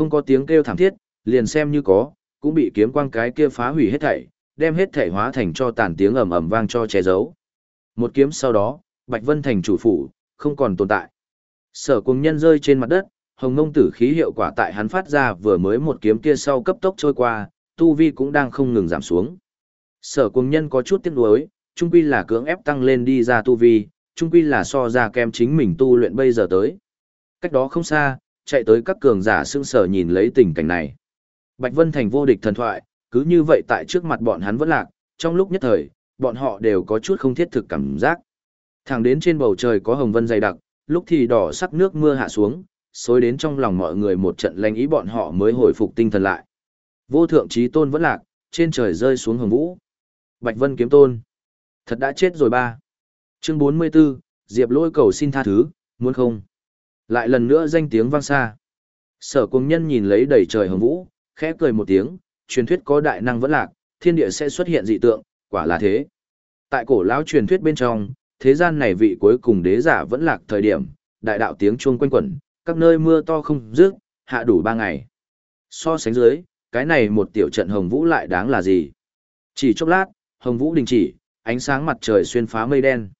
Không có tiếng kêu thảm thiết, liền xem như có, cũng bị kiếm quang cái kia phá hủy hết thảy, đem hết thảy hóa thành cho tàn tiếng ầm ầm vang cho che giấu. Một kiếm sau đó, Bạch Vân thành chủ phủ, không còn tồn tại. Sở cung nhân rơi trên mặt đất, hồng ngông tử khí hiệu quả tại hắn phát ra vừa mới một kiếm kia sau cấp tốc trôi qua, tu vi cũng đang không ngừng giảm xuống. Sở cung nhân có chút tiếc nuối, trung quy là cưỡng ép tăng lên đi ra tu vi, trung quy là so ra kem chính mình tu luyện bây giờ tới. Cách đó không xa, chạy tới các cường giả sưng sờ nhìn lấy tình cảnh này. Bạch Vân Thành vô địch thần thoại, cứ như vậy tại trước mặt bọn hắn vẫn lạc, trong lúc nhất thời, bọn họ đều có chút không thiết thực cảm giác. Thẳng đến trên bầu trời có hồng vân dày đặc, lúc thì đỏ sắc nước mưa hạ xuống, xối đến trong lòng mọi người một trận lanh ý bọn họ mới hồi phục tinh thần lại. Vô thượng trí tôn vẫn lạc, trên trời rơi xuống hồng vũ. Bạch Vân kiếm tôn. Thật đã chết rồi ba. Chương 44, Diệp lôi cầu xin tha thứ, muốn không? Lại lần nữa danh tiếng vang xa. Sở cùng nhân nhìn lấy đầy trời hồng vũ, khẽ cười một tiếng, truyền thuyết có đại năng vẫn lạc, thiên địa sẽ xuất hiện dị tượng, quả là thế. Tại cổ lão truyền thuyết bên trong, thế gian này vị cuối cùng đế giả vẫn lạc thời điểm, đại đạo tiếng chuông quanh quẩn, các nơi mưa to không dứt, hạ đủ ba ngày. So sánh dưới, cái này một tiểu trận hồng vũ lại đáng là gì? Chỉ chốc lát, hồng vũ đình chỉ, ánh sáng mặt trời xuyên phá mây đen.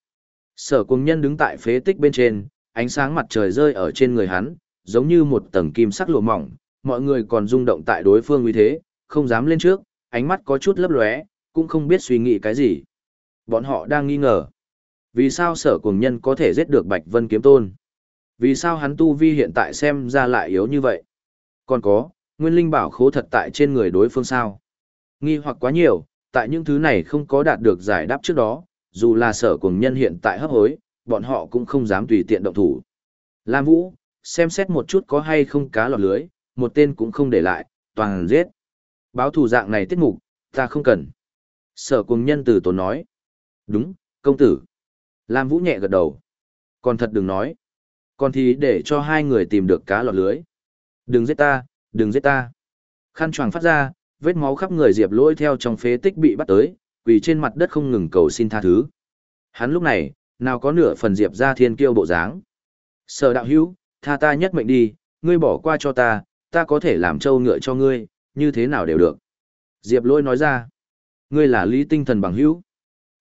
Sở cùng nhân đứng tại phế tích bên trên, ánh sáng mặt trời rơi ở trên người hắn, giống như một tầng kim sắc lụa mỏng, mọi người còn rung động tại đối phương uy thế, không dám lên trước, ánh mắt có chút lấp lóe, cũng không biết suy nghĩ cái gì. Bọn họ đang nghi ngờ. Vì sao sở cùng nhân có thể giết được Bạch Vân Kiếm Tôn? Vì sao hắn tu vi hiện tại xem ra lại yếu như vậy? Còn có, nguyên linh bảo khố thật tại trên người đối phương sao? Nghi hoặc quá nhiều, tại những thứ này không có đạt được giải đáp trước đó, dù là sở cùng nhân hiện tại hấp hối, bọn họ cũng không dám tùy tiện động thủ. Lam Vũ, xem xét một chút có hay không cá lọt lưới, một tên cũng không để lại, toàn giết. Báo thù dạng này tiết mục, ta không cần. Sở cùng nhân từ tổ nói. Đúng, công tử. Lam Vũ nhẹ gật đầu. Còn thật đừng nói. Còn thì để cho hai người tìm được cá lọt lưới. Đừng giết ta, đừng giết ta. Khăn choàng phát ra, vết máu khắp người Diệp lôi theo trong phế tích bị bắt tới, quỳ trên mặt đất không ngừng cầu xin tha thứ. Hắn lúc này, nào có nửa phần Diệp ra thiên kiêu bộ dáng. Sở đạo hữu, tha ta nhất mệnh đi, ngươi bỏ qua cho ta, ta có thể làm trâu ngựa cho ngươi, như thế nào đều được. Diệp lôi nói ra, ngươi là lý tinh thần bằng hữu.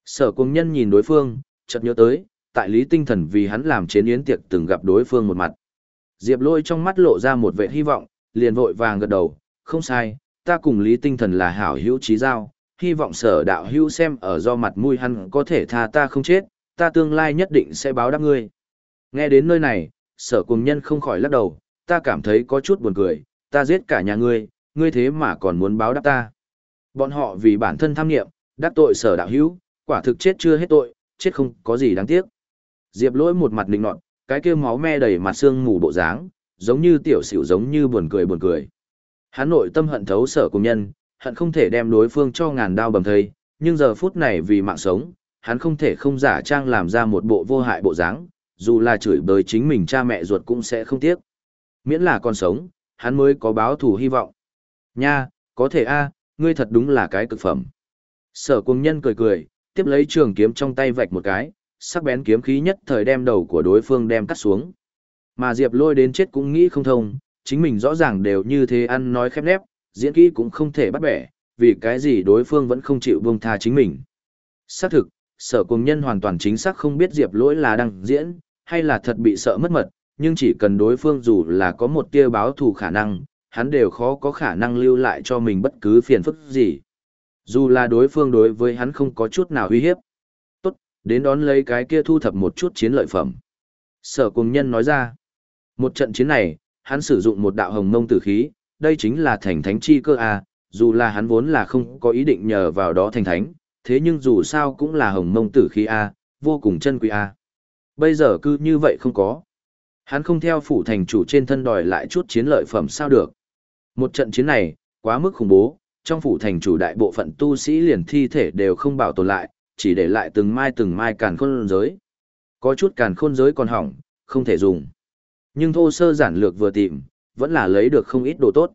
Sở Cung nhân nhìn đối phương, chợt nhớ tới, tại lý tinh thần vì hắn làm chiến yến tiệc từng gặp đối phương một mặt. Diệp lôi trong mắt lộ ra một vẻ hy vọng, liền vội vàng gật đầu, không sai, ta cùng lý tinh thần là hảo hữu trí giao, hy vọng sở đạo hữu xem ở do mặt mũi hắn có thể tha ta không chết, ta tương lai nhất định sẽ báo đáp ngươi. Nghe đến nơi này, sở cùng nhân không khỏi lắc đầu, ta cảm thấy có chút buồn cười, ta giết cả nhà ngươi, ngươi thế mà còn muốn báo đáp ta. Bọn họ vì bản thân tham nghiệm, đắc tội sở đạo hữu, quả thực chết chưa hết tội, chết không có gì đáng tiếc. Diệp lỗi một mặt nịnh nọt, cái kia máu me đầy mặt xương mù bộ dáng, giống như tiểu xỉu giống như buồn cười buồn cười. Hắn nội tâm hận thấu sở cùng nhân, hận không thể đem đối phương cho ngàn đao bầm thây, nhưng giờ phút này vì mạng sống, hắn không thể không giả trang làm ra một bộ vô hại bộ dáng, dù là chửi bới chính mình cha mẹ ruột cũng sẽ không tiếc. Miễn là còn sống, hắn mới có báo thù hy vọng. Nha, có thể a, ngươi thật đúng là cái cực phẩm. Sở cung nhân cười cười, tiếp lấy trường kiếm trong tay vạch một cái, sắc bén kiếm khí nhất thời đem đầu của đối phương đem cắt xuống. Mà Diệp lôi đến chết cũng nghĩ không thông, chính mình rõ ràng đều như thế ăn nói khép nép, diễn kỹ cũng không thể bắt bẻ, vì cái gì đối phương vẫn không chịu buông tha chính mình. Xác thực, sở cùng nhân hoàn toàn chính xác không biết Diệp lỗi là đang diễn, hay là thật bị sợ mất mật, nhưng chỉ cần đối phương dù là có một tia báo thù khả năng, hắn đều khó có khả năng lưu lại cho mình bất cứ phiền phức gì. Dù là đối phương đối với hắn không có chút nào uy hiếp. Tốt, đến đón lấy cái kia thu thập một chút chiến lợi phẩm. Sở cùng nhân nói ra, một trận chiến này, hắn sử dụng một đạo hồng mông tử khí, đây chính là thành thánh chi cơ a, dù là hắn vốn là không có ý định nhờ vào đó thành thánh, thế nhưng dù sao cũng là hồng mông tử khí a, vô cùng chân quý a. Bây giờ cứ như vậy không có. Hắn không theo phủ thành chủ trên thân đòi lại chút chiến lợi phẩm sao được. Một trận chiến này, quá mức khủng bố, trong phủ thành chủ đại bộ phận tu sĩ liền thi thể đều không bảo tồn lại, chỉ để lại từng mai từng mai càn khôn giới. Có chút càn khôn giới còn hỏng, không thể dùng. Nhưng thô sơ giản lược vừa tìm, vẫn là lấy được không ít đồ tốt.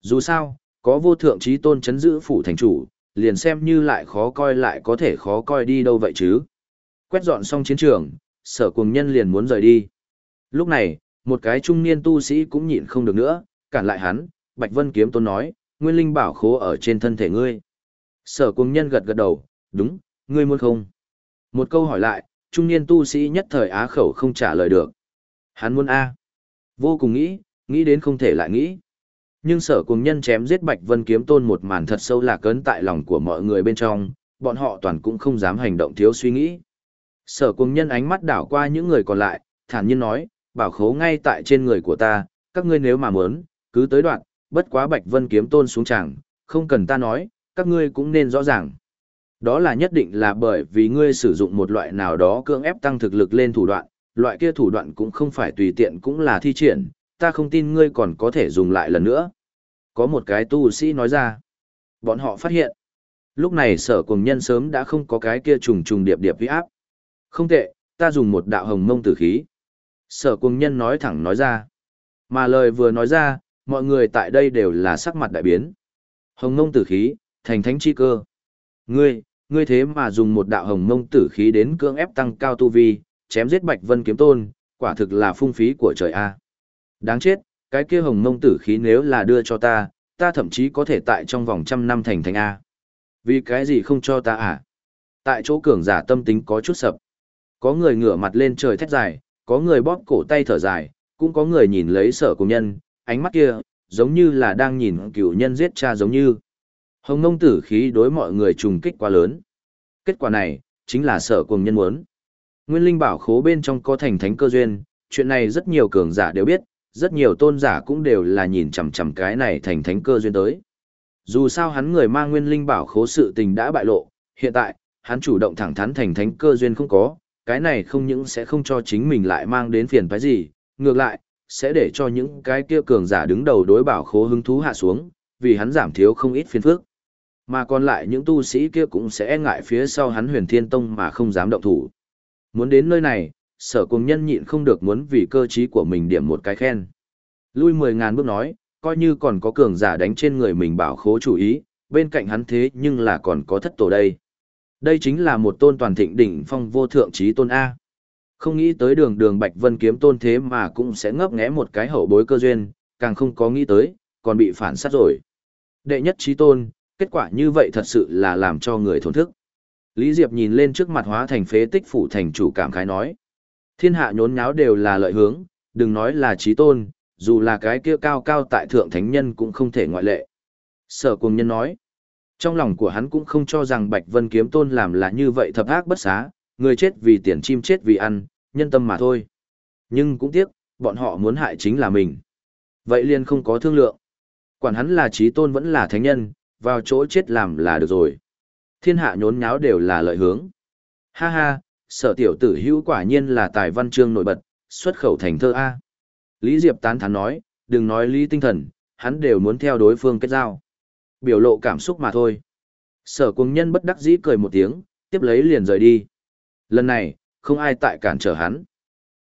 Dù sao, có vô thượng trí tôn chấn giữ phủ thành chủ, liền xem như lại khó coi lại có thể khó coi đi đâu vậy chứ. Quét dọn xong chiến trường, sở cùng nhân liền muốn rời đi. Lúc này, một cái trung niên tu sĩ cũng nhịn không được nữa, cản lại hắn, Bạch Vân kiếm tôn nói, nguyên linh bảo khố ở trên thân thể ngươi. Sở cùng nhân gật gật đầu, đúng, ngươi muốn không? Một câu hỏi lại, trung niên tu sĩ nhất thời á khẩu không trả lời được. Hắn muốn A. Vô cùng nghĩ, nghĩ đến không thể lại nghĩ. Nhưng sở cùng nhân chém giết Bạch Vân kiếm tôn một màn thật sâu lạc ấn tại lòng của mọi người bên trong, bọn họ toàn cũng không dám hành động thiếu suy nghĩ. Sở cùng nhân ánh mắt đảo qua những người còn lại, thản nhiên nói, bảo khố ngay tại trên người của ta, các ngươi nếu mà muốn, cứ tới đoạn, bất quá Bạch Vân kiếm tôn xuống chẳng, không cần ta nói, các ngươi cũng nên rõ ràng. Đó là nhất định là bởi vì ngươi sử dụng một loại nào đó cưỡng ép tăng thực lực lên thủ đoạn, loại kia thủ đoạn cũng không phải tùy tiện cũng là thi triển, ta không tin ngươi còn có thể dùng lại lần nữa. Có một cái tu sĩ nói ra. Bọn họ phát hiện. Lúc này sở cùng nhân sớm đã không có cái kia trùng trùng điệp điệp vi áp. Không tệ, ta dùng một đạo hồng mông tử khí. Sở cùng nhân nói thẳng nói ra. Mà lời vừa nói ra, mọi người tại đây đều là sắc mặt đại biến. Hồng mông tử khí, thành thánh chi cơ. Ngươi, ngươi thế mà dùng một đạo hồng mông tử khí đến cưỡng ép tăng cao tu vi, chém giết Bạch Vân kiếm tôn, quả thực là phung phí của trời a. Đáng chết, cái kia hồng mông tử khí nếu là đưa cho ta, ta thậm chí có thể tại trong vòng trăm năm thành thành a. Vì cái gì không cho ta à? Tại chỗ cường giả tâm tính có chút sập. Có người ngửa mặt lên trời thét dài, có người bóp cổ tay thở dài, cũng có người nhìn lấy sở cùng nhân, ánh mắt kia, giống như là đang nhìn cựu nhân giết cha giống như. Hồng nông tử khí đối mọi người trùng kích quá lớn. Kết quả này, chính là sở cùng nhân muốn. Nguyên linh bảo khố bên trong có thành thánh cơ duyên, chuyện này rất nhiều cường giả đều biết, rất nhiều tôn giả cũng đều là nhìn chằm chằm cái này thành thánh cơ duyên tới. Dù sao hắn người mang nguyên linh bảo khố sự tình đã bại lộ, hiện tại, hắn chủ động thẳng thắn thành thánh cơ duyên không có, cái này không những sẽ không cho chính mình lại mang đến phiền phức gì, ngược lại, sẽ để cho những cái kia cường giả đứng đầu đối bảo khố hứng thú hạ xuống, vì hắn giảm thiếu không ít phiền phức. Mà còn lại những tu sĩ kia cũng sẽ e ngại phía sau hắn huyền thiên tông mà không dám động thủ. Muốn đến nơi này, sở cùng nhân nhịn không được muốn vì cơ trí của mình điểm một cái khen. Lui mười ngàn bước nói, coi như còn có cường giả đánh trên người mình bảo khố chủ ý, bên cạnh hắn thế nhưng là còn có thất tổ đây. Đây chính là một tôn toàn thịnh đỉnh phong vô thượng trí tôn A. Không nghĩ tới đường đường Bạch Vân kiếm tôn thế mà cũng sẽ ngấp nghé một cái hậu bối cơ duyên, càng không có nghĩ tới, còn bị phản sát rồi. Đệ nhất trí tôn, kết quả như vậy thật sự là làm cho người thổn thức. Lý Diệp nhìn lên trước mặt hóa thành phế tích phủ thành chủ cảm khái nói. Thiên hạ nhốn nháo đều là lợi hướng, đừng nói là trí tôn, dù là cái kia cao cao tại thượng thánh nhân cũng không thể ngoại lệ. Sở cùng nhân nói. Trong lòng của hắn cũng không cho rằng Bạch Vân Kiếm Tôn làm là như vậy thập ác bất xá, người chết vì tiền chim chết vì ăn, nhân tâm mà thôi. Nhưng cũng tiếc, bọn họ muốn hại chính là mình. Vậy liền không có thương lượng. Quản hắn là trí tôn vẫn là thánh nhân, vào chỗ chết làm là được rồi. Thiên hạ nhốn nháo đều là lợi hướng. Ha ha, sở tiểu tử hữu quả nhiên là tài văn chương nổi bật, xuất khẩu thành thơ A. Lý Diệp tán thán nói, đừng nói lý tinh thần, hắn đều muốn theo đối phương kết giao. Biểu lộ cảm xúc mà thôi. Sở cùng nhân bất đắc dĩ cười một tiếng, tiếp lấy liền rời đi. Lần này, không ai tại cản trở hắn.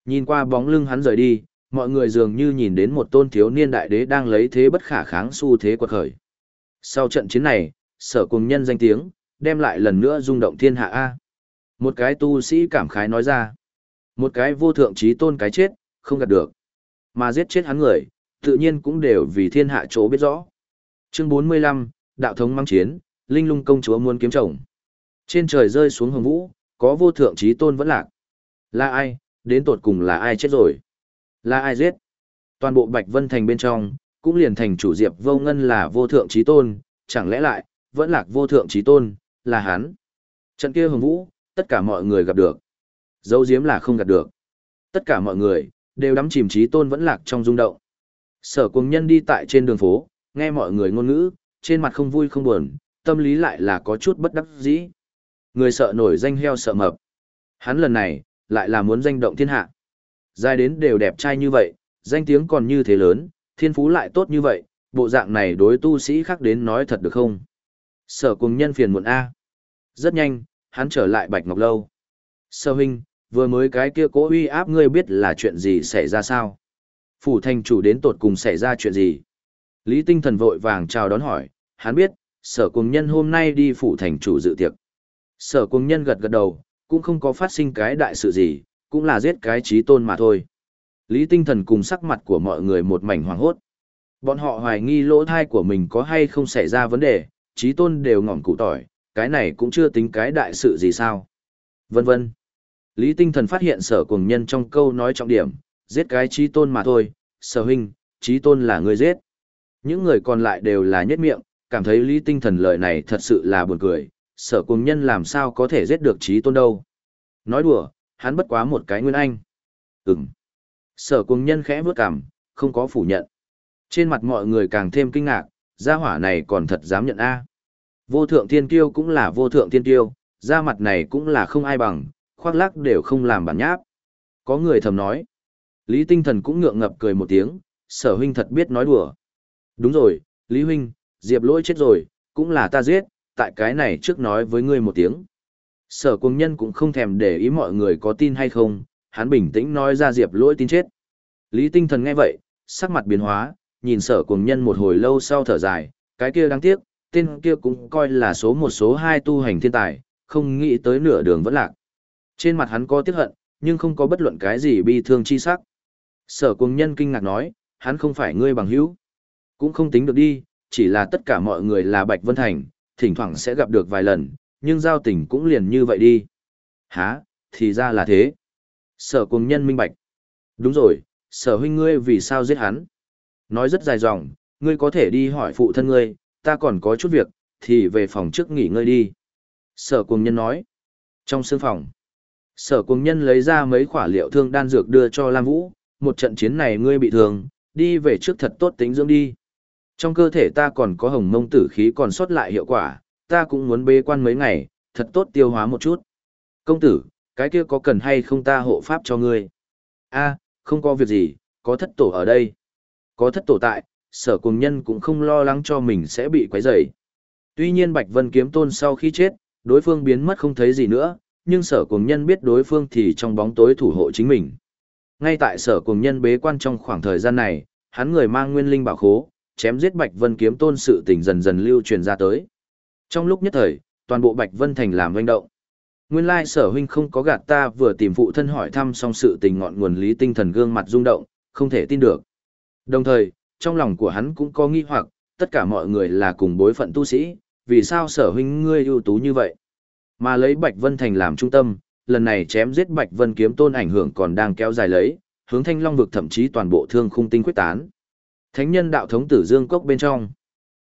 Nhìn qua bóng lưng hắn rời đi, mọi người dường như nhìn đến một tôn thiếu niên đại đế đang lấy thế bất khả kháng xu thế quật khởi. Sau trận chiến này, sở cùng nhân danh tiếng, đem lại lần nữa rung động thiên hạ A. Một cái tu sĩ cảm khái nói ra. Một cái vô thượng trí tôn cái chết, không gạt được. Mà giết chết hắn người, tự nhiên cũng đều vì thiên hạ chỗ biết rõ. Chương 45, Đạo thống mang chiến, Linh lung công chúa muốn kiếm chồng. Trên trời rơi xuống hồng vũ, có vô thượng trí tôn vẫn lạc. Là ai, đến tột cùng là ai chết rồi? Là ai giết? Toàn bộ Bạch Vân Thành bên trong, cũng liền thành chủ Diệp Vô Ngân là vô thượng trí tôn, chẳng lẽ lại, vẫn lạc vô thượng trí tôn, là hắn. Trận kia hồng vũ, tất cả mọi người gặp được. Dấu diếm là không gặp được. Tất cả mọi người, đều đắm chìm trí tôn vẫn lạc trong rung động. Sở cùng nhân đi tại trên đường phố, nghe mọi người ngôn ngữ, trên mặt không vui không buồn, tâm lý lại là có chút bất đắc dĩ. Người sợ nổi danh heo sợ mập. Hắn lần này, lại là muốn danh động thiên hạ. Dài đến đều đẹp trai như vậy, danh tiếng còn như thế lớn, thiên phú lại tốt như vậy, bộ dạng này đối tu sĩ khác đến nói thật được không? Sở cùng nhân phiền muộn A. Rất nhanh, hắn trở lại Bạch Ngọc Lâu. Sơ huynh, vừa mới cái kia cố uy áp ngươi biết là chuyện gì xảy ra sao? Phủ thành chủ đến tột cùng xảy ra chuyện gì? Lý tinh thần vội vàng chào đón hỏi, hắn biết, sở cùng nhân hôm nay đi phủ thành chủ dự tiệc. Sở cùng nhân gật gật đầu, cũng không có phát sinh cái đại sự gì, cũng là giết cái trí tôn mà thôi. Lý tinh thần cùng sắc mặt của mọi người một mảnh hoàng hốt. Bọn họ hoài nghi lỗ thai của mình có hay không xảy ra vấn đề, trí tôn đều ngỏm cụ tỏi, cái này cũng chưa tính cái đại sự gì sao. Vân vân. Lý tinh thần phát hiện sở cùng nhân trong câu nói trọng điểm, giết cái trí tôn mà thôi, sở huynh, trí tôn là người giết. Những người còn lại đều là nhất miệng, cảm thấy lý tinh thần lời này thật sự là buồn cười, sở cùng nhân làm sao có thể giết được trí tôn đâu. Nói đùa, hắn bất quá một cái nguyên anh. Ừm. Sở cùng nhân khẽ bước cằm, không có phủ nhận. Trên mặt mọi người càng thêm kinh ngạc, gia hỏa này còn thật dám nhận A. Vô thượng thiên kiêu cũng là vô thượng thiên kiêu, da mặt này cũng là không ai bằng, khoác lác đều không làm bản nháp. Có người thầm nói. Lý tinh thần cũng ngượng ngập cười một tiếng, sở huynh thật biết nói đùa. Đúng rồi, Lý huynh, Diệp lỗi chết rồi, cũng là ta giết, tại cái này trước nói với ngươi một tiếng. Sở cuồng nhân cũng không thèm để ý mọi người có tin hay không, hắn bình tĩnh nói ra Diệp lỗi tin chết. Lý tinh thần nghe vậy, sắc mặt biến hóa, nhìn sở cuồng nhân một hồi lâu sau thở dài, cái kia đáng tiếc, tên kia cũng coi là số một số hai tu hành thiên tài, không nghĩ tới nửa đường vẫn lạc. Trên mặt hắn có tiếc hận, nhưng không có bất luận cái gì bi thương chi sắc. Sở cùng nhân kinh ngạc nói, hắn không phải ngươi bằng hữu. Cũng không tính được đi, chỉ là tất cả mọi người là Bạch Vân Thành, thỉnh thoảng sẽ gặp được vài lần, nhưng giao tình cũng liền như vậy đi. Hả, thì ra là thế. Sở cùng nhân minh bạch. Đúng rồi, sở huynh ngươi vì sao giết hắn? Nói rất dài dòng, ngươi có thể đi hỏi phụ thân ngươi, ta còn có chút việc, thì về phòng trước nghỉ ngơi đi. Sở cuồng nhân nói. Trong sương phòng, sở cuồng nhân lấy ra mấy khỏa liệu thương đan dược đưa cho Lam Vũ, một trận chiến này ngươi bị thương, đi về trước thật tốt tính dưỡng đi. Trong cơ thể ta còn có hồng mông tử khí còn sót lại hiệu quả, ta cũng muốn bế quan mấy ngày, thật tốt tiêu hóa một chút. Công tử, cái kia có cần hay không ta hộ pháp cho ngươi? a không có việc gì, có thất tổ ở đây. Có thất tổ tại, sở cùng nhân cũng không lo lắng cho mình sẽ bị quấy rầy. Tuy nhiên Bạch Vân kiếm tôn sau khi chết, đối phương biến mất không thấy gì nữa, nhưng sở cùng nhân biết đối phương thì trong bóng tối thủ hộ chính mình. Ngay tại sở cùng nhân bế quan trong khoảng thời gian này, hắn người mang nguyên linh bảo khố, chém giết Bạch Vân kiếm tôn sự tình dần dần lưu truyền ra tới. Trong lúc nhất thời, toàn bộ Bạch Vân thành làm doanh động. Nguyên lai sở huynh không có gạt ta vừa tìm phụ thân hỏi thăm xong sự tình ngọn nguồn lý tinh thần gương mặt rung động, không thể tin được. Đồng thời, trong lòng của hắn cũng có nghi hoặc, tất cả mọi người là cùng bối phận tu sĩ, vì sao sở huynh ngươi ưu tú như vậy? Mà lấy Bạch Vân Thành làm trung tâm, lần này chém giết Bạch Vân kiếm tôn ảnh hưởng còn đang kéo dài lấy, hướng thanh long vực thậm chí toàn bộ thương khung tinh quyết tán. Thánh nhân đạo thống tử dương cốc bên trong.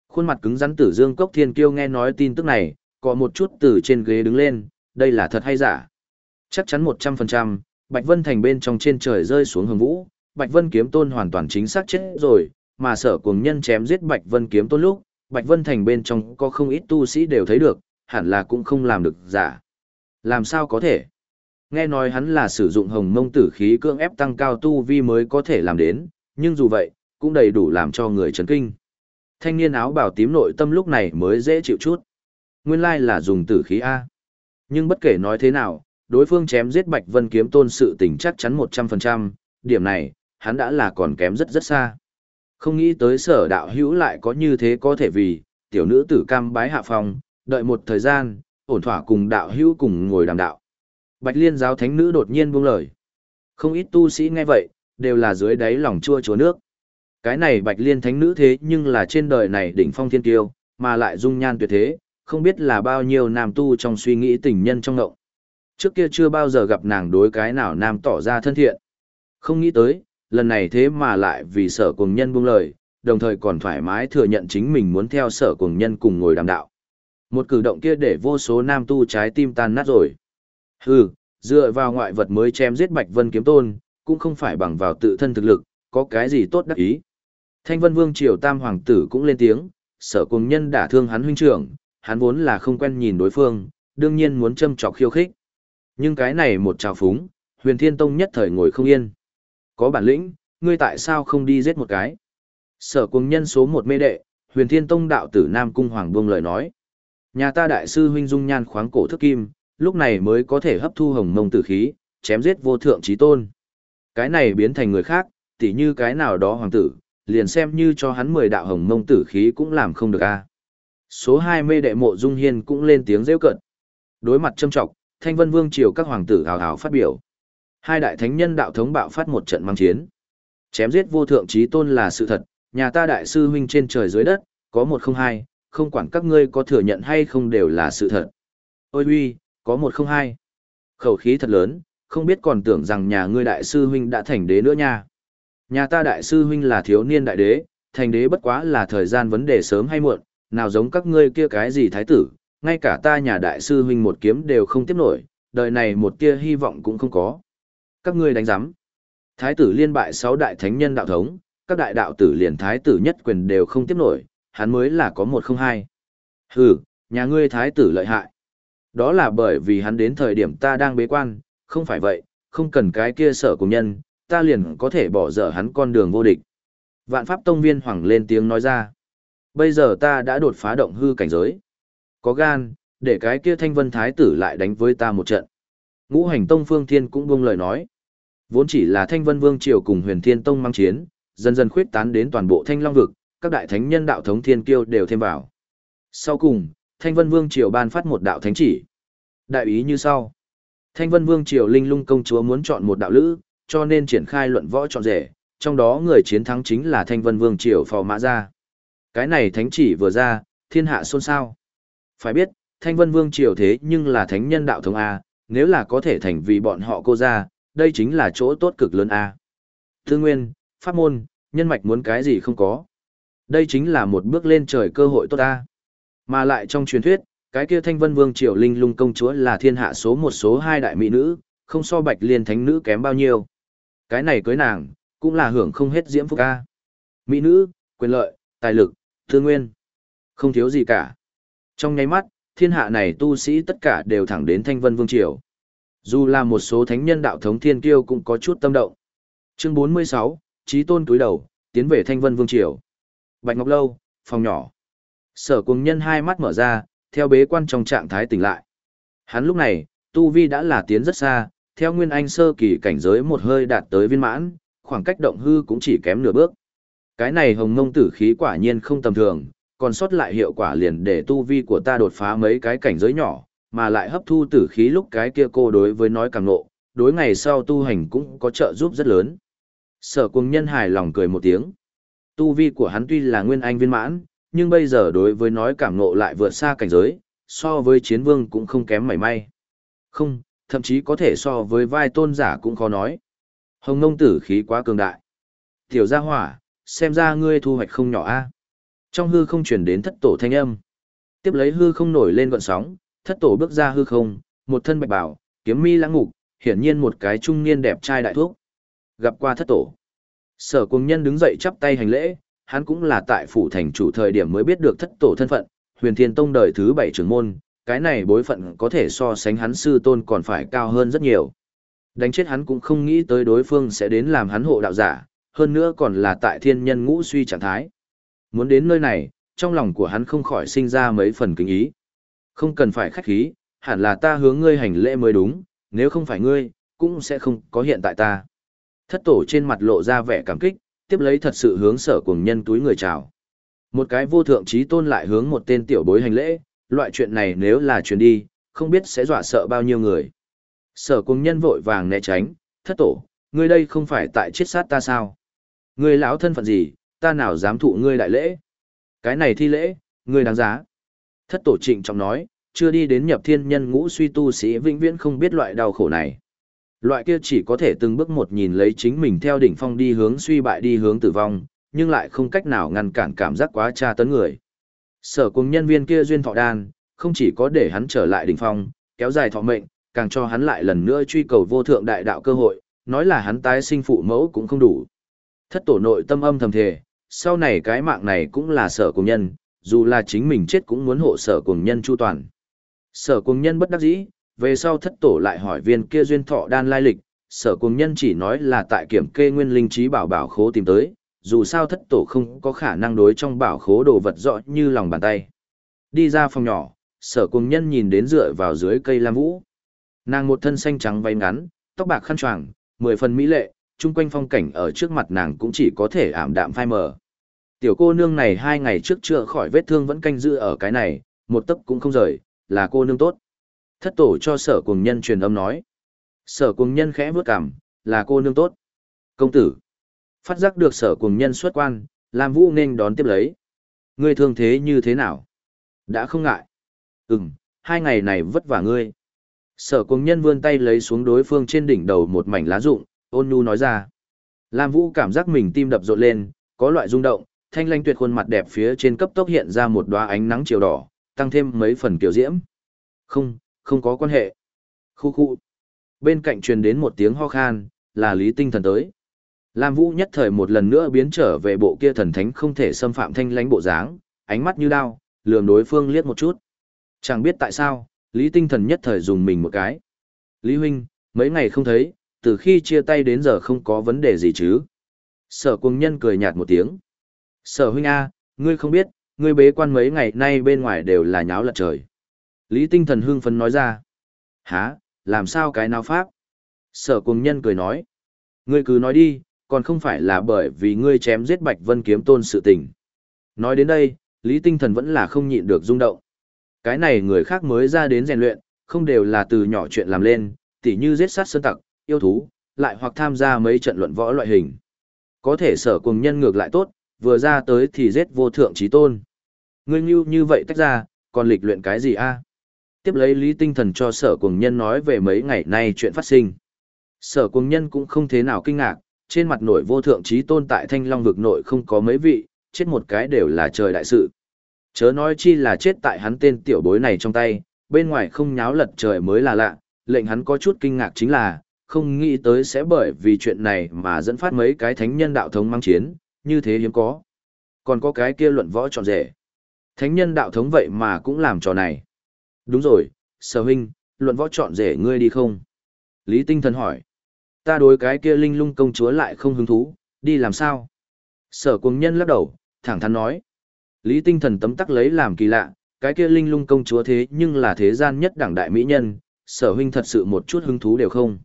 Khuôn mặt cứng rắn tử dương cốc thiên kiêu nghe nói tin tức này, có một chút từ trên ghế đứng lên, đây là thật hay giả? Chắc chắn 100%, Bạch Vân Thành bên trong trên trời rơi xuống hồng vũ, Bạch Vân kiếm tôn hoàn toàn chính xác chết rồi, mà sở cuồng nhân chém giết Bạch Vân kiếm tôn lúc, Bạch Vân Thành bên trong có không ít tu sĩ đều thấy được, hẳn là cũng không làm được giả. Làm sao có thể? Nghe nói hắn là sử dụng hồng mông tử khí cưỡng ép tăng cao tu vi mới có thể làm đến, nhưng dù vậy, cũng đầy đủ làm cho người chấn kinh. Thanh niên áo bào tím nội tâm lúc này mới dễ chịu chút. Nguyên lai là dùng tử khí A. Nhưng bất kể nói thế nào, đối phương chém giết Bạch Vân kiếm tôn sự tình chắc chắn 100%, điểm này, hắn đã là còn kém rất rất xa. Không nghĩ tới sở đạo hữu lại có như thế có thể vì, tiểu nữ tử cam bái hạ phòng, đợi một thời gian, ổn thỏa cùng đạo hữu cùng ngồi đàm đạo. Bạch liên giáo thánh nữ đột nhiên buông lời. Không ít tu sĩ nghe vậy, đều là dưới đáy lòng chua chúa nước. Cái này bạch liên thánh nữ thế nhưng là trên đời này đỉnh phong thiên tiêu, mà lại dung nhan tuyệt thế, không biết là bao nhiêu nam tu trong suy nghĩ tình nhân trong ngộng. Trước kia chưa bao giờ gặp nàng đối cái nào nam tỏ ra thân thiện. Không nghĩ tới, lần này thế mà lại vì sở cùng nhân buông lời, đồng thời còn thoải mái thừa nhận chính mình muốn theo sở cùng nhân cùng ngồi đàm đạo. Một cử động kia để vô số nam tu trái tim tan nát rồi. Hừ, dựa vào ngoại vật mới chém giết Bạch Vân kiếm tôn, cũng không phải bằng vào tự thân thực lực, có cái gì tốt đắc ý. Thanh Vân Vương Triều Tam Hoàng tử cũng lên tiếng, sở cùng nhân đả thương hắn huynh trưởng, hắn vốn là không quen nhìn đối phương, đương nhiên muốn châm trọc khiêu khích. Nhưng cái này một trào phúng, huyền thiên tông nhất thời ngồi không yên. Có bản lĩnh, ngươi tại sao không đi giết một cái? Sở cùng nhân số một mê đệ, huyền thiên tông đạo tử Nam Cung Hoàng buông lời nói. Nhà ta đại sư huynh dung nhan khoáng cổ thức kim, lúc này mới có thể hấp thu hồng mông tử khí, chém giết vô thượng trí tôn. Cái này biến thành người khác, tỉ như cái nào đó hoàng tử, liền xem như cho hắn mười đạo hồng mông tử khí cũng làm không được a. Số hai mê đệ mộ dung hiên cũng lên tiếng rêu cận. Đối mặt châm trọng, thanh vân vương triều các hoàng tử hào hào phát biểu. Hai đại thánh nhân đạo thống bạo phát một trận mang chiến. Chém giết vô thượng trí tôn là sự thật, Nhà ta đại sư huynh trên trời dưới đất, có một không hai, không quản các ngươi có thừa nhận hay không đều là sự thật. Ôi huy, có một không hai. Khẩu khí thật lớn, không biết còn tưởng rằng nhà ngươi đại sư huynh đã thành đế nữa nha. Nhà ta đại sư huynh là thiếu niên đại đế, thành đế bất quá là thời gian vấn đề sớm hay muộn, nào giống các ngươi kia cái gì thái tử, ngay cả ta nhà đại sư huynh một kiếm đều không tiếp nổi, đời này một tia hy vọng cũng không có. Các ngươi đánh giám. Thái tử liên bại sáu đại thánh nhân đạo thống, các đại đạo tử liền thái tử nhất quyền đều không tiếp nổi, hắn mới là có một không hai. Hừ, nhà ngươi thái tử lợi hại. Đó là bởi vì hắn đến thời điểm ta đang bế quan, không phải vậy, không cần cái kia sở cùng nhân, ta liền có thể bỏ dở hắn con đường vô địch. Vạn pháp tông viên hoàng lên tiếng nói ra. Bây giờ ta đã đột phá động hư cảnh giới. Có gan, để cái kia thanh vân thái tử lại đánh với ta một trận. Ngũ hành tông phương thiên cũng buông lời nói. Vốn chỉ là thanh vân vương triều cùng huyền thiên tông mang chiến, dần dần khuyết tán đến toàn bộ thanh long vực, các đại thánh nhân đạo thống thiên kiêu đều thêm vào. Sau cùng, thanh vân vương triều ban phát một đạo thánh chỉ. Đại ý như sau. Thanh vân vương triều linh lung công chúa muốn chọn một đạo lữ, cho nên triển khai luận võ chọn rể, trong đó người chiến thắng chính là thanh vân vương triều phò mã gia. Cái này thánh chỉ vừa ra, thiên hạ xôn xao. Phải biết, thanh vân vương triều thế nhưng là thánh nhân đạo thống A, nếu là có thể thành vì bọn họ cô ra, đây chính là chỗ tốt cực lớn A. Thư nguyên, pháp môn, nhân mạch muốn cái gì không có. Đây chính là một bước lên trời cơ hội tốt A. Mà lại trong truyền thuyết, cái kia thanh vân vương triều linh lung công chúa là thiên hạ số một số hai đại mỹ nữ, không so bạch liên thánh nữ kém bao nhiêu. Cái này cưới nàng, cũng là hưởng không hết diễm phúc ca. Mỹ nữ, quyền lợi, tài lực, thương nguyên. Không thiếu gì cả. Trong nháy mắt, thiên hạ này tu sĩ tất cả đều thẳng đến thanh vân vương triều. Dù là một số thánh nhân đạo thống thiên kiêu cũng có chút tâm động. Chương 46, Chí tôn túi đầu, tiến về thanh vân vương triều. Bạch Ngọc Lâu, phòng nhỏ. Sở cùng nhân hai mắt mở ra, theo bế quan trong trạng thái tỉnh lại. Hắn lúc này, tu vi đã là tiến rất xa, theo nguyên anh sơ kỳ cảnh giới một hơi đạt tới viên mãn, khoảng cách động hư cũng chỉ kém nửa bước. Cái này hồng ngông tử khí quả nhiên không tầm thường, còn sót lại hiệu quả liền để tu vi của ta đột phá mấy cái cảnh giới nhỏ, mà lại hấp thu tử khí lúc cái kia cô đối với nói càng nộ, đối ngày sau tu hành cũng có trợ giúp rất lớn. Sở cùng nhân hài lòng cười một tiếng. Tu vi của hắn tuy là nguyên anh viên mãn, nhưng bây giờ đối với nói cảm nộ lại vượt xa cảnh giới, so với chiến vương cũng không kém mảy may. Không, thậm chí có thể so với vai tôn giả cũng khó nói. Hồng Nông tử khí quá cường đại. Tiểu gia hỏa, xem ra ngươi thu hoạch không nhỏ a. Trong hư không chuyển đến thất tổ thanh âm. Tiếp lấy hư không nổi lên gọn sóng, thất tổ bước ra hư không, một thân bạch bảo, kiếm mi lãng ngục, hiển nhiên một cái trung niên đẹp trai đại thuốc. Gặp qua thất tổ. Sở cùng nhân đứng dậy chắp tay hành lễ, hắn cũng là tại phủ thành chủ thời điểm mới biết được thất tổ thân phận, huyền thiên tông đời thứ bảy trưởng môn, cái này bối phận có thể so sánh hắn sư tôn còn phải cao hơn rất nhiều. Đánh chết hắn cũng không nghĩ tới đối phương sẽ đến làm hắn hộ đạo giả, hơn nữa còn là tại thiên nhân ngũ suy trạng thái. Muốn đến nơi này, trong lòng của hắn không khỏi sinh ra mấy phần kính ý. Không cần phải khách khí, hẳn là ta hướng ngươi hành lễ mới đúng, nếu không phải ngươi, cũng sẽ không có hiện tại ta. Thất tổ trên mặt lộ ra vẻ cảm kích, tiếp lấy thật sự hướng sở cùng nhân túi người chào. Một cái vô thượng trí tôn lại hướng một tên tiểu bối hành lễ, loại chuyện này nếu là truyền đi, không biết sẽ dọa sợ bao nhiêu người. Sở cùng nhân vội vàng né tránh, thất tổ, ngươi đây không phải tại chết sát ta sao? Ngươi lão thân phận gì, ta nào dám thụ ngươi đại lễ? Cái này thi lễ, ngươi đáng giá. Thất tổ trịnh trọng nói, chưa đi đến nhập thiên nhân ngũ suy tu sĩ vĩnh viễn không biết loại đau khổ này. Loại kia chỉ có thể từng bước một nhìn lấy chính mình theo đỉnh phong đi hướng suy bại đi hướng tử vong, nhưng lại không cách nào ngăn cản cảm giác quá tra tấn người. Sở cùng nhân viên kia duyên thọ đan, không chỉ có để hắn trở lại đỉnh phong, kéo dài thọ mệnh, càng cho hắn lại lần nữa truy cầu vô thượng đại đạo cơ hội, nói là hắn tái sinh phụ mẫu cũng không đủ. Thất tổ nội tâm âm thầm thề, sau này cái mạng này cũng là sở cùng nhân, dù là chính mình chết cũng muốn hộ sở cùng nhân chu toàn. Sở cùng nhân bất đắc dĩ, về sau thất tổ lại hỏi viên kia duyên thọ đan lai lịch, sở cùng nhân chỉ nói là tại kiểm kê nguyên linh trí bảo bảo khố tìm tới, dù sao thất tổ không có khả năng đối trong bảo khố đồ vật rõ như lòng bàn tay. Đi ra phòng nhỏ, sở cùng nhân nhìn đến dựa vào dưới cây lam vũ. Nàng một thân xanh trắng váy ngắn, tóc bạc khăn choàng, mười phần mỹ lệ, chung quanh phong cảnh ở trước mặt nàng cũng chỉ có thể ảm đạm phai mờ. Tiểu cô nương này hai ngày trước chữa khỏi vết thương vẫn canh giữ ở cái này, một tấc cũng không rời, là cô nương tốt. Thất tổ cho sở cùng nhân truyền âm nói. Sở cùng nhân khẽ vướt cảm, là cô nương tốt. Công tử. Phát giác được sở cùng nhân xuất quan, Lam Vũ nên đón tiếp lấy. Ngươi thương thế như thế nào? Đã không ngại. Ừm, hai ngày này vất vả ngươi. Sở cùng nhân vươn tay lấy xuống đối phương trên đỉnh đầu một mảnh lá rụng, ôn nhu nói ra. Lam Vũ cảm giác mình tim đập rộn lên, có loại rung động, thanh lanh tuyệt khuôn mặt đẹp phía trên cấp tốc hiện ra một đóa ánh nắng chiều đỏ, tăng thêm mấy phần kiểu diễm. Không, không có quan hệ. Khu khu. Bên cạnh truyền đến một tiếng ho khan, là Lý Tinh Thần tới. Lam Vũ nhất thời một lần nữa biến trở về bộ kia thần thánh không thể xâm phạm thanh lãnh bộ dáng, ánh mắt như đao, lườm đối phương liếc một chút. Chẳng biết tại sao, Lý Tinh Thần nhất thời dùng mình một cái. Lý Huynh, mấy ngày không thấy, từ khi chia tay đến giờ không có vấn đề gì chứ. Sở cung nhân cười nhạt một tiếng. Sở huynh A, ngươi không biết, ngươi bế quan mấy ngày nay bên ngoài đều là nháo lật trời. Lý tinh thần hưng phấn nói ra. Hả, làm sao cái nào pháp? Sở cung nhân cười nói. Ngươi cứ nói đi, còn không phải là bởi vì ngươi chém giết Bạch Vân kiếm tôn sự tình. Nói đến đây, Lý tinh thần vẫn là không nhịn được rung động. Cái này người khác mới ra đến rèn luyện, không đều là từ nhỏ chuyện làm lên, tỉ như giết sát sơn tặc, yêu thú, lại hoặc tham gia mấy trận luận võ loại hình. Có thể sở cùng nhân ngược lại tốt, vừa ra tới thì giết vô thượng trí tôn. Ngươi như như vậy tách ra, còn lịch luyện cái gì a? Tiếp lấy lý tinh thần cho sở cùng nhân nói về mấy ngày nay chuyện phát sinh. Sở cùng nhân cũng không thế nào kinh ngạc, trên mặt nội vô thượng trí tôn tại thanh long vực nội không có mấy vị, chết một cái đều là trời đại sự. Chớ nói chi là chết tại hắn tên tiểu bối này trong tay, bên ngoài không nháo lật trời mới là lạ, lệnh hắn có chút kinh ngạc chính là, không nghĩ tới sẽ bởi vì chuyện này mà dẫn phát mấy cái thánh nhân đạo thống mang chiến, như thế hiếm có. Còn có cái kia luận võ trọn rể. Thánh nhân đạo thống vậy mà cũng làm trò này. Đúng rồi, sở huynh, luận võ trọn rể ngươi đi không? Lý tinh thần hỏi. Ta đối cái kia linh lung công chúa lại không hứng thú, đi làm sao? Sở cuồng nhân lắc đầu, thẳng thắn nói. Lý tinh thần tấm tắc lấy làm kỳ lạ, cái kia linh lung công chúa thế nhưng là thế gian nhất đẳng đại mỹ nhân, sở huynh thật sự một chút hứng thú đều không.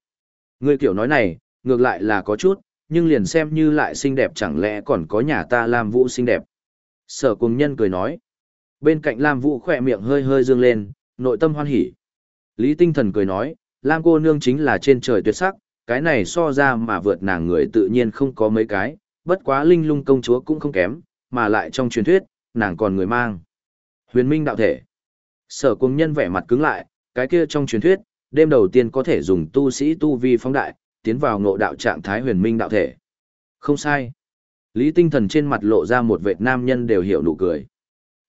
Ngươi kiểu nói này, ngược lại là có chút, nhưng liền xem như lại xinh đẹp chẳng lẽ còn có nhà ta Lam Vũ xinh đẹp. Sở cùng nhân cười nói. Bên cạnh Lam Vũ khỏe miệng hơi hơi dương lên, nội tâm hoan hỉ. Lý tinh thần cười nói, Lam cô nương chính là trên trời tuyệt sắc, cái này so ra mà vượt nàng người tự nhiên không có mấy cái, bất quá linh lung công chúa cũng không kém, mà lại trong truyền thuyết, nàng còn người mang. Huyền minh đạo thể. Sở cùng nhân vẻ mặt cứng lại, cái kia trong truyền thuyết, đêm đầu tiên có thể dùng tu sĩ tu vi phóng đại, tiến vào ngộ đạo trạng thái huyền minh đạo thể. Không sai. Lý tinh thần trên mặt lộ ra một vệt nam nhân đều hiểu nụ cười.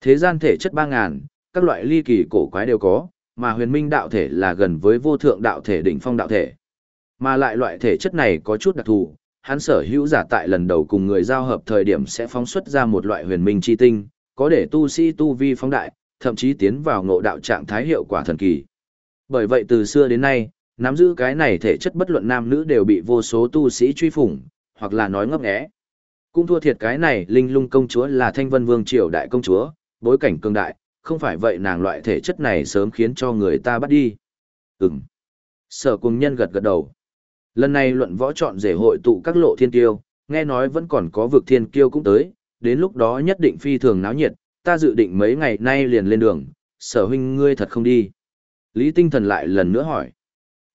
Thế gian thể chất ba ngàn, các loại ly kỳ cổ quái đều có, mà huyền minh đạo thể là gần với vô thượng đạo thể đỉnh phong đạo thể. Mà lại loại thể chất này có chút đặc thù, hắn sở hữu giả tại lần đầu cùng người giao hợp thời điểm sẽ phóng xuất ra một loại huyền minh chi tinh, có để tu sĩ tu vi phóng đại, thậm chí tiến vào ngộ đạo trạng thái hiệu quả thần kỳ. Bởi vậy từ xưa đến nay, nắm giữ cái này thể chất bất luận nam nữ đều bị vô số tu sĩ truy phủng, hoặc là nói ngấp nghé. Cũng thua thiệt cái này linh lung công chúa là thanh vân vương triều đại công chúa, bối cảnh cường đại, không phải vậy nàng loại thể chất này sớm khiến cho người ta bắt đi. Ừm. Sở cùng nhân gật gật đầu. Lần này luận võ chọn rể hội tụ các lộ thiên kiêu, nghe nói vẫn còn có vực thiên kiêu cũng tới, đến lúc đó nhất định phi thường náo nhiệt, ta dự định mấy ngày nay liền lên đường, sở huynh ngươi thật không đi. Lý tinh thần lại lần nữa hỏi.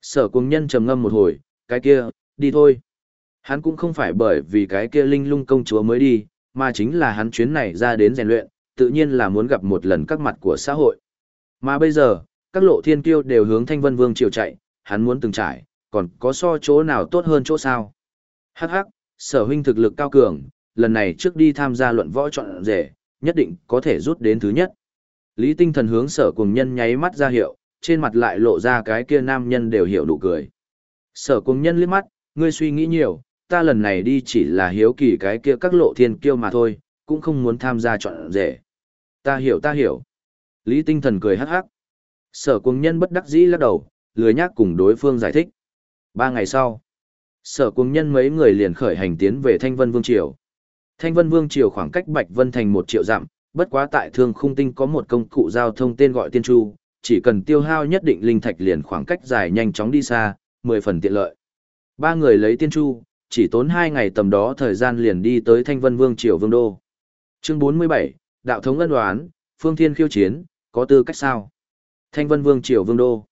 Sở cung nhân trầm ngâm một hồi, cái kia, đi thôi. Hắn cũng không phải bởi vì cái kia linh lung công chúa mới đi, mà chính là hắn chuyến này ra đến rèn luyện, tự nhiên là muốn gặp một lần các mặt của xã hội. Mà bây giờ, các lộ thiên kiêu đều hướng thanh vân vương triều chạy, hắn muốn từng trải, còn có so chỗ nào tốt hơn chỗ sao. Hắc hắc, sở huynh thực lực cao cường, lần này trước đi tham gia luận võ chọn rể, nhất định có thể rút đến thứ nhất. Lý tinh thần hướng sở cùng nhân nháy mắt ra hiệu, trên mặt lại lộ ra cái kia nam nhân đều hiểu đủ cười. Sở cùng nhân liếc mắt, ngươi suy nghĩ nhiều, ta lần này đi chỉ là hiếu kỳ cái kia các lộ thiên kiêu mà thôi, cũng không muốn tham gia chọn rể. Ta hiểu ta hiểu. Lý tinh thần cười hắc hắc. Sở cùng nhân bất đắc dĩ lắc đầu, lười nhác cùng đối phương giải thích. Ba ngày sau, sở cùng nhân mấy người liền khởi hành tiến về Thanh Vân Vương Triều. Thanh Vân Vương Triều khoảng cách Bạch Vân Thành một triệu dặm, bất quá tại thương khung tinh có một công cụ giao thông tên gọi tiên chu, chỉ cần tiêu hao nhất định linh thạch liền khoảng cách dài nhanh chóng đi xa, 10 phần tiện lợi. Ba người lấy tiên chu, chỉ tốn 2 ngày tầm đó thời gian liền đi tới Thanh Vân Vương Triều Vương Đô. Chương 47, Đạo thống ân đoán, Phương Thiên khiêu chiến, có tư cách sao? Thanh Vân Vương Triều Vương Đô.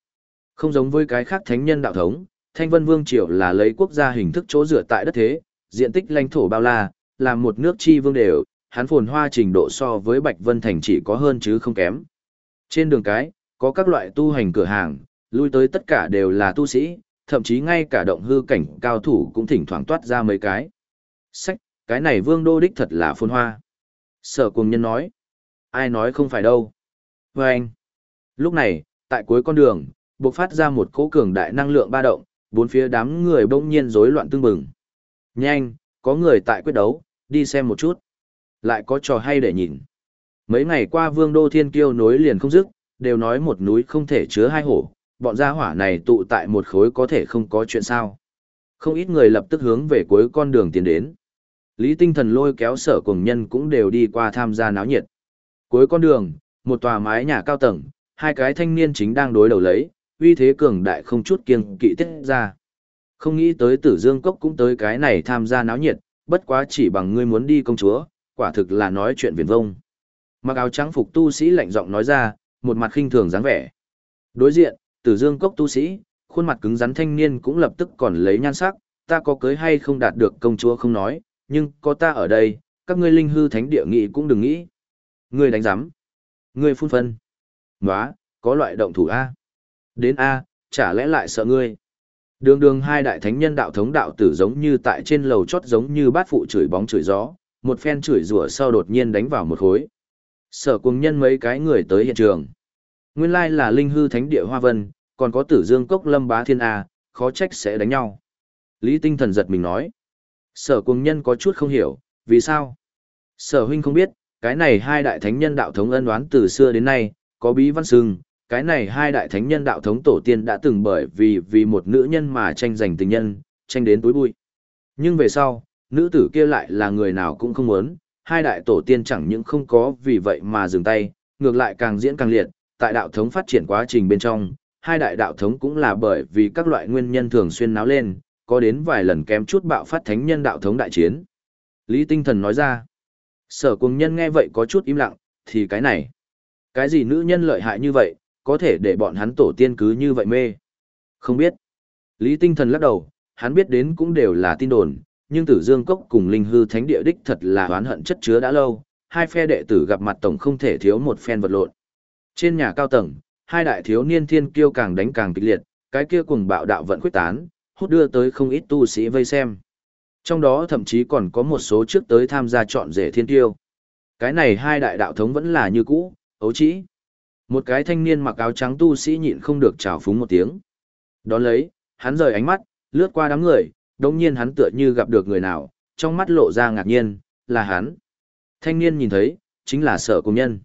Không giống với cái khác thánh nhân đạo thống, Thanh Vân Vương Triều là lấy quốc gia hình thức chỗ dựa tại đất thế, diện tích lãnh thổ bao la, làm một nước chi vương đều, hắn phồn hoa trình độ so với Bạch Vân Thành chỉ có hơn chứ không kém. Trên đường cái, có các loại tu hành cửa hàng, lui tới tất cả đều là tu sĩ, thậm chí ngay cả động hư cảnh cao thủ cũng thỉnh thoảng toát ra mấy cái. Sách, cái này vương đô đích thật là phôn hoa. Sở cùng nhân nói. Ai nói không phải đâu. Và anh. Lúc này, tại cuối con đường, bộc phát ra một cỗ cường đại năng lượng ba động, bốn phía đám người bỗng nhiên rối loạn tương bừng. Nhanh, có người tại quyết đấu, đi xem một chút. Lại có trò hay để nhìn. Mấy ngày qua vương đô thiên kiêu nối liền không dứt, đều nói một núi không thể chứa hai hổ, bọn gia hỏa này tụ tại một khối có thể không có chuyện sao. Không ít người lập tức hướng về cuối con đường tiến đến. Lý tinh thần lôi kéo sở cùng nhân cũng đều đi qua tham gia náo nhiệt. Cuối con đường, một tòa mái nhà cao tầng, hai cái thanh niên chính đang đối đầu lấy, uy thế cường đại không chút kiêng kỵ tiết ra. Không nghĩ tới tử dương cốc cũng tới cái này tham gia náo nhiệt, bất quá chỉ bằng ngươi muốn đi công chúa, quả thực là nói chuyện viển vông. Mặc áo trắng phục tu sĩ lạnh giọng nói ra, một mặt khinh thường dáng vẻ. Đối diện, tử dương cốc tu sĩ, khuôn mặt cứng rắn thanh niên cũng lập tức còn lấy nhan sắc, ta có cưới hay không đạt được công chúa không nói, nhưng có ta ở đây, các ngươi linh hư thánh địa nghị cũng đừng nghĩ. Ngươi đánh giám. Ngươi phun phân. Nóa, có loại động thủ A. Đến A, chả lẽ lại sợ ngươi. Đường đường hai đại thánh nhân đạo thống đạo tử giống như tại trên lầu chót giống như bát phụ chửi bóng chửi gió, một phen chửi rủa sau đột nhiên đánh vào một khối. Sở cùng nhân mấy cái người tới hiện trường. Nguyên lai là linh hư thánh địa hoa vân, còn có tử dương cốc lâm bá thiên A, khó trách sẽ đánh nhau. Lý tinh thần giật mình nói. Sở cùng nhân có chút không hiểu, vì sao? Sở huynh không biết, cái này hai đại thánh nhân đạo thống ân oán từ xưa đến nay, có bí văn sưng, cái này hai đại thánh nhân đạo thống tổ tiên đã từng bởi vì vì một nữ nhân mà tranh giành tình nhân, tranh đến túi bụi. Nhưng về sau, nữ tử kia lại là người nào cũng không muốn, hai đại tổ tiên chẳng những không có vì vậy mà dừng tay, ngược lại càng diễn càng liệt, tại đạo thống phát triển quá trình bên trong, hai đại đạo thống cũng là bởi vì các loại nguyên nhân thường xuyên náo lên, có đến vài lần kém chút bạo phát thánh nhân đạo thống đại chiến. Lý Tinh Thần nói ra, sở cùng nhân nghe vậy có chút im lặng, thì cái này, cái gì nữ nhân lợi hại như vậy, có thể để bọn hắn tổ tiên cứ như vậy mê. Không biết. Lý Tinh Thần lắc đầu, hắn biết đến cũng đều là tin đồn, nhưng Tử Dương Cốc cùng Linh Hư Thánh Địa đích thật là oán hận chất chứa đã lâu, hai phe đệ tử gặp mặt tổng không thể thiếu một phen vật lộn. Trên nhà cao tầng, hai đại thiếu niên thiên kiêu càng đánh càng kịch liệt, cái kia cùng bạo đạo vận quyết tán, hút đưa tới không ít tu sĩ vây xem. Trong đó thậm chí còn có một số trước tới tham gia chọn rể thiên tiêu. Cái này hai đại đạo thống vẫn là như cũ, ấu trĩ. Một cái thanh niên mặc áo trắng tu sĩ nhịn không được trào phúng một tiếng. Đón lấy, hắn rời ánh mắt, lướt qua đám người, đồng nhiên hắn tựa như gặp được người nào, trong mắt lộ ra ngạc nhiên, là hắn. Thanh niên nhìn thấy, chính là sở công nhân.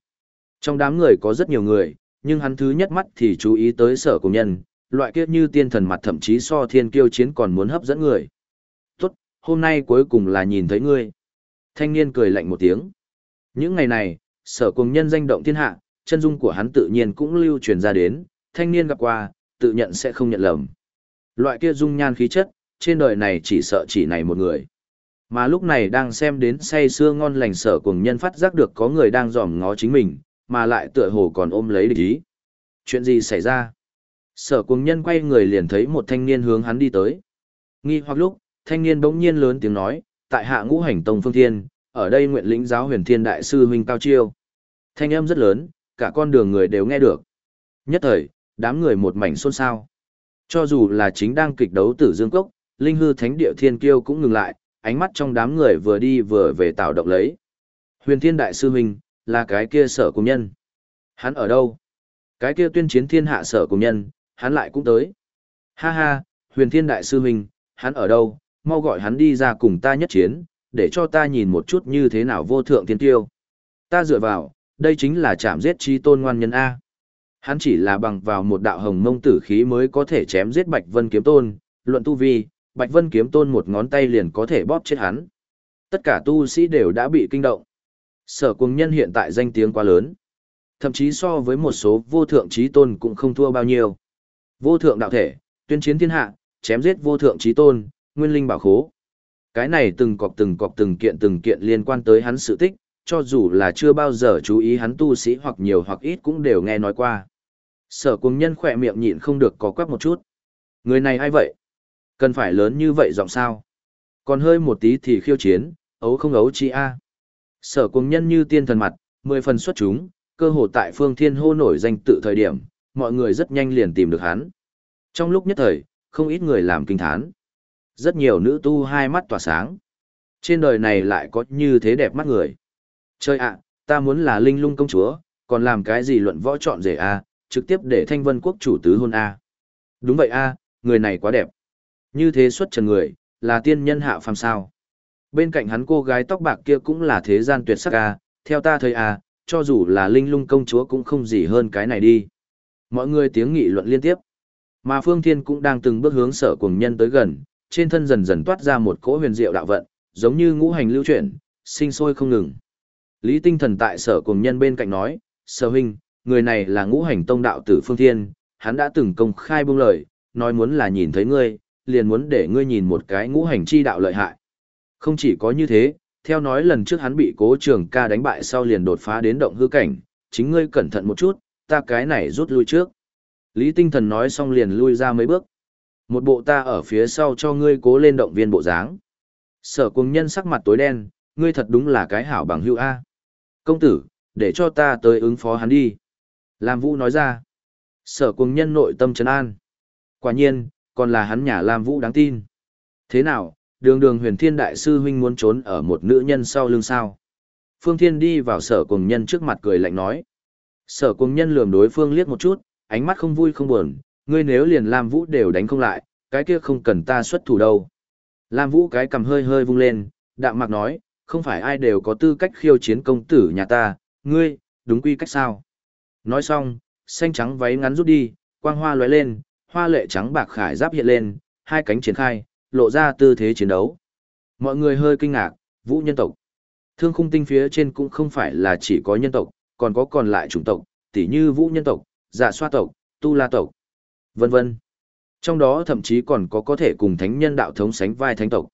Trong đám người có rất nhiều người, nhưng hắn thứ nhất mắt thì chú ý tới sở cùng nhân, loại kiếp như tiên thần mặt thậm chí so thiên kiêu chiến còn muốn hấp dẫn người. Tốt, hôm nay cuối cùng là nhìn thấy ngươi. Thanh niên cười lạnh một tiếng. Những ngày này, sở cùng nhân danh động thiên hạ, chân dung của hắn tự nhiên cũng lưu truyền ra đến, thanh niên gặp qua, tự nhận sẽ không nhận lầm. Loại kia dung nhan khí chất, trên đời này chỉ sợ chỉ này một người. Mà lúc này đang xem đến say sưa ngon lành sở cùng nhân phát giác được có người đang dòm ngó chính mình, mà lại tựa hồ còn ôm lấy địch ý. Chuyện gì xảy ra? Sở cùng nhân quay người liền thấy một thanh niên hướng hắn đi tới. Nghi hoặc lúc, thanh niên bỗng nhiên lớn tiếng nói, tại hạ ngũ hành tông phương thiên, ở đây nguyện lĩnh giáo huyền thiên đại sư huynh cao chiêu. Thanh âm rất lớn, cả con đường người đều nghe được. Nhất thời, đám người một mảnh xôn xao. Cho dù là chính đang kịch đấu tử dương cốc, linh hư thánh địa thiên kiêu cũng ngừng lại, ánh mắt trong đám người vừa đi vừa về tạo động lấy. Huyền thiên đại sư huynh, là cái kia sở cùng nhân. Hắn ở đâu? Cái kia tuyên chiến thiên hạ sở cùng nhân, hắn lại cũng tới. Ha ha, huyền thiên đại sư huynh, hắn ở đâu? Mau gọi hắn đi ra cùng ta nhất chiến, để cho ta nhìn một chút như thế nào vô thượng thiên tiêu. Ta dựa vào, đây chính là chạm giết chi tôn ngoan nhân A. Hắn chỉ là bằng vào một đạo hồng mông tử khí mới có thể chém giết Bạch Vân kiếm tôn, luận tu vi, Bạch Vân kiếm tôn một ngón tay liền có thể bóp chết hắn. Tất cả tu sĩ đều đã bị kinh động. Sở cuồng nhân hiện tại danh tiếng quá lớn. Thậm chí so với một số vô thượng trí tôn cũng không thua bao nhiêu. Vô thượng đạo thể, tuyên chiến thiên hạ, chém giết vô thượng trí tôn, nguyên linh bảo khố. Cái này từng cọc từng cọc từng kiện từng kiện liên quan tới hắn sự tích, cho dù là chưa bao giờ chú ý hắn tu sĩ hoặc nhiều hoặc ít cũng đều nghe nói qua. Sở cuồng nhân khỏe miệng nhịn không được có quắc một chút. Người này ai vậy? Cần phải lớn như vậy giọng sao? Còn hơi một tí thì khiêu chiến, ấu không ấu chi a. Sở cùng nhân như tiên thần mặt, mười phần xuất chúng, cơ hồ tại phương thiên hô nổi danh tự thời điểm, mọi người rất nhanh liền tìm được hắn. Trong lúc nhất thời, không ít người làm kinh thán. Rất nhiều nữ tu hai mắt tỏa sáng. Trên đời này lại có như thế đẹp mắt người. Chơi ạ, ta muốn là linh lung công chúa, còn làm cái gì luận võ chọn rể a, trực tiếp để thanh vân quốc chủ tứ hôn a. Đúng vậy a, người này quá đẹp. Như thế xuất trần người, là tiên nhân hạ phàm sao. Bên cạnh hắn cô gái tóc bạc kia cũng là thế gian tuyệt sắc à, theo ta thấy à cho dù là linh lung công chúa cũng không gì hơn cái này đi. Mọi người tiếng nghị luận liên tiếp. Mà Phương Thiên cũng đang từng bước hướng sở cùng nhân tới gần, trên thân dần dần toát ra một cỗ huyền diệu đạo vận, giống như ngũ hành lưu chuyển, sinh sôi không ngừng. Lý tinh thần tại sở cùng nhân bên cạnh nói, sở huynh, người này là ngũ hành tông đạo tử Phương Thiên, hắn đã từng công khai buông lời, nói muốn là nhìn thấy ngươi, liền muốn để ngươi nhìn một cái ngũ hành chi đạo lợi hại. Không chỉ có như thế, theo nói lần trước hắn bị cố trường ca đánh bại sau liền đột phá đến động hư cảnh, chính ngươi cẩn thận một chút, ta cái này rút lui trước. Lý tinh thần nói xong liền lui ra mấy bước. Một bộ ta ở phía sau cho ngươi cố lên động viên bộ dáng. Sở cùng nhân sắc mặt tối đen, ngươi thật đúng là cái hảo bằng hữu A. Công tử, để cho ta tới ứng phó hắn đi. Lam Vũ nói ra. Sở cùng nhân nội tâm trấn an. Quả nhiên, còn là hắn nhà Lam Vũ đáng tin. Thế nào, đường đường huyền thiên đại sư huynh muốn trốn ở một nữ nhân sau lưng sao? Phương Thiên đi vào sở cùng nhân trước mặt cười lạnh nói. Sở cùng nhân lườm đối phương liếc một chút, ánh mắt không vui không buồn, ngươi nếu liền Lam Vũ đều đánh không lại, cái kia không cần ta xuất thủ đâu. Lam Vũ cái cầm hơi hơi vung lên, đạm mạc nói, không phải ai đều có tư cách khiêu chiến công tử nhà ta, ngươi, đúng quy cách sao. Nói xong, xanh trắng váy ngắn rút đi, quang hoa lóe lên, hoa lệ trắng bạc khải giáp hiện lên, hai cánh triển khai, lộ ra tư thế chiến đấu. Mọi người hơi kinh ngạc, vũ nhân tộc. Thương khung tinh phía trên cũng không phải là chỉ có nhân tộc, còn có còn lại chủng tộc, tỉ như vũ nhân tộc, dạ xoa tộc, tu la tộc, vân vân. Trong đó thậm chí còn có có thể cùng thánh nhân đạo thống sánh vai thánh tộc.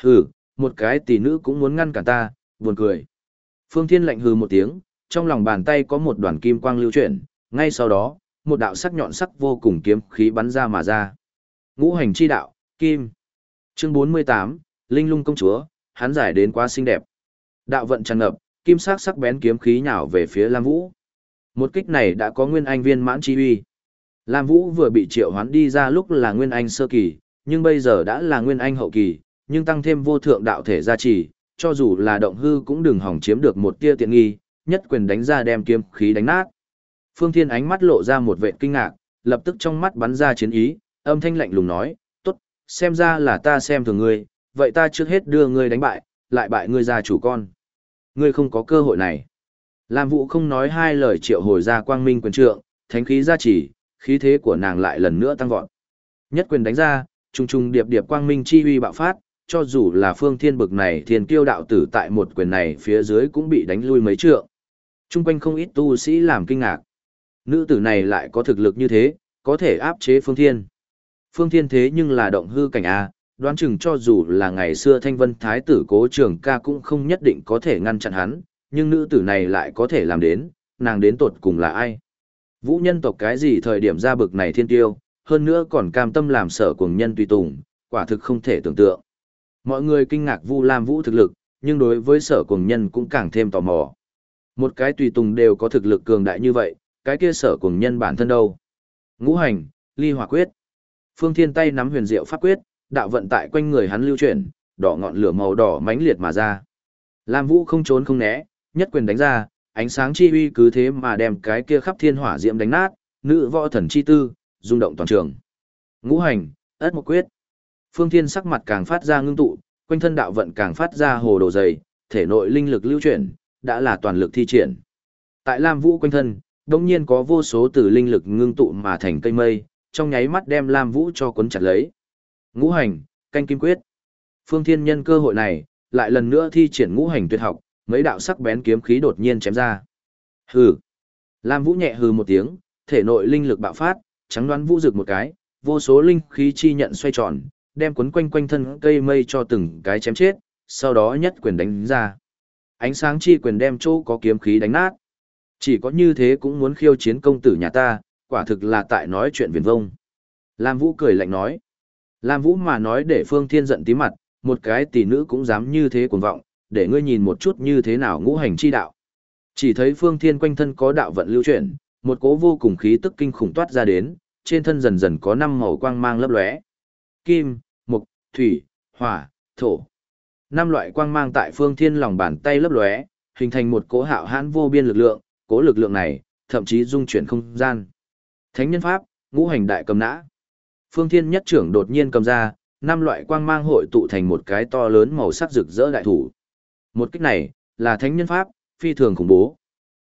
Hừ, một cái tỷ nữ cũng muốn ngăn cả ta, buồn cười. Phương Thiên lạnh hừ một tiếng, trong lòng bàn tay có một đoàn kim quang lưu chuyển, ngay sau đó, một đạo sắc nhọn sắc vô cùng kiếm khí bắn ra mà ra. Ngũ hành chi đạo, kim. Chương 48, Linh Lung công chúa, hắn giải đến quá xinh đẹp. Đạo vận tràn ngập, kim sắc sắc bén kiếm khí nhào về phía Lam Vũ. Một kích này đã có nguyên anh viên mãn chi uy. Lam Vũ vừa bị triệu hoán đi ra lúc là nguyên anh sơ kỳ, nhưng bây giờ đã là nguyên anh hậu kỳ, nhưng tăng thêm vô thượng đạo thể gia trì, cho dù là động hư cũng đừng hỏng chiếm được một tia tiện nghi, nhất quyền đánh ra đem kiếm khí đánh nát. Phương Thiên ánh mắt lộ ra một vẻ kinh ngạc, lập tức trong mắt bắn ra chiến ý, âm thanh lạnh lùng nói, xem ra là ta xem thường ngươi, vậy ta trước hết đưa ngươi đánh bại, lại bại ngươi ra chủ con. Ngươi không có cơ hội này. Lam Vũ không nói hai lời triệu hồi ra quang minh quyền trượng, thánh khí gia trì, khí thế của nàng lại lần nữa tăng vọt. Nhất quyền đánh ra, trùng trùng điệp điệp quang minh chi uy bạo phát, cho dù là phương thiên bực này thiên kiêu đạo tử tại một quyền này phía dưới cũng bị đánh lui mấy trượng. Trung quanh không ít tu sĩ làm kinh ngạc. Nữ tử này lại có thực lực như thế, có thể áp chế phương thiên. Phương thiên thế nhưng là động hư cảnh A, đoán chừng cho dù là ngày xưa thanh vân thái tử cố trường ca cũng không nhất định có thể ngăn chặn hắn, nhưng nữ tử này lại có thể làm đến, nàng đến tột cùng là ai? Vũ nhân tộc cái gì thời điểm ra bực này thiên tiêu, hơn nữa còn cam tâm làm sở cuồng nhân tùy tùng, quả thực không thể tưởng tượng. Mọi người kinh ngạc Vu Lam Vũ thực lực, nhưng đối với sở cuồng nhân cũng càng thêm tò mò. Một cái tùy tùng đều có thực lực cường đại như vậy, cái kia sở cuồng nhân bản thân đâu? Ngũ hành, ly hỏa quyết. Phương Thiên tay nắm huyền diệu pháp quyết, đạo vận tại quanh người hắn lưu chuyển, đỏ ngọn lửa màu đỏ mãnh liệt mà ra. Lam Vũ không trốn không né, nhất quyền đánh ra, ánh sáng chi uy cứ thế mà đem cái kia khắp thiên hỏa diệm đánh nát, nữ võ thần chi tư, rung động toàn trường. Ngũ hành, ất một quyết. Phương Thiên sắc mặt càng phát ra ngưng tụ, quanh thân đạo vận càng phát ra hồ đồ dày, thể nội linh lực lưu chuyển, đã là toàn lực thi triển. Tại Lam Vũ quanh thân, đống nhiên có vô số từ linh lực ngưng tụ mà thành cây mây, trong nháy mắt đem Lam Vũ cho cuốn chặt lấy. Ngũ hành, canh kim quyết. Phương Thiên nhân cơ hội này, lại lần nữa thi triển ngũ hành tuyệt học, mấy đạo sắc bén kiếm khí đột nhiên chém ra. Hừ. Lam Vũ nhẹ hừ một tiếng, thể nội linh lực bạo phát, trắng đoán vũ rực một cái, vô số linh khí chi nhận xoay tròn, đem cuốn quanh quanh thân cây mây cho từng cái chém chết, sau đó nhất quyền đánh ra. Ánh sáng chi quyền đem chỗ có kiếm khí đánh nát. Chỉ có như thế cũng muốn khiêu chiến công tử nhà ta, quả thực là tại nói chuyện viền vông. Lam Vũ cười lạnh nói. Lam Vũ mà nói để Phương Thiên giận tí mặt, một cái tỷ nữ cũng dám như thế cuồng vọng, để ngươi nhìn một chút như thế nào ngũ hành chi đạo. Chỉ thấy phương thiên quanh thân có đạo vận lưu chuyển, một cỗ vô cùng khí tức kinh khủng toát ra đến, trên thân dần dần có năm màu quang mang lấp lóe. Kim, mộc, thủy, hỏa, thổ. Năm loại quang mang tại phương thiên lòng bàn tay lấp lóe, hình thành một cỗ hạo hãn vô biên lực lượng, cỗ lực lượng này thậm chí dung chuyển không gian. Thánh nhân pháp, ngũ hành đại cầm nã. Phương Thiên nhất trưởng đột nhiên cầm ra, năm loại quang mang hội tụ thành một cái to lớn màu sắc rực rỡ đại thủ. Một kích này, là thánh nhân pháp, phi thường khủng bố.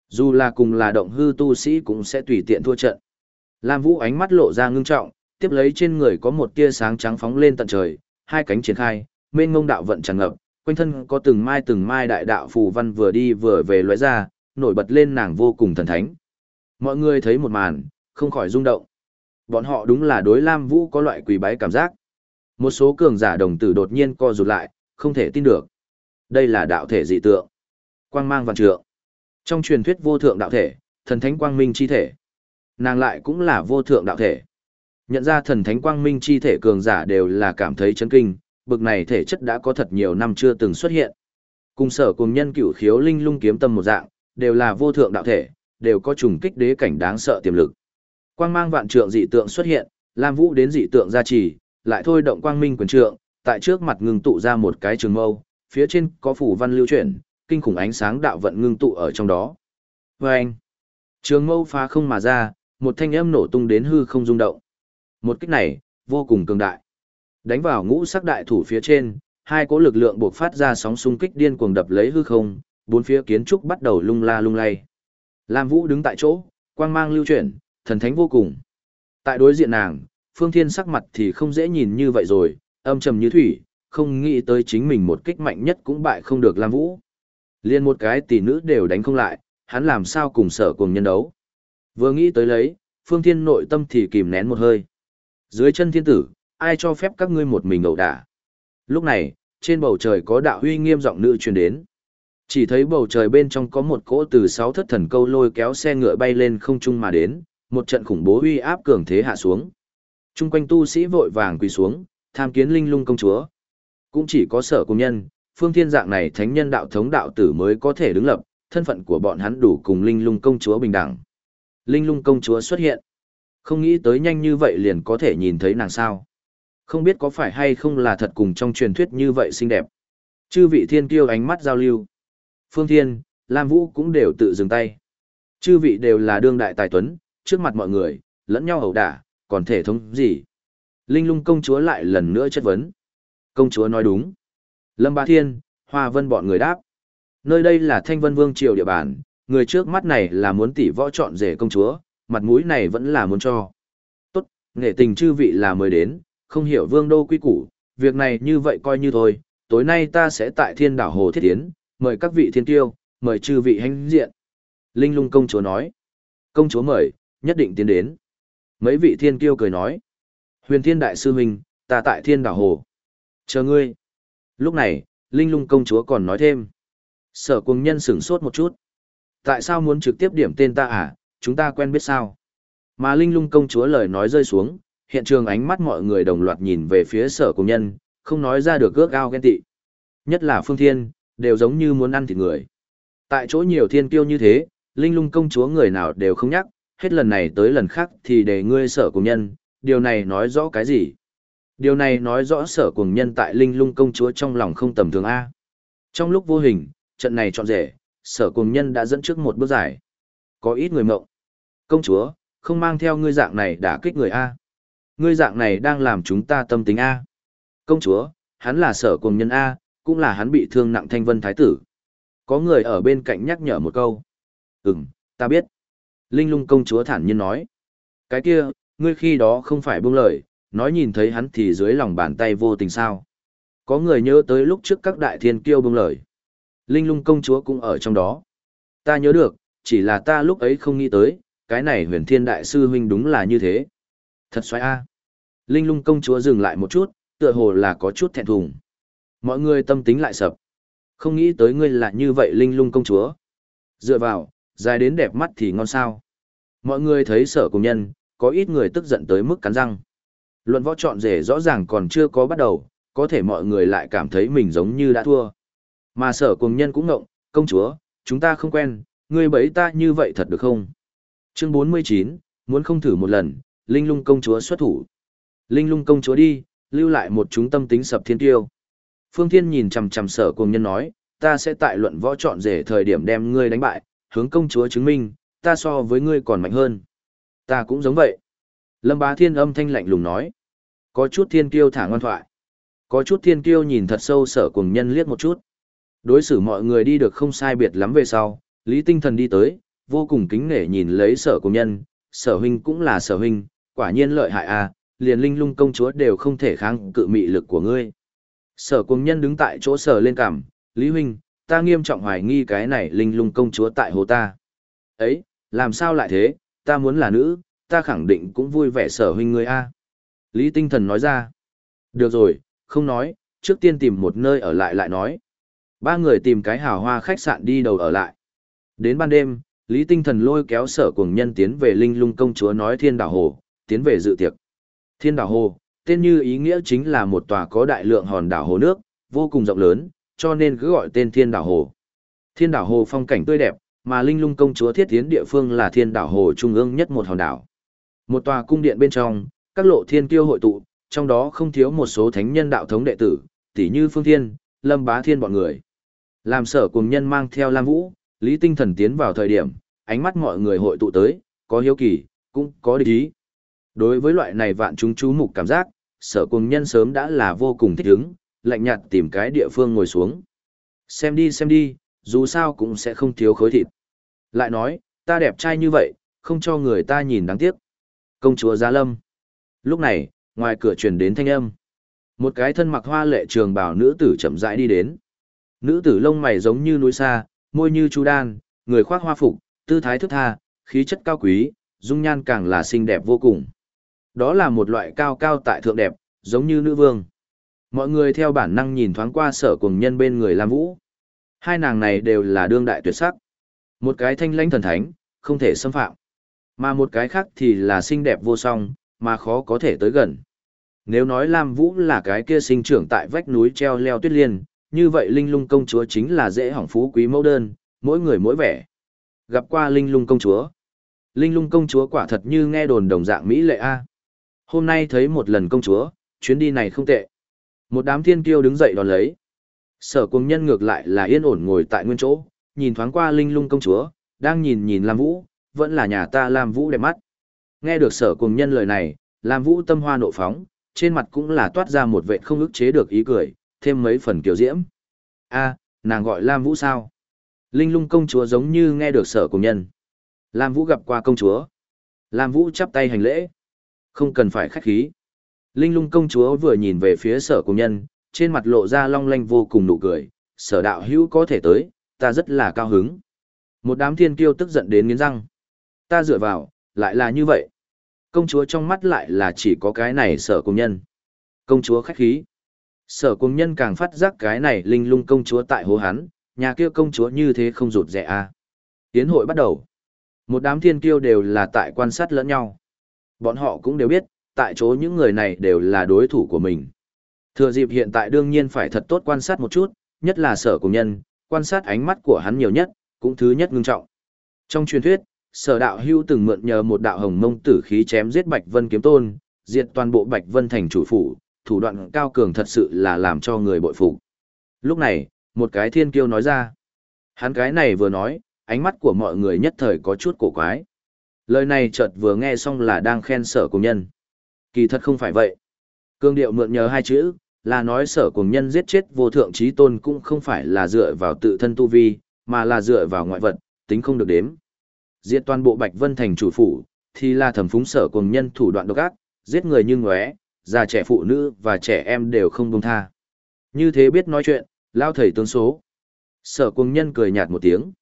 Dù là cùng là động hư tu sĩ cũng sẽ tùy tiện thua trận. Lam Vũ ánh mắt lộ ra ngưng trọng, tiếp lấy trên người có một tia sáng trắng phóng lên tận trời, hai cánh triển khai, mênh ngông đạo vận tràn ngập, quanh thân có từng mai từng mai đại đạo phù văn vừa đi vừa về lóe ra, nổi bật lên nàng vô cùng thần thánh. Mọi người thấy một màn, không khỏi rung động. Bọn họ đúng là đối Lam Vũ có loại quỳ bái cảm giác. Một số cường giả đồng tử đột nhiên co rụt lại, không thể tin được. Đây là đạo thể dị tượng. Quang mang vạn trượng. Trong truyền thuyết vô thượng đạo thể, thần thánh quang minh chi thể. Nàng lại cũng là vô thượng đạo thể. Nhận ra thần thánh quang minh chi thể cường giả đều là cảm thấy chấn kinh, bực này thể chất đã có thật nhiều năm chưa từng xuất hiện. Cùng sở cùng nhân cửu khiếu linh lung kiếm tâm một dạng, đều là vô thượng đạo thể, đều có trùng kích đế cảnh đáng sợ tiềm lực. Quang mang vạn trượng dị tượng xuất hiện, Lam Vũ đến dị tượng gia trì, lại thôi động quang minh quyền trượng, tại trước mặt ngưng tụ ra một cái trường mâu, phía trên có phủ văn lưu chuyển, kinh khủng ánh sáng đạo vận ngưng tụ ở trong đó. Và anh, trường mâu phá không mà ra, một thanh âm nổ tung đến hư không rung động. Một kích này, vô cùng cường đại. Đánh vào ngũ sắc đại thủ phía trên, hai cỗ lực lượng buộc phát ra sóng xung kích điên cuồng đập lấy hư không, bốn phía kiến trúc bắt đầu lung la lung lay. Lam Vũ đứng tại chỗ, quang mang lưu chuyển, thần thánh vô cùng. Tại đối diện nàng, Phương Thiên sắc mặt thì không dễ nhìn như vậy rồi, âm trầm như thủy, không nghĩ tới chính mình một kích mạnh nhất cũng bại không được Lam Vũ. Liên một cái tỷ nữ đều đánh không lại, hắn làm sao cùng sở cùng nhân đấu. Vừa nghĩ tới lấy, Phương Thiên nội tâm thì kìm nén một hơi. Dưới chân thiên tử, ai cho phép các ngươi một mình ẩu đả. Lúc này, trên bầu trời có đạo huy nghiêm giọng nữ truyền đến. Chỉ thấy bầu trời bên trong có một cỗ từ sáu thất thần câu lôi kéo xe ngựa bay lên không trung mà đến, một trận khủng bố uy áp cường thế hạ xuống. Trung quanh tu sĩ vội vàng quỳ xuống, tham kiến linh lung công chúa. Cũng chỉ có sở công nhân, phương thiên dạng này thánh nhân đạo thống đạo tử mới có thể đứng lập, thân phận của bọn hắn đủ cùng linh lung công chúa bình đẳng. Linh lung công chúa xuất hiện. Không nghĩ tới nhanh như vậy liền có thể nhìn thấy nàng sao. Không biết có phải hay không là thật cùng trong truyền thuyết như vậy xinh đẹp. Chư vị thiên kiêu ánh mắt giao lưu. Phương Thiên, Lam Vũ cũng đều tự dừng tay. Chư vị đều là đương đại tài tuấn, trước mặt mọi người, lẫn nhau ẩu đả, còn thể thống gì? Linh lung công chúa lại lần nữa chất vấn. Công chúa nói đúng. Lâm ba Thiên, Hoa Vân bọn người đáp. Nơi đây là Thanh Vân Vương triều địa bàn, người trước mắt này là muốn tỷ võ chọn rể công chúa, mặt mũi này vẫn là muốn cho. Tốt, nghệ tình chư vị là mới đến, không hiểu vương đô quy củ, việc này như vậy coi như thôi, tối nay ta sẽ tại thiên đảo Hồ Thiết Tiến, mời các vị thiên tiêu, mời chư vị hành diện. Linh lung công chúa nói. Công chúa mời, nhất định tiến đến. Mấy vị thiên kiêu cười nói. Huyền thiên đại sư huynh, ta tại thiên đảo hồ. Chờ ngươi. Lúc này, Linh lung công chúa còn nói thêm. Sở cùng nhân sửng sốt một chút. Tại sao muốn trực tiếp điểm tên ta à, chúng ta quen biết sao? Mà Linh lung công chúa lời nói rơi xuống, hiện trường ánh mắt mọi người đồng loạt nhìn về phía sở cùng nhân, không nói ra được ước ao ghen tị. Nhất là Phương Thiên, đều giống như muốn ăn thịt người. Tại chỗ nhiều thiên kiêu như thế, Linh lung công chúa người nào đều không nhắc, hết lần này tới lần khác thì để ngươi sở cùng nhân, điều này nói rõ cái gì? Điều này nói rõ sở cùng nhân tại linh lung công chúa trong lòng không tầm thường A. Trong lúc vô hình, trận này trọn rể, sở cùng nhân đã dẫn trước một bước giải. Có ít người mộng. Công chúa, không mang theo ngươi dạng này đã kích người A. Ngươi dạng này đang làm chúng ta tâm tính A. Công chúa, hắn là sở cùng nhân A, cũng là hắn bị thương nặng thanh vân thái tử. Có người ở bên cạnh nhắc nhở một câu. Ừm, ta biết. Linh lung công chúa thản nhiên nói. Cái kia, ngươi khi đó không phải buông lời, nói nhìn thấy hắn thì dưới lòng bàn tay vô tình sao. Có người nhớ tới lúc trước các đại thiên kiêu buông lời. Linh lung công chúa cũng ở trong đó. Ta nhớ được, chỉ là ta lúc ấy không nghĩ tới, cái này huyền thiên đại sư huynh đúng là như thế. Thật xoáy a. Linh lung công chúa dừng lại một chút, tựa hồ là có chút thẹn thùng. Mọi người tâm tính lại sập. Không nghĩ tới ngươi là như vậy linh lung công chúa. Dựa vào, dài đến đẹp mắt thì ngon sao. Mọi người thấy sở cùng nhân, có ít người tức giận tới mức cắn răng. Luận võ chọn rể rõ ràng còn chưa có bắt đầu, có thể mọi người lại cảm thấy mình giống như đã thua. Mà sở cùng nhân cũng ngộng, công chúa, chúng ta không quen, ngươi bẫy ta như vậy thật được không? Chương 49, muốn không thử một lần, Linh lung công chúa xuất thủ. Linh lung công chúa đi, lưu lại một chúng tâm tính sập thiên tiêu. Phương Thiên nhìn chằm chằm sở cùng nhân nói, ta sẽ tại luận võ chọn rể thời điểm đem ngươi đánh bại, hướng công chúa chứng minh, ta so với ngươi còn mạnh hơn. Ta cũng giống vậy. Lâm bá thiên âm thanh lạnh lùng nói. Có chút thiên kiêu thả ngoan thoại. Có chút thiên kiêu nhìn thật sâu sở cùng nhân liếc một chút. Đối xử mọi người đi được không sai biệt lắm về sau, Lý Tinh Thần đi tới, vô cùng kính nể nhìn lấy sở cùng nhân, sở huynh cũng là sở huynh, quả nhiên lợi hại à, liền linh lung công chúa đều không thể kháng cự mị lực của ngươi. Sở cùng nhân đứng tại chỗ sở lên cảm, Lý huynh, ta nghiêm trọng hoài nghi cái này linh lung công chúa tại hồ ta. Ấy, làm sao lại thế, ta muốn là nữ, ta khẳng định cũng vui vẻ sở huynh ngươi a. Lý tinh thần nói ra. Được rồi, không nói, trước tiên tìm một nơi ở lại lại nói. Ba người tìm cái hào hoa khách sạn đi đầu ở lại. Đến ban đêm, Lý tinh thần lôi kéo sở cùng nhân tiến về linh lung công chúa nói thiên đảo hồ, tiến về dự tiệc. Thiên đảo hồ, tên như ý nghĩa chính là một tòa có đại lượng hòn đảo hồ nước, vô cùng rộng lớn, cho nên cứ gọi tên thiên đảo hồ. Thiên đảo hồ phong cảnh tươi đẹp, mà linh lung công chúa thiết tiến địa phương là thiên đảo hồ trung ương nhất một hòn đảo. Một tòa cung điện bên trong, các lộ thiên kiêu hội tụ, trong đó không thiếu một số thánh nhân đạo thống đệ tử, tỷ như Phương Thiên, Lâm Bá Thiên bọn người. Làm sở cùng nhân mang theo Lam Vũ, Lý Tinh Thần tiến vào thời điểm, ánh mắt mọi người hội tụ tới, có hiếu kỳ, cũng có địch ý. Đối với loại này vạn chúng chú mục cảm giác, sở cùng nhân sớm đã là vô cùng thích ứng, lạnh nhạt tìm cái địa phương ngồi xuống. Xem đi xem đi, dù sao cũng sẽ không thiếu khối thịt. Lại nói, ta đẹp trai như vậy, không cho người ta nhìn đáng tiếc. Công chúa Gia Lâm. Lúc này, ngoài cửa truyền đến thanh âm. Một cái thân mặc hoa lệ trường bào nữ tử chậm rãi đi đến. Nữ tử lông mày giống như núi xa, môi như chu đan, người khoác hoa phục, tư thái thức tha, khí chất cao quý, dung nhan càng là xinh đẹp vô cùng. Đó là một loại cao cao tại thượng đẹp, giống như nữ vương. Mọi người theo bản năng nhìn thoáng qua sở cùng nhân bên người Lam Vũ. Hai nàng này đều là đương đại tuyệt sắc. Một cái thanh lãnh thần thánh, không thể xâm phạm. Mà một cái khác thì là xinh đẹp vô song, mà khó có thể tới gần. Nếu nói Lam Vũ là cái kia sinh trưởng tại vách núi treo leo tuyết liên, như vậy Linh Lung công chúa chính là dễ hỏng phú quý mẫu đơn, mỗi người mỗi vẻ. Gặp qua Linh Lung công chúa. Linh Lung công chúa quả thật như nghe đồn đồng dạng Mỹ lệ A. Hôm nay thấy một lần công chúa, chuyến đi này không tệ. Một đám thiên kiêu đứng dậy đón lấy. Sở cuồng nhân ngược lại là yên ổn ngồi tại nguyên chỗ, nhìn thoáng qua linh lung công chúa, đang nhìn nhìn Lam Vũ, vẫn là nhà ta Lam Vũ đẹp mắt. Nghe được sở cuồng nhân lời này, Lam Vũ tâm hoa nộ phóng, trên mặt cũng là toát ra một vệ không ức chế được ý cười, thêm mấy phần kiều diễm. a nàng gọi Lam Vũ sao? Linh lung công chúa giống như nghe được sở cuồng nhân. Lam Vũ gặp qua công chúa. Lam Vũ chắp tay hành lễ. Không cần phải khách khí. Linh lung công chúa vừa nhìn về phía sở cùng nhân, trên mặt lộ ra long lanh vô cùng nụ cười, sở đạo hữu có thể tới, ta rất là cao hứng. Một đám thiên kiêu tức giận đến nghiến răng. Ta dựa vào, lại là như vậy. Công chúa trong mắt lại là chỉ có cái này sở công nhân. Công chúa khách khí. Sở công nhân càng phát giác cái này linh lung công chúa tại hồ hắn, nhà kia công chúa như thế không rụt rẻ à. Tiến hội bắt đầu. Một đám thiên kiêu đều là tại quan sát lẫn nhau. Bọn họ cũng đều biết, tại chỗ những người này đều là đối thủ của mình. Thừa dịp hiện tại đương nhiên phải thật tốt quan sát một chút, nhất là sở cùng nhân, quan sát ánh mắt của hắn nhiều nhất, cũng thứ nhất ngưng trọng. Trong truyền thuyết, sở đạo hưu từng mượn nhờ một đạo hồng mông tử khí chém giết Bạch Vân kiếm tôn, diệt toàn bộ Bạch Vân thành chủ phủ, thủ đoạn cao cường thật sự là làm cho người bội phục. Lúc này, một cái thiên kiêu nói ra. Hắn cái này vừa nói, ánh mắt của mọi người nhất thời có chút cổ quái. Lời này chợt vừa nghe xong là đang khen sở cùng nhân. Kỳ thật không phải vậy. Cương điệu mượn nhờ hai chữ, là nói sở cùng nhân giết chết vô thượng trí tôn cũng không phải là dựa vào tự thân tu vi, mà là dựa vào ngoại vật, tính không được đếm. Giết toàn bộ Bạch Vân thành chủ phủ, thì là thẩm phúng sở cùng nhân thủ đoạn độc ác, giết người như ngóe, già trẻ phụ nữ và trẻ em đều không buông tha. Như thế biết nói chuyện, lao thầy tướng số. Sở cùng nhân cười nhạt một tiếng.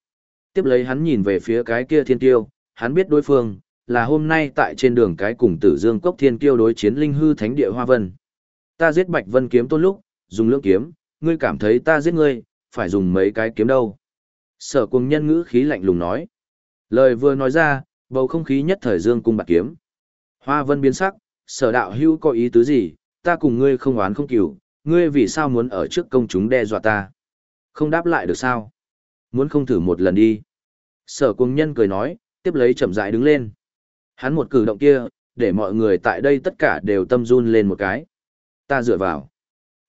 Tiếp lấy hắn nhìn về phía cái kia thiên tiêu, hắn biết đối phương, là hôm nay tại trên đường cái cùng tử dương cốc thiên kiêu đối chiến linh hư thánh địa hoa vân. Ta giết bạch vân kiếm tôn lúc, dùng lưỡng kiếm, ngươi cảm thấy ta giết ngươi, phải dùng mấy cái kiếm đâu. Sở cùng nhân ngữ khí lạnh lùng nói. Lời vừa nói ra, bầu không khí nhất thời dương cung bạc kiếm. Hoa vân biến sắc, sở đạo hưu có ý tứ gì, ta cùng ngươi không oán không cửu, ngươi vì sao muốn ở trước công chúng đe dọa ta. Không đáp lại được sao? Muốn không thử một lần đi. Sở cùng nhân cười nói, tiếp lấy chậm rãi đứng lên. Hắn một cử động kia, để mọi người tại đây tất cả đều tâm run lên một cái. Ta dựa vào.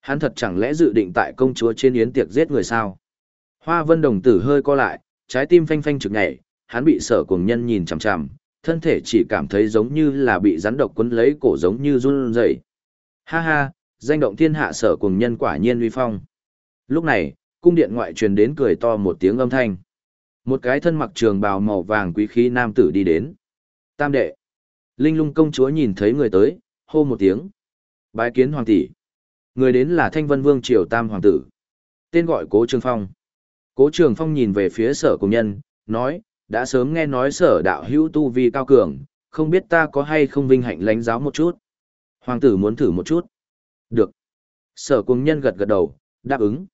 Hắn thật chẳng lẽ dự định tại công chúa trên yến tiệc giết người sao? Hoa vân đồng tử hơi co lại, trái tim phanh phanh trực nhảy, hắn bị sở cùng nhân nhìn chằm chằm, thân thể chỉ cảm thấy giống như là bị rắn độc quấn lấy cổ giống như run rẩy. Ha ha, danh động thiên hạ sở cùng nhân quả nhiên uy phong. Lúc này, cung điện ngoại truyền đến cười to một tiếng âm thanh. Một cái thân mặc trường bào màu vàng quý khí nam tử đi đến. Tam đệ. Linh lung công chúa nhìn thấy người tới, hô một tiếng. Bái kiến hoàng tỷ. Người đến là Thanh Vân Vương Triều Tam Hoàng tử. Tên gọi Cố Trường Phong. Cố Trường Phong nhìn về phía sở cùng nhân, nói, đã sớm nghe nói sở đạo hữu tu vi cao cường, không biết ta có hay không vinh hạnh lãnh giáo một chút. Hoàng tử muốn thử một chút. Được. Sở cùng nhân gật gật đầu, đáp ứng.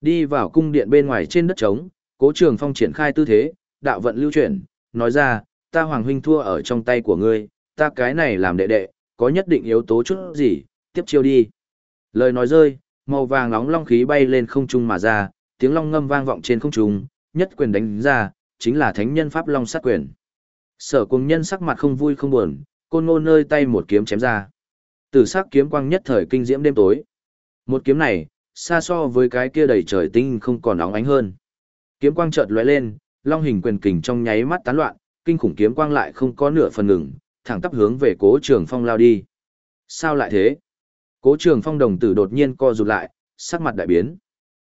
Đi vào cung điện bên ngoài trên đất trống, cố trường phong triển khai tư thế, đạo vận lưu chuyển, nói ra, ta hoàng huynh thua ở trong tay của ngươi, ta cái này làm đệ đệ, có nhất định yếu tố chút gì, tiếp chiêu đi. Lời nói rơi, màu vàng nóng long khí bay lên không trung mà ra, tiếng long ngâm vang vọng trên không trung, nhất quyền đánh ra, chính là thánh nhân pháp long sát quyền. Sở cùng nhân sắc mặt không vui không buồn, côn ngô nơi tay một kiếm chém ra. Tử sắc kiếm quang nhất thời kinh diễm đêm tối. Một kiếm này, xa so với cái kia đầy trời tinh không còn óng ánh hơn. Kiếm quang chợt lóe lên, long hình quyền kình trong nháy mắt tán loạn, kinh khủng kiếm quang lại không có nửa phần ngừng, thẳng tắp hướng về Cố Trường Phong lao đi. Sao lại thế? Cố Trường Phong đồng tử đột nhiên co rụt lại, sắc mặt đại biến.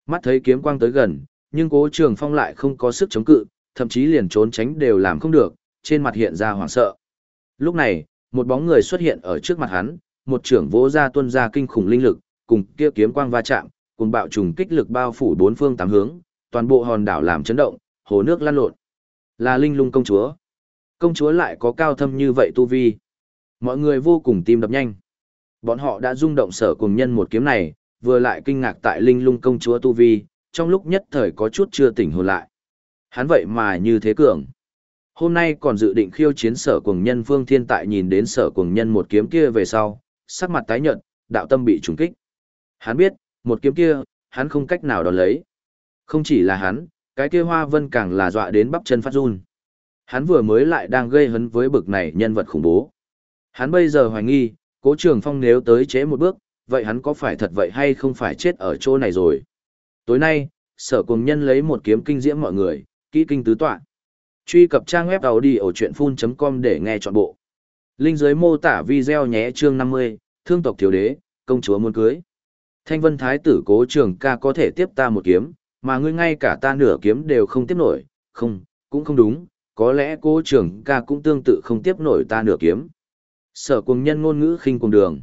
Mắt thấy kiếm quang tới gần, nhưng Cố Trường Phong lại không có sức chống cự, thậm chí liền trốn tránh đều làm không được, trên mặt hiện ra hoảng sợ. Lúc này, một bóng người xuất hiện ở trước mặt hắn, một trưởng vỗ ra tuân ra kinh khủng linh lực, cùng kia kiếm quang va chạm, cùng bạo trùng kích lực bao phủ bốn phương tám hướng, toàn bộ hòn đảo làm chấn động, hồ nước lan lộn. Là linh lung công chúa. Công chúa lại có cao thâm như vậy tu vi. Mọi người vô cùng tim đập nhanh. Bọn họ đã rung động sở cùng nhân một kiếm này, vừa lại kinh ngạc tại linh lung công chúa tu vi, trong lúc nhất thời có chút chưa tỉnh hồn lại. Hắn vậy mà như thế cường. Hôm nay còn dự định khiêu chiến sở cùng nhân phương thiên tại nhìn đến sở cùng nhân một kiếm kia về sau, sắc mặt tái nhợt, đạo tâm bị trùng kích. Hắn biết, một kiếm kia, hắn không cách nào đón lấy. Không chỉ là hắn, cái kia hoa vân càng là dọa đến bắp chân phát run. Hắn vừa mới lại đang gây hấn với bực này nhân vật khủng bố. Hắn bây giờ hoài nghi, cố trường phong nếu tới chế một bước, vậy hắn có phải thật vậy hay không phải chết ở chỗ này rồi. Tối nay, sở cùng nhân lấy một kiếm kinh diễm mọi người, kỹ kinh tứ tọa. Truy cập trang web đầu đi ở chuyện full.com để nghe trọn bộ. Linh dưới mô tả video nhé chương 50, thương tộc thiếu đế, công chúa muốn cưới. Thanh vân thái tử cố trường ca có thể tiếp ta một kiếm, mà ngươi ngay cả ta nửa kiếm đều không tiếp nổi, không, cũng không đúng, có lẽ cố trường ca cũng tương tự không tiếp nổi ta nửa kiếm. Sở cùng nhân ngôn ngữ khinh cùng đường.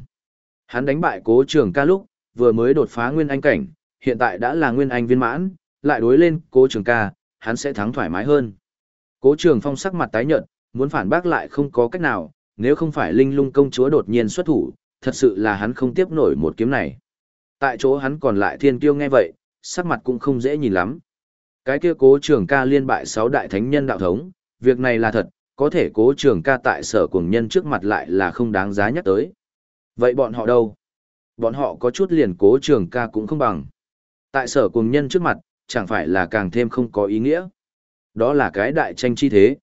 Hắn đánh bại cố trường ca lúc, vừa mới đột phá nguyên anh cảnh, hiện tại đã là nguyên anh viên mãn, lại đối lên cố trường ca, hắn sẽ thắng thoải mái hơn. Cố trường phong sắc mặt tái nhợt, muốn phản bác lại không có cách nào, nếu không phải linh lung công chúa đột nhiên xuất thủ, thật sự là hắn không tiếp nổi một kiếm này. Tại chỗ hắn còn lại thiên kiêu nghe vậy, sắc mặt cũng không dễ nhìn lắm. Cái kia cố trường ca liên bại sáu đại thánh nhân đạo thống, việc này là thật, có thể cố trường ca tại sở cùng nhân trước mặt lại là không đáng giá nhắc tới. Vậy bọn họ đâu? Bọn họ có chút liền cố trường ca cũng không bằng. Tại sở cùng nhân trước mặt, chẳng phải là càng thêm không có ý nghĩa. Đó là cái đại tranh chi thế.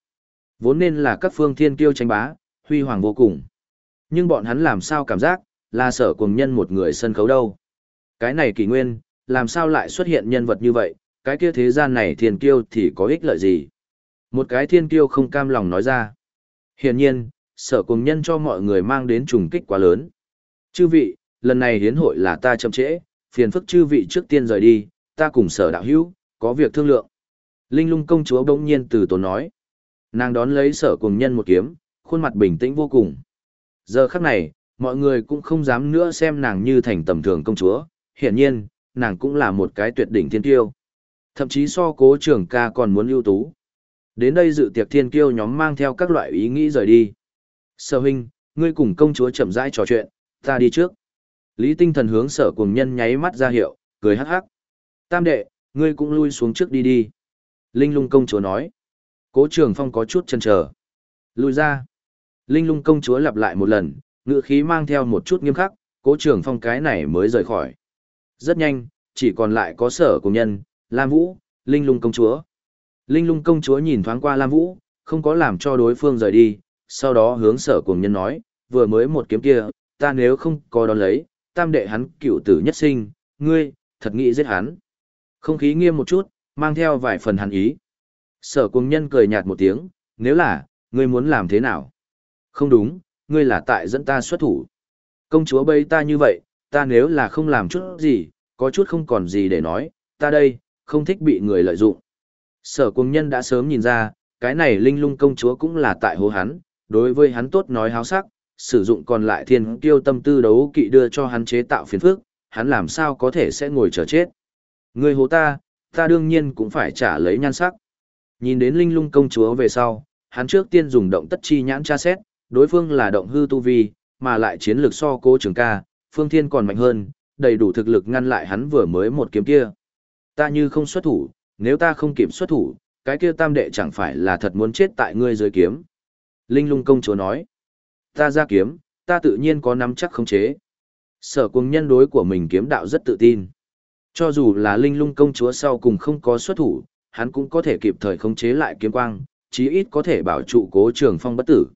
Vốn nên là các phương thiên kiêu tranh bá, huy hoàng vô cùng. Nhưng bọn hắn làm sao cảm giác, là sở cùng nhân một người sân khấu đâu. Cái này kỳ nguyên, làm sao lại xuất hiện nhân vật như vậy, cái kia thế gian này thiên kiêu thì có ích lợi gì. Một cái thiên kiêu không cam lòng nói ra. Hiển nhiên, sở cùng nhân cho mọi người mang đến trùng kích quá lớn. Chư vị, lần này hiến hội là ta chậm trễ, phiền phức chư vị trước tiên rời đi, ta cùng sở đạo hữu, có việc thương lượng. Linh lung công chúa bỗng nhiên từ tốn nói. Nàng đón lấy sở cùng nhân một kiếm, khuôn mặt bình tĩnh vô cùng. Giờ khắc này, mọi người cũng không dám nữa xem nàng như thành tầm thường công chúa, hiển nhiên, nàng cũng là một cái tuyệt đỉnh thiên tiêu. Thậm chí so cố trưởng ca còn muốn ưu tú. Đến đây dự tiệc thiên kiêu nhóm mang theo các loại ý nghĩ rời đi. Sở huynh, ngươi cùng công chúa chậm rãi trò chuyện, ta đi trước. Lý tinh thần hướng sở cùng nhân nháy mắt ra hiệu, cười hắc hắc. Tam đệ, ngươi cũng lui xuống trước đi đi. Linh lung công chúa nói. Cố trường phong có chút chân chờ. Lui ra. Linh lung công chúa lặp lại một lần, ngựa khí mang theo một chút nghiêm khắc, cố trường phong cái này mới rời khỏi. Rất nhanh, chỉ còn lại có sở cùng nhân, Lam Vũ, Linh Lung công chúa. Linh Lung công chúa nhìn thoáng qua Lam Vũ, không có làm cho đối phương rời đi, sau đó hướng sở cùng nhân nói, vừa mới một kiếm kia, ta nếu không có đón lấy, tam đệ hắn cựu tử nhất sinh, ngươi, thật nghĩ giết hắn. Không khí nghiêm một chút, mang theo vài phần hàn ý. Sở cùng nhân cười nhạt một tiếng, nếu là, ngươi muốn làm thế nào? Không đúng, ngươi là tại dẫn ta xuất thủ. Công chúa bây ta như vậy, ta nếu là không làm chút gì, có chút không còn gì để nói, ta đây, không thích bị người lợi dụng. Sở cùng nhân đã sớm nhìn ra, cái này linh lung công chúa cũng là tại hố hắn, đối với hắn tốt nói háo sắc, sử dụng còn lại thiên kiêu tâm tư đấu kỵ đưa cho hắn chế tạo phiền phức, hắn làm sao có thể sẽ ngồi chờ chết. Người hố ta, ta đương nhiên cũng phải trả lấy nhan sắc. Nhìn đến linh lung công chúa về sau, hắn trước tiên dùng động tất chi nhãn tra xét, đối phương là động hư tu vi, mà lại chiến lược so cố trường ca, phương thiên còn mạnh hơn, đầy đủ thực lực ngăn lại hắn vừa mới một kiếm kia. Ta như không xuất thủ, nếu ta không kịp xuất thủ, cái kia tam đệ chẳng phải là thật muốn chết tại ngươi dưới kiếm. Linh lung công chúa nói, ta ra kiếm, ta tự nhiên có nắm chắc khống chế. Sở cùng nhân đối của mình kiếm đạo rất tự tin. Cho dù là linh lung công chúa sau cùng không có xuất thủ, hắn cũng có thể kịp thời khống chế lại kiếm quang, chí ít có thể bảo trụ cố trường phong bất tử.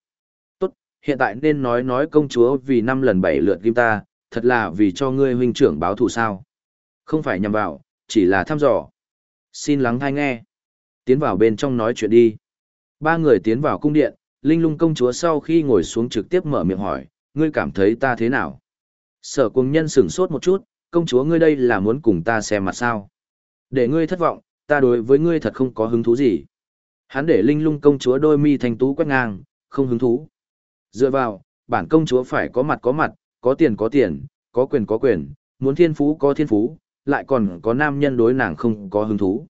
Tốt, hiện tại nên nói nói công chúa vì năm lần bảy lượt kim ta, thật là vì cho ngươi huynh trưởng báo thù sao. Không phải nhằm vào, chỉ là thăm dò. Xin lắng thai nghe. Tiến vào bên trong nói chuyện đi. Ba người tiến vào cung điện, Linh lung công chúa sau khi ngồi xuống trực tiếp mở miệng hỏi, ngươi cảm thấy ta thế nào? Sở cung nhân sửng sốt một chút, công chúa ngươi đây là muốn cùng ta xem mặt sao? Để ngươi thất vọng, ta đối với ngươi thật không có hứng thú gì. Hắn để linh lung công chúa đôi mi thành tú quét ngang, không hứng thú. Dựa vào, bản công chúa phải có mặt có mặt, có tiền có tiền, có quyền có quyền, muốn thiên phú có thiên phú, lại còn có nam nhân đối nàng không có hứng thú.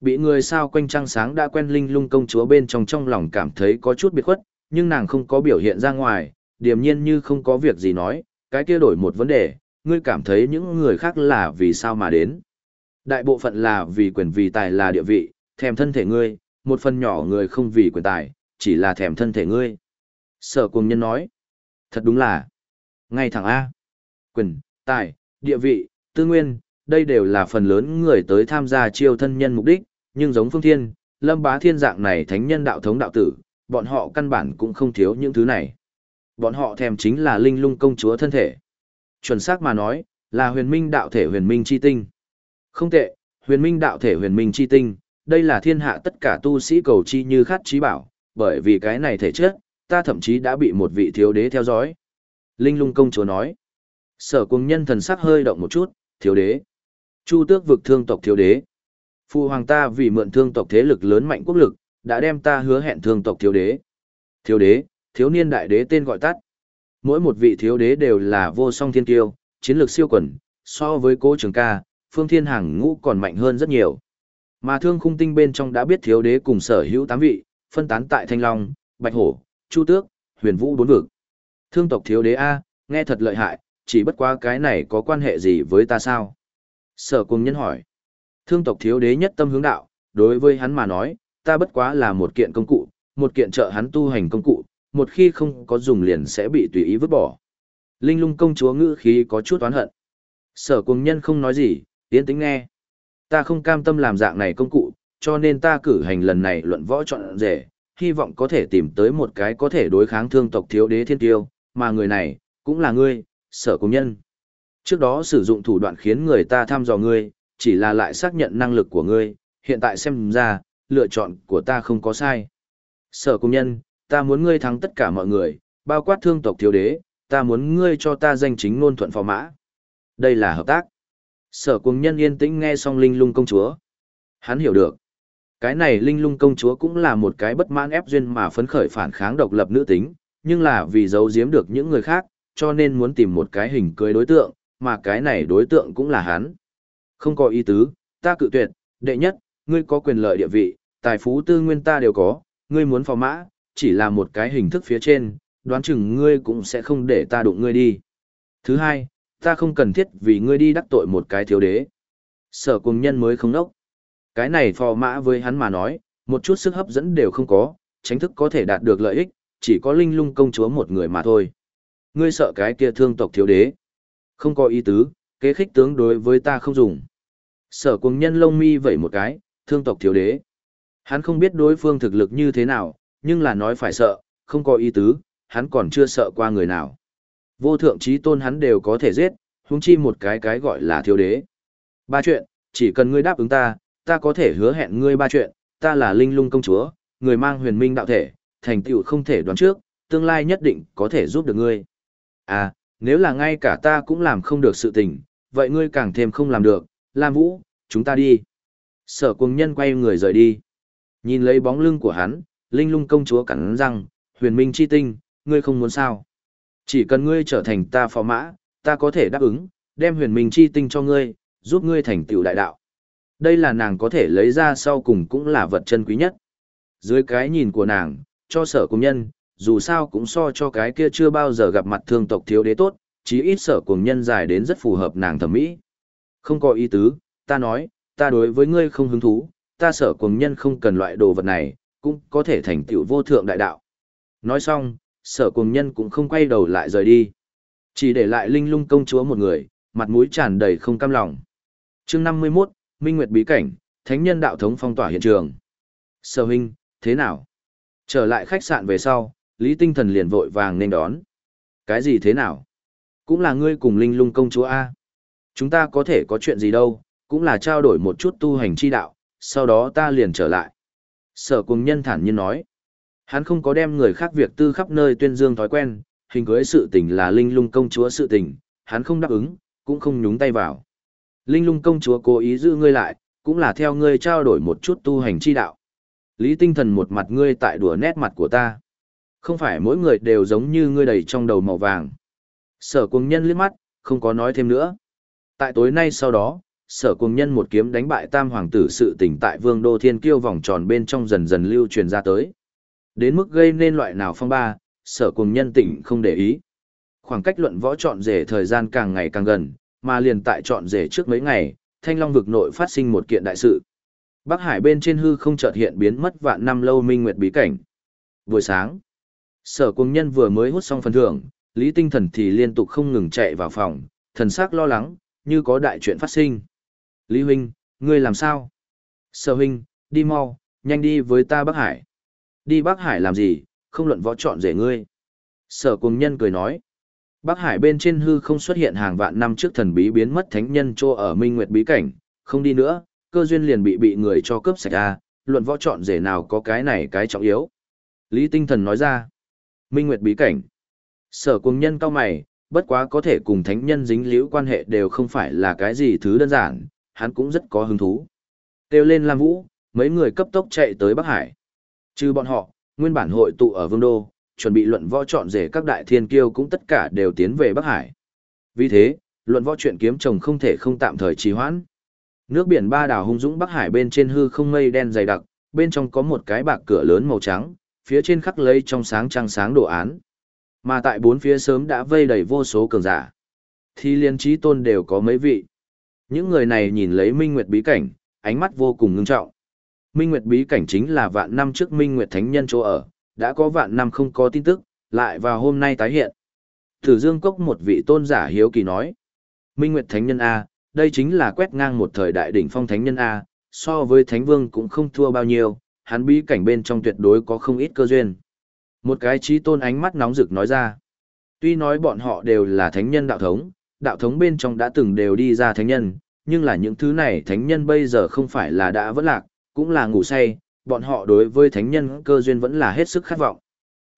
Bị người sao quanh trăng sáng đã quen linh lung công chúa bên trong trong lòng cảm thấy có chút biệt khuất, nhưng nàng không có biểu hiện ra ngoài, điềm nhiên như không có việc gì nói, cái kia đổi một vấn đề, ngươi cảm thấy những người khác là vì sao mà đến. Đại bộ phận là vì quyền vì tài là địa vị, thèm thân thể ngươi, một phần nhỏ người không vì quyền tài, chỉ là thèm thân thể ngươi. Sở cùng nhân nói, thật đúng là, ngay thẳng A, quyền, tài, địa vị, tư nguyên, đây đều là phần lớn người tới tham gia chiêu thân nhân mục đích, nhưng giống Phương Thiên, Lâm Bá Thiên dạng này thánh nhân đạo thống đạo tử, bọn họ căn bản cũng không thiếu những thứ này. Bọn họ thèm chính là linh lung công chúa thân thể. Chuẩn xác mà nói, là huyền minh đạo thể huyền minh chi tinh. Không tệ, huyền minh đạo thể huyền minh chi tinh, đây là thiên hạ tất cả tu sĩ cầu chi như khát trí bảo, bởi vì cái này thể chất, ta thậm chí đã bị một vị thiếu đế theo dõi. Linh lung công chúa nói. Sở cung nhân thần sắc hơi động một chút, thiếu đế. Chu tước vực thương tộc thiếu đế. Phụ hoàng ta vì mượn thương tộc thế lực lớn mạnh quốc lực, đã đem ta hứa hẹn thương tộc thiếu đế. Thiếu đế, thiếu niên đại đế tên gọi tắt. Mỗi một vị thiếu đế đều là vô song thiên kiêu, chiến lược siêu quần, so với cố trường ca, phương thiên hàng ngũ còn mạnh hơn rất nhiều. Mà thương khung tinh bên trong đã biết thiếu đế cùng sở hữu tám vị, phân tán tại Thanh Long, Bạch Hổ, Chu Tước, Huyền Vũ bốn vực. Thương tộc thiếu đế A, nghe thật lợi hại, chỉ bất quá cái này có quan hệ gì với ta sao? Sở cùng nhân hỏi. Thương tộc thiếu đế nhất tâm hướng đạo, đối với hắn mà nói, ta bất quá là một kiện công cụ, một kiện trợ hắn tu hành công cụ, một khi không có dùng liền sẽ bị tùy ý vứt bỏ. Linh lung công chúa ngữ khí có chút oán hận. Sở cùng nhân không nói gì, tiến tính nghe. Ta không cam tâm làm dạng này công cụ, cho nên ta cử hành lần này luận võ chọn rể, hy vọng có thể tìm tới một cái có thể đối kháng thương tộc thiếu đế thiên tiêu, mà người này, cũng là ngươi, sở cùng nhân. Trước đó sử dụng thủ đoạn khiến người ta thăm dò ngươi, chỉ là lại xác nhận năng lực của ngươi, hiện tại xem ra, lựa chọn của ta không có sai. Sở công nhân, ta muốn ngươi thắng tất cả mọi người, bao quát thương tộc thiếu đế, ta muốn ngươi cho ta danh chính ngôn thuận phò mã. Đây là hợp tác. Sở công nhân yên tĩnh nghe xong linh lung công chúa. Hắn hiểu được. Cái này linh lung công chúa cũng là một cái bất mãn ép duyên mà phấn khởi phản kháng độc lập nữ tính, nhưng là vì giấu giếm được những người khác, cho nên muốn tìm một cái hình cưới đối tượng, mà cái này đối tượng cũng là hắn. Không có ý tứ, ta cự tuyệt, đệ nhất, ngươi có quyền lợi địa vị, tài phú tư nguyên ta đều có, ngươi muốn phò mã, chỉ là một cái hình thức phía trên, đoán chừng ngươi cũng sẽ không để ta đụng ngươi đi. Thứ hai, ta không cần thiết vì ngươi đi đắc tội một cái thiếu đế. Sở cùng nhân mới không nốc. Cái này phò mã với hắn mà nói, một chút sức hấp dẫn đều không có, tránh thức có thể đạt được lợi ích, chỉ có linh lung công chúa một người mà thôi. Ngươi sợ cái kia thương tộc thiếu đế. Không có ý tứ, kế khích tướng đối với ta không dùng. Sở cùng nhân lông mi vẩy một cái, thương tộc thiếu đế. Hắn không biết đối phương thực lực như thế nào, nhưng là nói phải sợ, không có ý tứ, hắn còn chưa sợ qua người nào. Vô thượng trí tôn hắn đều có thể giết, huống chi một cái cái gọi là thiếu đế. Ba chuyện, chỉ cần ngươi đáp ứng ta, ta có thể hứa hẹn ngươi ba chuyện, ta là linh lung công chúa, người mang huyền minh đạo thể, thành tựu không thể đoán trước, tương lai nhất định có thể giúp được ngươi. À, nếu là ngay cả ta cũng làm không được sự tình, vậy ngươi càng thêm không làm được, Lam Vũ, chúng ta đi. Sở cuồng nhân quay người rời đi. Nhìn lấy bóng lưng của hắn, linh lung công chúa cắn răng, huyền minh chi tinh, ngươi không muốn sao. Chỉ cần ngươi trở thành ta phò mã, ta có thể đáp ứng, đem huyền minh chi tinh cho ngươi, giúp ngươi thành tựu đại đạo. Đây là nàng có thể lấy ra sau cùng cũng là vật chân quý nhất. Dưới cái nhìn của nàng, cho sở công nhân, dù sao cũng so cho cái kia chưa bao giờ gặp mặt thương tộc thiếu đế tốt, chí ít sở cùng nhân dài đến rất phù hợp nàng thẩm mỹ. Không có ý tứ, ta nói, ta đối với ngươi không hứng thú, ta sở cùng nhân không cần loại đồ vật này, cũng có thể thành tựu vô thượng đại đạo. Nói xong, sở cùng nhân cũng không quay đầu lại rời đi. Chỉ để lại linh lung công chúa một người, mặt mũi tràn đầy không cam lòng. chương 51, Minh Nguyệt bí cảnh, thánh nhân đạo thống phong tỏa hiện trường. Sở huynh, thế nào? Trở lại khách sạn về sau, Lý Tinh Thần liền vội vàng nên đón. Cái gì thế nào? Cũng là ngươi cùng linh lung công chúa A. Chúng ta có thể có chuyện gì đâu, cũng là trao đổi một chút tu hành chi đạo, sau đó ta liền trở lại. Sở cùng nhân thản nhiên nói. Hắn không có đem người khác việc tư khắp nơi tuyên dương thói quen, hình cưới sự tình là linh lung công chúa sự tình, hắn không đáp ứng, cũng không nhúng tay vào. Linh lung công chúa cố ý giữ ngươi lại, cũng là theo ngươi trao đổi một chút tu hành chi đạo. Lý tinh thần một mặt ngươi tại đùa nét mặt của ta. Không phải mỗi người đều giống như ngươi đầy trong đầu màu vàng. Sở cuồng nhân liếc mắt, không có nói thêm nữa. Tại tối nay sau đó, sở cuồng nhân một kiếm đánh bại tam hoàng tử sự tỉnh tại vương đô thiên kiêu vòng tròn bên trong dần dần lưu truyền ra tới. Đến mức gây nên loại nào phong ba, sở cuồng nhân tỉnh không để ý. Khoảng cách luận võ chọn rể thời gian càng ngày càng gần, mà liền tại chọn rể trước mấy ngày, thanh long vực nội phát sinh một kiện đại sự. Bắc Hải bên trên hư không chợt hiện biến mất vạn năm lâu minh nguyệt bí cảnh. Buổi sáng, sở cuồng nhân vừa mới hút xong phần thưởng, Lý Tinh Thần thì liên tục không ngừng chạy vào phòng, thần sắc lo lắng, như có đại chuyện phát sinh. Lý Huynh, ngươi làm sao? Sở Huynh, đi mau, nhanh đi với ta Bắc Hải. Đi Bắc Hải làm gì, không luận võ chọn rể ngươi. Sở cuồng nhân cười nói. Bắc Hải bên trên hư không xuất hiện hàng vạn năm trước thần bí biến mất thánh nhân trô ở Minh Nguyệt bí cảnh, không đi nữa, cơ duyên liền bị bị người cho cướp sạch ra, luận võ chọn rể nào có cái này cái trọng yếu. Lý Tinh Thần nói ra. Minh Nguyệt bí cảnh. Sở cùng nhân cao mày, bất quá có thể cùng thánh nhân dính liễu quan hệ đều không phải là cái gì thứ đơn giản, hắn cũng rất có hứng thú. Kêu lên Lam Vũ, mấy người cấp tốc chạy tới Bắc Hải. Trừ bọn họ, nguyên bản hội tụ ở Vương Đô, chuẩn bị luận võ chọn rể các đại thiên kiêu cũng tất cả đều tiến về Bắc Hải. Vì thế, luận võ chuyện kiếm chồng không thể không tạm thời trì hoãn. Nước biển ba đảo hung dũng Bắc Hải bên trên hư không mây đen dày đặc, bên trong có một cái bạc cửa lớn màu trắng, phía trên khắc lấy trong sáng trăng sáng đồ án. Mà tại bốn phía sớm đã vây đầy vô số cường giả. Thì liên trí tôn đều có mấy vị. Những người này nhìn lấy Minh Nguyệt bí cảnh, ánh mắt vô cùng ngưng trọng. Minh Nguyệt bí cảnh chính là vạn năm trước Minh Nguyệt Thánh Nhân chỗ ở, đã có vạn năm không có tin tức, lại vào hôm nay tái hiện. Thử Dương Cốc một vị tôn giả hiếu kỳ nói. Minh Nguyệt Thánh Nhân A, đây chính là quét ngang một thời đại đỉnh phong Thánh Nhân A, so với Thánh Vương cũng không thua bao nhiêu, hắn bí cảnh bên trong tuyệt đối có không ít cơ duyên. Một cái trí tôn ánh mắt nóng rực nói ra. Tuy nói bọn họ đều là thánh nhân đạo thống, đạo thống bên trong đã từng đều đi ra thánh nhân, nhưng là những thứ này thánh nhân bây giờ không phải là đã vất lạc, cũng là ngủ say, bọn họ đối với thánh nhân cơ duyên vẫn là hết sức khát vọng.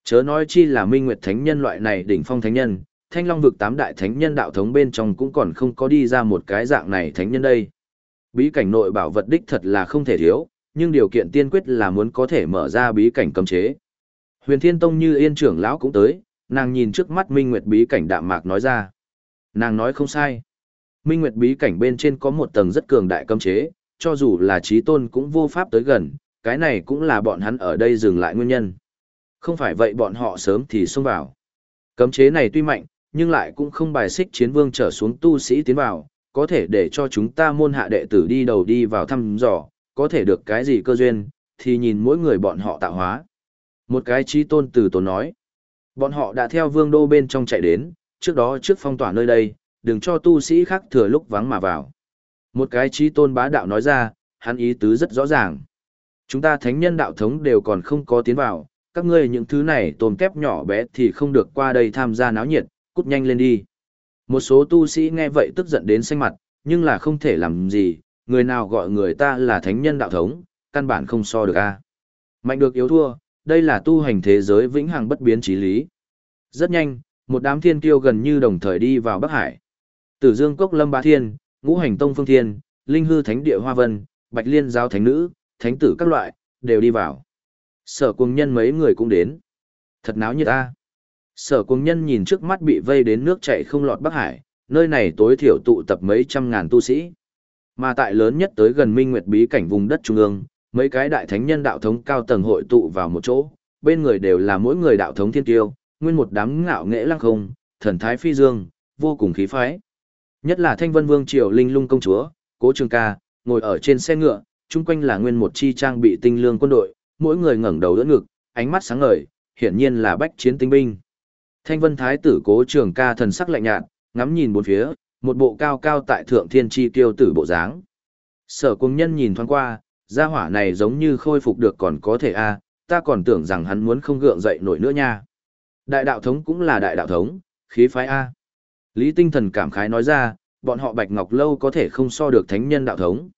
Chớ nói chi là minh nguyệt thánh nhân loại này đỉnh phong thánh nhân, thanh long vực tám đại thánh nhân đạo thống bên trong cũng còn không có đi ra một cái dạng này thánh nhân đây. Bí cảnh nội bảo vật đích thật là không thể thiếu, nhưng điều kiện tiên quyết là muốn có thể mở ra bí cảnh cấm chế. Huyền Thiên Tông như yên trưởng lão cũng tới, nàng nhìn trước mắt Minh Nguyệt bí cảnh đạm mạc nói ra. Nàng nói không sai. Minh Nguyệt bí cảnh bên trên có một tầng rất cường đại cấm chế, cho dù là trí tôn cũng vô pháp tới gần, cái này cũng là bọn hắn ở đây dừng lại nguyên nhân. Không phải vậy bọn họ sớm thì xông vào. Cấm chế này tuy mạnh, nhưng lại cũng không bài xích chiến vương trở xuống tu sĩ tiến vào, có thể để cho chúng ta môn hạ đệ tử đi đầu đi vào thăm dò, có thể được cái gì cơ duyên, thì nhìn mỗi người bọn họ tạo hóa. Một cái trí tôn từ tốn nói, bọn họ đã theo vương đô bên trong chạy đến, trước đó trước phong tỏa nơi đây, đừng cho tu sĩ khác thừa lúc vắng mà vào. Một cái trí tôn bá đạo nói ra, hắn ý tứ rất rõ ràng. Chúng ta thánh nhân đạo thống đều còn không có tiến vào, các ngươi những thứ này tôm kép nhỏ bé thì không được qua đây tham gia náo nhiệt, cút nhanh lên đi. Một số tu sĩ nghe vậy tức giận đến xanh mặt, nhưng là không thể làm gì, người nào gọi người ta là thánh nhân đạo thống, căn bản không so được a. Mạnh được yếu thua, đây là tu hành thế giới vĩnh hằng bất biến trí lý. Rất nhanh, một đám thiên kiêu gần như đồng thời đi vào Bắc Hải. Tử Dương Cốc Lâm Bá Thiên, Ngũ Hành Tông Phương Thiên, Linh Hư Thánh Địa Hoa Vân, Bạch Liên Giáo Thánh Nữ, Thánh Tử các loại, đều đi vào. Sở cuồng nhân mấy người cũng đến. Thật náo như ta. Sở cuồng nhân nhìn trước mắt bị vây đến nước chảy không lọt Bắc Hải, nơi này tối thiểu tụ tập mấy trăm ngàn tu sĩ. Mà tại lớn nhất tới gần Minh Nguyệt bí cảnh vùng đất trung ương, mấy cái đại thánh nhân đạo thống cao tầng hội tụ vào một chỗ, bên người đều là mỗi người đạo thống thiên tiêu, nguyên một đám ngạo nghệ lăng không, thần thái phi dương, vô cùng khí phái. Nhất là Thanh Vân Vương triều linh lung công chúa, Cố Trường Ca, ngồi ở trên xe ngựa, chung quanh là nguyên một chi trang bị tinh lương quân đội, mỗi người ngẩng đầu đỡ ngực, ánh mắt sáng ngời, hiển nhiên là bách chiến tinh binh. Thanh Vân Thái tử Cố Trường Ca thần sắc lạnh nhạt, ngắm nhìn bốn phía, một bộ cao cao tại thượng thiên chi tiêu tử bộ dáng. Sở Cung Nhân nhìn thoáng qua, gia hỏa này giống như khôi phục được còn có thể a, ta còn tưởng rằng hắn muốn không gượng dậy nổi nữa nha. Đại đạo thống cũng là đại đạo thống, khí phái a. Lý Tinh Thần cảm khái nói ra, bọn họ Bạch Ngọc Lâu có thể không so được thánh nhân đạo thống.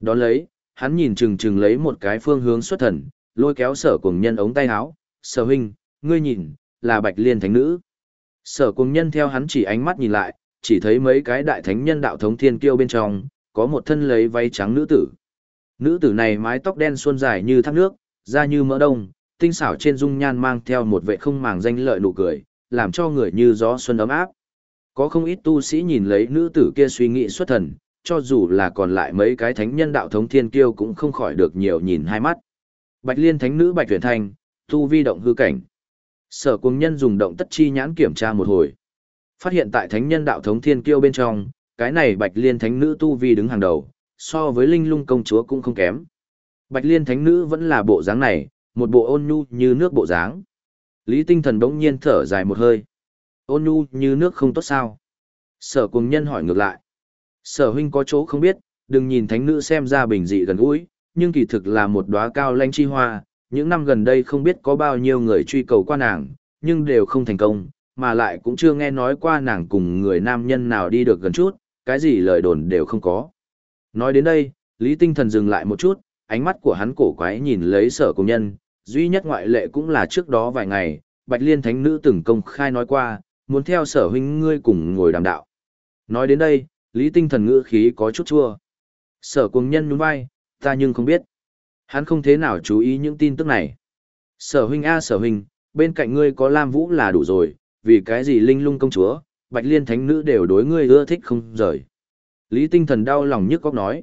Đón lấy, hắn nhìn chừng chừng lấy một cái phương hướng xuất thần, lôi kéo sở cùng nhân ống tay áo, sở huynh, ngươi nhìn, là Bạch Liên Thánh Nữ. Sở cùng nhân theo hắn chỉ ánh mắt nhìn lại, chỉ thấy mấy cái đại thánh nhân đạo thống thiên kiêu bên trong, có một thân lấy váy trắng nữ tử. Nữ tử này mái tóc đen suôn dài như thác nước, da như mỡ đông, tinh xảo trên dung nhan mang theo một vệ không màng danh lợi nụ cười, làm cho người như gió xuân ấm áp. Có không ít tu sĩ nhìn lấy nữ tử kia suy nghĩ xuất thần, cho dù là còn lại mấy cái thánh nhân đạo thống thiên kiêu cũng không khỏi được nhiều nhìn hai mắt. Bạch Liên thánh nữ Bạch Huyền Thanh, tu vi động hư cảnh. Sở Cung nhân dùng động tất chi nhãn kiểm tra một hồi. Phát hiện tại thánh nhân đạo thống thiên kiêu bên trong, cái này Bạch Liên thánh nữ tu vi đứng hàng đầu, so với Linh Lung công chúa cũng không kém. Bạch Liên thánh nữ vẫn là bộ dáng này, một bộ ôn nhu như nước bộ dáng. Lý Tinh Thần bỗng nhiên thở dài một hơi. Ôn nhu như nước không tốt sao? Sở Cung nhân hỏi ngược lại. Sở huynh có chỗ không biết, đừng nhìn thánh nữ xem ra bình dị gần gũi, nhưng kỳ thực là một đóa cao lanh chi hoa, những năm gần đây không biết có bao nhiêu người truy cầu qua nàng, nhưng đều không thành công, mà lại cũng chưa nghe nói qua nàng cùng người nam nhân nào đi được gần chút, cái gì lời đồn đều không có. Nói đến đây, Lý Tinh Thần dừng lại một chút, ánh mắt của hắn cổ quái nhìn lấy sở công nhân, duy nhất ngoại lệ cũng là trước đó vài ngày, Bạch Liên Thánh Nữ từng công khai nói qua, muốn theo sở huynh ngươi cùng ngồi đàm đạo. Nói đến đây, Lý Tinh Thần ngữ khí có chút chua. Sở công nhân nhún vai, ta nhưng không biết. Hắn không thế nào chú ý những tin tức này. Sở huynh A sở huynh, bên cạnh ngươi có Lam Vũ là đủ rồi, vì cái gì linh lung công chúa, bạch liên thánh nữ đều đối ngươi ưa thích không rời. Lý tinh thần đau lòng nhức góc nói.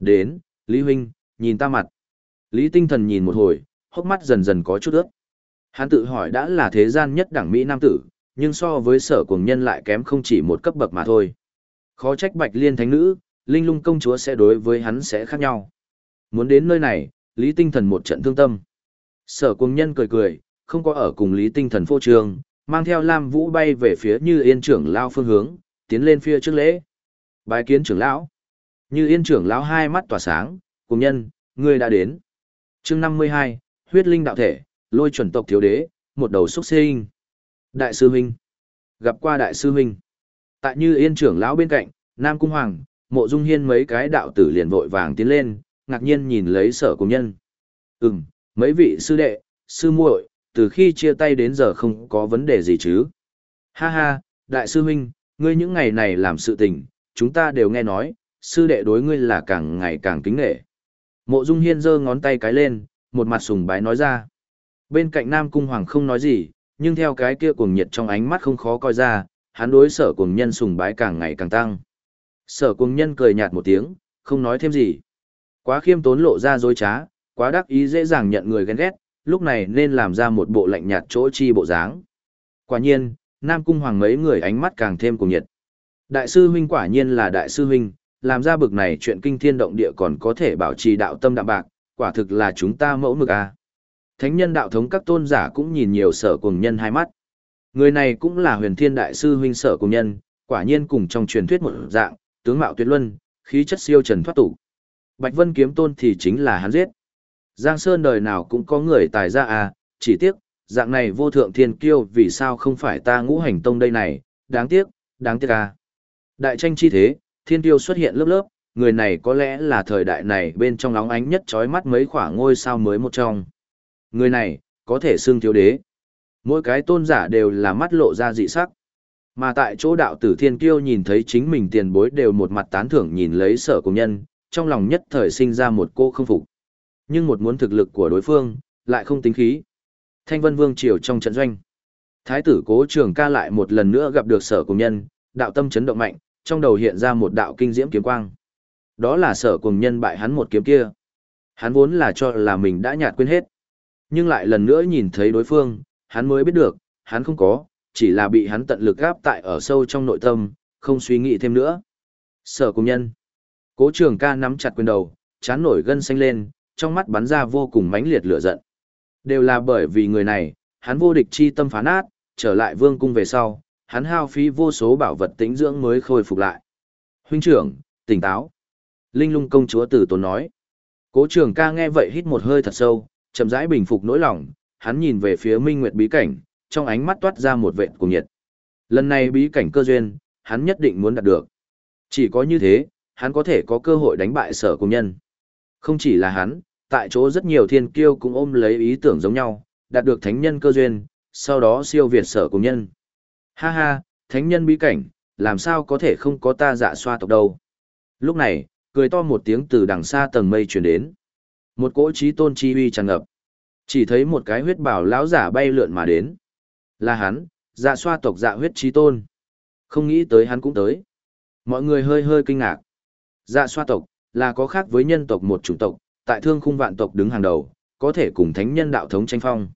Đến, Lý huynh, nhìn ta mặt. Lý tinh thần nhìn một hồi, hốc mắt dần dần có chút ướt. Hắn tự hỏi đã là thế gian nhất đẳng Mỹ Nam tử, nhưng so với sở cùng nhân lại kém không chỉ một cấp bậc mà thôi. Khó trách bạch liên thánh nữ, linh lung công chúa sẽ đối với hắn sẽ khác nhau. Muốn đến nơi này, Lý Tinh Thần một trận thương tâm. Sở cùng nhân cười cười, không có ở cùng Lý Tinh Thần phô trương, mang theo Lam Vũ bay về phía Như Yên trưởng lão phương hướng, tiến lên phía trước lễ. Bái kiến trưởng lão. Như Yên trưởng lão hai mắt tỏa sáng, cùng nhân, ngươi đã đến. Chương năm mươi hai, huyết linh đạo thể, lôi chuẩn tộc thiếu đế, một đầu xúc sinh. Đại sư huynh. Gặp qua đại sư huynh. Tại Như Yên trưởng lão bên cạnh, Nam Cung Hoàng, Mộ Dung Hiên mấy cái đạo tử liền vội vàng tiến lên, ngạc nhiên nhìn lấy sở cùng nhân. Ừm, mấy vị sư đệ, sư muội, từ khi chia tay đến giờ không có vấn đề gì chứ. Ha ha, đại sư huynh, ngươi những ngày này làm sự tình, chúng ta đều nghe nói, sư đệ đối ngươi là càng ngày càng kính nghệ. Mộ Dung Hiên giơ ngón tay cái lên, một mặt sùng bái nói ra. Bên cạnh Nam Cung Hoàng không nói gì, nhưng theo cái kia cuồng nhiệt trong ánh mắt không khó coi ra, hắn đối sở cuồng nhân sùng bái càng ngày càng tăng. Sở cuồng nhân cười nhạt một tiếng, không nói thêm gì. Quá khiêm tốn lộ ra dối trá, quá đắc ý dễ dàng nhận người ghen ghét, lúc này nên làm ra một bộ lạnh nhạt chỗ chi bộ dáng. Quả nhiên, Nam Cung Hoàng mấy người ánh mắt càng thêm cùng nhiệt. Đại sư huynh quả nhiên là đại sư huynh, làm ra bực này chuyện kinh thiên động địa còn có thể bảo trì đạo tâm đạm bạc, quả thực là chúng ta mẫu mực à. Thánh nhân đạo thống các tôn giả cũng nhìn nhiều sở cùng nhân hai mắt. Người này cũng là huyền thiên đại sư huynh sở cùng nhân, quả nhiên cùng trong truyền thuyết một dạng, tướng mạo tuyệt luân, khí chất siêu trần thoát tục. Bạch Vân kiếm tôn thì chính là hắn giết. Giang Sơn đời nào cũng có người tài ra à, chỉ tiếc, dạng này vô thượng thiên kiêu vì sao không phải ta ngũ hành tông đây này, đáng tiếc, đáng tiếc à. Đại tranh chi thế, thiên kiêu xuất hiện lớp lớp, người này có lẽ là thời đại này bên trong óng ánh nhất trói mắt mấy khoảng ngôi sao mới một trong. Người này, có thể xưng thiếu đế. Mỗi cái tôn giả đều là mắt lộ ra dị sắc. Mà tại chỗ đạo tử thiên kiêu nhìn thấy chính mình tiền bối đều một mặt tán thưởng nhìn lấy sở công nhân, trong lòng nhất thời sinh ra một cô không phục. Nhưng một muốn thực lực của đối phương, lại không tính khí. Thanh vân vương triều trong trận doanh. Thái tử cố trường ca lại một lần nữa gặp được sở Cùng nhân, đạo tâm chấn động mạnh, trong đầu hiện ra một đạo kinh diễm kiếm quang. Đó là sở cùng nhân bại hắn một kiếm kia. Hắn vốn là cho là mình đã nhạt quên hết. Nhưng lại lần nữa nhìn thấy đối phương, hắn mới biết được, hắn không có, chỉ là bị hắn tận lực gáp tại ở sâu trong nội tâm, không suy nghĩ thêm nữa. Sở cùng nhân. Cố trường ca nắm chặt quyền đầu, chán nổi gân xanh lên, trong mắt bắn ra vô cùng mãnh liệt lửa giận. Đều là bởi vì người này, hắn vô địch chi tâm phá nát, trở lại vương cung về sau, hắn hao phí vô số bảo vật tĩnh dưỡng mới khôi phục lại. Huynh trưởng, tỉnh táo. Linh lung công chúa tử tốn nói. Cố trường ca nghe vậy hít một hơi thật sâu, chậm rãi bình phục nỗi lòng, hắn nhìn về phía minh nguyệt bí cảnh, trong ánh mắt toát ra một vệt cùng nhiệt. Lần này bí cảnh cơ duyên, hắn nhất định muốn đạt được. Chỉ có như thế, hắn có thể có cơ hội đánh bại sở công nhân. Không chỉ là hắn, tại chỗ rất nhiều thiên kiêu cũng ôm lấy ý tưởng giống nhau, đạt được thánh nhân cơ duyên, sau đó siêu việt sở cùng nhân. Ha ha, thánh nhân bí cảnh, làm sao có thể không có ta dạ xoa tộc đâu. Lúc này, cười to một tiếng từ đằng xa tầng mây truyền đến. Một cỗ trí tôn chi uy tràn ngập. Chỉ thấy một cái huyết bảo lão giả bay lượn mà đến. Là hắn, dạ xoa tộc dạ huyết trí tôn. Không nghĩ tới hắn cũng tới. Mọi người hơi hơi kinh ngạc. Dạ xoa tộc, là có khác với nhân tộc một chủng tộc, tại thương khung vạn tộc đứng hàng đầu, có thể cùng thánh nhân đạo thống tranh phong.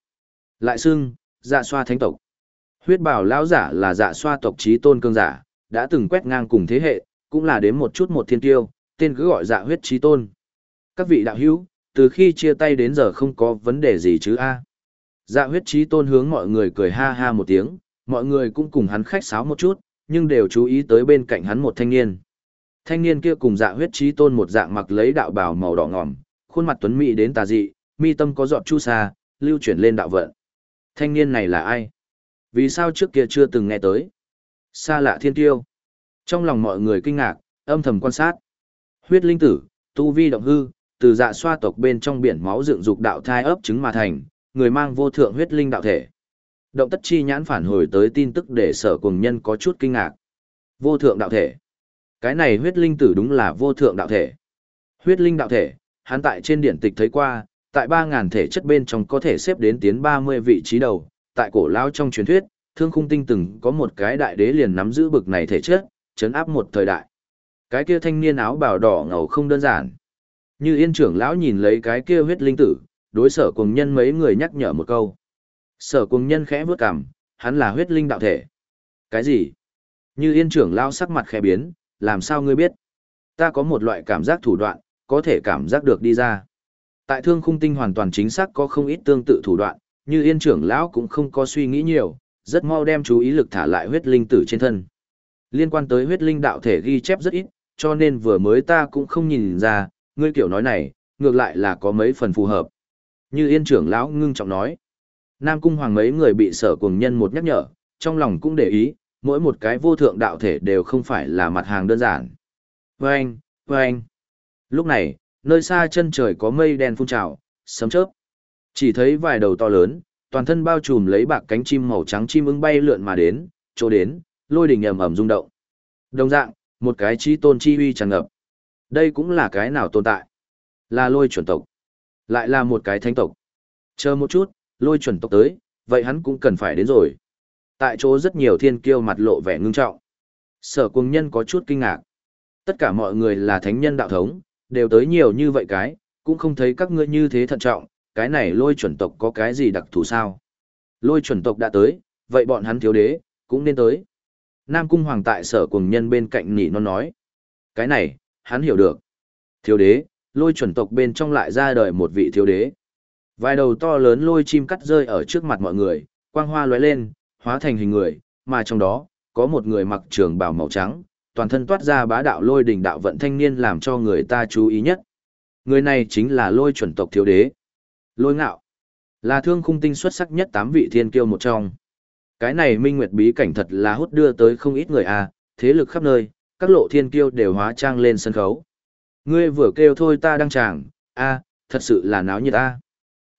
Lại xưng, dạ xoa thánh tộc. Huyết bảo lão giả là dạ xoa tộc trí tôn cương giả, đã từng quét ngang cùng thế hệ, cũng là đến một chút một thiên tiêu, tên cứ gọi dạ huyết trí tôn. Các vị đạo hữu, từ khi chia tay đến giờ không có vấn đề gì chứ a Dạ huyết trí tôn hướng mọi người cười ha ha một tiếng, mọi người cũng cùng hắn khách sáo một chút, nhưng đều chú ý tới bên cạnh hắn một thanh niên. Thanh niên kia cùng dạ huyết trí tôn một dạng mặc lấy đạo bào màu đỏ ngòm, khuôn mặt tuấn mỹ đến tà dị, mi tâm có giọt chu sa, lưu chuyển lên đạo vận. Thanh niên này là ai? Vì sao trước kia chưa từng nghe tới? Xa lạ thiên tiêu. Trong lòng mọi người kinh ngạc, âm thầm quan sát. Huyết linh tử, tu vi động hư, từ dạ xoa tộc bên trong biển máu dựng dục đạo thai ấp trứng mà thành, người mang vô thượng huyết linh đạo thể. Động tất chi nhãn phản hồi tới tin tức để sở cùng nhân có chút kinh ngạc. Vô thượng đạo thể. Cái này huyết linh tử đúng là vô thượng đạo thể. Huyết linh đạo thể, hắn tại trên điển tịch thấy qua, tại 3.000 thể chất bên trong có thể xếp đến tiến 30 vị trí đầu, tại cổ lao trong truyền thuyết, thương khung tinh từng có một cái đại đế liền nắm giữ bực này thể chất, chấn áp một thời đại. Cái kia thanh niên áo bào đỏ ngầu không đơn giản. Như yên trưởng lão nhìn lấy cái kia huyết linh tử, đối sở cùng nhân mấy người nhắc nhở một câu. Sở cùng nhân khẽ vướt cằm, hắn là huyết linh đạo thể. Cái gì? Như yên trưởng lão sắc mặt khẽ biến, làm sao ngươi biết? Ta có một loại cảm giác thủ đoạn, có thể cảm giác được đi ra. Tại thương khung tinh hoàn toàn chính xác có không ít tương tự thủ đoạn, như yên trưởng lão cũng không có suy nghĩ nhiều, rất mau đem chú ý lực thả lại huyết linh tử trên thân. Liên quan tới huyết linh đạo thể ghi chép rất ít, cho nên vừa mới ta cũng không nhìn ra, ngươi kiểu nói này, ngược lại là có mấy phần phù hợp. Như yên trưởng lão ngưng trọng nói, Nam Cung Hoàng mấy người bị sở cùng nhân một nhắc nhở, trong lòng cũng để ý, mỗi một cái vô thượng đạo thể đều không phải là mặt hàng đơn giản. Vâng, vâng. Lúc này, nơi xa chân trời có mây đen phun trào, sấm chớp. Chỉ thấy vài đầu to lớn, toàn thân bao trùm lấy bạc cánh chim màu trắng chim ưng bay lượn mà đến, chỗ đến, lôi đỉnh ầm ầm rung động. Đồng dạng, một cái chi tôn chi uy tràn ngập. Đây cũng là cái nào tồn tại? Là lôi chuẩn tộc. Lại là một cái thánh tộc. Chờ một chút, lôi chuẩn tộc tới, vậy hắn cũng cần phải đến rồi. Tại chỗ rất nhiều thiên kiêu mặt lộ vẻ ngưng trọng. Sở cung nhân có chút kinh ngạc. Tất cả mọi người là thánh nhân đạo thống, đều tới nhiều như vậy cái, cũng không thấy các ngươi như thế thận trọng, cái này lôi chuẩn tộc có cái gì đặc thù sao? Lôi chuẩn tộc đã tới, vậy bọn hắn thiếu đế, cũng nên tới. Nam cung hoàng tại sở cùng nhân bên cạnh nỉ non nói. Cái này, hắn hiểu được. Thiếu đế, lôi chuẩn tộc bên trong lại ra đời một vị thiếu đế. Vài đầu to lớn lôi chim cắt rơi ở trước mặt mọi người, quang hoa lóe lên, hóa thành hình người, mà trong đó, có một người mặc trường bào màu trắng, toàn thân toát ra bá đạo lôi đỉnh đạo vận thanh niên làm cho người ta chú ý nhất. Người này chính là lôi chuẩn tộc thiếu đế. Lôi ngạo. Là thương khung tinh xuất sắc nhất tám vị thiên kiêu một trong. Cái này minh nguyệt bí cảnh thật là hút đưa tới không ít người à, thế lực khắp nơi, các lộ thiên kiêu đều hóa trang lên sân khấu. Ngươi vừa kêu thôi ta đang chàng, a, thật sự là náo nhiệt a.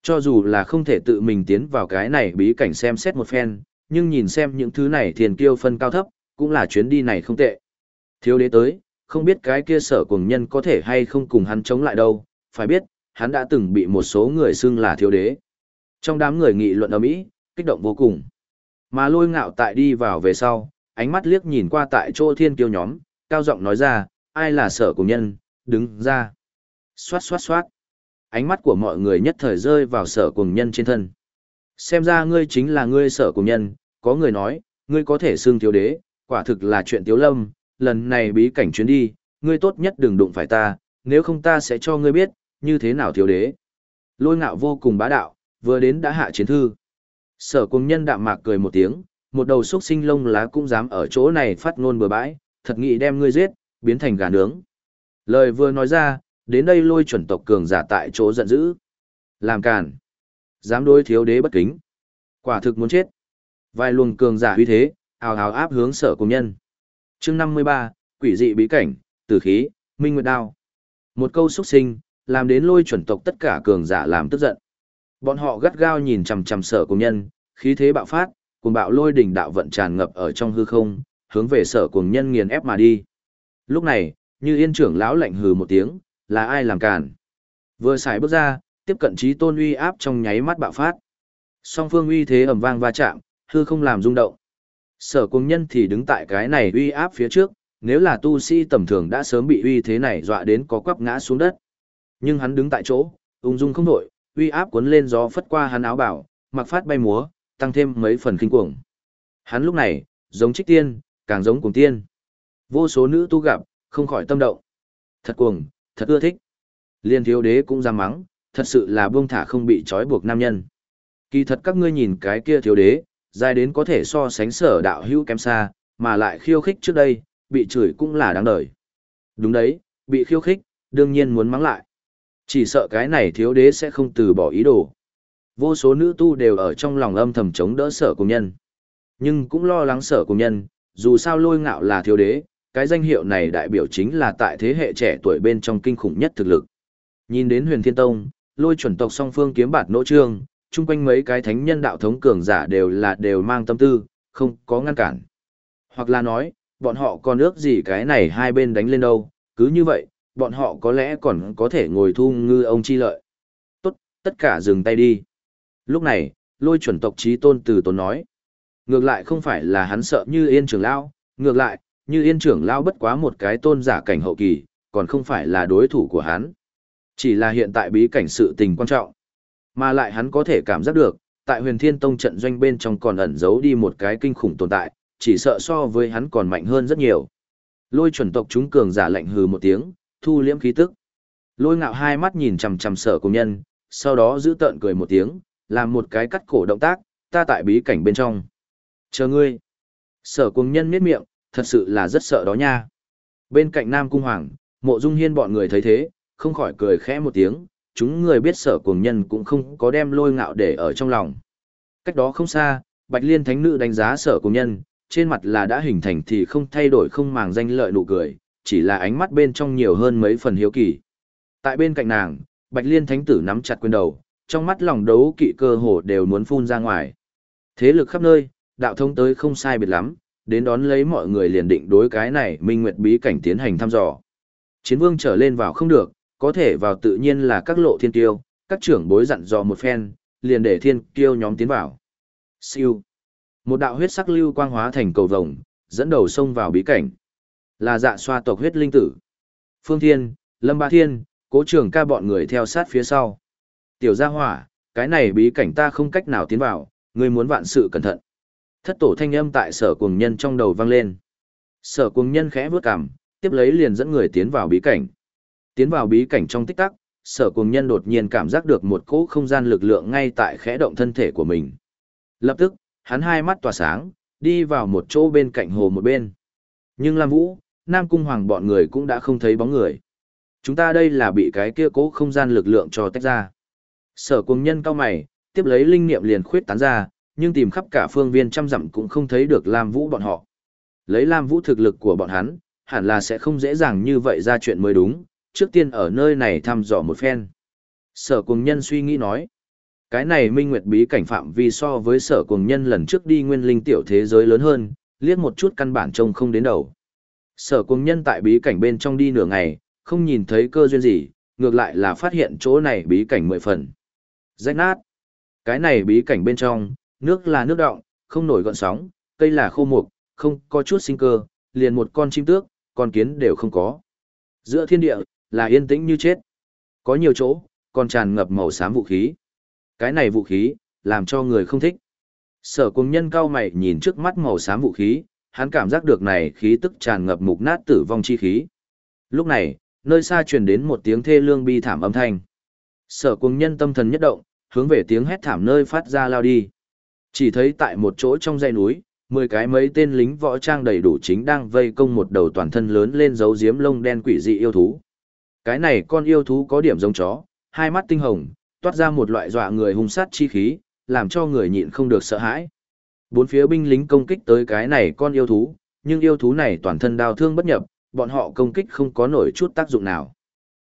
Cho dù là không thể tự mình tiến vào cái này bí cảnh xem xét một phen, nhưng nhìn xem những thứ này thiên kiêu phân cao thấp, cũng là chuyến đi này không tệ. Thiếu đế tới, không biết cái kia sở cùng nhân có thể hay không cùng hắn chống lại đâu, phải biết, hắn đã từng bị một số người xưng là thiếu đế. Trong đám người nghị luận ở Mỹ, kích động vô cùng. Mà lôi ngạo tại đi vào về sau, ánh mắt liếc nhìn qua tại chỗ thiên kiêu nhóm, cao giọng nói ra, ai là sở cùng nhân, đứng ra. Xoát xoát xoát. Ánh mắt của mọi người nhất thời rơi vào sở cùng nhân trên thân. Xem ra ngươi chính là ngươi sở cùng nhân, có người nói, ngươi có thể xưng thiếu đế, quả thực là chuyện tiếu lâm, lần này bí cảnh chuyến đi, ngươi tốt nhất đừng đụng phải ta, nếu không ta sẽ cho ngươi biết, như thế nào thiếu đế. Lôi ngạo vô cùng bá đạo, vừa đến đã hạ chiến thư. Sở cùng nhân đạm mạc cười một tiếng, một đầu xúc sinh lông lá cũng dám ở chỗ này phát ngôn bừa bãi, thật nghị đem ngươi giết, biến thành gà nướng. Lời vừa nói ra, đến đây lôi chuẩn tộc cường giả tại chỗ giận dữ. Làm càn. Dám đối thiếu đế bất kính. Quả thực muốn chết. Vài luồng cường giả uy thế, ào ào áp hướng sở công nhân. chương 53, quỷ dị bí cảnh, tử khí, minh nguyệt đao. Một câu xuất sinh, làm đến lôi chuẩn tộc tất cả cường giả làm tức giận. Bọn họ gắt gao nhìn chằm chằm sở công nhân, khí thế bạo phát, cùng bạo lôi đỉnh đạo vận tràn ngập ở trong hư không, hướng về sở cùng nhân nghiền ép mà đi. Lúc này, như yên trưởng lão lạnh hừ một tiếng, là ai làm cản. Vừa xài bước ra, tiếp cận trí tôn uy áp trong nháy mắt bạo phát. Song phương uy thế ầm vang va chạm, hư không làm rung động. Sở cùng nhân thì đứng tại cái này uy áp phía trước, nếu là tu sĩ tầm thường đã sớm bị uy thế này dọa đến có quắp ngã xuống đất. Nhưng hắn đứng tại chỗ, ung dung không đổi, uy áp cuốn lên gió phất qua hắn áo bảo, mặc phát bay múa, tăng thêm mấy phần kinh cuồng. Hắn lúc này, giống trích tiên, càng giống cùng tiên. Vô số nữ tu gặp, không khỏi tâm động. Thật cuồng, thật ưa thích. Liên thiếu đế cũng ra mắng, thật sự là buông thả không bị trói buộc nam nhân. Kỳ thật các ngươi nhìn cái kia thiếu đế, dài đến có thể so sánh sở đạo hữu kém xa, mà lại khiêu khích trước đây, bị chửi cũng là đáng đời. Đúng đấy, bị khiêu khích, đương nhiên muốn mắng lại. Chỉ sợ cái này thiếu đế sẽ không từ bỏ ý đồ. Vô số nữ tu đều ở trong lòng âm thầm chống đỡ sở cùng nhân. Nhưng cũng lo lắng sở cùng nhân, dù sao lôi ngạo là thiếu đế, cái danh hiệu này đại biểu chính là tại thế hệ trẻ tuổi bên trong kinh khủng nhất thực lực. Nhìn đến huyền thiên tông, lôi chuẩn tộc song phương kiếm bạt nỗ trương, chung quanh mấy cái thánh nhân đạo thống cường giả đều là đều mang tâm tư, không có ngăn cản. Hoặc là nói, bọn họ còn ước gì cái này hai bên đánh lên đâu, cứ như vậy, bọn họ có lẽ còn có thể ngồi thu ngư ông chi lợi. Tốt, tất cả dừng tay đi. Lúc này, lôi chuẩn tộc trí tôn từ tốn nói. Ngược lại không phải là hắn sợ như yên trưởng lão, ngược lại, như yên trưởng lão bất quá một cái tôn giả cảnh hậu kỳ, còn không phải là đối thủ của hắn. Chỉ là hiện tại bí cảnh sự tình quan trọng. Mà lại hắn có thể cảm giác được, tại huyền thiên tông trận doanh bên trong còn ẩn giấu đi một cái kinh khủng tồn tại, chỉ sợ so với hắn còn mạnh hơn rất nhiều. Lôi chuẩn tộc chúng cường giả lạnh hừ một tiếng, thu liễm khí tức. Lôi ngạo hai mắt nhìn chằm chằm sở cùng nhân, sau đó giữ tợn cười một tiếng, làm một cái cắt cổ động tác, ta tại bí cảnh bên trong. Chờ ngươi. Sở cùng nhân miết miệng, thật sự là rất sợ đó nha. Bên cạnh Nam Cung Hoàng, mộ dung hiên bọn người thấy thế, không khỏi cười khẽ một tiếng, chúng người biết sở cuồng nhân cũng không có đem lôi ngạo để ở trong lòng. Cách đó không xa, Bạch Liên Thánh Nữ đánh giá sở cuồng nhân, trên mặt là đã hình thành thì không thay đổi không màng danh lợi nụ cười, chỉ là ánh mắt bên trong nhiều hơn mấy phần hiếu kỳ. Tại bên cạnh nàng, Bạch Liên Thánh Tử nắm chặt quyền đầu, trong mắt lòng đấu kỵ cơ hồ đều muốn phun ra ngoài. Thế lực khắp nơi, đạo thông tới không sai biệt lắm, đến đón lấy mọi người liền định đối cái này minh nguyệt bí cảnh tiến hành thăm dò. Chiến vương trở lên vào không được, có thể vào tự nhiên là các lộ thiên tiêu, các trưởng bối dặn dò một phen, liền để thiên tiêu nhóm tiến vào. Siêu. Một đạo huyết sắc lưu quang hóa thành cầu vồng, dẫn đầu sông vào bí cảnh. Là dạ xoa tộc huyết linh tử. Phương Thiên, Lâm Ba Thiên, cố trưởng ca bọn người theo sát phía sau. Tiểu gia hỏa, cái này bí cảnh ta không cách nào tiến vào, ngươi muốn vạn sự cẩn thận. Thất tổ thanh âm tại sở cuồng nhân trong đầu vang lên. Sở cuồng nhân khẽ bước cằm, tiếp lấy liền dẫn người tiến vào bí cảnh. Tiến vào bí cảnh trong tích tắc, sở cùng nhân đột nhiên cảm giác được một cỗ không gian lực lượng ngay tại khẽ động thân thể của mình. Lập tức, hắn hai mắt tỏa sáng, đi vào một chỗ bên cạnh hồ một bên. Nhưng Lam Vũ, Nam Cung Hoàng bọn người cũng đã không thấy bóng người. Chúng ta đây là bị cái kia cố không gian lực lượng cho tách ra. Sở cùng nhân cao mày, tiếp lấy linh niệm liền khuyết tán ra, nhưng tìm khắp cả phương viên trăm dặm cũng không thấy được Lam Vũ bọn họ. Lấy Lam Vũ thực lực của bọn hắn, hẳn là sẽ không dễ dàng như vậy ra chuyện mới đúng, trước tiên ở nơi này thăm dò một phen. Sở cùng nhân suy nghĩ nói, cái này minh nguyệt bí cảnh phạm vi so với sở cùng nhân lần trước đi nguyên linh tiểu thế giới lớn hơn, liếc một chút căn bản trông không đến đầu. Sở cùng nhân tại bí cảnh bên trong đi nửa ngày, không nhìn thấy cơ duyên gì, ngược lại là phát hiện chỗ này bí cảnh mười phần. Rách nát. Cái này bí cảnh bên trong, nước là nước động, không nổi gọn sóng, cây là khô mục, không có chút sinh cơ, liền một con chim tước, con kiến đều không có. Giữa thiên địa, là yên tĩnh như chết. Có nhiều chỗ, còn tràn ngập màu xám vũ khí. Cái này vũ khí, làm cho người không thích. Sở cùng nhân cao mày nhìn trước mắt màu xám vũ khí, hắn cảm giác được này khí tức tràn ngập mục nát tử vong chi khí. Lúc này, nơi xa truyền đến một tiếng thê lương bi thảm âm thanh. Sở cùng nhân tâm thần nhất động, hướng về tiếng hét thảm nơi phát ra lao đi. Chỉ thấy tại một chỗ trong dãy núi, mười cái mấy tên lính võ trang đầy đủ chính đang vây công một đầu toàn thân lớn lên dấu diếm lông đen quỷ dị yêu thú. Cái này con yêu thú có điểm giống chó, hai mắt tinh hồng, toát ra một loại dọa người hung sát chi khí, làm cho người nhịn không được sợ hãi. Bốn phía binh lính công kích tới cái này con yêu thú, nhưng yêu thú này toàn thân đau thương bất nhập, bọn họ công kích không có nổi chút tác dụng nào.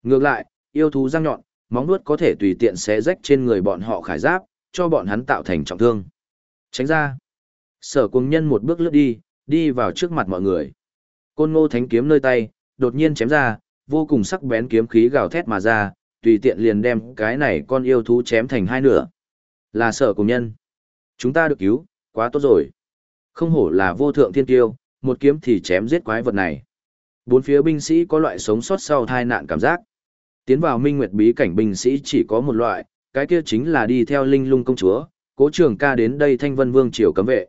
Ngược lại, yêu thú răng nhọn, móng vuốt có thể tùy tiện xé rách trên người bọn họ khải giáp, cho bọn hắn tạo thành trọng thương. Tránh ra. Sở cuồng nhân một bước lướt đi, đi vào trước mặt mọi người. Côn ngô thánh kiếm nơi tay, đột nhiên chém ra, vô cùng sắc bén kiếm khí gào thét mà ra, tùy tiện liền đem cái này con yêu thú chém thành hai nửa. Là sở cùng nhân. Chúng ta được cứu, quá tốt rồi. Không hổ là vô thượng thiên tiêu, một kiếm thì chém giết quái vật này. Bốn phía binh sĩ có loại sống sót sau tai nạn cảm giác. Tiến vào minh nguyệt bí cảnh binh sĩ chỉ có một loại, cái kia chính là đi theo linh lung công chúa, cố trường ca đến đây thanh vân vương triều cấm vệ.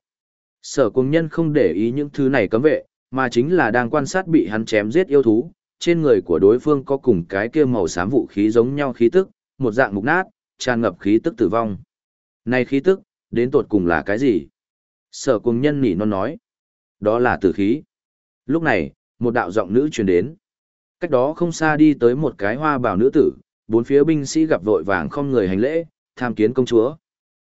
Sở cùng nhân không để ý những thứ này cấm vệ, mà chính là đang quan sát bị hắn chém giết yêu thú, trên người của đối phương có cùng cái kia màu xám vũ khí giống nhau khí tức, một dạng mục nát, tràn ngập khí tức tử vong. Này khí tức, đến tột cùng là cái gì? Sở cùng nhân nỉ non nói. Đó là tử khí. Lúc này, một đạo giọng nữ truyền đến. Cách đó không xa đi tới một cái hoa bào nữ tử, bốn phía binh sĩ gặp vội vàng không người hành lễ, tham kiến công chúa.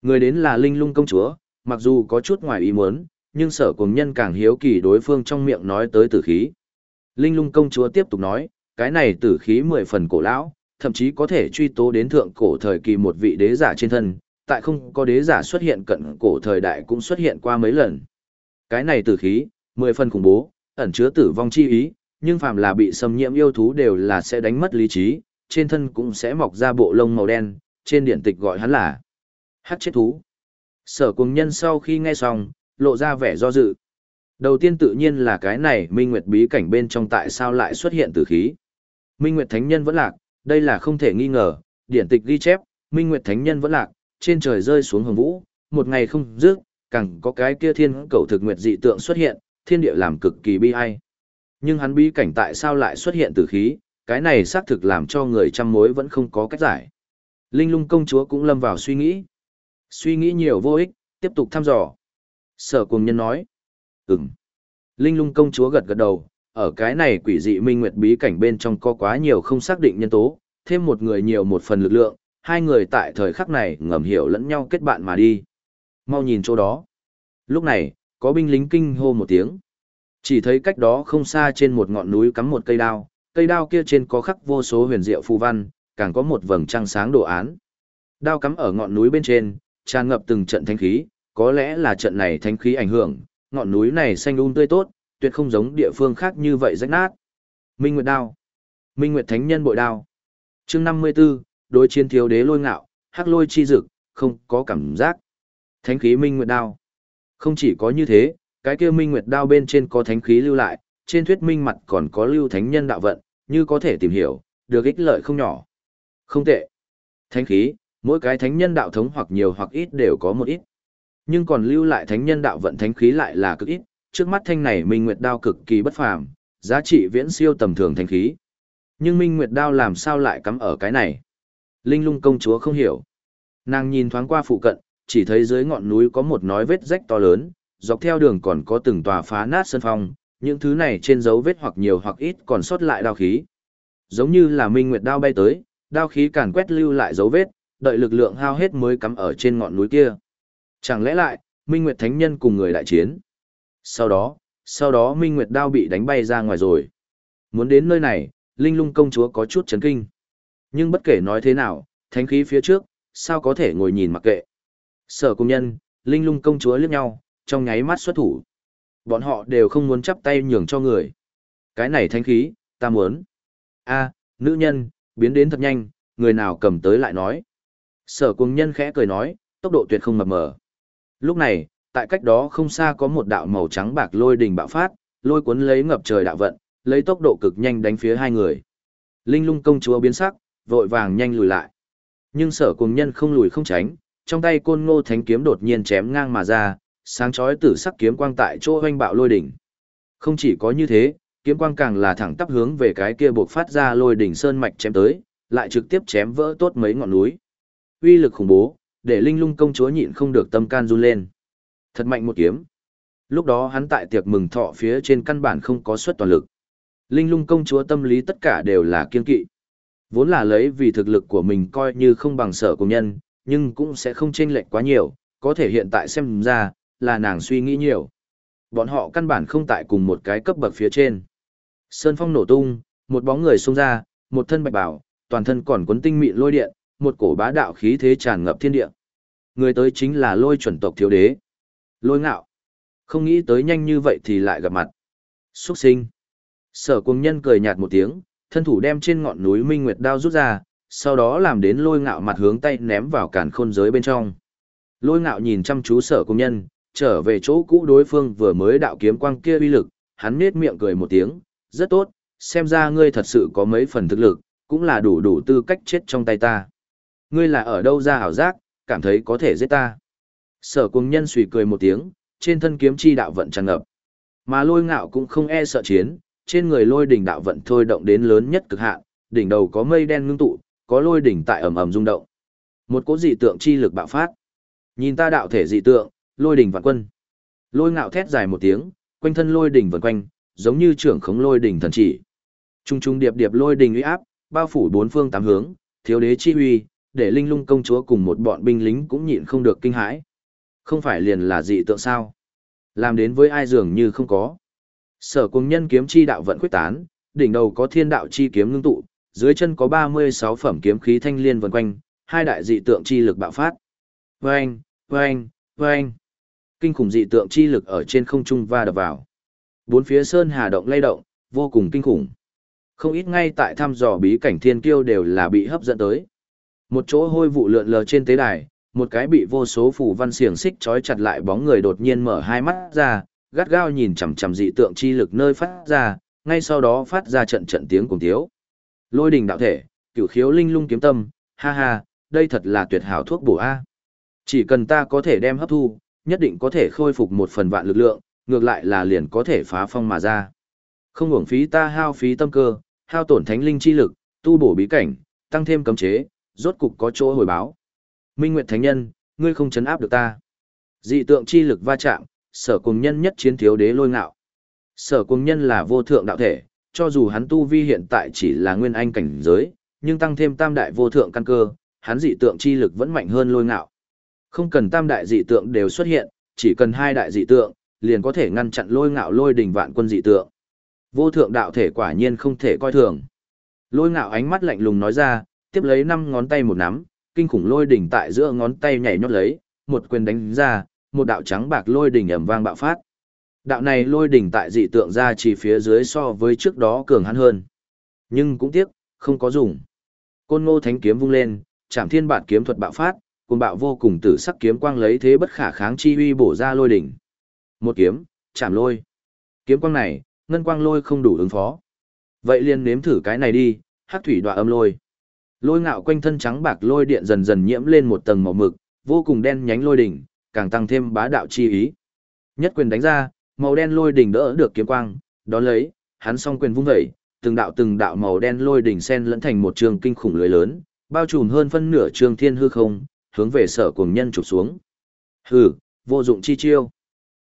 Người đến là linh lung công chúa, mặc dù có chút ngoài ý muốn, nhưng sở cùng nhân càng hiếu kỳ đối phương trong miệng nói tới tử khí. Linh lung công chúa tiếp tục nói, cái này tử khí mười phần cổ lão, thậm chí có thể truy tố đến thượng cổ thời kỳ một vị đế giả trên thân, tại không có đế giả xuất hiện cận cổ thời đại cũng xuất hiện qua mấy lần. Cái này tử khí, mười phần khủng bố, ẩn chứa tử vong chi ý, nhưng phàm là bị xâm nhiễm yêu thú đều là sẽ đánh mất lý trí, trên thân cũng sẽ mọc ra bộ lông màu đen, trên điển tịch gọi hắn là hát chết thú. Sở cùng nhân sau khi nghe xong, lộ ra vẻ do dự. Đầu tiên tự nhiên là cái này Minh Nguyệt bí cảnh bên trong tại sao lại xuất hiện tử khí. Minh Nguyệt Thánh Nhân vẫn lạc, đây là không thể nghi ngờ, điển tịch ghi chép, Minh Nguyệt Thánh Nhân vẫn lạc, trên trời rơi xuống hồng vũ, một ngày không dứt, càng có cái kia thiên cầu thực nguyệt dị tượng xuất hiện, thiên địa làm cực kỳ bi ai. Nhưng hắn bí cảnh tại sao lại xuất hiện tử khí, cái này xác thực làm cho người trăm mối vẫn không có cách giải. Linh lung công chúa cũng lâm vào suy nghĩ. Suy nghĩ nhiều vô ích, tiếp tục thăm dò. Sở cùng nhân nói. Ừm. Linh lung công chúa gật gật đầu, ở cái này quỷ dị minh nguyệt bí cảnh bên trong có quá nhiều không xác định nhân tố, thêm một người nhiều một phần lực lượng, hai người tại thời khắc này ngầm hiểu lẫn nhau kết bạn mà đi. Mau nhìn chỗ đó. Lúc này, có binh lính kinh hô một tiếng. Chỉ thấy cách đó không xa trên một ngọn núi cắm một cây đao, cây đao kia trên có khắc vô số huyền diệu phù văn, càng có một vầng trăng sáng đồ án. Đao cắm ở ngọn núi bên trên, tràn ngập từng trận thánh khí, có lẽ là trận này thánh khí ảnh hưởng, ngọn núi này xanh um tươi tốt, tuyệt không giống địa phương khác như vậy rách nát. Minh Nguyệt Đao Minh Nguyệt Thánh Nhân bội đao chương 54, đối chiến thiếu đế lôi ngạo, hắc lôi chi dực, không có cảm giác. Thánh khí Minh Nguyệt Đao Không chỉ có như thế, cái kia Minh Nguyệt Đao bên trên có thánh khí lưu lại, trên thuyết minh mặt còn có lưu thánh nhân đạo vận, như có thể tìm hiểu, được ích lợi không nhỏ. Không tệ. Thánh khí, mỗi cái thánh nhân đạo thống hoặc nhiều hoặc ít đều có một ít. Nhưng còn lưu lại thánh nhân đạo vận thánh khí lại là cực ít, trước mắt thanh này Minh Nguyệt đao cực kỳ bất phàm, giá trị viễn siêu tầm thường thánh khí. Nhưng Minh Nguyệt đao làm sao lại cắm ở cái này? Linh Lung công chúa không hiểu. Nàng nhìn thoáng qua phụ cận, chỉ thấy dưới ngọn núi có một nói vết rách to lớn, dọc theo đường còn có từng tòa phá nát sân phong, những thứ này trên dấu vết hoặc nhiều hoặc ít còn sót lại đao khí. Giống như là minh nguyệt đao bay tới, đao khí càn quét lưu lại dấu vết, đợi lực lượng hao hết mới cắm ở trên ngọn núi kia. Chẳng lẽ lại, Minh Nguyệt Thánh Nhân cùng người đại chiến. Sau đó, sau đó Minh Nguyệt đao bị đánh bay ra ngoài rồi. Muốn đến nơi này, Linh Lung công chúa có chút chấn kinh. Nhưng bất kể nói thế nào, thánh khí phía trước, sao có thể ngồi nhìn mặc kệ. Sở công nhân, Linh Lung công chúa liếc nhau, trong nháy mắt xuất thủ. Bọn họ đều không muốn chắp tay nhường cho người. Cái này thánh khí, ta muốn. a nữ nhân, biến đến thật nhanh, người nào cầm tới lại nói. Sở cung nhân khẽ cười nói, tốc độ tuyệt không mập mờ. Lúc này, tại cách đó không xa có một đạo màu trắng bạc lôi đình bạo phát, lôi cuốn lấy ngập trời đạo vận, lấy tốc độ cực nhanh đánh phía hai người. Linh lung công chúa biến sắc, vội vàng nhanh lùi lại. Nhưng sở cùng nhân không lùi không tránh, trong tay côn ngô thánh kiếm đột nhiên chém ngang mà ra, sáng chói tử sắc kiếm quang tại chỗ hoanh bạo lôi đỉnh. Không chỉ có như thế, kiếm quang càng là thẳng tắp hướng về cái kia buộc phát ra lôi đỉnh sơn mạch chém tới, lại trực tiếp chém vỡ tốt mấy ngọn núi. Uy lực khủng bố, để linh lung công chúa nhịn không được tâm can run lên. Thật mạnh một kiếm. Lúc đó hắn tại tiệc mừng thọ phía trên căn bản không có suất toàn lực. Linh lung công chúa tâm lý tất cả đều là kiên kỵ. Vốn là lấy vì thực lực của mình coi như không bằng sở công nhân, nhưng cũng sẽ không chênh lệch quá nhiều, có thể hiện tại xem ra, là nàng suy nghĩ nhiều. Bọn họ căn bản không tại cùng một cái cấp bậc phía trên. Sơn phong nổ tung, một bóng người xông ra, một thân bạch bảo, toàn thân còn cuốn tinh mịn lôi điện, một cổ bá đạo khí thế tràn ngập thiên địa. Người tới chính là lôi chuẩn tộc thiếu đế. Lôi ngạo. Không nghĩ tới nhanh như vậy thì lại gặp mặt. Xuất sinh. Sở cuồng nhân cười nhạt một tiếng, thân thủ đem trên ngọn núi Minh Nguyệt đao rút ra, sau đó làm đến lôi ngạo mặt hướng tay ném vào cản khôn giới bên trong. Lôi ngạo nhìn chăm chú sở cuồng nhân, trở về chỗ cũ đối phương vừa mới đạo kiếm quang kia uy lực, hắn nết miệng cười một tiếng, rất tốt, xem ra ngươi thật sự có mấy phần thực lực, cũng là đủ đủ tư cách chết trong tay ta. Ngươi là ở đâu ra ảo giác, cảm thấy có thể giết ta. Sở cùng nhân suy cười một tiếng, trên thân kiếm chi đạo vận tràn ngập. Mà lôi ngạo cũng không e sợ chiến, trên người lôi đỉnh đạo vận thôi động đến lớn nhất cực hạn, đỉnh đầu có mây đen ngưng tụ, có lôi đỉnh tại ầm ầm rung động. Một cỗ dị tượng chi lực bạo phát. Nhìn ta đạo thể dị tượng, lôi đỉnh vạn quân. Lôi ngạo thét dài một tiếng, quanh thân lôi đỉnh vần quanh, giống như trưởng khống lôi đỉnh thần chỉ. Trung trung điệp điệp lôi đỉnh uy áp, bao phủ bốn phương tám hướng, thiếu đế chi uy, để linh lung công chúa cùng một bọn binh lính cũng nhịn không được kinh hãi. Không phải liền là dị tượng sao? Làm đến với ai dường như không có. Sở cùng nhân kiếm chi đạo vận quyết tán, đỉnh đầu có thiên đạo chi kiếm ngưng tụ, dưới chân có 36 phẩm kiếm khí thanh liên vần quanh, hai đại dị tượng chi lực bạo phát. Vâng, vâng, vâng. Kinh khủng dị tượng chi lực ở trên không trung va đập vào. Bốn phía sơn hà động lay động, vô cùng kinh khủng. Không ít ngay tại thăm dò bí cảnh thiên kiêu đều là bị hấp dẫn tới. Một chỗ hôi vụ lượn lờ trên tế đài, một cái bị vô số phủ văn xiềng xích trói chặt lại bóng người đột nhiên mở hai mắt ra, gắt gao nhìn chằm chằm dị tượng chi lực nơi phát ra, ngay sau đó phát ra trận trận tiếng cùng tiếu. Lôi đình đạo thể, cửu khiếu linh lung kiếm tâm, ha ha, đây thật là tuyệt hảo thuốc bổ a. Chỉ cần ta có thể đem hấp thu, nhất định có thể khôi phục một phần vạn lực lượng, ngược lại là liền có thể phá phong mà ra. Không uổng phí ta hao phí tâm cơ, hao tổn thánh linh chi lực, tu bổ bí cảnh, tăng thêm cấm chế, rốt cục có chỗ hồi báo. Minh Nguyệt Thánh Nhân, ngươi không chấn áp được ta. Dị tượng chi lực va chạm, sở cùng nhân nhất chiến thiếu đế lôi ngạo. Sở cùng nhân là vô thượng đạo thể, cho dù hắn tu vi hiện tại chỉ là nguyên anh cảnh giới, nhưng tăng thêm tam đại vô thượng căn cơ, hắn dị tượng chi lực vẫn mạnh hơn lôi ngạo. Không cần tam đại dị tượng đều xuất hiện, chỉ cần hai đại dị tượng, liền có thể ngăn chặn lôi ngạo lôi đỉnh vạn quân dị tượng. Vô thượng đạo thể quả nhiên không thể coi thường. Lôi ngạo ánh mắt lạnh lùng nói ra, tiếp lấy năm ngón tay một nắm, kinh khủng lôi đỉnh tại giữa ngón tay nhảy nhót lấy, một quyền đánh ra, một đạo trắng bạc lôi đỉnh ầm vang bạo phát. Đạo này lôi đỉnh tại dị tượng ra chỉ phía dưới so với trước đó cường hắn hơn. Nhưng cũng tiếc, không có dùng. Côn Ngô Thánh kiếm vung lên, Trảm Thiên Bản kiếm thuật bạo phát, cùng bạo vô cùng tử sắc kiếm quang lấy thế bất khả kháng chi uy bổ ra lôi đỉnh. Một kiếm, chạm lôi. Kiếm quang này, ngân quang lôi không đủ ứng phó. Vậy liền nếm thử cái này đi, hắc thủy đoạ âm lôi. Lôi ngạo quanh thân trắng bạc lôi điện dần dần nhiễm lên một tầng màu mực, vô cùng đen nhánh lôi đỉnh, càng tăng thêm bá đạo chi ý. Nhất quyền đánh ra, màu đen lôi đỉnh đỡ được kiếm quang, đón lấy, hắn song quyền vung dậy, từng đạo từng đạo màu đen lôi đỉnh xen lẫn thành một trường kinh khủng lưới lớn, bao trùm hơn phân nửa trường thiên hư không, hướng về sở cuồng nhân chụp xuống. Hừ, vô dụng chi chiêu.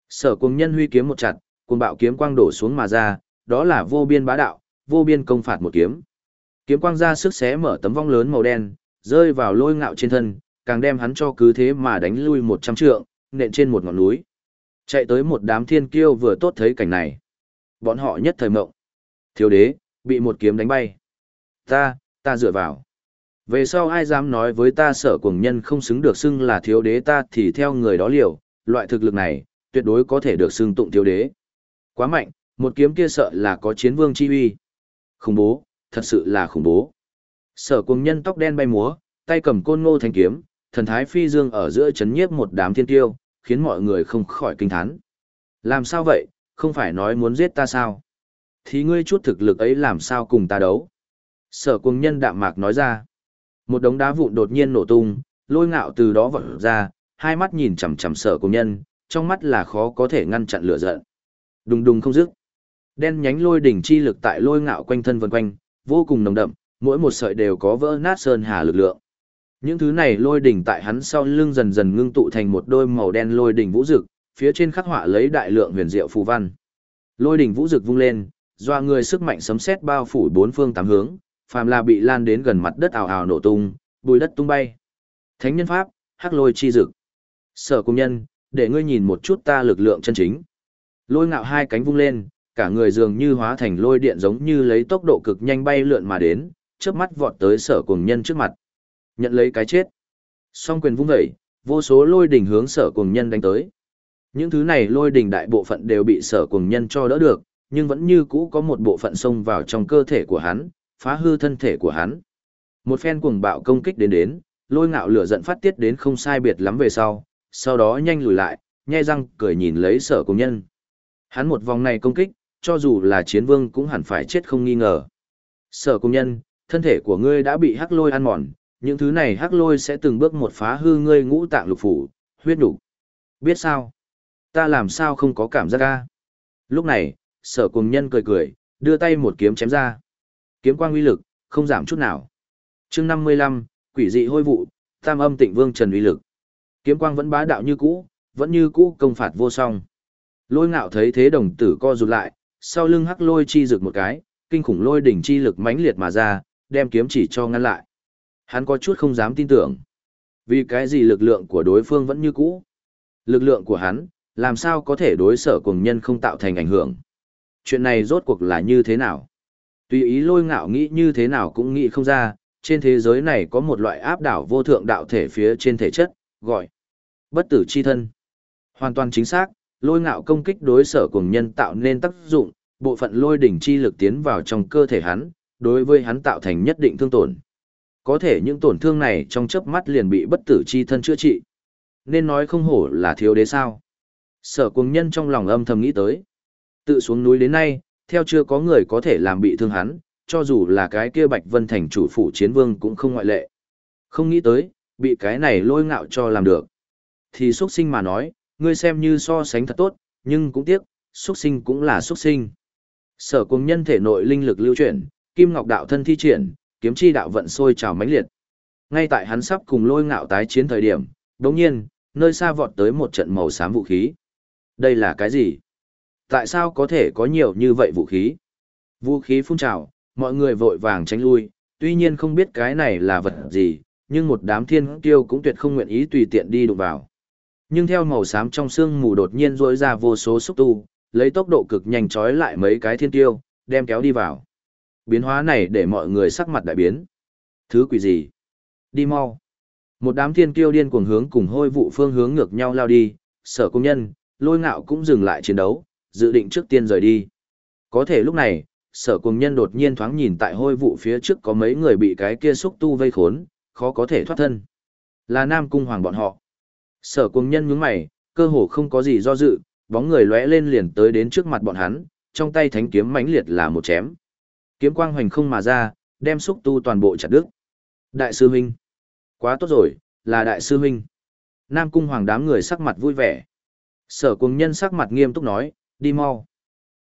Sở cuồng nhân huy kiếm một chặt, cuồng bạo kiếm quang đổ xuống mà ra, đó là vô biên bá đạo, vô biên công phạt một kiếm. Kiếm quang ra sức xé mở tấm vong lớn màu đen, rơi vào lôi ngạo trên thân, càng đem hắn cho cứ thế mà đánh lui một trăm trượng, nện trên một ngọn núi. Chạy tới một đám thiên kiêu vừa tốt thấy cảnh này. Bọn họ nhất thời mộng. Thiếu đế, bị một kiếm đánh bay. Ta, ta dựa vào. Về sau ai dám nói với ta sở cuồng nhân không xứng được xưng là thiếu đế ta thì theo người đó liều, loại thực lực này, tuyệt đối có thể được xưng tụng thiếu đế. Quá mạnh, một kiếm kia sợ là có chiến vương chi uy. Khủng bố, thật sự là khủng bố. Sở cùng nhân tóc đen bay múa, tay cầm côn ngô thanh kiếm, thần thái phi dương ở giữa chấn nhiếp một đám thiên tiêu, khiến mọi người không khỏi kinh thán. Làm sao vậy, không phải nói muốn giết ta sao? Thì ngươi chút thực lực ấy làm sao cùng ta đấu? Sở cùng nhân đạm mạc nói ra. Một đống đá vụn đột nhiên nổ tung, lôi ngạo từ đó vọt ra, hai mắt nhìn chằm chằm sở cùng nhân, trong mắt là khó có thể ngăn chặn lửa giận. Đùng đùng không dứt. Đen nhánh lôi đỉnh chi lực tại lôi ngạo quanh thân vần quanh, vô cùng nồng đậm, mỗi một sợi đều có vỡ nát sơn hà lực lượng. Những thứ này lôi đỉnh tại hắn sau lưng dần dần ngưng tụ thành một đôi màu đen lôi đỉnh vũ dực, phía trên khắc họa lấy đại lượng huyền diệu phù văn. Lôi đỉnh vũ dực vung lên, doa người sức mạnh sấm sét bao phủ bốn phương tám hướng, phàm là bị lan đến gần mặt đất ảo ảo nổ tung, bùi đất tung bay. Thánh nhân pháp, hắc lôi chi dực. Sở công nhân, để ngươi nhìn một chút ta lực lượng chân chính. Lôi ngạo hai cánh vung lên, cả người dường như hóa thành lôi điện giống như lấy tốc độ cực nhanh bay lượn mà đến, chớp mắt vọt tới sở cùng nhân trước mặt. Nhận lấy cái chết. Song quyền vung dậy, vô số lôi đỉnh hướng sở cùng nhân đánh tới. Những thứ này lôi đỉnh đại bộ phận đều bị sở cùng nhân cho đỡ được, nhưng vẫn như cũ có một bộ phận xông vào trong cơ thể của hắn, phá hư thân thể của hắn. Một phen cuồng bạo công kích đến đến, lôi ngạo lửa giận phát tiết đến không sai biệt lắm về sau, sau đó nhanh lùi lại, nhe răng cười nhìn lấy sở cùng nhân. Hắn một vòng này công kích, cho dù là chiến vương cũng hẳn phải chết không nghi ngờ. Sở công nhân, thân thể của ngươi đã bị hắc lôi ăn mòn, những thứ này hắc lôi sẽ từng bước một phá hư ngươi ngũ tạng lục phủ, huyết đủ. Biết sao? Ta làm sao không có cảm giác ca? Lúc này, sở cùng nhân cười cười, đưa tay một kiếm chém ra. Kiếm quang uy lực, không giảm chút nào. chương 55, quỷ dị hôi vụ, tam âm tịnh vương trần uy lực. Kiếm quang vẫn bá đạo như cũ, vẫn như cũ công phạt vô song. Lôi ngạo thấy thế đồng tử co rụt lại, sau lưng hắc lôi chi rực một cái, kinh khủng lôi đỉnh chi lực mãnh liệt mà ra, đem kiếm chỉ cho ngăn lại. Hắn có chút không dám tin tưởng. Vì cái gì lực lượng của đối phương vẫn như cũ? Lực lượng của hắn, làm sao có thể đối sở cùng nhân không tạo thành ảnh hưởng? Chuyện này rốt cuộc là như thế nào? Tùy ý lôi ngạo nghĩ như thế nào cũng nghĩ không ra, trên thế giới này có một loại áp đảo vô thượng đạo thể phía trên thể chất, gọi bất tử chi thân. Hoàn toàn chính xác, lôi ngạo công kích đối sở cùng nhân tạo nên tác dụng, bộ phận lôi đỉnh chi lực tiến vào trong cơ thể hắn, đối với hắn tạo thành nhất định thương tổn. Có thể những tổn thương này trong chớp mắt liền bị bất tử chi thân chữa trị. Nên nói không hổ là thiếu đế sao. Sở cùng nhân trong lòng âm thầm nghĩ tới. Tự xuống núi đến nay, theo chưa có người có thể làm bị thương hắn, cho dù là cái kia Bạch Vân Thành chủ phủ chiến vương cũng không ngoại lệ. Không nghĩ tới, bị cái này lôi ngạo cho làm được. Thì xuất sinh mà nói, ngươi xem như so sánh thật tốt, nhưng cũng tiếc, xuất sinh cũng là xuất sinh. Sở cùng nhân thể nội linh lực lưu chuyển, kim ngọc đạo thân thi triển, kiếm chi đạo vận sôi trào mãnh liệt. Ngay tại hắn sắp cùng lôi ngạo tái chiến thời điểm, đồng nhiên, nơi xa vọt tới một trận màu xám vũ khí. Đây là cái gì? Tại sao có thể có nhiều như vậy vũ khí? Vũ khí phun trào, mọi người vội vàng tránh lui, tuy nhiên không biết cái này là vật gì, nhưng một đám thiên kiêu cũng tuyệt không nguyện ý tùy tiện đi đụng vào. Nhưng theo màu xám trong sương mù đột nhiên rỗi ra vô số xúc tu, lấy tốc độ cực nhanh trói lại mấy cái thiên tiêu, đem kéo đi vào. Biến hóa này để mọi người sắc mặt đại biến. Thứ quỷ gì? Đi mau. Một đám thiên kiêu điên cuồng hướng cùng hôi vụ phương hướng ngược nhau lao đi, sở công nhân, lôi ngạo cũng dừng lại chiến đấu, dự định trước tiên rời đi. Có thể lúc này, sở công nhân đột nhiên thoáng nhìn tại hôi vụ phía trước có mấy người bị cái kia xúc tu vây khốn, khó có thể thoát thân. Là Nam Cung Hoàng bọn họ. Sở cuồng nhân nhướng mày, cơ hồ không có gì do dự, bóng người lóe lên liền tới đến trước mặt bọn hắn, trong tay thánh kiếm mãnh liệt là một chém. Kiếm quang hoành không mà ra, đem xúc tu toàn bộ chặt đứt. Đại sư huynh. Quá tốt rồi, là đại sư huynh. Nam cung hoàng đám người sắc mặt vui vẻ. Sở cuồng nhân sắc mặt nghiêm túc nói, đi mau.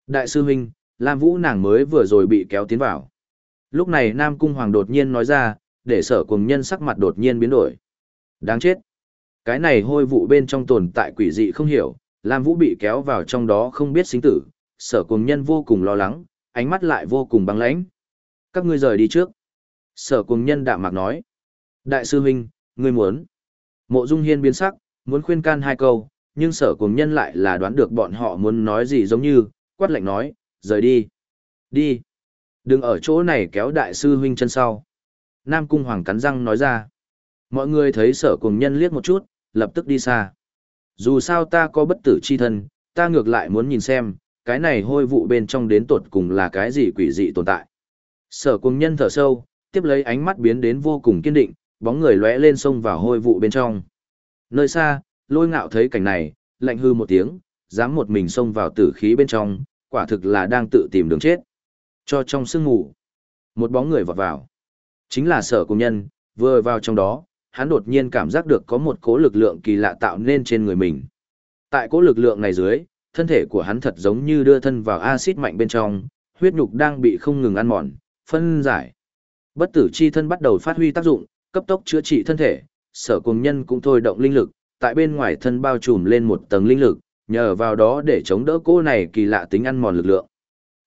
Đại sư huynh, Lam Vũ nàng mới vừa rồi bị kéo tiến vào. Lúc này Nam cung hoàng đột nhiên nói ra, để sở cuồng nhân sắc mặt đột nhiên biến đổi. Đáng chết. Cái này hôi vụ bên trong tồn tại quỷ dị không hiểu, Lam Vũ bị kéo vào trong đó không biết sinh tử, sở cùng nhân vô cùng lo lắng, ánh mắt lại vô cùng băng lãnh. Các ngươi rời đi trước. Sở cùng nhân đạm mạc nói. Đại sư huynh, ngươi muốn. Mộ Dung Hiên biến sắc, muốn khuyên can hai câu, nhưng sở cùng nhân lại là đoán được bọn họ muốn nói gì giống như, quát lạnh nói, rời đi. Đi. Đừng ở chỗ này kéo đại sư huynh chân sau. Nam Cung Hoàng cắn răng nói ra. Mọi người thấy sở cùng nhân liếc một chút, lập tức đi xa. Dù sao ta có bất tử chi thân, ta ngược lại muốn nhìn xem, cái này hôi vụ bên trong đến tột cùng là cái gì quỷ dị tồn tại. Sở cùng nhân thở sâu, tiếp lấy ánh mắt biến đến vô cùng kiên định, bóng người lóe lên sông vào hôi vụ bên trong. Nơi xa, lôi ngạo thấy cảnh này, lạnh hư một tiếng, dám một mình xông vào tử khí bên trong, quả thực là đang tự tìm đường chết. Cho trong sương ngủ, một bóng người vọt vào. Chính là sở cung nhân, vừa vào trong đó, hắn đột nhiên cảm giác được có một cỗ lực lượng kỳ lạ tạo nên trên người mình. Tại cỗ lực lượng này dưới, thân thể của hắn thật giống như đưa thân vào axit mạnh bên trong, huyết nhục đang bị không ngừng ăn mòn, phân giải. Bất tử chi thân bắt đầu phát huy tác dụng, cấp tốc chữa trị thân thể, sở cùng nhân cũng thôi động linh lực, tại bên ngoài thân bao trùm lên một tầng linh lực, nhờ vào đó để chống đỡ cô này kỳ lạ tính ăn mòn lực lượng.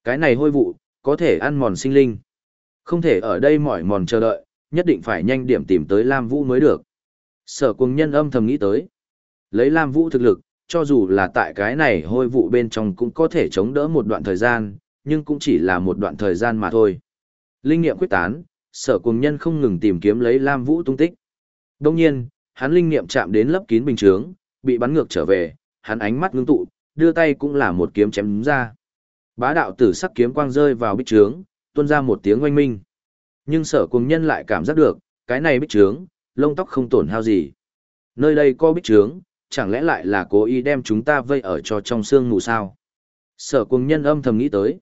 Cái này hôi vụ, có thể ăn mòn sinh linh. Không thể ở đây mỏi mòn chờ đợi, nhất định phải nhanh điểm tìm tới Lam Vũ mới được. Sở cùng nhân âm thầm nghĩ tới. Lấy Lam Vũ thực lực, cho dù là tại cái này hôi vụ bên trong cũng có thể chống đỡ một đoạn thời gian, nhưng cũng chỉ là một đoạn thời gian mà thôi. Linh nghiệm quyết tán, sở cùng nhân không ngừng tìm kiếm lấy Lam Vũ tung tích. Đông nhiên, hắn linh nghiệm chạm đến lấp kín bình chướng, bị bắn ngược trở về, hắn ánh mắt ngưng tụ, đưa tay cũng là một kiếm chém ra. Bá đạo tử sắc kiếm quang rơi vào bích trướng, tuôn ra một tiếng oanh minh. Nhưng sở cùng nhân lại cảm giác được, cái này bích trướng, lông tóc không tổn hao gì. Nơi đây có bích trướng, chẳng lẽ lại là cố ý đem chúng ta vây ở cho trong xương mù sao? Sở cùng nhân âm thầm nghĩ tới.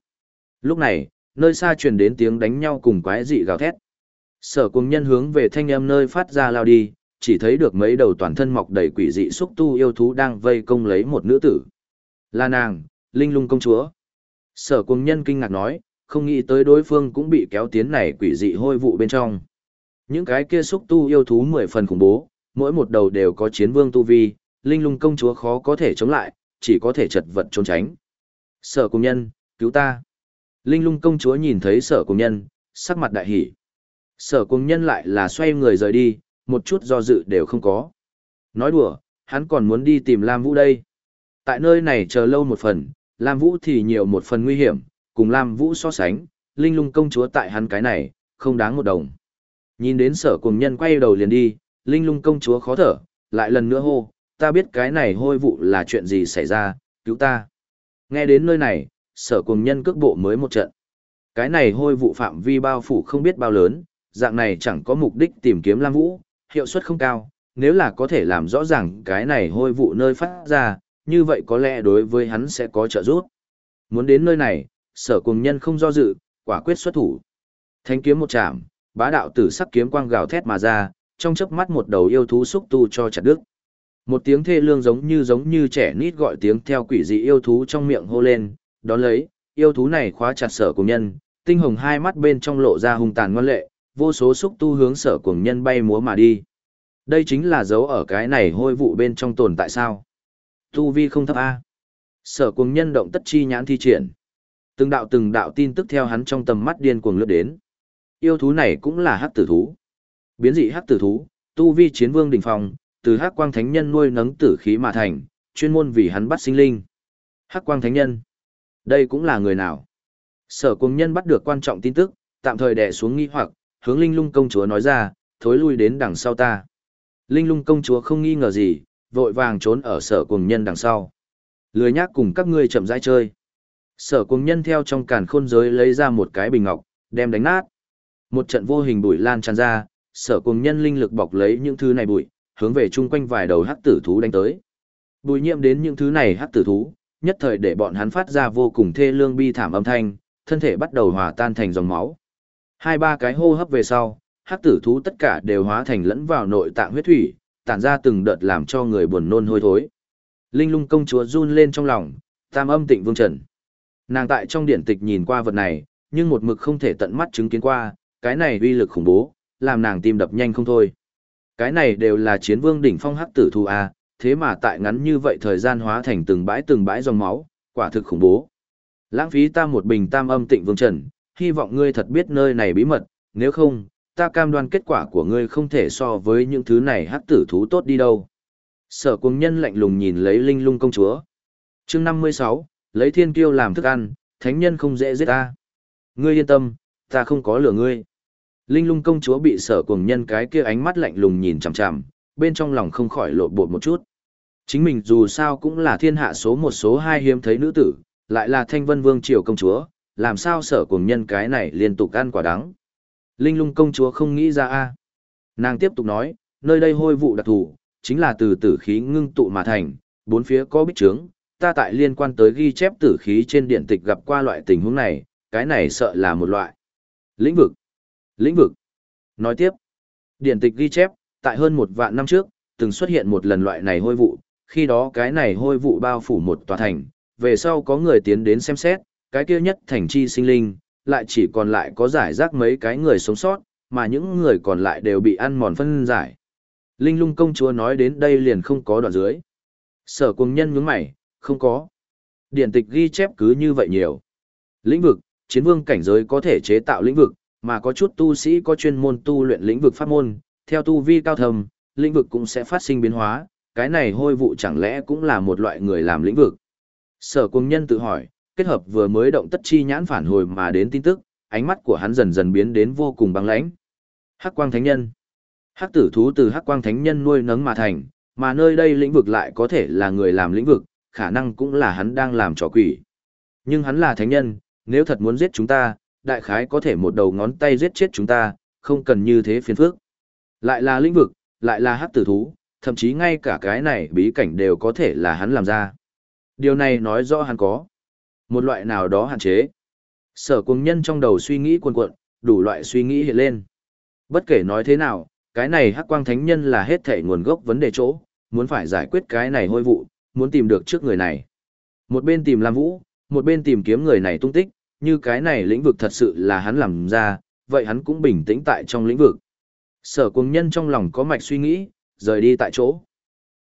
Lúc này, nơi xa truyền đến tiếng đánh nhau cùng quái dị gào thét. Sở cùng nhân hướng về thanh âm nơi phát ra lao đi, chỉ thấy được mấy đầu toàn thân mọc đầy quỷ dị xúc tu yêu thú đang vây công lấy một nữ tử. Là nàng, linh lung công chúa. Sở cùng nhân kinh ngạc nói, không nghĩ tới đối phương cũng bị kéo tiến này quỷ dị hôi vụ bên trong. Những cái kia xúc tu yêu thú mười phần khủng bố, mỗi một đầu đều có chiến vương tu vi, linh lung công chúa khó có thể chống lại, chỉ có thể chật vật trốn tránh. Sở cùng nhân, cứu ta. Linh lung công chúa nhìn thấy sở cùng nhân, sắc mặt đại hỉ. Sở cùng nhân lại là xoay người rời đi, một chút do dự đều không có. Nói đùa, hắn còn muốn đi tìm Lam Vũ đây. Tại nơi này chờ lâu một phần, Lam Vũ thì nhiều một phần nguy hiểm, cùng Lam Vũ so sánh, Linh lung công chúa tại hắn cái này, không đáng một đồng. Nhìn đến sở cùng nhân quay đầu liền đi, Linh lung công chúa khó thở, lại lần nữa hô, ta biết cái này hôi vụ là chuyện gì xảy ra, cứu ta. Nghe đến nơi này, sở cùng nhân cước bộ mới một trận. Cái này hôi vụ phạm vi bao phủ không biết bao lớn, dạng này chẳng có mục đích tìm kiếm Lam Vũ, hiệu suất không cao, nếu là có thể làm rõ ràng cái này hôi vụ nơi phát ra, như vậy có lẽ đối với hắn sẽ có trợ giúp. Muốn đến nơi này, sở cùng nhân không do dự, quả quyết xuất thủ. Thanh kiếm một chạm, bá đạo tử sắc kiếm quang gào thét mà ra, trong chớp mắt một đầu yêu thú xúc tu cho chặt đứt. Một tiếng thê lương giống như giống như trẻ nít gọi tiếng theo quỷ dị yêu thú trong miệng hô lên, đón lấy, yêu thú này khóa chặt sở cùng nhân, tinh hồng hai mắt bên trong lộ ra hung tàn ngoan lệ, vô số xúc tu hướng sở cùng nhân bay múa mà đi. Đây chính là dấu ở cái này hôi vụ bên trong tồn tại sao. Tu vi không thấp A. Sở cùng nhân động tất chi nhãn thi triển. Từng đạo từng đạo tin tức theo hắn trong tầm mắt điên cuồng lướt đến. Yêu thú này cũng là hắc tử thú. Biến dị hắc tử thú, tu vi chiến vương đỉnh phong, từ hắc quang thánh nhân nuôi nấng tử khí mà thành, chuyên môn vì hắn bắt sinh linh. Hắc quang thánh nhân. Đây cũng là người nào? Sở cung nhân bắt được quan trọng tin tức, tạm thời đè xuống nghi hoặc, hướng linh lung công chúa nói ra, thối lui đến đằng sau ta. Linh lung công chúa không nghi ngờ gì, vội vàng trốn ở sở cung nhân đằng sau. Lười nhác cùng các ngươi chậm rãi chơi. Sở cùng nhân theo trong càn khôn giới lấy ra một cái bình ngọc, đem đánh nát. Một trận vô hình bụi lan tràn ra, sở cùng nhân linh lực bọc lấy những thứ này bụi, hướng về chung quanh vài đầu hắc tử thú đánh tới. Bụi nhiễm đến những thứ này hắc tử thú, nhất thời để bọn hắn phát ra vô cùng thê lương bi thảm âm thanh, thân thể bắt đầu hòa tan thành dòng máu. Hai ba cái hô hấp về sau, hắc tử thú tất cả đều hóa thành lẫn vào nội tạng huyết thủy, tản ra từng đợt làm cho người buồn nôn hôi thối. Linh lung công chúa run lên trong lòng, tam âm tịnh vương trần. Nàng tại trong điển tịch nhìn qua vật này, nhưng một mực không thể tận mắt chứng kiến qua, cái này uy lực khủng bố, làm nàng tim đập nhanh không thôi. Cái này đều là chiến vương đỉnh phong hắc tử thú A, thế mà tại ngắn như vậy thời gian hóa thành từng bãi từng bãi dòng máu, quả thực khủng bố. Lãng phí ta một bình tam âm tịnh vương trần, hy vọng ngươi thật biết nơi này bí mật, nếu không, ta cam đoan kết quả của ngươi không thể so với những thứ này hắc tử thú tốt đi đâu. Sở cung nhân lạnh lùng nhìn lấy linh lung công chúa. chương 56, lấy thiên kiêu làm thức ăn, thánh nhân không dễ giết ta. Ngươi yên tâm, ta không có lửa ngươi. Linh lung công chúa bị sở cùng nhân cái kia ánh mắt lạnh lùng nhìn chằm chằm, bên trong lòng không khỏi lộn bột một chút. Chính mình dù sao cũng là thiên hạ số một số hai hiếm thấy nữ tử, lại là thanh vân vương triều công chúa, làm sao sở cùng nhân cái này liên tục ăn quả đắng. Linh lung công chúa không nghĩ ra a Nàng tiếp tục nói, nơi đây hôi vụ đặc thù, chính là từ tử khí ngưng tụ mà thành, bốn phía có bích trướng, ta tại liên quan tới ghi chép tử khí trên điện tịch gặp qua loại tình huống này, cái này sợ là một loại. Lĩnh vực. Lĩnh vực. Nói tiếp, điện tịch ghi chép, tại hơn một vạn năm trước, từng xuất hiện một lần loại này hôi vụ, khi đó cái này hôi vụ bao phủ một tòa thành, về sau có người tiến đến xem xét, cái kia nhất thành chi sinh linh, lại chỉ còn lại có giải rác mấy cái người sống sót, mà những người còn lại đều bị ăn mòn phân giải. Linh lung công chúa nói đến đây liền không có đoạn dưới. Sở cùng nhân nhướng mày, không có. Điển tịch ghi chép cứ như vậy nhiều. Lĩnh vực, chiến vương cảnh giới có thể chế tạo lĩnh vực, mà có chút tu sĩ có chuyên môn tu luyện lĩnh vực pháp môn, theo tu vi cao thầm, lĩnh vực cũng sẽ phát sinh biến hóa, cái này hôi vụ chẳng lẽ cũng là một loại người làm lĩnh vực. Sở cung nhân tự hỏi, kết hợp vừa mới động tất chi nhãn phản hồi mà đến tin tức, ánh mắt của hắn dần dần biến đến vô cùng băng lãnh. Hắc quang thánh nhân. Hắc tử thú từ hắc quang thánh nhân nuôi nấng mà thành, mà nơi đây lĩnh vực lại có thể là người làm lĩnh vực, khả năng cũng là hắn đang làm trò quỷ. Nhưng hắn là thánh nhân, nếu thật muốn giết chúng ta, đại khái có thể một đầu ngón tay giết chết chúng ta, không cần như thế phiền phức. Lại là lĩnh vực, lại là hắc tử thú, thậm chí ngay cả cái này bí cảnh đều có thể là hắn làm ra. Điều này nói rõ hắn có một loại nào đó hạn chế. Sở cùng nhân trong đầu suy nghĩ cuồn cuộn, đủ loại suy nghĩ hiện lên. Bất kể nói thế nào, cái này hắc quang thánh nhân là hết thể nguồn gốc vấn đề chỗ, muốn phải giải quyết cái này hôi vụ, muốn tìm được trước người này. Một bên tìm Lam Vũ, một bên tìm kiếm người này tung tích, như cái này lĩnh vực thật sự là hắn làm ra, vậy hắn cũng bình tĩnh tại trong lĩnh vực. Sở cuồng nhân trong lòng có mạch suy nghĩ, rời đi tại chỗ.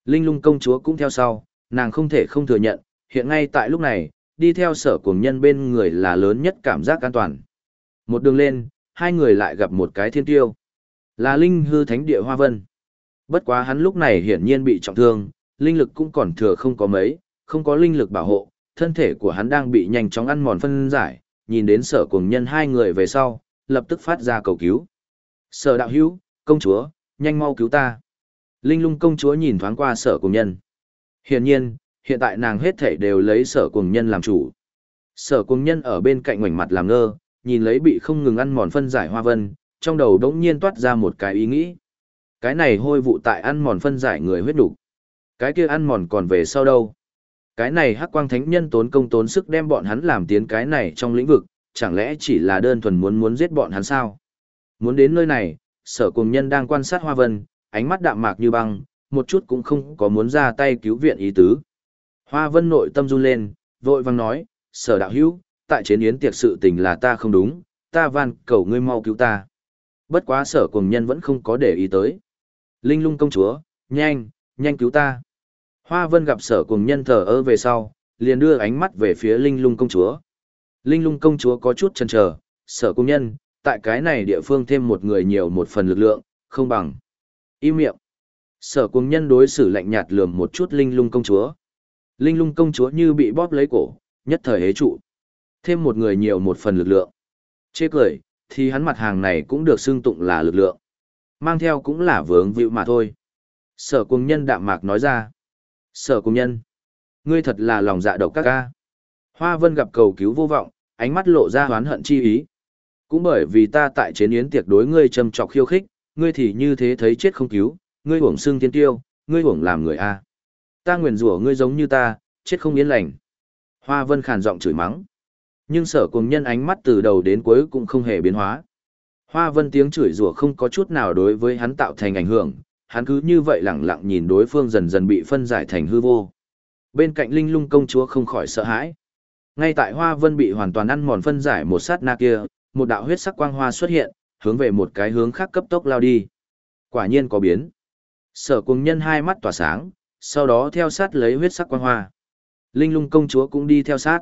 Linh lung công chúa cũng theo sau, nàng không thể không thừa nhận, hiện ngay tại lúc này, đi theo sở cuồng nhân bên người là lớn nhất cảm giác an toàn. Một đường lên, hai người lại gặp một cái thiên tiêu. Là linh hư thánh địa hoa vân. Bất quá hắn lúc này hiển nhiên bị trọng thương, linh lực cũng còn thừa không có mấy, không có linh lực bảo hộ, thân thể của hắn đang bị nhanh chóng ăn mòn phân giải, nhìn đến sở cùng nhân hai người về sau, lập tức phát ra cầu cứu. Sở đạo hữu, công chúa, nhanh mau cứu ta. Linh lung công chúa nhìn thoáng qua sở cùng nhân. Hiển nhiên, hiện tại nàng hết thể đều lấy sở cùng nhân làm chủ. Sở cùng nhân ở bên cạnh ngoảnh mặt làm ngơ, nhìn lấy bị không ngừng ăn mòn phân giải hoa vân, trong đầu đống nhiên toát ra một cái ý nghĩ. Cái này hôi vụ tại ăn mòn phân giải người huyết đủ. Cái kia ăn mòn còn về sau đâu? Cái này hắc quang thánh nhân tốn công tốn sức đem bọn hắn làm tiến cái này trong lĩnh vực, chẳng lẽ chỉ là đơn thuần muốn muốn giết bọn hắn sao? Muốn đến nơi này, sở cùng nhân đang quan sát hoa vân, ánh mắt đạm mạc như băng, một chút cũng không có muốn ra tay cứu viện ý tứ. Hoa vân nội tâm run lên, vội vang nói, sở đạo hữu, tại chiến yến tiệc sự tình là ta không đúng, ta van cầu ngươi mau cứu ta. Bất quá sở cùng nhân vẫn không có để ý tới. Linh lung công chúa, nhanh, nhanh cứu ta. Hoa vân gặp sở cùng nhân thờ ơ về sau, liền đưa ánh mắt về phía linh lung công chúa. Linh lung công chúa có chút chần chờ, sở cùng nhân, tại cái này địa phương thêm một người nhiều một phần lực lượng, không bằng. Im miệng. Sở cùng nhân đối xử lạnh nhạt lườm một chút linh lung công chúa. Linh lung công chúa như bị bóp lấy cổ, nhất thời hế trụ. Thêm một người nhiều một phần lực lượng. Chê cười, thì hắn mặt hàng này cũng được xưng tụng là lực lượng. Mang theo cũng là vướng vịu mà thôi. Sở cùng nhân đạm mạc nói ra. Sở cùng nhân. Ngươi thật là lòng dạ độc các ca. Hoa vân gặp cầu cứu vô vọng, ánh mắt lộ ra hoán hận chi ý. Cũng bởi vì ta tại chế yến tiệc đối ngươi châm trọc khiêu khích, ngươi thì như thế thấy chết không cứu, ngươi uổng xương thiên tiêu, ngươi uổng làm người a. Ta nguyền rủa ngươi giống như ta, chết không yên lành. Hoa vân khàn giọng chửi mắng. Nhưng sở cùng nhân ánh mắt từ đầu đến cuối cũng không hề biến hóa. Hoa vân tiếng chửi rủa không có chút nào đối với hắn tạo thành ảnh hưởng, hắn cứ như vậy lẳng lặng nhìn đối phương dần dần bị phân giải thành hư vô. Bên cạnh linh lung công chúa không khỏi sợ hãi. Ngay tại hoa vân bị hoàn toàn ăn mòn phân giải một sát na kia, một đạo huyết sắc quang hoa xuất hiện, hướng về một cái hướng khác cấp tốc lao đi. Quả nhiên có biến. Sở Cung nhân hai mắt tỏa sáng, sau đó theo sát lấy huyết sắc quang hoa. Linh lung công chúa cũng đi theo sát.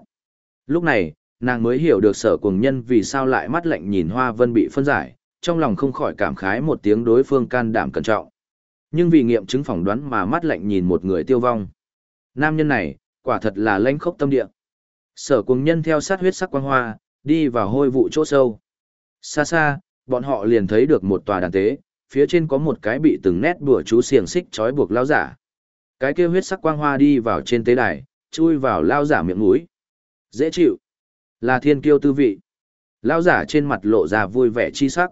Lúc này, nàng mới hiểu được sở cuồng nhân vì sao lại mắt lạnh nhìn hoa vân bị phân giải, trong lòng không khỏi cảm khái một tiếng đối phương can đảm cẩn trọng. Nhưng vì nghiệm chứng phỏng đoán mà mắt lạnh nhìn một người tiêu vong. Nam nhân này, quả thật là lãnh khốc tâm địa. Sở cuồng nhân theo sát huyết sắc quang hoa, đi vào hôi vụ chỗ sâu. Xa xa, bọn họ liền thấy được một tòa đàn tế, phía trên có một cái bị từng nét bùa chú xiềng xích trói buộc lao giả. Cái kia huyết sắc quang hoa đi vào trên tế đài, chui vào lao giả miệng mũi. Dễ chịu. Là thiên kiêu tư vị. Lao giả trên mặt lộ ra vui vẻ chi sắc.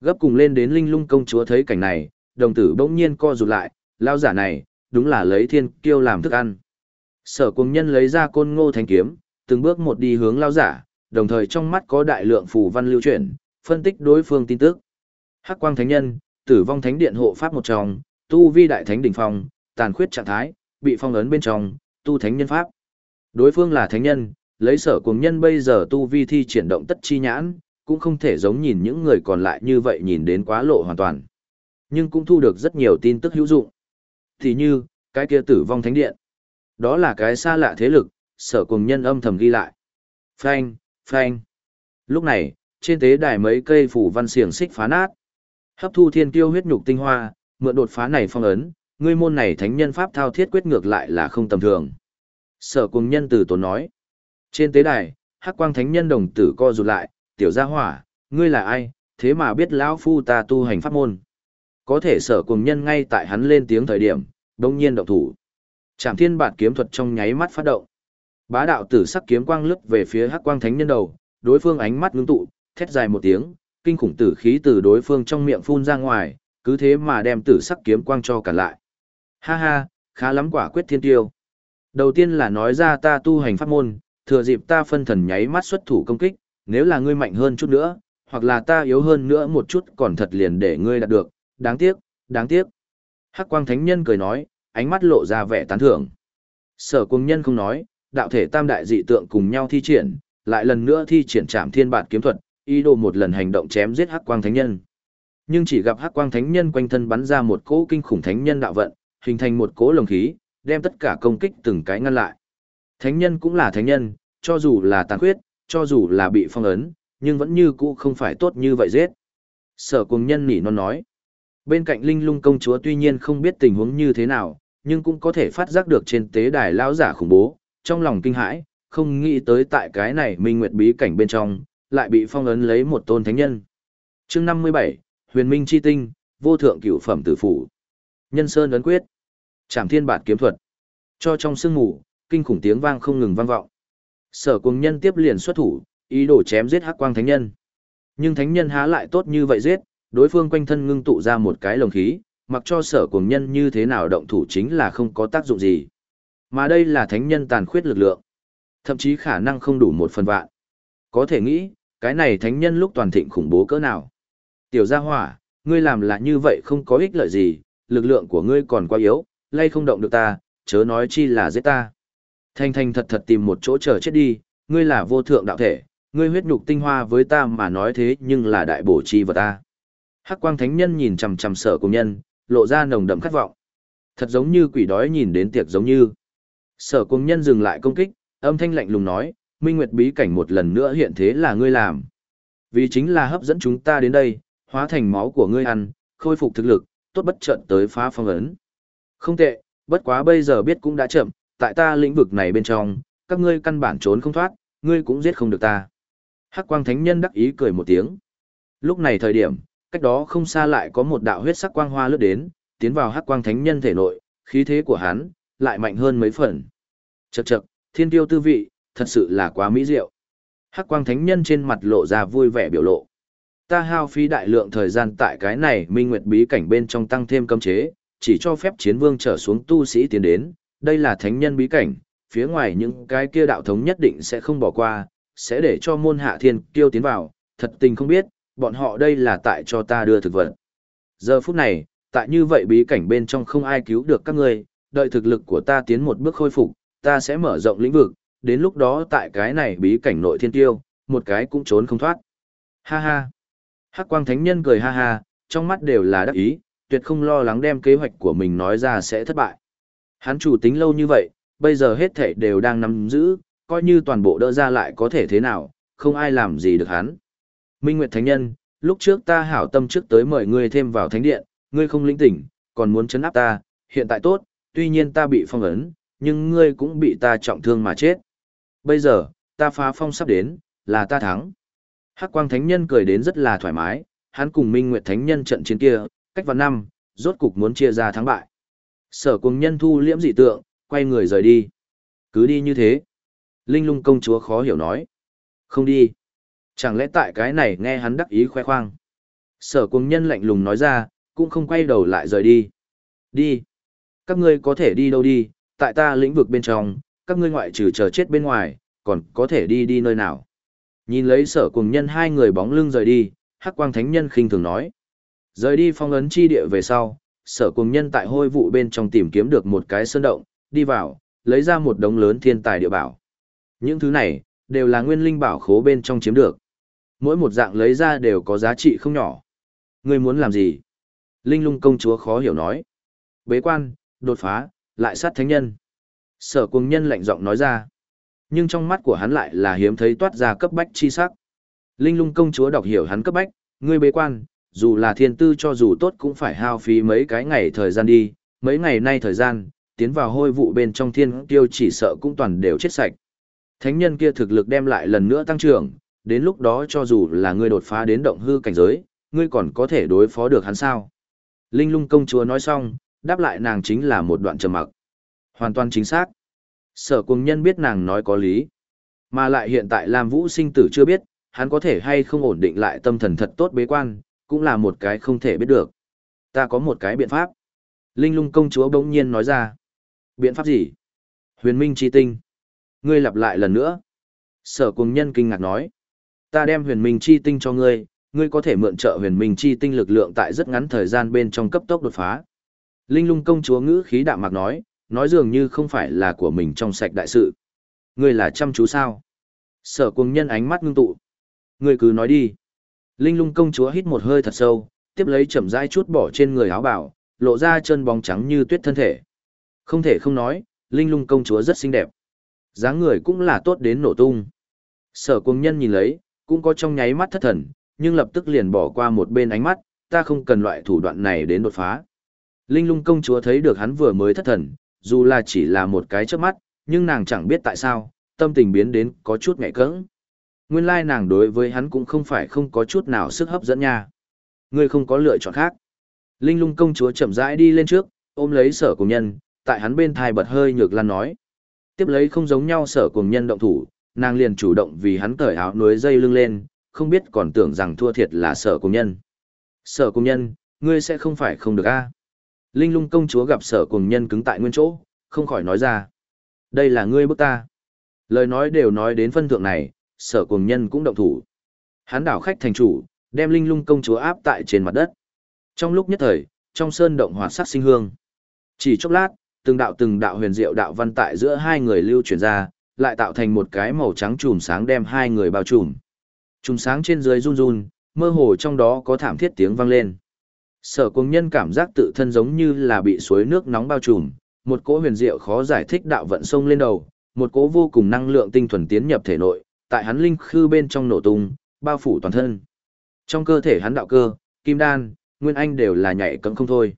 Gấp cùng lên đến linh lung công chúa thấy cảnh này, đồng tử bỗng nhiên co rụt lại, lao giả này, đúng là lấy thiên kiêu làm thức ăn. Sở cùng nhân lấy ra côn ngô thanh kiếm, từng bước một đi hướng lao giả, đồng thời trong mắt có đại lượng phù văn lưu chuyển, phân tích đối phương tin tức. Hắc quang thánh nhân, tử vong thánh điện hộ pháp một trong, tu vi đại thánh đỉnh phong, tàn khuyết trạng thái, bị phong ấn bên trong, tu thánh nhân pháp. Đối phương là thánh nhân, lấy sở cùng nhân bây giờ tu vi thi triển động tất chi nhãn, cũng không thể giống nhìn những người còn lại như vậy nhìn đến quá lộ hoàn toàn. Nhưng cũng thu được rất nhiều tin tức hữu dụng. Thì như, cái kia tử vong thánh điện. Đó là cái xa lạ thế lực, sở cùng nhân âm thầm ghi lại. Phanh, phanh. Lúc này, trên tế đài mấy cây phủ văn xiềng xích phá nát. Hấp thu thiên tiêu huyết nhục tinh hoa, mượn đột phá này phong ấn, ngươi môn này thánh nhân pháp thao thiết quyết ngược lại là không tầm thường. Sở cùng nhân từ tốn nói. Trên tế đài, hắc quang thánh nhân đồng tử co rụt lại, tiểu gia hỏa, ngươi là ai, thế mà biết lão phu ta tu hành pháp môn. Có thể sở cùng nhân ngay tại hắn lên tiếng thời điểm, đông nhiên động thủ. Trảm thiên bản kiếm thuật trong nháy mắt phát động. Bá đạo tử sắc kiếm quang lướt về phía hắc quang thánh nhân đầu, đối phương ánh mắt ngưng tụ, thét dài một tiếng, kinh khủng tử khí từ đối phương trong miệng phun ra ngoài, cứ thế mà đem tử sắc kiếm quang cho cả lại. Ha ha, khá lắm quả quyết thiên tiêu. Đầu tiên là nói ra ta tu hành pháp môn, thừa dịp ta phân thần nháy mắt xuất thủ công kích, nếu là ngươi mạnh hơn chút nữa, hoặc là ta yếu hơn nữa một chút còn thật liền để ngươi đạt được, đáng tiếc, đáng tiếc. Hắc quang thánh nhân cười nói, ánh mắt lộ ra vẻ tán thưởng. Sở cung nhân không nói, đạo thể tam đại dị tượng cùng nhau thi triển, lại lần nữa thi triển trảm thiên bản kiếm thuật, ý đồ một lần hành động chém giết hắc quang thánh nhân. Nhưng chỉ gặp hắc quang thánh nhân quanh thân bắn ra một cỗ kinh khủng thánh nhân đạo vận, hình thành một cỗ lồng khí, đem tất cả công kích từng cái ngăn lại. Thánh nhân cũng là thánh nhân, cho dù là tàn khuyết, cho dù là bị phong ấn, nhưng vẫn như cũ không phải tốt như vậy giết. Sở cùng nhân nỉ non nói. Bên cạnh linh lung công chúa tuy nhiên không biết tình huống như thế nào, nhưng cũng có thể phát giác được trên tế đài lão giả khủng bố, trong lòng kinh hãi, không nghĩ tới tại cái này minh nguyệt bí cảnh bên trong, lại bị phong ấn lấy một tôn thánh nhân. chương 57, huyền minh chi tinh, vô thượng cửu phẩm tử phủ. Nhân sơn ấn quyết. Trảm thiên bạt kiếm thuật. Cho trong sương ngủ, kinh khủng tiếng vang không ngừng vang vọng. Sở cùng nhân tiếp liền xuất thủ, ý đồ chém giết hắc quang thánh nhân. Nhưng thánh nhân há lại tốt như vậy giết, đối phương quanh thân ngưng tụ ra một cái lồng khí, mặc cho sở cuồng nhân như thế nào động thủ chính là không có tác dụng gì. Mà đây là thánh nhân tàn khuyết lực lượng, thậm chí khả năng không đủ một phần vạn. Có thể nghĩ, cái này thánh nhân lúc toàn thịnh khủng bố cỡ nào. Tiểu gia hỏa, ngươi làm là như vậy không có ích lợi gì, lực lượng của ngươi còn quá yếu, lay không động được ta, chớ nói chi là giết ta. Thanh thanh thật thật tìm một chỗ chờ chết đi, ngươi là vô thượng đạo thể, ngươi huyết nhục tinh hoa với ta mà nói thế nhưng là đại bổ chi vật ta. Hắc quang thánh nhân nhìn chằm chằm sở cùng nhân, lộ ra nồng đậm khát vọng. Thật giống như quỷ đói nhìn đến tiệc giống như. Sở cùng nhân dừng lại công kích, âm thanh lạnh lùng nói, Minh Nguyệt bí cảnh một lần nữa hiện thế là ngươi làm. Vì chính là hấp dẫn chúng ta đến đây, hóa thành máu của ngươi ăn, khôi phục thực lực, tốt bất trận tới phá phong ấn. Không tệ, bất quá bây giờ biết cũng đã chậm, tại ta lĩnh vực này bên trong, các ngươi căn bản trốn không thoát, ngươi cũng giết không được ta. Hắc quang thánh nhân đắc ý cười một tiếng. Lúc này thời điểm, cách đó không xa lại có một đạo huyết sắc quang hoa lướt đến, tiến vào hắc quang thánh nhân thể nội, khí thế của hắn lại mạnh hơn mấy phần. Chậc chậc, thiên tiêu tư vị, thật sự là quá mỹ diệu. Hắc quang thánh nhân trên mặt lộ ra vui vẻ biểu lộ. Ta hao phí đại lượng thời gian tại cái này minh nguyệt bí cảnh bên trong tăng thêm cấm chế, chỉ cho phép chiến vương trở xuống tu sĩ tiến đến, đây là thánh nhân bí cảnh, phía ngoài những cái kia đạo thống nhất định sẽ không bỏ qua, sẽ để cho môn hạ thiên kiêu tiến vào, thật tình không biết, bọn họ đây là tại cho ta đưa thực vật. Giờ phút này, tại như vậy bí cảnh bên trong không ai cứu được các ngươi, đợi thực lực của ta tiến một bước khôi phục, ta sẽ mở rộng lĩnh vực, đến lúc đó tại cái này bí cảnh nội thiên tiêu, một cái cũng trốn không thoát. Ha ha. Hắc quang thánh nhân cười ha ha, trong mắt đều là đắc ý, tuyệt không lo lắng đem kế hoạch của mình nói ra sẽ thất bại. Hắn chủ tính lâu như vậy, bây giờ hết thảy đều đang nắm giữ, coi như toàn bộ đỡ ra lại có thể thế nào, không ai làm gì được hắn. Minh Nguyệt Thánh Nhân, lúc trước ta hảo tâm trước tới mời ngươi thêm vào thánh điện, ngươi không lĩnh tỉnh, còn muốn chấn áp ta, hiện tại tốt, tuy nhiên ta bị phong ấn, nhưng ngươi cũng bị ta trọng thương mà chết. Bây giờ, ta phá phong sắp đến, là ta thắng. Hắc Quang Thánh Nhân cười đến rất là thoải mái, hắn cùng Minh Nguyệt Thánh Nhân trận chiến kia, cách vào năm, rốt cục muốn chia ra thắng bại. Sở cùng nhân thu liễm dị tượng, quay người rời đi. Cứ đi như thế. Linh lung công chúa khó hiểu nói. Không đi. Chẳng lẽ tại cái này nghe hắn đắc ý khoe khoang. Sở cùng nhân lạnh lùng nói ra, cũng không quay đầu lại rời đi. Đi. Các ngươi có thể đi đâu đi, tại ta lĩnh vực bên trong, các ngươi ngoại trừ chờ chết bên ngoài, còn có thể đi đi nơi nào. Nhìn lấy sở cùng nhân hai người bóng lưng rời đi, hắc quang thánh nhân khinh thường nói. Rời đi phong ấn chi địa về sau, sở cùng nhân tại hôi vụ bên trong tìm kiếm được một cái sơn động, đi vào, lấy ra một đống lớn thiên tài địa bảo. Những thứ này, đều là nguyên linh bảo khố bên trong chiếm được. Mỗi một dạng lấy ra đều có giá trị không nhỏ. Ngươi muốn làm gì? Linh lung công chúa khó hiểu nói. Bế quan, đột phá, lại sát thánh nhân. Sở cuồng nhân lạnh giọng nói ra. Nhưng trong mắt của hắn lại là hiếm thấy toát ra cấp bách chi sắc. Linh lung công chúa đọc hiểu hắn cấp bách, ngươi bế quan, dù là thiên tư cho dù tốt cũng phải hao phí mấy cái ngày thời gian đi, mấy ngày nay thời gian, tiến vào hôi vụ bên trong thiên tiêu chỉ sợ cũng toàn đều chết sạch. Thánh nhân kia thực lực đem lại lần nữa tăng trưởng, đến lúc đó cho dù là ngươi đột phá đến động hư cảnh giới, ngươi còn có thể đối phó được hắn sao. Linh lung công chúa nói xong, đáp lại nàng chính là một đoạn trầm mặc. Hoàn toàn chính xác. Sở cùng nhân biết nàng nói có lý. Mà lại hiện tại Lam Vũ sinh tử chưa biết, hắn có thể hay không ổn định lại tâm thần thật tốt bế quan, cũng là một cái không thể biết được. Ta có một cái biện pháp. Linh lung công chúa bỗng nhiên nói ra. Biện pháp gì? Huyền minh chi tinh. Ngươi lặp lại lần nữa. Sở cùng nhân kinh ngạc nói. Ta đem huyền minh chi tinh cho ngươi, ngươi có thể mượn trợ huyền minh chi tinh lực lượng tại rất ngắn thời gian bên trong cấp tốc đột phá. Linh lung công chúa ngữ khí đạm mạc nói, nói dường như không phải là của mình trong sạch đại sự. Ngươi là chăm chú sao? Sở cuồng nhân ánh mắt ngưng tụ. Ngươi cứ nói đi. Linh lung công chúa hít một hơi thật sâu, tiếp lấy chậm rãi chút bỏ trên người áo bảo, lộ ra chân bóng trắng như tuyết thân thể. Không thể không nói, Linh lung công chúa rất xinh đẹp. dáng người cũng là tốt đến nổ tung. Sở cuồng nhân nhìn lấy, cũng có trong nháy mắt thất thần, nhưng lập tức liền bỏ qua một bên ánh mắt, ta không cần loại thủ đoạn này đến đột phá. Linh lung công chúa thấy được hắn vừa mới thất thần, dù là chỉ là một cái chớp mắt, nhưng nàng chẳng biết tại sao, tâm tình biến đến có chút ngại cỡng. Nguyên lai nàng đối với hắn cũng không phải không có chút nào sức hấp dẫn nha. Ngươi không có lựa chọn khác. Linh lung công chúa chậm rãi đi lên trước, ôm lấy sở cùng nhân, tại hắn bên thai bật hơi nhược lan nói. Tiếp lấy không giống nhau sở cùng nhân động thủ, nàng liền chủ động vì hắn cởi áo núi dây lưng lên, không biết còn tưởng rằng thua thiệt là sở cùng nhân. Sở cùng nhân, ngươi sẽ không phải không được a Linh lung công chúa gặp sở cùng nhân cứng tại nguyên chỗ, không khỏi nói ra. Đây là ngươi bức ta. Lời nói đều nói đến phân thượng này, sở cùng nhân cũng động thủ. Hắn đảo khách thành chủ, đem linh lung công chúa áp tại trên mặt đất. Trong lúc nhất thời, trong sơn động hoạt sắc sinh hương. Chỉ chốc lát, từng đạo từng đạo huyền diệu đạo văn tại giữa hai người lưu truyền ra, lại tạo thành một cái màu trắng chùm sáng đem hai người bao trùm. Chùm sáng trên dưới run run, mơ hồ trong đó có thảm thiết tiếng vang lên. Sở cuồng nhân cảm giác tự thân giống như là bị suối nước nóng bao trùm, một cỗ huyền diệu khó giải thích đạo vận sông lên đầu, một cỗ vô cùng năng lượng tinh thuần tiến nhập thể nội, tại hắn linh khư bên trong nổ tung, bao phủ toàn thân. Trong cơ thể hắn đạo cơ, kim đan, nguyên anh đều là nhảy cẫng không thôi.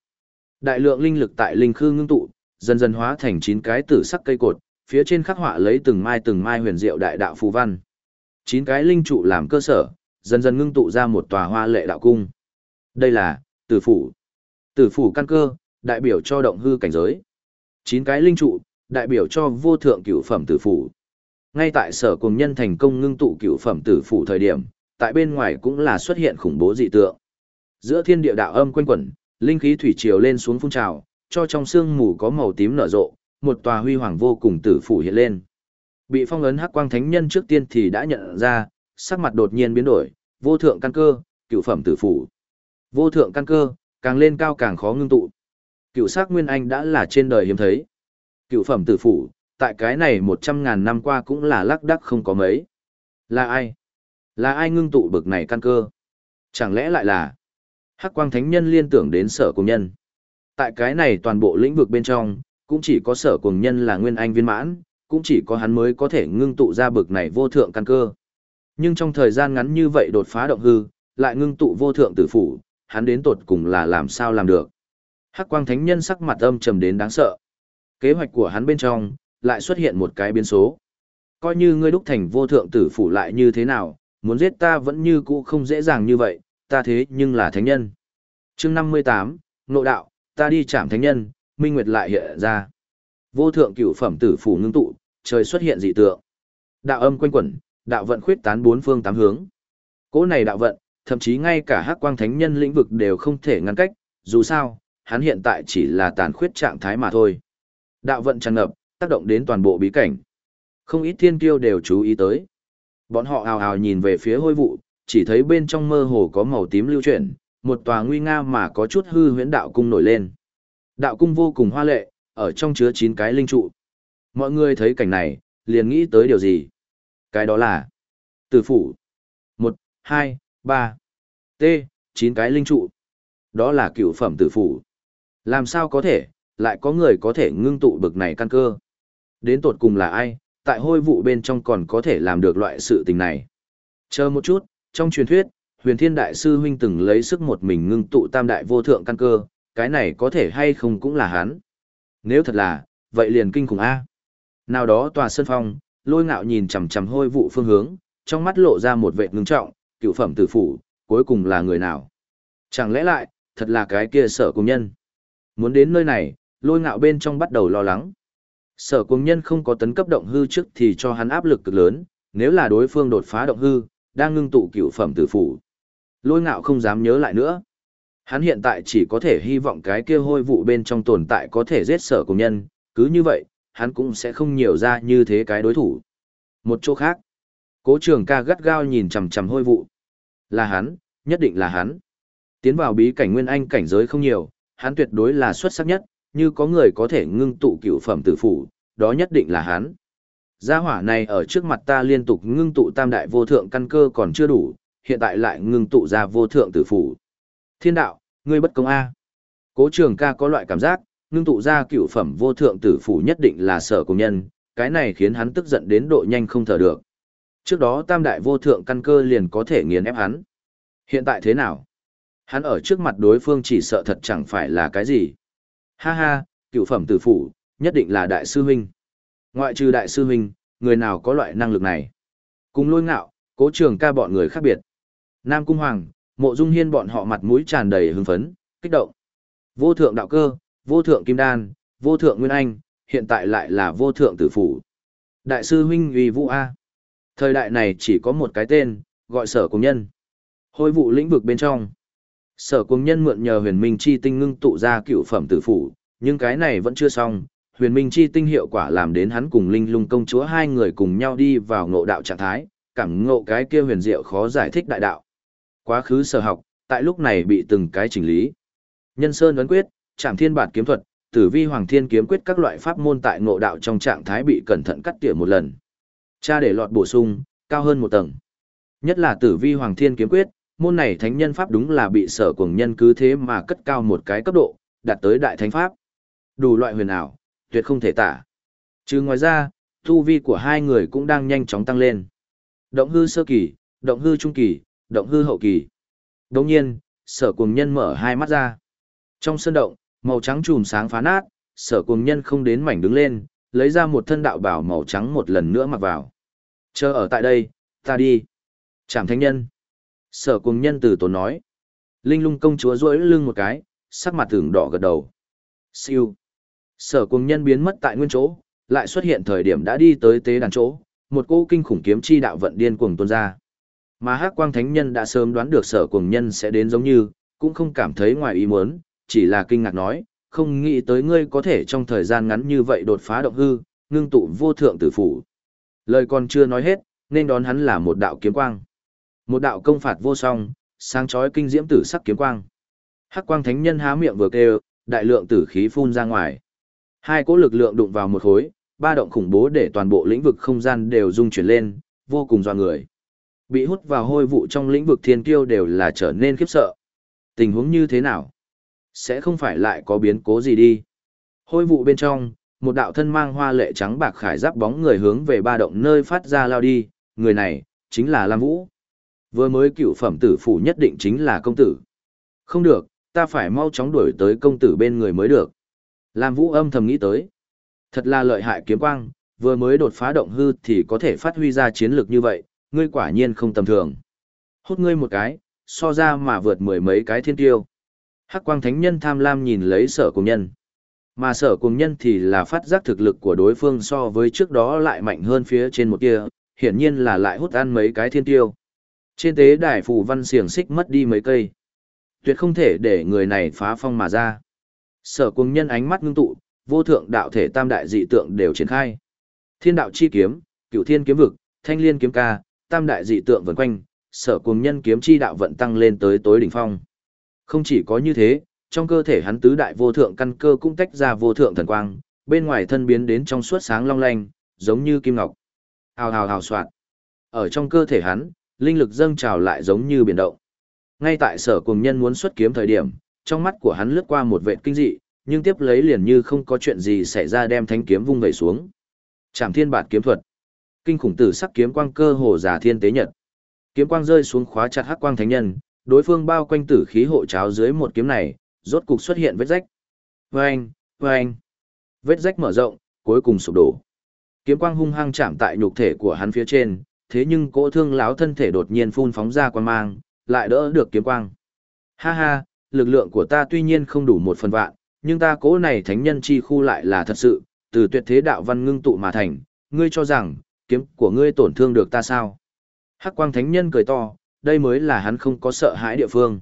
Đại lượng linh lực tại linh khư ngưng tụ, dần dần hóa thành chín cái tử sắc cây cột, phía trên khắc họa lấy từng mai từng mai huyền diệu đại đạo phù văn. Chín cái linh trụ làm cơ sở, dần dần ngưng tụ ra một tòa hoa lệ đạo cung. Đây là Tử phủ. Tử phủ căn cơ, đại biểu cho động hư cảnh giới. Chín cái linh trụ, đại biểu cho vô thượng cửu phẩm tử phủ. Ngay tại sở cùng nhân thành công ngưng tụ cửu phẩm tử phủ thời điểm, tại bên ngoài cũng là xuất hiện khủng bố dị tượng. Giữa thiên địa đạo âm quanh quẩn, linh khí thủy triều lên xuống phun trào, cho trong sương mù có màu tím nở rộ, một tòa huy hoàng vô cùng tử phủ hiện lên. Bị phong ấn hắc quang thánh nhân trước tiên thì đã nhận ra, sắc mặt đột nhiên biến đổi, vô thượng căn cơ, cựu phẩm tử phủ. Vô thượng căn cơ, càng lên cao càng khó ngưng tụ. Cựu sắc nguyên anh đã là trên đời hiếm thấy. Cựu phẩm tử phủ, tại cái này một trăm ngàn năm qua cũng là lắc đắc không có mấy. Là ai? Là ai ngưng tụ bực này căn cơ? Chẳng lẽ lại là Hắc Quang Thánh Nhân liên tưởng đến sở cùng nhân? Tại cái này toàn bộ lĩnh vực bên trong, cũng chỉ có sở cùng nhân là nguyên anh viên mãn, cũng chỉ có hắn mới có thể ngưng tụ ra bực này vô thượng căn cơ. Nhưng trong thời gian ngắn như vậy đột phá động hư, lại ngưng tụ vô thượng tử phủ, hắn đến tột cùng là làm sao làm được. Hắc quang thánh nhân sắc mặt âm trầm đến đáng sợ. Kế hoạch của hắn bên trong, lại xuất hiện một cái biến số. Coi như ngươi đúc thành vô thượng tử phủ lại như thế nào, muốn giết ta vẫn như cũ không dễ dàng như vậy, ta thế nhưng là thánh nhân. chương 58, nội đạo, ta đi chạm thánh nhân, minh nguyệt lại hiện ra. Vô thượng cửu phẩm tử phủ ngưng tụ, trời xuất hiện dị tượng. Đạo âm quanh quẩn, đạo vận khuyết tán bốn phương tám hướng. Cỗ này đạo vận, thậm chí ngay cả hắc quang thánh nhân lĩnh vực đều không thể ngăn cách, dù sao, hắn hiện tại chỉ là tàn khuyết trạng thái mà thôi. Đạo vận tràn ngập, tác động đến toàn bộ bí cảnh. Không ít thiên kiêu đều chú ý tới. Bọn họ hào hào nhìn về phía hôi vụ, chỉ thấy bên trong mơ hồ có màu tím lưu chuyển, một tòa nguy nga mà có chút hư huyễn đạo cung nổi lên. Đạo cung vô cùng hoa lệ, ở trong chứa chín cái linh trụ. Mọi người thấy cảnh này, liền nghĩ tới điều gì? Cái đó là Tử phủ. 1, 2, 3. T, chín cái linh trụ. Đó là cựu phẩm tử phủ. Làm sao có thể, lại có người có thể ngưng tụ bực này căn cơ? Đến tột cùng là ai, tại hôi vụ bên trong còn có thể làm được loại sự tình này? Chờ một chút, trong truyền thuyết, huyền thiên đại sư huynh từng lấy sức một mình ngưng tụ tam đại vô thượng căn cơ, cái này có thể hay không cũng là hắn. Nếu thật là, vậy liền kinh khủng A. Nào đó tòa sơn phong, lôi ngạo nhìn chằm chằm hôi vụ phương hướng, trong mắt lộ ra một vệ ngưng trọng, cựu phẩm tử phủ, cuối cùng là người nào? Chẳng lẽ lại, thật là cái kia sở công nhân? Muốn đến nơi này, lôi ngạo bên trong bắt đầu lo lắng. Sở công nhân không có tấn cấp động hư trước thì cho hắn áp lực cực lớn, nếu là đối phương đột phá động hư, đang ngưng tụ cựu phẩm tử phủ. Lôi ngạo không dám nhớ lại nữa. Hắn hiện tại chỉ có thể hy vọng cái kia hôi vụ bên trong tồn tại có thể giết sở cùng nhân, cứ như vậy, hắn cũng sẽ không nhiều ra như thế cái đối thủ. Một chỗ khác, cố trường ca gắt gao nhìn chằm chằm hôi vụ. Là hắn, nhất định là hắn. Tiến vào bí cảnh nguyên anh cảnh giới không nhiều, hắn tuyệt đối là xuất sắc nhất, như có người có thể ngưng tụ cựu phẩm tử phủ, đó nhất định là hắn. Gia hỏa này ở trước mặt ta liên tục ngưng tụ tam đại vô thượng căn cơ còn chưa đủ, hiện tại lại ngưng tụ ra vô thượng tử phủ. Thiên đạo, ngươi bất công A. Cố trường ca có loại cảm giác, ngưng tụ ra cựu phẩm vô thượng tử phủ nhất định là sở công nhân, cái này khiến hắn tức giận đến độ nhanh không thở được. Trước đó tam đại vô thượng căn cơ liền có thể nghiền ép hắn. Hiện tại thế nào? Hắn ở trước mặt đối phương chỉ sợ thật chẳng phải là cái gì. Ha ha, cựu phẩm tử phủ, nhất định là đại sư huynh. Ngoại trừ đại sư huynh, người nào có loại năng lực này? Cùng lôi ngạo, cố trường ca bọn người khác biệt. Nam Cung Hoàng, mộ dung hiên bọn họ mặt mũi tràn đầy hưng phấn, kích động. Vô thượng đạo cơ, vô thượng kim đan, vô thượng nguyên anh, hiện tại lại là vô thượng tử phủ. Đại sư huynh uy vũ A. Thời đại này chỉ có một cái tên, gọi sở công nhân. Hôi vụ lĩnh vực bên trong. Sở công nhân mượn nhờ huyền minh chi tinh ngưng tụ ra cựu phẩm tử phủ, nhưng cái này vẫn chưa xong. Huyền minh chi tinh hiệu quả làm đến hắn cùng linh lung công chúa hai người cùng nhau đi vào ngộ đạo trạng thái, cảm ngộ cái kia huyền diệu khó giải thích đại đạo. Quá khứ sở học, tại lúc này bị từng cái chỉnh lý. Nhân sơn ấn quyết, trạm thiên bản kiếm thuật, tử vi hoàng thiên kiếm quyết các loại pháp môn tại ngộ đạo trong trạng thái bị cẩn thận cắt tỉa một lần. Cha để lọt bổ sung, cao hơn một tầng. Nhất là tử vi hoàng thiên kiếm quyết, môn này thánh nhân pháp đúng là bị sở cuồng nhân cứ thế mà cất cao một cái cấp độ, đạt tới đại thánh pháp. Đủ loại huyền ảo, tuyệt không thể tả. Chứ ngoài ra, tu vi của hai người cũng đang nhanh chóng tăng lên. Động hư sơ kỳ, động hư trung kỳ, động hư hậu kỳ. Đồng nhiên, sở cuồng nhân mở hai mắt ra. Trong sân động, màu trắng chùm sáng phá nát, sở cuồng nhân không đến mảnh đứng lên, lấy ra một thân đạo bảo màu trắng một lần nữa mặc vào. Chờ ở tại đây, ta đi. Trảm thánh nhân. Sở cuồng nhân từ tốn nói. Linh lung công chúa rỗi lưng một cái, sắc mặt tưởng đỏ gật đầu. Siêu. Sở cuồng nhân biến mất tại nguyên chỗ, lại xuất hiện thời điểm đã đi tới tế đàn chỗ, một cô kinh khủng kiếm chi đạo vận điên cuồng tuôn ra. Mà Hắc Quang Thánh Nhân đã sớm đoán được sở cuồng nhân sẽ đến giống như, cũng không cảm thấy ngoài ý muốn, chỉ là kinh ngạc nói, không nghĩ tới ngươi có thể trong thời gian ngắn như vậy đột phá động hư, ngưng tụ vô thượng tử phủ. Lời còn chưa nói hết, nên đón hắn là một đạo kiếm quang. Một đạo công phạt vô song, sáng chói kinh diễm tử sắc kiếm quang. Hắc Quang Thánh Nhân há miệng vừa kêu, đại lượng tử khí phun ra ngoài. Hai cỗ lực lượng đụng vào một khối, ba động khủng bố để toàn bộ lĩnh vực không gian đều rung chuyển lên, vô cùng dọa người. Bị hút vào hôi vụ trong lĩnh vực thiên kiêu đều là trở nên khiếp sợ. Tình huống như thế nào? Sẽ không phải lại có biến cố gì đi. Hôi vụ bên trong, một đạo thân mang hoa lệ trắng bạc khải giáp bóng người hướng về ba động nơi phát ra lao đi, người này, chính là Lam Vũ. Vừa mới cựu phẩm tử phủ nhất định chính là công tử. Không được, ta phải mau chóng đuổi tới công tử bên người mới được. Lam Vũ âm thầm nghĩ tới. Thật là lợi hại kiếm quang, vừa mới đột phá động hư thì có thể phát huy ra chiến lược như vậy, ngươi quả nhiên không tầm thường. Hút ngươi một cái, so ra mà vượt mười mấy cái thiên tiêu. Hắc quang thánh nhân tham lam nhìn lấy sở cùng nhân. Mà sở cùng nhân thì là phát giác thực lực của đối phương so với trước đó lại mạnh hơn phía trên một kia, hiển nhiên là lại hút ăn mấy cái thiên tiêu. Trên tế đài phù văn xiềng xích mất đi mấy cây. Tuyệt không thể để người này phá phong mà ra. Sở cùng nhân ánh mắt ngưng tụ, vô thượng đạo thể tam đại dị tượng đều triển khai. Thiên đạo chi kiếm, cửu thiên kiếm vực, thanh liên kiếm ca, tam đại dị tượng vần quanh, sở cùng nhân kiếm chi đạo vận tăng lên tới tối đỉnh phong. Không chỉ có như thế, trong cơ thể hắn tứ đại vô thượng căn cơ cũng tách ra vô thượng thần quang, bên ngoài thân biến đến trong suốt sáng long lanh, giống như kim ngọc. Hào hào hào soạn. Ở trong cơ thể hắn, linh lực dâng trào lại giống như biển động. Ngay tại sở cùng nhân muốn xuất kiếm thời điểm, trong mắt của hắn lướt qua một vệ kinh dị, nhưng tiếp lấy liền như không có chuyện gì xảy ra đem thanh kiếm vung về xuống. Trảm thiên bản kiếm thuật. Kinh khủng tử sắc kiếm quang cơ hồ giả thiên tế nhật. Kiếm quang rơi xuống khóa chặt hắc quang thánh nhân, đối phương bao quanh tử khí hộ cháo dưới một kiếm này, rốt cục xuất hiện vết rách. Vâng, vâng. Vết rách mở rộng, cuối cùng sụp đổ. Kiếm quang hung hăng chạm tại nhục thể của hắn phía trên, thế nhưng cỗ thương láo thân thể đột nhiên phun phóng ra quan mang, lại đỡ được kiếm quang. Ha ha, lực lượng của ta tuy nhiên không đủ một phần vạn, nhưng ta cỗ này thánh nhân chi khu lại là thật sự, từ tuyệt thế đạo văn ngưng tụ mà thành, ngươi cho rằng, kiếm của ngươi tổn thương được ta sao? Hắc quang thánh nhân cười to, đây mới là hắn không có sợ hãi địa phương.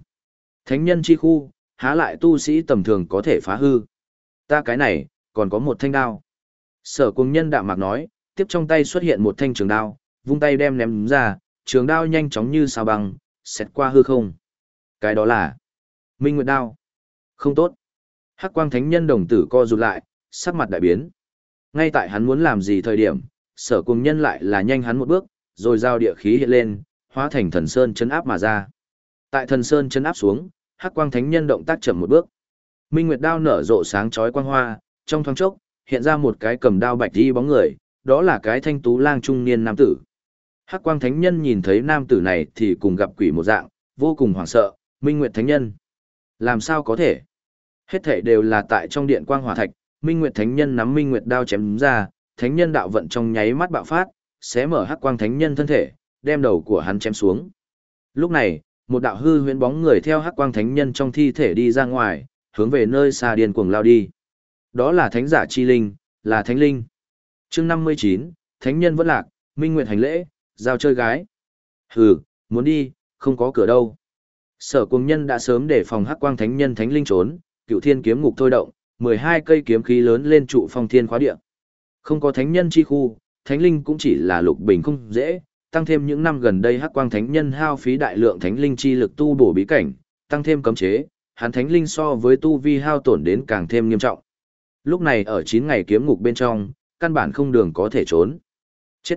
Thánh nhân chi khu, há lại tu sĩ tầm thường có thể phá hư. Ta cái này, còn có một thanh đao. Sở cung nhân đạm mạc nói, tiếp trong tay xuất hiện một thanh trường đao, vung tay đem ném ra, trường đao nhanh chóng như sao băng, xẹt qua hư không. Cái đó là Minh Nguyệt đao. Không tốt. Hắc quang thánh nhân đồng tử co rụt lại, sắc mặt đại biến. Ngay tại hắn muốn làm gì thời điểm, sở cung nhân lại là nhanh hắn một bước, rồi giao địa khí hiện lên, hóa thành thần sơn chấn áp mà ra. Tại thần sơn chấn áp xuống, hắc quang thánh nhân động tác chậm một bước. Minh Nguyệt đao nở rộ sáng chói quang hoa, trong thoáng chốc, hiện ra một cái cầm đao bạch đi bóng người, đó là cái thanh tú lang trung niên nam tử. Hắc quang thánh nhân nhìn thấy nam tử này thì cùng gặp quỷ một dạng, vô cùng hoảng sợ, Minh Nguyệt thánh nhân. Làm sao có thể? Hết thể đều là tại trong điện quang hỏa thạch, Minh Nguyệt thánh nhân nắm Minh Nguyệt đao chém ra, thánh nhân đạo vận trong nháy mắt bạo phát, xé mở hắc quang thánh nhân thân thể, đem đầu của hắn chém xuống. Lúc này, một đạo hư huyễn bóng người theo hắc quang thánh nhân trong thi thể đi ra ngoài, hướng về nơi xa điên cuồng lao đi. Đó là thánh giả chi linh, là thánh linh. Chương 59, thánh nhân vẫn lạc, minh nguyệt hành lễ, giao chơi gái. Hừ, muốn đi, không có cửa đâu. Sở cung nhân đã sớm để phòng hắc quang thánh nhân thánh linh trốn, cựu thiên kiếm ngục thôi động, 12 cây kiếm khí lớn lên trụ phong thiên khóa địa. Không có thánh nhân chi khu, thánh linh cũng chỉ là lục bình không dễ, tăng thêm những năm gần đây hắc quang thánh nhân hao phí đại lượng thánh linh chi lực tu bổ bí cảnh, tăng thêm cấm chế, hắn thánh linh so với tu vi hao tổn đến càng thêm nghiêm trọng. Lúc này ở 9 ngày kiếm ngục bên trong, căn bản không đường có thể trốn. Chết.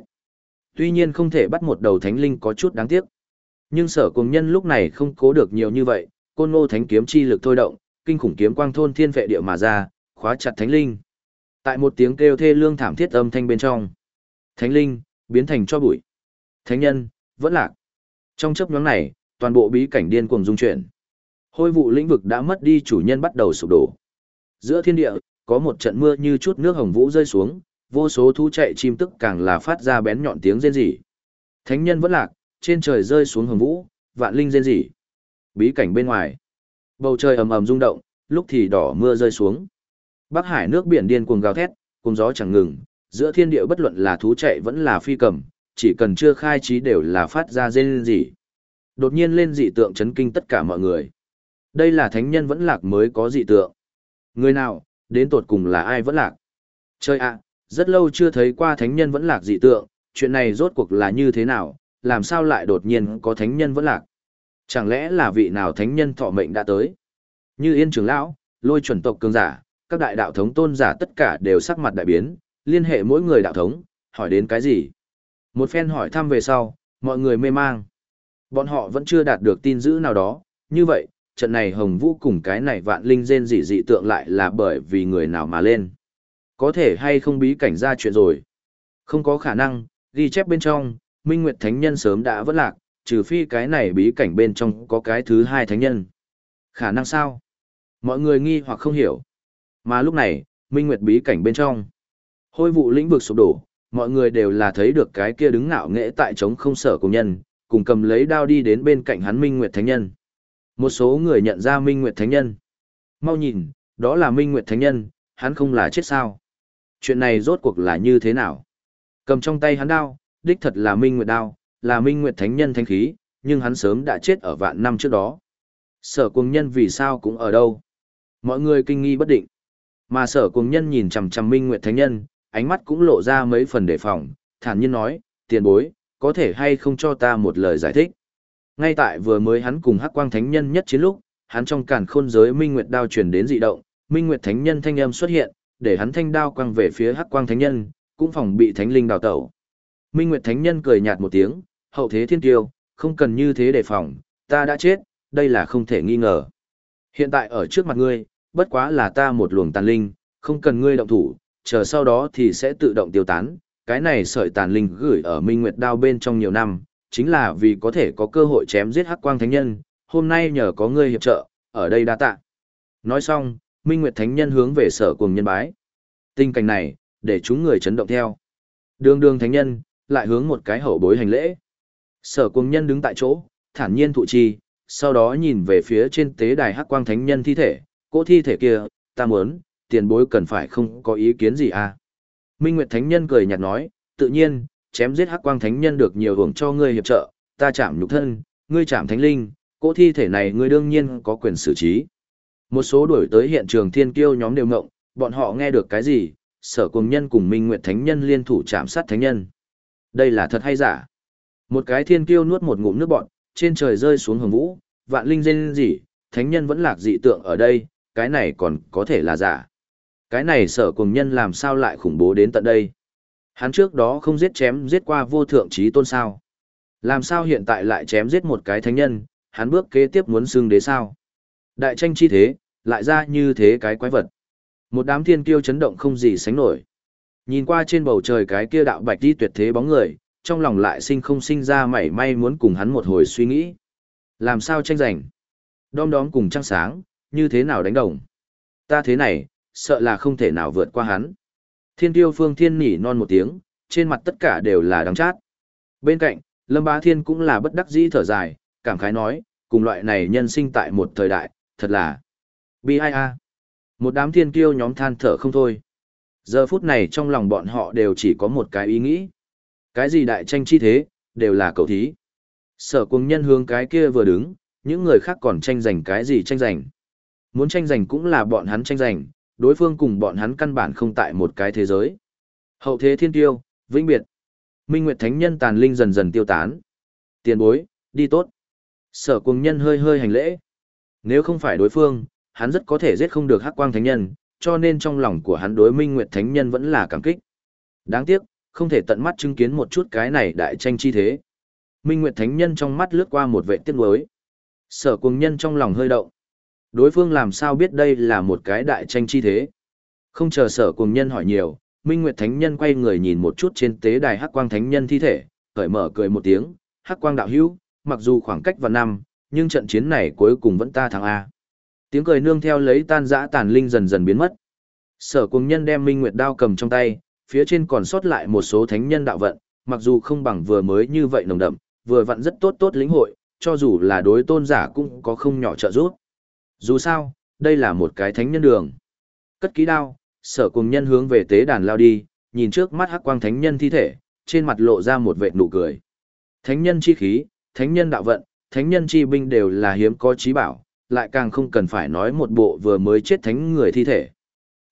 Tuy nhiên không thể bắt một đầu thánh linh có chút đáng tiếc. Nhưng sở cùng nhân lúc này không cố được nhiều như vậy, côn ngô thánh kiếm chi lực thôi động, kinh khủng kiếm quang thôn thiên vệ địa mà ra, khóa chặt thánh linh. Tại một tiếng kêu thê lương thảm thiết âm thanh bên trong, thánh linh biến thành cho bụi. Thánh nhân, vẫn lạc. Trong chấp nhoáng này, toàn bộ bí cảnh điên cuồng dung chuyển. Hôi vụ lĩnh vực đã mất đi chủ nhân bắt đầu sụp đổ. Giữa thiên địa, có một trận mưa như chút nước hồng vũ rơi xuống, vô số thú chạy chim tức càng là phát ra bén nhọn tiếng rên rỉ. Thánh nhân vẫn lạc, trên trời rơi xuống hồng vũ, vạn linh rên rỉ. Bí cảnh bên ngoài, bầu trời ầm ầm rung động, lúc thì đỏ mưa rơi xuống. Bắc Hải nước biển điên cuồng gào thét, cùng gió chẳng ngừng, giữa thiên địa bất luận là thú chạy vẫn là phi cầm, chỉ cần chưa khai trí đều là phát ra rên rỉ. Đột nhiên lên dị tượng chấn kinh tất cả mọi người. Đây là thánh nhân vẫn lạc mới có dị tượng. Người nào, đến tột cùng là ai vẫn lạc? Chơi ạ, rất lâu chưa thấy qua thánh nhân vẫn lạc dị tượng, chuyện này rốt cuộc là như thế nào, làm sao lại đột nhiên có thánh nhân vẫn lạc? Chẳng lẽ là vị nào thánh nhân thọ mệnh đã tới? Như yên trưởng lão, lôi chuẩn tộc cường giả, các đại đạo thống tôn giả tất cả đều sắc mặt đại biến, liên hệ mỗi người đạo thống, hỏi đến cái gì? Một phen hỏi thăm về sau, mọi người mê mang. Bọn họ vẫn chưa đạt được tin dữ nào đó, như vậy, trận này hồng vũ cùng cái này vạn linh rên dị dị tượng lại là bởi vì người nào mà lên. Có thể hay không bí cảnh ra chuyện rồi. Không có khả năng, ghi chép bên trong, Minh Nguyệt Thánh Nhân sớm đã vất lạc, trừ phi cái này bí cảnh bên trong có cái thứ hai Thánh Nhân. Khả năng sao? Mọi người nghi hoặc không hiểu. Mà lúc này, Minh Nguyệt bí cảnh bên trong. Hôi vụ lĩnh vực sụp đổ, mọi người đều là thấy được cái kia đứng ngạo nghễ tại trống không sở cùng nhân, cùng cầm lấy đao đi đến bên cạnh hắn Minh Nguyệt Thánh Nhân. Một số người nhận ra Minh Nguyệt Thánh Nhân. Mau nhìn, đó là Minh Nguyệt Thánh Nhân, hắn không là chết sao. Chuyện này rốt cuộc là như thế nào? Cầm trong tay hắn đao, đích thật là Minh Nguyệt đao, là Minh Nguyệt Thánh Nhân thanh khí, nhưng hắn sớm đã chết ở vạn năm trước đó. Sở cùng nhân vì sao cũng ở đâu? Mọi người kinh nghi bất định. Mà sở cùng nhân nhìn chằm chằm Minh Nguyệt Thánh Nhân, ánh mắt cũng lộ ra mấy phần đề phòng, thản nhiên nói, tiền bối, có thể hay không cho ta một lời giải thích. Ngay tại vừa mới hắn cùng Hắc Quang Thánh Nhân nhất chiến lúc, hắn trong cản khôn giới Minh Nguyệt đao truyền đến dị động, Minh Nguyệt Thánh Nhân thanh âm xuất hiện, để hắn thanh đao quang về phía Hắc Quang Thánh Nhân, cũng phòng bị Thánh Linh đào tẩu. Minh Nguyệt Thánh Nhân cười nhạt một tiếng, hậu thế thiên tiêu, không cần như thế đề phòng, ta đã chết, đây là không thể nghi ngờ. Hiện tại ở trước mặt ngươi, bất quá là ta một luồng tàn linh, không cần ngươi động thủ, chờ sau đó thì sẽ tự động tiêu tán. Cái này sợi tàn linh gửi ở Minh Nguyệt Đao bên trong nhiều năm, chính là vì có thể có cơ hội chém giết Hắc Quang Thánh Nhân, hôm nay nhờ có ngươi hiệp trợ, ở đây đa tạ. Nói xong, Minh Nguyệt Thánh Nhân hướng về sở cùng nhân bái. Tình cảnh này, để chúng người chấn động theo. Đường đường Thánh Nhân, lại hướng một cái hậu bối hành lễ. Sở cùng nhân đứng tại chỗ, thản nhiên thụ trì, sau đó nhìn về phía trên tế đài Hắc Quang Thánh Nhân thi thể, cỗ thi thể kia, ta muốn, tiền bối cần phải không có ý kiến gì à. Minh Nguyệt Thánh Nhân cười nhạt nói, tự nhiên, chém giết hắc quang thánh nhân được nhiều hưởng cho ngươi hiệp trợ, ta chạm nhục thân, ngươi chạm thánh linh, cỗ thi thể này ngươi đương nhiên có quyền xử trí. Một số đuổi tới hiện trường thiên kiêu nhóm đều ngộng, bọn họ nghe được cái gì, sở cùng nhân cùng Minh Nguyệt Thánh Nhân liên thủ chạm sát thánh nhân. Đây là thật hay giả? Một cái thiên kiêu nuốt một ngụm nước bọn, trên trời rơi xuống hồng vũ, vạn linh dên gì, thánh nhân vẫn lạc dị tượng ở đây, cái này còn có thể là giả. Cái này sở cùng nhân làm sao lại khủng bố đến tận đây. Hắn trước đó không giết chém giết qua vô thượng trí tôn sao. Làm sao hiện tại lại chém giết một cái thánh nhân, hắn bước kế tiếp muốn xưng đế sao. Đại tranh chi thế, lại ra như thế cái quái vật. Một đám thiên kiêu chấn động không gì sánh nổi. Nhìn qua trên bầu trời cái kia đạo bạch đi tuyệt thế bóng người, trong lòng lại sinh không sinh ra mảy may muốn cùng hắn một hồi suy nghĩ. Làm sao tranh giành? Đom đóm cùng trăng sáng, như thế nào đánh đồng? Ta thế này, sợ là không thể nào vượt qua hắn. Thiên tiêu phương thiên nỉ non một tiếng, trên mặt tất cả đều là đắng chát. Bên cạnh, Lâm Bá Thiên cũng là bất đắc dĩ thở dài, cảm khái nói, cùng loại này nhân sinh tại một thời đại, thật là bi ai a. Một đám thiên tiêu nhóm than thở không thôi. Giờ phút này trong lòng bọn họ đều chỉ có một cái ý nghĩ. Cái gì đại tranh chi thế, đều là cầu thí. Sở cùng nhân hướng cái kia vừa đứng, những người khác còn tranh giành cái gì tranh giành. Muốn tranh giành cũng là bọn hắn tranh giành, đối phương cùng bọn hắn căn bản không tại một cái thế giới. Hậu thế thiên tiêu, vĩnh biệt. Minh Nguyệt Thánh Nhân tàn linh dần dần tiêu tán. Tiền bối, đi tốt. Sở cùng nhân hơi hơi hành lễ. Nếu không phải đối phương, hắn rất có thể giết không được hắc quang thánh nhân, cho nên trong lòng của hắn đối Minh Nguyệt Thánh Nhân vẫn là cảm kích. Đáng tiếc, không thể tận mắt chứng kiến một chút cái này đại tranh chi thế. Minh Nguyệt Thánh Nhân trong mắt lướt qua một vệ tiếc nuối. Sở cùng nhân trong lòng hơi động. Đối phương làm sao biết đây là một cái đại tranh chi thế. Không chờ sở cùng nhân hỏi nhiều, Minh Nguyệt Thánh Nhân quay người nhìn một chút trên tế đài Hắc Quang Thánh Nhân thi thể, cởi mở cười một tiếng, Hắc Quang đạo hữu, mặc dù khoảng cách vào năm, nhưng trận chiến này cuối cùng vẫn ta thắng A. Tiếng cười nương theo lấy tan dã tàn linh dần dần biến mất. Sở cùng nhân đem Minh Nguyệt đao cầm trong tay, phía trên còn sót lại một số thánh nhân đạo vận, mặc dù không bằng vừa mới như vậy nồng đậm, vừa vặn rất tốt tốt lĩnh hội, cho dù là đối tôn giả cũng có không nhỏ trợ giúp. Dù sao, đây là một cái thánh nhân đường. Cất kỹ đao, sở cùng nhân hướng về tế đàn lao đi, nhìn trước mắt hắc quang thánh nhân thi thể, trên mặt lộ ra một vệt nụ cười. Thánh nhân chi khí, thánh nhân đạo vận, thánh nhân chi binh đều là hiếm có trí bảo, lại càng không cần phải nói một bộ vừa mới chết thánh người thi thể.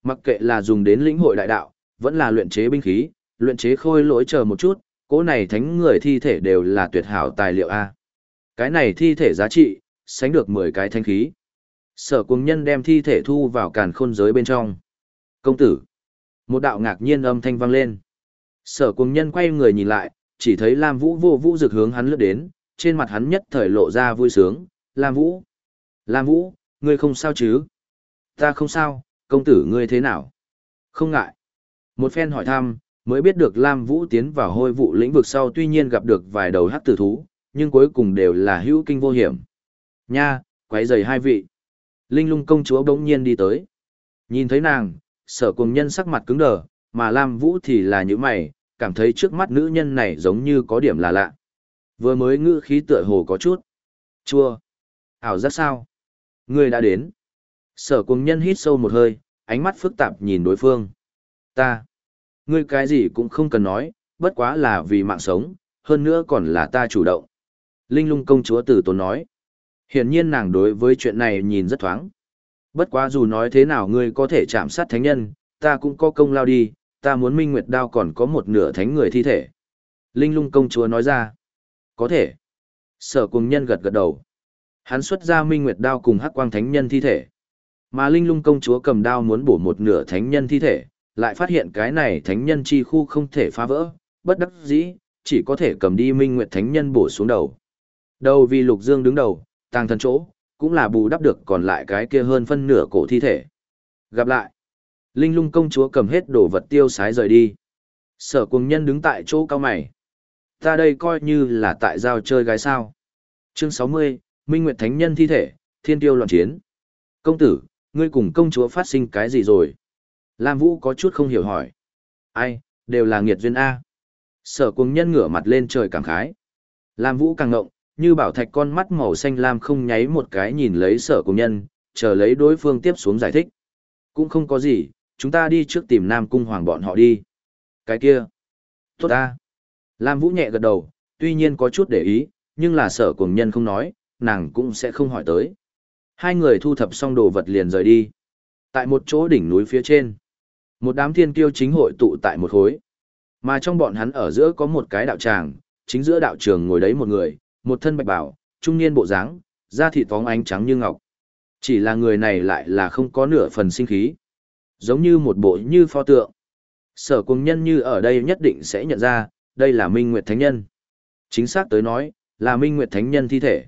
Mặc kệ là dùng đến lĩnh hội đại đạo, vẫn là luyện chế binh khí, luyện chế khôi lỗi chờ một chút, cỗ này thánh người thi thể đều là tuyệt hảo tài liệu A. Cái này thi thể giá trị, sánh được 10 cái thánh khí. Sở cùng nhân đem thi thể thu vào càn khôn giới bên trong. Công tử. Một đạo ngạc nhiên âm thanh vang lên. Sở cùng nhân quay người nhìn lại, chỉ thấy Lam Vũ vô vũ rực hướng hắn lướt đến, trên mặt hắn nhất thời lộ ra vui sướng. Lam Vũ. Lam Vũ, ngươi không sao chứ? Ta không sao, công tử ngươi thế nào? Không ngại. Một phen hỏi thăm, mới biết được Lam Vũ tiến vào hôi vụ lĩnh vực sau tuy nhiên gặp được vài đầu hắc tử thú, nhưng cuối cùng đều là hữu kinh vô hiểm. Nha, quấy rầy hai vị. Linh lung công chúa bỗng nhiên đi tới. Nhìn thấy nàng, sở cùng nhân sắc mặt cứng đờ, mà Lam Vũ thì là những mày, cảm thấy trước mắt nữ nhân này giống như có điểm là lạ. Vừa mới ngữ khí tựa hồ có chút. Chua. Ảo giác sao? Ngươi đã đến. Sở cùng nhân hít sâu một hơi, ánh mắt phức tạp nhìn đối phương. Ta. Ngươi cái gì cũng không cần nói, bất quá là vì mạng sống, hơn nữa còn là ta chủ động. Linh lung công chúa tử tốn nói. Hiển nhiên nàng đối với chuyện này nhìn rất thoáng. Bất quá dù nói thế nào ngươi có thể chạm sát thánh nhân, ta cũng có công lao đi, ta muốn minh nguyệt đao còn có một nửa thánh người thi thể. Linh lung công chúa nói ra. Có thể. Sở cùng nhân gật gật đầu. Hắn xuất ra minh nguyệt đao cùng hắc quang thánh nhân thi thể. Mà linh lung công chúa cầm đao muốn bổ một nửa thánh nhân thi thể, lại phát hiện cái này thánh nhân chi khu không thể phá vỡ, bất đắc dĩ, chỉ có thể cầm đi minh nguyệt thánh nhân bổ xuống đầu. Đầu vì lục dương đứng đầu, tàng thân chỗ, cũng là bù đắp được còn lại cái kia hơn phân nửa cổ thi thể. Gặp lại, linh lung công chúa cầm hết đồ vật tiêu sái rời đi. Sở cùng nhân đứng tại chỗ cao mày. Ta đây coi như là tại giao chơi gái sao. Chương 60, Minh Nguyệt Thánh Nhân thi thể, thiên tiêu loạn chiến. Công tử, ngươi cùng công chúa phát sinh cái gì rồi? Lam Vũ có chút không hiểu hỏi. Ai, đều là nghiệt duyên A. Sở cùng nhân ngửa mặt lên trời cảm khái. Lam Vũ càng ngộng, như bảo thạch con mắt màu xanh lam không nháy một cái nhìn lấy sở cùng nhân, chờ lấy đối phương tiếp xuống giải thích. Cũng không có gì, chúng ta đi trước tìm Nam Cung Hoàng bọn họ đi. Cái kia. Tốt ta. Lam Vũ nhẹ gật đầu, tuy nhiên có chút để ý, nhưng là sở cùng nhân không nói, nàng cũng sẽ không hỏi tới. Hai người thu thập xong đồ vật liền rời đi. Tại một chỗ đỉnh núi phía trên, một đám thiên kiêu chính hội tụ tại một khối. Mà trong bọn hắn ở giữa có một cái đạo tràng, chính giữa đạo trường ngồi đấy một người, một thân bạch bảo, trung niên bộ dáng, da thịt phóng ánh trắng như ngọc. Chỉ là người này lại là không có nửa phần sinh khí. Giống như một bộ như pho tượng. Sở cùng nhân như ở đây nhất định sẽ nhận ra, đây là Minh Nguyệt Thánh Nhân. Chính xác tới nói, là Minh Nguyệt Thánh Nhân thi thể.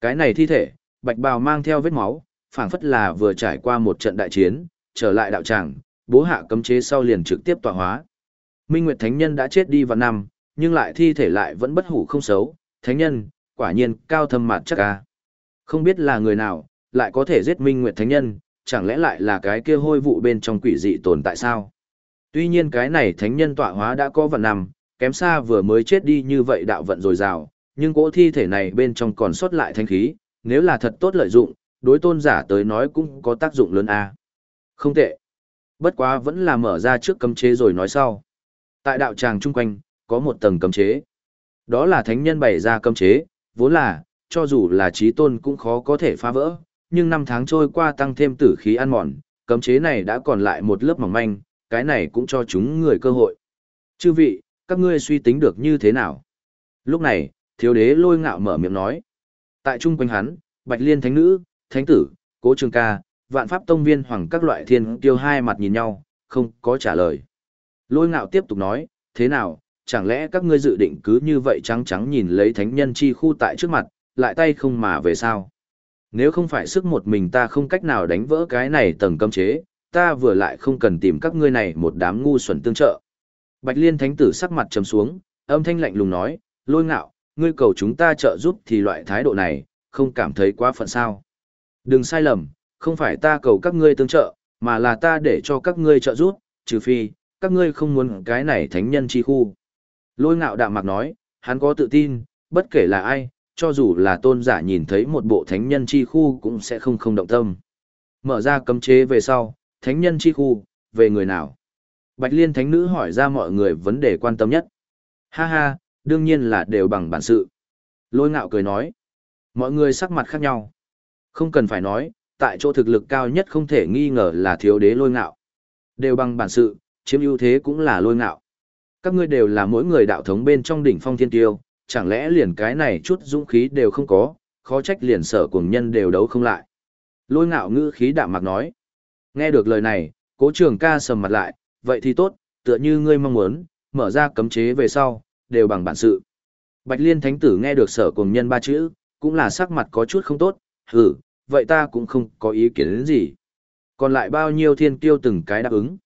Cái này thi thể, bạch bào mang theo vết máu, phảng phất là vừa trải qua một trận đại chiến, trở lại đạo tràng, bố hạ cấm chế sau liền trực tiếp tọa hóa. Minh Nguyệt Thánh Nhân đã chết đi vào năm, nhưng lại thi thể lại vẫn bất hủ không xấu, Thánh Nhân, quả nhiên cao thâm mặt chắc ca. Không biết là người nào, lại có thể giết Minh Nguyệt Thánh Nhân, chẳng lẽ lại là cái kia hôi vụ bên trong quỷ dị tồn tại sao? Tuy nhiên cái này Thánh Nhân tọa hóa đã có vạn năm, kém xa vừa mới chết đi như vậy đạo vận rồi rào, nhưng cỗ thi thể này bên trong còn sót lại thanh khí, nếu là thật tốt lợi dụng, đối tôn giả tới nói cũng có tác dụng lớn a. Không tệ. Bất quá vẫn là mở ra trước cấm chế rồi nói sau. Tại đạo tràng chung quanh, có một tầng cấm chế. Đó là thánh nhân bày ra cấm chế, vốn là, cho dù là trí tôn cũng khó có thể phá vỡ, nhưng năm tháng trôi qua tăng thêm tử khí ăn mòn, cấm chế này đã còn lại một lớp mỏng manh, cái này cũng cho chúng người cơ hội. Chư vị, các ngươi suy tính được như thế nào? Lúc này, thiếu đế lôi ngạo mở miệng nói. Tại chung quanh hắn, bạch liên thánh nữ, thánh tử, cố trường ca, vạn pháp tông viên hoàng các loại thiên tiêu hai mặt nhìn nhau, không có trả lời. Lôi ngạo tiếp tục nói, thế nào, chẳng lẽ các ngươi dự định cứ như vậy trắng trắng nhìn lấy thánh nhân chi khu tại trước mặt, lại tay không mà về sao? Nếu không phải sức một mình ta không cách nào đánh vỡ cái này tầng cấm chế, ta vừa lại không cần tìm các ngươi này một đám ngu xuẩn tương trợ. Bạch Liên Thánh tử sắc mặt trầm xuống, âm thanh lạnh lùng nói, lôi ngạo, ngươi cầu chúng ta trợ giúp thì loại thái độ này, không cảm thấy quá phận sao. Đừng sai lầm, không phải ta cầu các ngươi tương trợ, mà là ta để cho các ngươi trợ giúp, trừ phi, các ngươi không muốn cái này thánh nhân chi khu. Lôi ngạo đạm mạc nói, hắn có tự tin, bất kể là ai, cho dù là tôn giả nhìn thấy một bộ thánh nhân chi khu cũng sẽ không không động tâm. Mở ra cấm chế về sau, thánh nhân chi khu, về người nào? Bạch Liên Thánh Nữ hỏi ra mọi người vấn đề quan tâm nhất. Ha ha, đương nhiên là đều bằng bản sự. Lôi ngạo cười nói. Mọi người sắc mặt khác nhau. Không cần phải nói, tại chỗ thực lực cao nhất không thể nghi ngờ là thiếu đế lôi ngạo. Đều bằng bản sự, chiếm ưu thế cũng là lôi ngạo. Các ngươi đều là mỗi người đạo thống bên trong đỉnh phong thiên tiêu, chẳng lẽ liền cái này chút dũng khí đều không có, khó trách liền sở cùng nhân đều đấu không lại. Lôi ngạo ngữ khí đạm mạc nói. Nghe được lời này, cố trường ca sầm mặt lại, vậy thì tốt, tựa như ngươi mong muốn, mở ra cấm chế về sau, đều bằng bản sự. Bạch Liên Thánh Tử nghe được sở cùng nhân ba chữ, cũng là sắc mặt có chút không tốt, hử, vậy ta cũng không có ý kiến đến gì. Còn lại bao nhiêu thiên tiêu từng cái đáp ứng.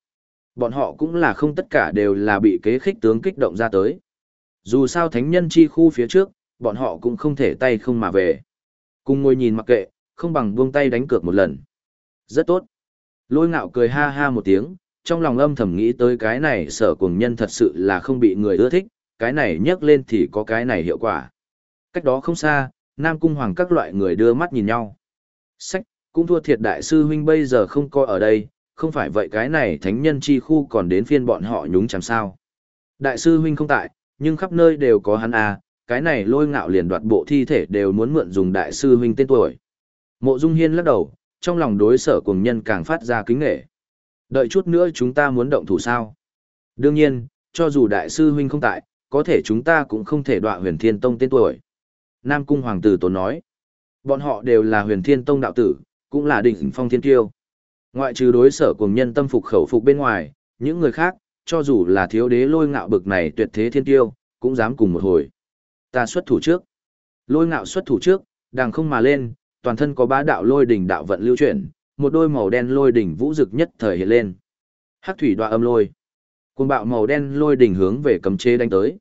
Bọn họ cũng là không tất cả đều là bị kế khích tướng kích động ra tới. Dù sao thánh nhân chi khu phía trước, bọn họ cũng không thể tay không mà về. Cùng ngồi nhìn mặc kệ, không bằng buông tay đánh cược một lần. Rất tốt. Lôi ngạo cười ha ha một tiếng, trong lòng âm thầm nghĩ tới cái này sở cùng nhân thật sự là không bị người ưa thích, cái này nhắc lên thì có cái này hiệu quả. Cách đó không xa, Nam Cung Hoàng các loại người đưa mắt nhìn nhau. Sách, cũng thua thiệt đại sư huynh bây giờ không coi ở đây, không phải vậy cái này thánh nhân chi khu còn đến phiên bọn họ nhúng chẳng sao. Đại sư huynh không tại, nhưng khắp nơi đều có hắn à, cái này lôi ngạo liền đoạt bộ thi thể đều muốn mượn dùng đại sư huynh tên tuổi. Mộ Dung Hiên lắc đầu, trong lòng đối sở cùng nhân càng phát ra kính nghệ. Đợi chút nữa chúng ta muốn động thủ sao? Đương nhiên, cho dù đại sư huynh không tại, có thể chúng ta cũng không thể đọa huyền thiên tông tên tuổi. Nam Cung Hoàng tử Tốn nói, bọn họ đều là huyền thiên tông đạo tử, cũng là đỉnh phong thiên tiêu Ngoại trừ đối sở cùng nhân tâm phục khẩu phục bên ngoài, những người khác, cho dù là thiếu đế lôi ngạo bực này tuyệt thế thiên tiêu cũng dám cùng một hồi. Ta xuất thủ trước. Lôi ngạo xuất thủ trước, đàng không mà lên, toàn thân có bá đạo lôi đỉnh đạo vận lưu chuyển, một đôi màu đen lôi đỉnh vũ rực nhất thời hiện lên. Hắc thủy đoạ âm lôi. Cuồng bạo màu đen lôi đỉnh hướng về cấm chế đánh tới.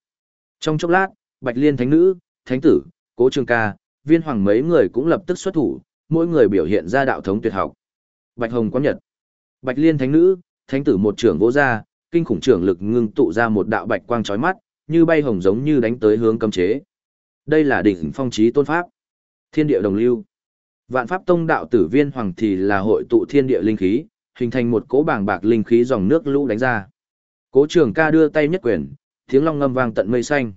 Trong chốc lát, Bạch Liên thánh nữ, thánh tử, Cố Trường Ca, Viên Hoàng mấy người cũng lập tức xuất thủ, mỗi người biểu hiện ra đạo thống tuyệt học. Bạch Hồng quán nhật. Bạch Liên thánh nữ, thánh tử một trưởng vỗ ra, kinh khủng trưởng lực ngưng tụ ra một đạo bạch quang chói mắt, như bay hồng giống như đánh tới hướng cấm chế. Đây là đỉnh phong trí tôn pháp. Thiên địa đồng lưu. Vạn pháp tông đạo tử viên hoàng thì là hội tụ thiên địa linh khí, hình thành một cỗ bảng bạc linh khí dòng nước lũ đánh ra. Cố trường ca đưa tay nhất quyền, tiếng long ngâm vang tận mây xanh.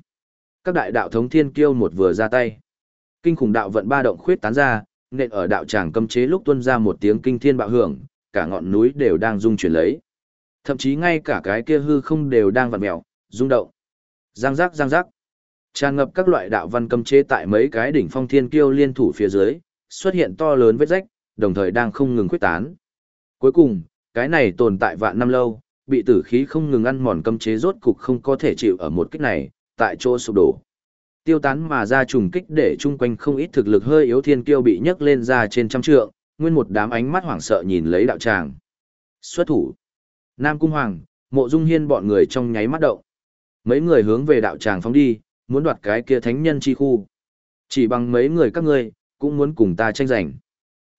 Các đại đạo thống thiên kiêu một vừa ra tay. Kinh khủng đạo vận ba động khuyết tán ra, nện ở đạo tràng cấm chế lúc tuôn ra một tiếng kinh thiên bạo hưởng, cả ngọn núi đều đang rung chuyển lấy. Thậm chí ngay cả cái kia hư không đều đang vặn mèo, rung động. Giang giác giang giác. Tràn ngập các loại đạo văn cấm chế tại mấy cái đỉnh phong thiên kiêu liên thủ phía dưới, xuất hiện to lớn vết rách, đồng thời đang không ngừng khuếch tán. Cuối cùng, cái này tồn tại vạn năm lâu, bị tử khí không ngừng ăn mòn cấm chế rốt cục không có thể chịu ở một kích này, tại chỗ sụp đổ. Tiêu tán mà ra trùng kích để chung quanh không ít thực lực hơi yếu thiên kiêu bị nhấc lên ra trên trăm trượng, nguyên một đám ánh mắt hoảng sợ nhìn lấy đạo tràng. Xuất thủ. Nam Cung Hoàng, Mộ Dung Hiên bọn người trong nháy mắt động. Mấy người hướng về đạo tràng phóng đi, muốn đoạt cái kia thánh nhân chi khu. Chỉ bằng mấy người các ngươi, cũng muốn cùng ta tranh giành.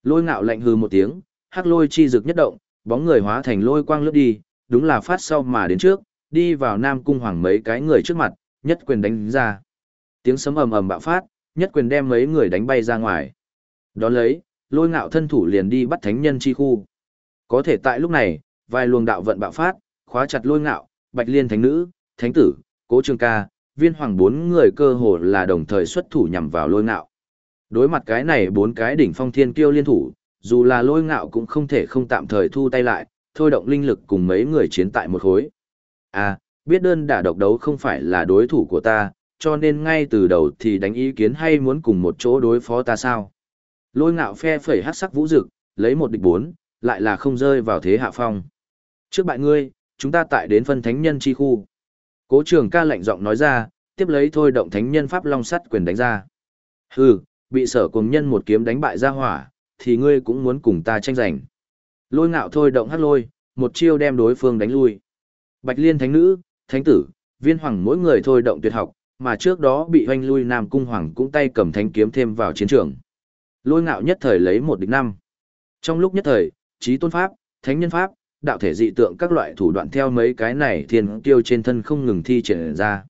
Lôi ngạo lạnh hừ một tiếng, hắc lôi chi rực nhất động, bóng người hóa thành lôi quang lướt đi, đúng là phát sau mà đến trước, đi vào Nam Cung Hoàng mấy cái người trước mặt, nhất quyền đánh ra. Tiếng sấm ầm ầm bạo phát, nhất quyền đem mấy người đánh bay ra ngoài. Đón lấy, lôi ngạo thân thủ liền đi bắt thánh nhân chi khu. Có thể tại lúc này, vài luồng đạo vận bạo phát, khóa chặt lôi ngạo, bạch liên thánh nữ, thánh tử, cố trường ca, viên hoàng bốn người cơ hồ là đồng thời xuất thủ nhằm vào lôi ngạo. Đối mặt cái này bốn cái đỉnh phong thiên kiêu liên thủ, dù là lôi ngạo cũng không thể không tạm thời thu tay lại, thôi động linh lực cùng mấy người chiến tại một khối. À, biết đơn đả độc đấu không phải là đối thủ của ta, cho nên ngay từ đầu thì đánh ý kiến hay muốn cùng một chỗ đối phó ta sao. Lôi ngạo phe phẩy hát sắc vũ dực, lấy một địch bốn, lại là không rơi vào thế hạ phong. Trước bại ngươi, chúng ta tại đến phân thánh nhân chi khu. Cố trường ca lạnh giọng nói ra, tiếp lấy thôi động thánh nhân pháp long sắt quyền đánh ra. Hừ, bị sở cùng nhân một kiếm đánh bại ra hỏa, thì ngươi cũng muốn cùng ta tranh giành. Lôi ngạo thôi động hắc lôi, một chiêu đem đối phương đánh lui. Bạch liên thánh nữ, thánh tử, viên hoàng mỗi người thôi động tuyệt học, mà trước đó bị hoanh lui Nam Cung Hoàng cũng tay cầm thanh kiếm thêm vào chiến trường. Lôi ngạo nhất thời lấy một địch năm. Trong lúc nhất thời, trí tôn pháp, thánh nhân pháp, đạo thể dị tượng các loại thủ đoạn theo mấy cái này thiên tiêu trên thân không ngừng thi triển ra.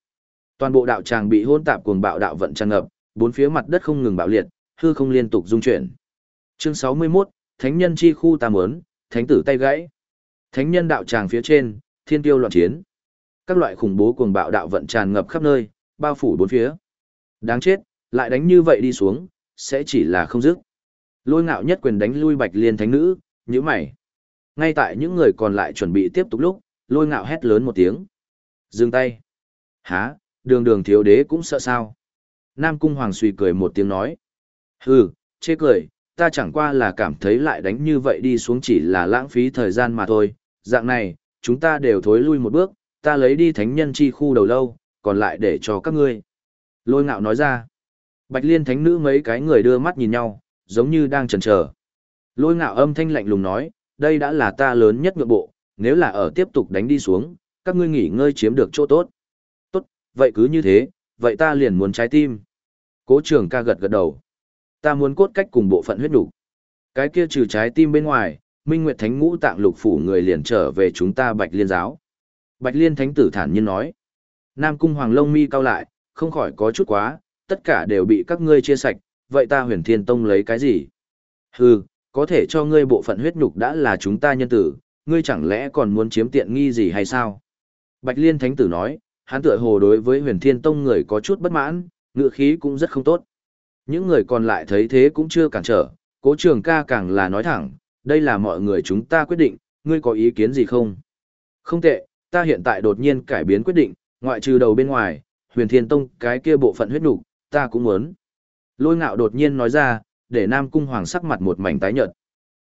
Toàn bộ đạo tràng bị hỗn tạp cuồng bạo đạo vận tràn ngập, bốn phía mặt đất không ngừng bạo liệt, hư không liên tục rung chuyển. Chương 61, Thánh nhân chi khu ta muốn, thánh tử tay gãy. Thánh nhân đạo tràng phía trên, thiên tiêu loạn chiến. Các loại khủng bố cuồng bạo đạo vận tràn ngập khắp nơi, bao phủ bốn phía. Đáng chết, lại đánh như vậy đi xuống, sẽ chỉ là không dứt. Lôi ngạo nhất quyền đánh lui bạch liên thánh nữ, như mày. Ngay tại những người còn lại chuẩn bị tiếp tục lúc, lôi ngạo hét lớn một tiếng. Dừng tay. hả đường đường thiếu đế cũng sợ sao. Nam cung hoàng suy cười một tiếng nói. Hừ, chê cười, ta chẳng qua là cảm thấy lại đánh như vậy đi xuống chỉ là lãng phí thời gian mà thôi. Dạng này, chúng ta đều thối lui một bước, ta lấy đi thánh nhân chi khu đầu lâu, còn lại để cho các ngươi. Lôi ngạo nói ra. Bạch liên thánh nữ mấy cái người đưa mắt nhìn nhau, giống như đang chần chờ. Lôi ngạo âm thanh lạnh lùng nói, đây đã là ta lớn nhất ngược bộ, nếu là ở tiếp tục đánh đi xuống, các ngươi nghỉ ngơi chiếm được chỗ tốt. Tốt, vậy cứ như thế, vậy ta liền muốn trái tim. Cố trường ca gật gật đầu. Ta muốn cốt cách cùng bộ phận huyết đủ. Cái kia trừ trái tim bên ngoài, Minh Nguyệt Thánh ngũ tạng lục phủ người liền trở về chúng ta Bạch Liên giáo. Bạch Liên Thánh tử thản nhiên nói. Nam Cung Hoàng Lông mi cao lại, không khỏi có chút quá, tất cả đều bị các ngươi chia sạch, vậy ta huyền thiên tông lấy cái gì? Hừ, có thể cho ngươi bộ phận huyết nhục đã là chúng ta nhân tử, ngươi chẳng lẽ còn muốn chiếm tiện nghi gì hay sao? Bạch Liên Thánh tử nói, hắn tựa hồ đối với huyền thiên tông người có chút bất mãn, ngựa khí cũng rất không tốt. Những người còn lại thấy thế cũng chưa cản trở, cố trường ca càng là nói thẳng, đây là mọi người chúng ta quyết định, ngươi có ý kiến gì không? Không tệ, ta hiện tại đột nhiên cải biến quyết định, ngoại trừ đầu bên ngoài, huyền thiên tông cái kia bộ phận huyết nục ta cũng muốn. Lôi ngạo đột nhiên nói ra, để Nam Cung Hoàng sắc mặt một mảnh tái nhợt.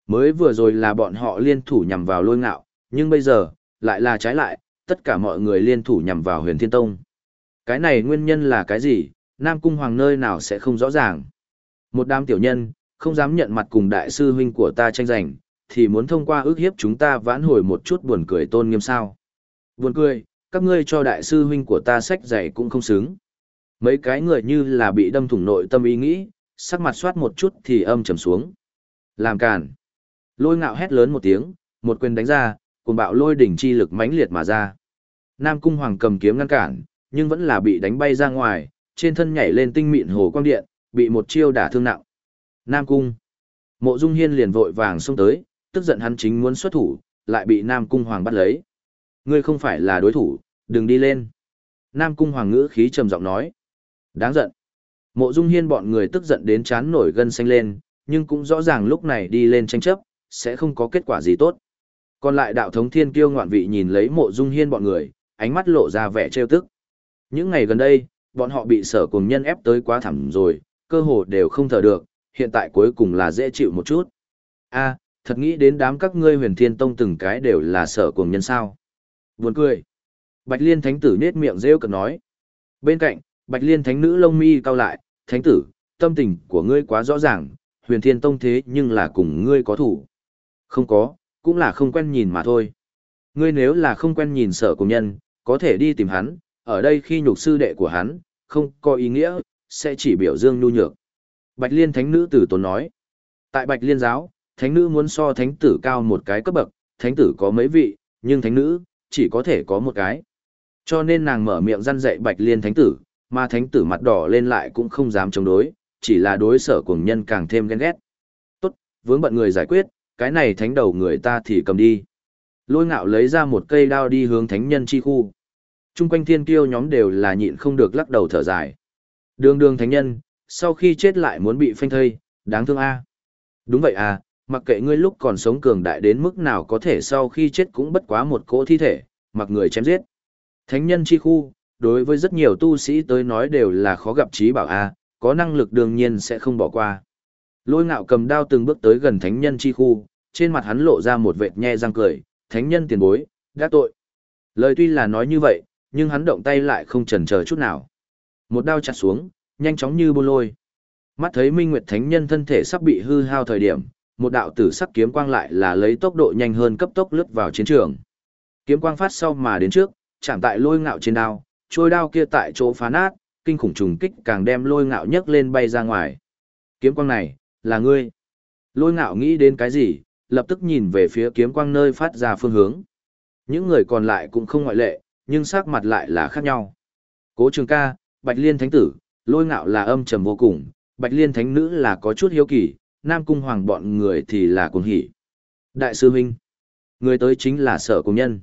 Mới vừa rồi là bọn họ liên thủ nhằm vào lôi ngạo, nhưng bây giờ, lại là trái lại, tất cả mọi người liên thủ nhằm vào huyền thiên tông. Cái này nguyên nhân là cái gì, Nam Cung Hoàng nơi nào sẽ không rõ ràng. Một đám tiểu nhân, không dám nhận mặt cùng đại sư huynh của ta tranh giành, thì muốn thông qua ước hiếp chúng ta vãn hồi một chút buồn cười tôn nghiêm sao. Buồn cười, các ngươi cho đại sư huynh của ta sách giày cũng không xứng. Mấy cái người như là bị đâm thủng nội tâm ý nghĩ, sắc mặt soát một chút thì âm trầm xuống. Làm càn. Lôi ngạo hét lớn một tiếng, một quyền đánh ra, cùng bạo lôi đỉnh chi lực mãnh liệt mà ra. Nam cung hoàng cầm kiếm ngăn cản, nhưng vẫn là bị đánh bay ra ngoài, trên thân nhảy lên tinh mịn hồ quang điện, bị một chiêu đả thương nặng. Nam cung. Mộ Dung Hiên liền vội vàng xông tới, tức giận hắn chính muốn xuất thủ, lại bị Nam cung hoàng bắt lấy. Ngươi không phải là đối thủ, đừng đi lên. Nam cung hoàng ngữ khí trầm giọng nói. Đáng giận. Mộ Dung Hiên bọn người tức giận đến chán nổi gân xanh lên, nhưng cũng rõ ràng lúc này đi lên tranh chấp, sẽ không có kết quả gì tốt. Còn lại đạo thống thiên kiêu ngoạn vị nhìn lấy mộ Dung Hiên bọn người, ánh mắt lộ ra vẻ trêu tức. Những ngày gần đây, bọn họ bị sở cùng nhân ép tới quá thẳm rồi, cơ hồ đều không thở được, hiện tại cuối cùng là dễ chịu một chút. a thật nghĩ đến đám các ngươi huyền thiên tông từng cái đều là sở cùng nhân sao. Buồn cười. Bạch Liên Thánh tử nết miệng rêu cực nói. Bên cạnh, Bạch Liên Thánh nữ lông mi cao lại, Thánh tử, tâm tình của ngươi quá rõ ràng, huyền thiên tông thế nhưng là cùng ngươi có thủ. Không có, cũng là không quen nhìn mà thôi. Ngươi nếu là không quen nhìn sở cùng nhân, có thể đi tìm hắn, ở đây khi nhục sư đệ của hắn, không có ý nghĩa, sẽ chỉ biểu dương nhu nhược. Bạch Liên Thánh nữ tử tốn nói. Tại Bạch Liên giáo, Thánh nữ muốn so Thánh tử cao một cái cấp bậc, Thánh tử có mấy vị, nhưng Thánh nữ, chỉ có thể có một cái. Cho nên nàng mở miệng răn dạy Bạch Liên Thánh tử, mà Thánh tử mặt đỏ lên lại cũng không dám chống đối, chỉ là đối sở cuồng nhân càng thêm ghen ghét. Tốt, vướng bận người giải quyết, cái này thánh đầu người ta thì cầm đi. Lôi ngạo lấy ra một cây đao đi hướng thánh nhân chi khu. Trung quanh thiên kiêu nhóm đều là nhịn không được lắc đầu thở dài. Đường đường thánh nhân, sau khi chết lại muốn bị phanh thây, đáng thương a. Đúng vậy à, mặc kệ ngươi lúc còn sống cường đại đến mức nào có thể sau khi chết cũng bất quá một cỗ thi thể, mặc người chém giết. Thánh nhân chi khu, đối với rất nhiều tu sĩ tới nói đều là khó gặp trí bảo a, có năng lực đương nhiên sẽ không bỏ qua. Lôi ngạo cầm đao từng bước tới gần thánh nhân chi khu, trên mặt hắn lộ ra một vệt nhe răng cười, thánh nhân tiền bối, đã tội. Lời tuy là nói như vậy, nhưng hắn động tay lại không chần chờ chút nào. Một đao chặt xuống, nhanh chóng như bôn lôi. Mắt thấy Minh Nguyệt Thánh Nhân thân thể sắp bị hư hao thời điểm, một đạo tử sắc kiếm quang lại là lấy tốc độ nhanh hơn cấp tốc lướt vào chiến trường. Kiếm quang phát sau mà đến trước, chạm tại lôi ngạo trên đao, trôi đao kia tại chỗ phá nát, kinh khủng trùng kích càng đem lôi ngạo nhấc lên bay ra ngoài. Kiếm quang này, là ngươi. Lôi ngạo nghĩ đến cái gì, lập tức nhìn về phía kiếm quang nơi phát ra phương hướng. Những người còn lại cũng không ngoại lệ, nhưng sắc mặt lại là khác nhau. Cố trường ca, Bạch Liên Thánh Tử, lôi ngạo là âm trầm vô cùng, Bạch Liên Thánh Nữ là có chút hiếu kỳ, Nam Cung Hoàng bọn người thì là cuồng hỉ. Đại sư huynh, người tới chính là sở công nhân.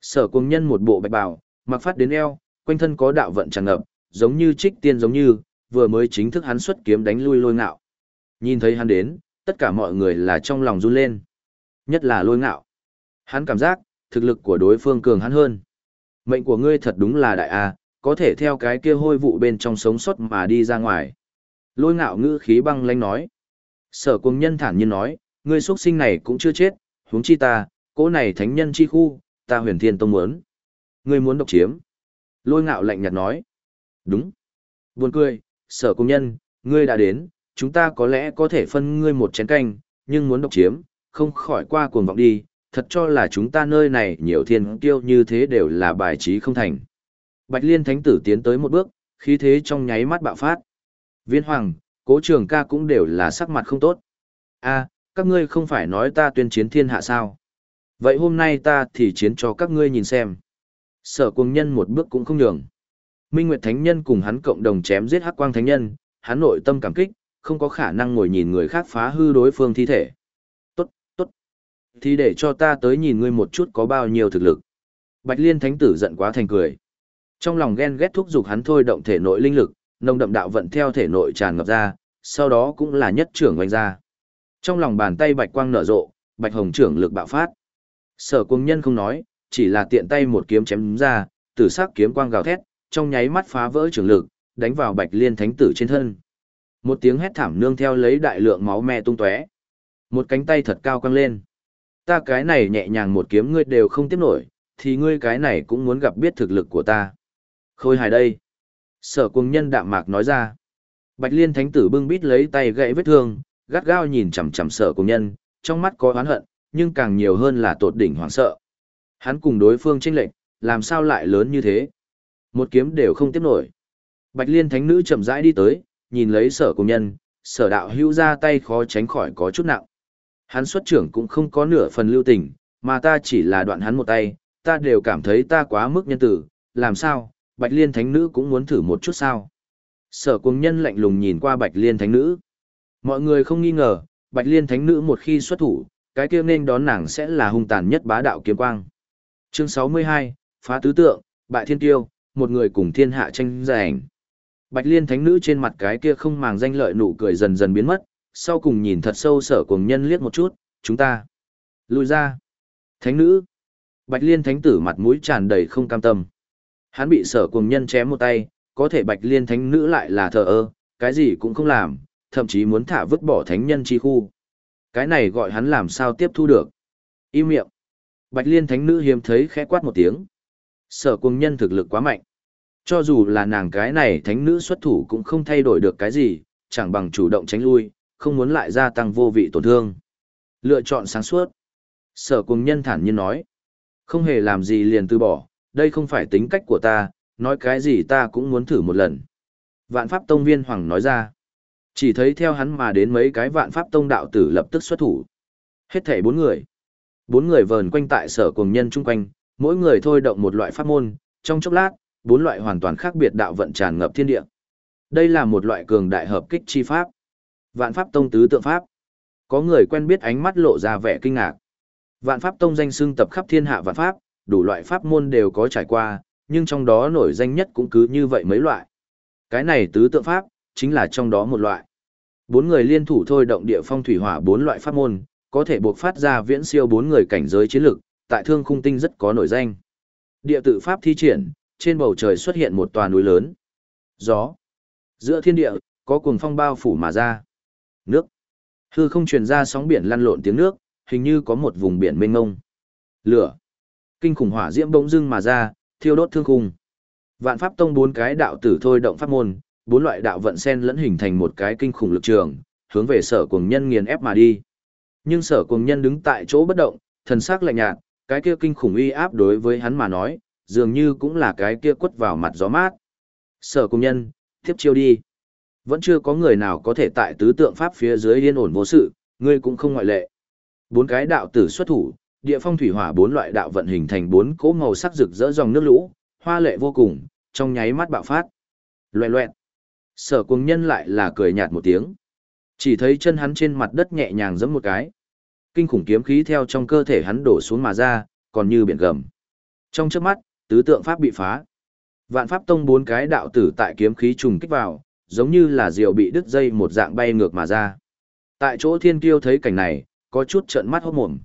Sở Cung nhân một bộ bạch bào, mặc phát đến eo, quanh thân có đạo vận tràn ngập, giống như trích tiên giống như, vừa mới chính thức hắn xuất kiếm đánh lui lôi ngạo. Nhìn thấy hắn đến, tất cả mọi người là trong lòng run lên. Nhất là lôi ngạo. Hắn cảm giác, thực lực của đối phương cường hắn hơn. Mệnh của ngươi thật đúng là đại A, có thể theo cái kia hôi vụ bên trong sống sót mà đi ra ngoài. Lôi ngạo ngữ khí băng lanh nói. Sở cung nhân thản nhiên nói, ngươi xuất sinh này cũng chưa chết, huống chi ta, cỗ này thánh nhân chi khu, ta huyền thiên tông muốn. Ngươi muốn độc chiếm. Lôi ngạo lạnh nhạt nói. Đúng. Buồn cười, sở công nhân, ngươi đã đến, chúng ta có lẽ có thể phân ngươi một chén canh, nhưng muốn độc chiếm, không khỏi qua cuồng vọng đi, thật cho là chúng ta nơi này nhiều thiên kiêu như thế đều là bài trí không thành. Bạch Liên Thánh Tử tiến tới một bước, khí thế trong nháy mắt bạo phát. Viên Hoàng, cố trường ca cũng đều là sắc mặt không tốt. a các ngươi không phải nói ta tuyên chiến thiên hạ sao? Vậy hôm nay ta thì chiến cho các ngươi nhìn xem. Sở cuồng nhân một bước cũng không nhường. Minh Nguyệt Thánh Nhân cùng hắn cộng đồng chém giết Hắc Quang Thánh Nhân, hắn nội tâm cảm kích, không có khả năng ngồi nhìn người khác phá hư đối phương thi thể. Tốt, tốt. Thì để cho ta tới nhìn ngươi một chút có bao nhiêu thực lực. Bạch Liên Thánh Tử giận quá thành cười. Trong lòng ghen ghét thúc giục hắn thôi động thể nội linh lực, nồng đậm đạo vận theo thể nội tràn ngập ra, sau đó cũng là nhất trưởng oanh ra. Trong lòng bàn tay bạch quang nở rộ, bạch hồng trưởng lực bạo phát. Sở cung nhân không nói, chỉ là tiện tay một kiếm chém ra, tử sắc kiếm quang gào thét, trong nháy mắt phá vỡ trường lực, đánh vào Bạch Liên Thánh tử trên thân. Một tiếng hét thảm nương theo lấy đại lượng máu me tung tóe. Một cánh tay thật cao căng lên. Ta cái này nhẹ nhàng một kiếm ngươi đều không tiếp nổi, thì ngươi cái này cũng muốn gặp biết thực lực của ta. Khôi hài đây. Sở cung nhân đạm mạc nói ra. Bạch Liên Thánh tử bưng bít lấy tay gãy vết thương, gắt gao nhìn chằm chằm sở cung nhân, trong mắt có oán hận, nhưng càng nhiều hơn là tột đỉnh hoảng sợ. Hắn cùng đối phương chênh lệch, làm sao lại lớn như thế? Một kiếm đều không tiếp nổi. Bạch Liên Thánh Nữ chậm rãi đi tới, nhìn lấy sở cùng nhân, sở đạo hữu ra tay khó tránh khỏi có chút nặng. Hắn xuất trưởng cũng không có nửa phần lưu tình, mà ta chỉ là đoạn hắn một tay, ta đều cảm thấy ta quá mức nhân tử, làm sao, Bạch Liên Thánh Nữ cũng muốn thử một chút sao. Sở cùng nhân lạnh lùng nhìn qua Bạch Liên Thánh Nữ. Mọi người không nghi ngờ, Bạch Liên Thánh Nữ một khi xuất thủ, cái kia nên đón nàng sẽ là hung tàn nhất bá đạo kiếm quang. Chương 62, phá tứ tượng, bại thiên tiêu, một người cùng thiên hạ tranh giành. Bạch Liên thánh nữ trên mặt cái kia không màng danh lợi nụ cười dần dần biến mất, sau cùng nhìn thật sâu sở cuồng nhân liếc một chút, chúng ta lùi ra. Thánh nữ. Bạch Liên thánh tử mặt mũi tràn đầy không cam tâm. Hắn bị sở cuồng nhân chém một tay, có thể Bạch Liên thánh nữ lại là thờ ơ, cái gì cũng không làm, thậm chí muốn thả vứt bỏ thánh nhân chi khu. Cái này gọi hắn làm sao tiếp thu được. Im miệng. Bạch Liên thánh nữ hiếm thấy khẽ quát một tiếng. Sở cùng nhân thực lực quá mạnh. Cho dù là nàng cái này thánh nữ xuất thủ cũng không thay đổi được cái gì, chẳng bằng chủ động tránh lui, không muốn lại gia tăng vô vị tổn thương. Lựa chọn sáng suốt. Sở cùng nhân thản nhiên nói. Không hề làm gì liền từ bỏ, đây không phải tính cách của ta, nói cái gì ta cũng muốn thử một lần. Vạn Pháp Tông Viên Hoàng nói ra. Chỉ thấy theo hắn mà đến mấy cái Vạn Pháp Tông đạo tử lập tức xuất thủ. Hết thảy bốn người. Bốn người vờn quanh tại sở cùng nhân chung quanh, mỗi người thôi động một loại pháp môn, trong chốc lát, bốn loại hoàn toàn khác biệt đạo vận tràn ngập thiên địa. Đây là một loại cường đại hợp kích chi pháp. Vạn pháp tông tứ tượng pháp. Có người quen biết ánh mắt lộ ra vẻ kinh ngạc. Vạn pháp tông danh xưng tập khắp thiên hạ vạn pháp, đủ loại pháp môn đều có trải qua, nhưng trong đó nổi danh nhất cũng cứ như vậy mấy loại. Cái này tứ tượng pháp, chính là trong đó một loại. Bốn người liên thủ thôi động địa phong thủy hỏa bốn loại pháp môn, có thể buộc phát ra viễn siêu bốn người cảnh giới chiến lực, tại thương khung tinh rất có nổi danh. Địa tự pháp thi triển, trên bầu trời xuất hiện một tòa núi lớn. Gió. Giữa thiên địa, có cuồng phong bao phủ mà ra. Nước. Hư không truyền ra sóng biển lăn lộn tiếng nước, hình như có một vùng biển mênh mông. Lửa. Kinh khủng hỏa diễm bỗng dưng mà ra, thiêu đốt thương khung. Vạn pháp tông bốn cái đạo tử thôi động pháp môn, bốn loại đạo vận sen lẫn hình thành một cái kinh khủng lực trường, hướng về sở cuồng nhân nghiền ép mà đi. Nhưng sở cuồng nhân đứng tại chỗ bất động, thần sắc lạnh nhạt, cái kia kinh khủng uy áp đối với hắn mà nói, dường như cũng là cái kia quất vào mặt gió mát. Sở cuồng nhân, tiếp chiêu đi. Vẫn chưa có người nào có thể tại tứ tượng pháp phía dưới yên ổn vô sự, ngươi cũng không ngoại lệ. Bốn cái đạo tử xuất thủ, địa phong thủy hỏa bốn loại đạo vận hình thành bốn cỗ màu sắc rực rỡ dòng nước lũ, hoa lệ vô cùng, trong nháy mắt bạo phát. Loẹt loẹt. Sở cuồng nhân lại là cười nhạt một tiếng. Chỉ thấy chân hắn trên mặt đất nhẹ nhàng giẫm một cái. Kinh khủng kiếm khí theo trong cơ thể hắn đổ xuống mà ra, còn như biển gầm. Trong chớp mắt, tứ tượng pháp bị phá. Vạn pháp tông bốn cái đạo tử tại kiếm khí trùng kích vào, giống như là diều bị đứt dây một dạng bay ngược mà ra. Tại chỗ thiên kiêu thấy cảnh này, có chút trợn mắt hốt mồm.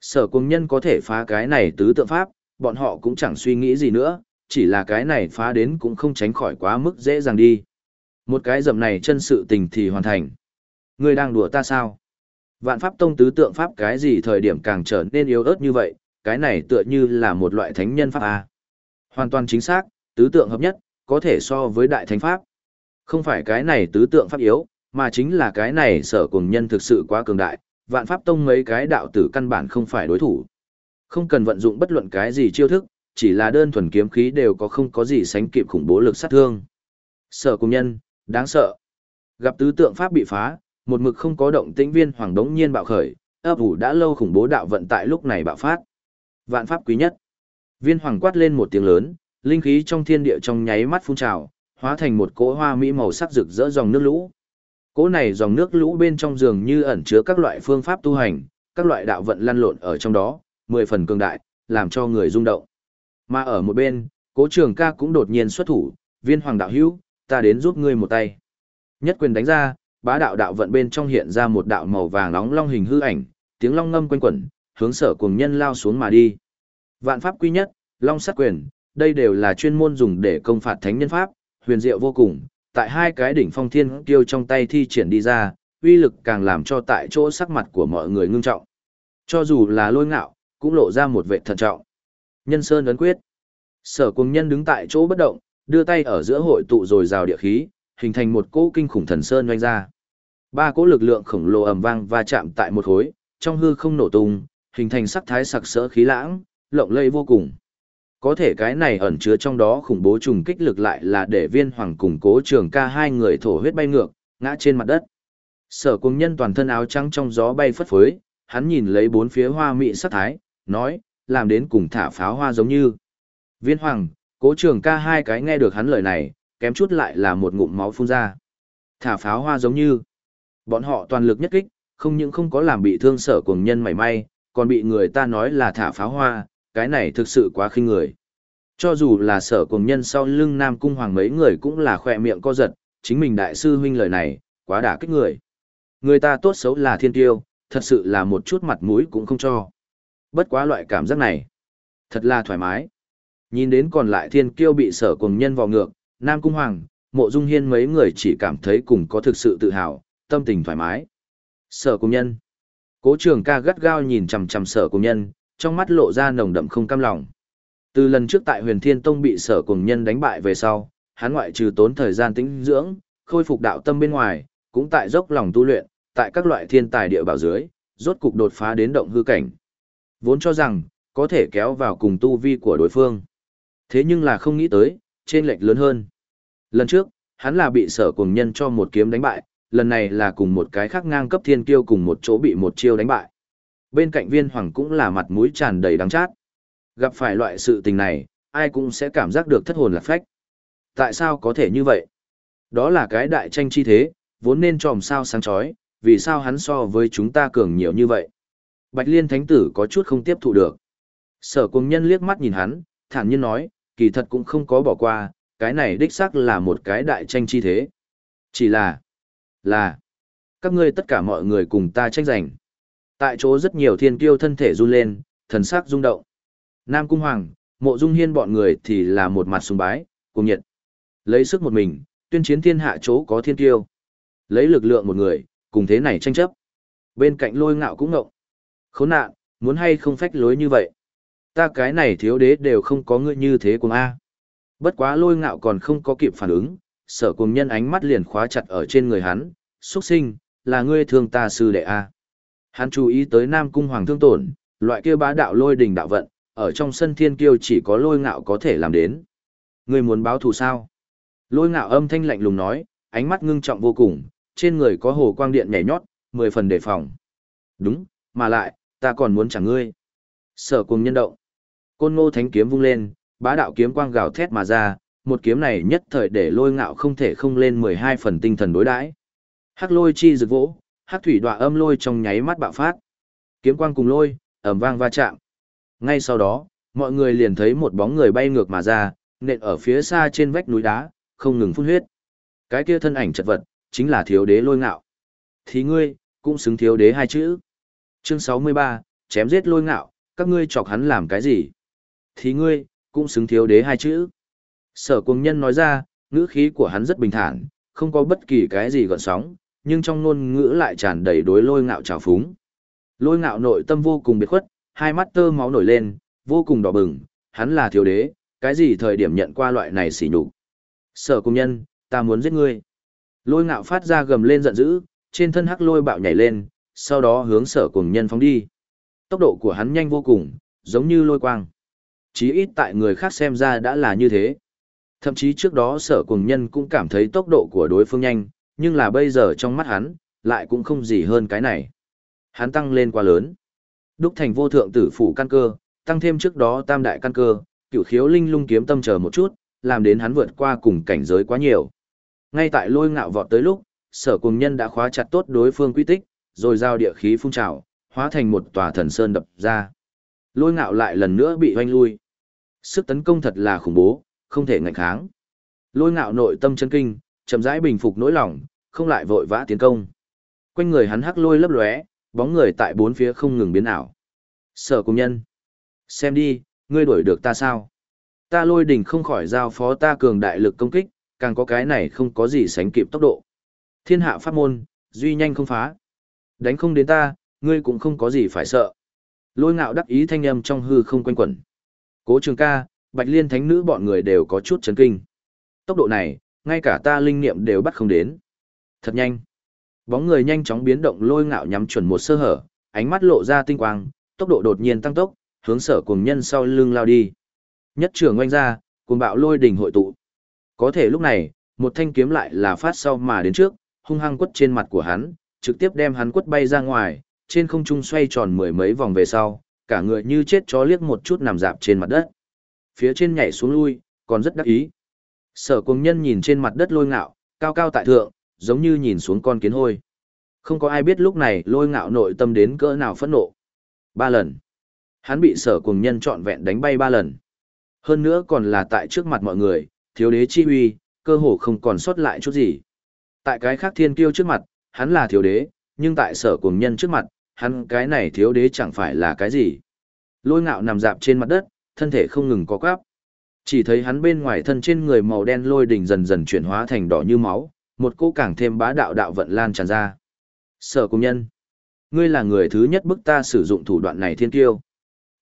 Sở cung nhân có thể phá cái này tứ tượng pháp, bọn họ cũng chẳng suy nghĩ gì nữa, chỉ là cái này phá đến cũng không tránh khỏi quá mức dễ dàng đi. Một cái dậm này chân sự tình thì hoàn thành. Ngươi đang đùa ta sao? Vạn pháp tông tứ tượng pháp cái gì thời điểm càng trở nên yếu ớt như vậy, cái này tựa như là một loại thánh nhân pháp A. Hoàn toàn chính xác, tứ tượng hợp nhất, có thể so với đại thánh pháp. Không phải cái này tứ tượng pháp yếu, mà chính là cái này sở cùng nhân thực sự quá cường đại, vạn pháp tông mấy cái đạo tử căn bản không phải đối thủ. Không cần vận dụng bất luận cái gì chiêu thức, chỉ là đơn thuần kiếm khí đều có không có gì sánh kịp khủng bố lực sát thương. Sở cùng nhân, đáng sợ. Gặp tứ tượng pháp bị phá, một mực không có động tĩnh viên hoàng đống nhiên bạo khởi, ấp ủ đã lâu khủng bố đạo vận tại lúc này bạo phát. Vạn pháp quý nhất. Viên hoàng quát lên một tiếng lớn, linh khí trong thiên địa trong nháy mắt phun trào, hóa thành một cỗ hoa mỹ màu sắc rực rỡ dòng nước lũ. Cỗ này dòng nước lũ bên trong giường như ẩn chứa các loại phương pháp tu hành, các loại đạo vận lăn lộn ở trong đó, mười phần cường đại, làm cho người rung động. Mà ở một bên, cố trường ca cũng đột nhiên xuất thủ, viên hoàng đạo hữu, ta đến giúp ngươi một tay. Nhất quyền đánh ra, bá đạo đạo vận bên trong hiện ra một đạo màu vàng nóng long hình hư ảnh, tiếng long ngâm quanh quẩn, hướng sở cuồng nhân lao xuống mà đi. Vạn pháp quy nhất, long sát quyền, đây đều là chuyên môn dùng để công phạt thánh nhân pháp, huyền diệu vô cùng, tại hai cái đỉnh phong thiên kiêu trong tay thi triển đi ra, uy lực càng làm cho tại chỗ sắc mặt của mọi người ngưng trọng. Cho dù là lôi ngạo, cũng lộ ra một vệ thận trọng. Nhân Sơn ấn quyết. Sở cùng nhân đứng tại chỗ bất động, đưa tay ở giữa hội tụ rồi rào địa khí, hình thành một cỗ kinh khủng thần sơn doanh ra. Ba cỗ lực lượng khổng lồ ầm vang va chạm tại một khối, trong hư không nổ tung, hình thành sắc thái sặc sỡ khí lãng, lộng lẫy vô cùng. Có thể cái này ẩn chứa trong đó khủng bố trùng kích lực lại là để viên hoàng cùng cố trường ca hai người thổ huyết bay ngược, ngã trên mặt đất. Sở cung nhân toàn thân áo trắng trong gió bay phất phới, hắn nhìn lấy bốn phía hoa mị sắc thái, nói, làm đến cùng thả pháo hoa giống như. Viên hoàng, cố trường ca hai cái nghe được hắn lời này, kém chút lại là một ngụm máu phun ra. Thả pháo hoa giống như. Bọn họ toàn lực nhất kích, không những không có làm bị thương sở cuồng nhân mảy may, còn bị người ta nói là thả pháo hoa, cái này thực sự quá khinh người. Cho dù là sở cuồng nhân sau lưng Nam Cung Hoàng mấy người cũng là khỏe miệng co giật, chính mình đại sư huynh lời này, quá đả kích người. Người ta tốt xấu là thiên tiêu, thật sự là một chút mặt mũi cũng không cho. Bất quá loại cảm giác này, thật là thoải mái. Nhìn đến còn lại thiên kiêu bị sở cùng nhân vào ngược, Nam Cung Hoàng, Mộ Dung Hiên mấy người chỉ cảm thấy cùng có thực sự tự hào, tâm tình thoải mái. Sở cùng nhân. Cố trường ca gắt gao nhìn chằm chằm sở cùng nhân, trong mắt lộ ra nồng đậm không cam lòng. Từ lần trước tại huyền thiên tông bị sở cùng nhân đánh bại về sau, hắn ngoại trừ tốn thời gian tĩnh dưỡng, khôi phục đạo tâm bên ngoài, cũng tại dốc lòng tu luyện, tại các loại thiên tài địa bảo dưới, rốt cục đột phá đến động hư cảnh. Vốn cho rằng, có thể kéo vào cùng tu vi của đối phương. Thế nhưng là không nghĩ tới, trên lệch lớn hơn. Lần trước, hắn là bị sở cùng nhân cho một kiếm đánh bại, lần này là cùng một cái khác ngang cấp thiên kiêu cùng một chỗ bị một chiêu đánh bại. Bên cạnh viên hoàng cũng là mặt mũi tràn đầy đắng chát. Gặp phải loại sự tình này, ai cũng sẽ cảm giác được thất hồn lạc phách. Tại sao có thể như vậy? Đó là cái đại tranh chi thế, vốn nên tròm sao sáng chói, vì sao hắn so với chúng ta cường nhiều như vậy? Bạch Liên Thánh Tử có chút không tiếp thụ được. Sở cùng nhân liếc mắt nhìn hắn, thản nhiên nói, kỳ thật cũng không có bỏ qua, cái này đích xác là một cái đại tranh chi thế. Chỉ là, là, các ngươi tất cả mọi người cùng ta tranh giành. Tại chỗ rất nhiều thiên kiêu thân thể run lên, thần sắc rung động. Nam Cung Hoàng, mộ dung hiên bọn người thì là một mặt sùng bái, cùng nhiệt. Lấy sức một mình, tuyên chiến thiên hạ chỗ có thiên kiêu. Lấy lực lượng một người, cùng thế này tranh chấp. Bên cạnh lôi ngạo cũng ngộng. Khốn nạn, muốn hay không phách lối như vậy. Ta cái này thiếu đế đều không có ngươi như thế cùng A. Bất quá lôi ngạo còn không có kịp phản ứng, sở cùng nhân ánh mắt liền khóa chặt ở trên người hắn, xuất sinh, là ngươi thương ta sư đệ A. Hắn chú ý tới Nam Cung Hoàng thương tổn, loại kia bá đạo lôi đình đạo vận, ở trong sân thiên kiêu chỉ có lôi ngạo có thể làm đến. Ngươi muốn báo thù sao? Lôi ngạo âm thanh lạnh lùng nói, ánh mắt ngưng trọng vô cùng, trên người có hồ quang điện nhảy nhót, mười phần đề phòng. Đúng, mà lại, ta còn muốn chẳng ngươi. Sở cùng nhân động. Côn ngô thánh kiếm vung lên, bá đạo kiếm quang gào thét mà ra, một kiếm này nhất thời để lôi ngạo không thể không lên 12 phần tinh thần đối đãi. Hắc lôi chi rực vỗ, hắc thủy đọa âm lôi trong nháy mắt bạo phát. Kiếm quang cùng lôi, ầm vang va chạm. Ngay sau đó, mọi người liền thấy một bóng người bay ngược mà ra, nện ở phía xa trên vách núi đá, không ngừng phun huyết. Cái kia thân ảnh chật vật, chính là thiếu đế lôi ngạo. Thì ngươi, cũng xứng thiếu đế hai chữ. Chương 63, chém giết lôi ngạo, các ngươi chọc hắn làm cái gì? Thì ngươi, cũng xứng thiếu đế hai chữ. Sở cung nhân nói ra, ngữ khí của hắn rất bình thản, không có bất kỳ cái gì gợn sóng, nhưng trong ngôn ngữ lại tràn đầy đối lôi ngạo trào phúng. Lôi ngạo nội tâm vô cùng biệt khuất, hai mắt tơ máu nổi lên, vô cùng đỏ bừng, hắn là thiếu đế, cái gì thời điểm nhận qua loại này xỉ nhục. Sở cung nhân, ta muốn giết ngươi. Lôi ngạo phát ra gầm lên giận dữ, trên thân hắc lôi bạo nhảy lên, sau đó hướng sở cùng nhân phóng đi. Tốc độ của hắn nhanh vô cùng, giống như lôi quang. Chí ít tại người khác xem ra đã là như thế. Thậm chí trước đó sở cùng nhân cũng cảm thấy tốc độ của đối phương nhanh, nhưng là bây giờ trong mắt hắn, lại cũng không gì hơn cái này. Hắn tăng lên quá lớn. Đúc thành vô thượng tử phủ căn cơ, tăng thêm trước đó tam đại căn cơ, cửu khiếu linh lung kiếm tâm chờ một chút, làm đến hắn vượt qua cùng cảnh giới quá nhiều. Ngay tại lôi ngạo vọt tới lúc, sở cùng nhân đã khóa chặt tốt đối phương quy tích, rồi giao địa khí phun trào, hóa thành một tòa thần sơn đập ra. Lôi ngạo lại lần nữa bị hoanh lui. Sức tấn công thật là khủng bố, không thể ngạnh kháng. Lôi ngạo nội tâm chân kinh, chậm rãi bình phục nỗi lòng, không lại vội vã tiến công. Quanh người hắn hắc lôi lấp lóe, bóng người tại bốn phía không ngừng biến ảo. Sở công nhân. Xem đi, ngươi đuổi được ta sao? Ta lôi đỉnh không khỏi giao phó ta cường đại lực công kích, càng có cái này không có gì sánh kịp tốc độ. Thiên hạ pháp môn, duy nhanh không phá. Đánh không đến ta, ngươi cũng không có gì phải sợ. Lôi ngạo đắc ý thanh âm trong hư không quanh quẩn. Cố trường ca, bạch liên thánh nữ bọn người đều có chút chấn kinh. Tốc độ này, ngay cả ta linh niệm đều bắt không đến. Thật nhanh. Bóng người nhanh chóng biến động lôi ngạo nhắm chuẩn một sơ hở, ánh mắt lộ ra tinh quang, tốc độ đột nhiên tăng tốc, hướng sở cùng nhân sau lưng lao đi. Nhất trường oanh ra, cùng bạo lôi đỉnh hội tụ. Có thể lúc này, một thanh kiếm lại là phát sau mà đến trước, hung hăng quất trên mặt của hắn, trực tiếp đem hắn quất bay ra ngoài, trên không trung xoay tròn mười mấy vòng về sau, cả người như chết chó liếc một chút nằm dạp trên mặt đất. Phía trên nhảy xuống lui, còn rất đắc ý. Sở cùng nhân nhìn trên mặt đất lôi ngạo, cao cao tại thượng, giống như nhìn xuống con kiến hôi. Không có ai biết lúc này lôi ngạo nội tâm đến cỡ nào phẫn nộ. Ba lần. Hắn bị sở cùng nhân trọn vẹn đánh bay ba lần. Hơn nữa còn là tại trước mặt mọi người, thiếu đế chi huy, cơ hồ không còn sót lại chút gì. Tại cái khác thiên kiêu trước mặt, hắn là thiếu đế, nhưng tại sở cùng nhân trước mặt, hắn cái này thiếu đế chẳng phải là cái gì. Lôi ngạo nằm dạp trên mặt đất, thân thể không ngừng có quáp. Chỉ thấy hắn bên ngoài thân trên người màu đen lôi đỉnh dần dần chuyển hóa thành đỏ như máu, một cô càng thêm bá đạo đạo vận lan tràn ra. Sở công nhân, ngươi là người thứ nhất bức ta sử dụng thủ đoạn này thiên kiêu.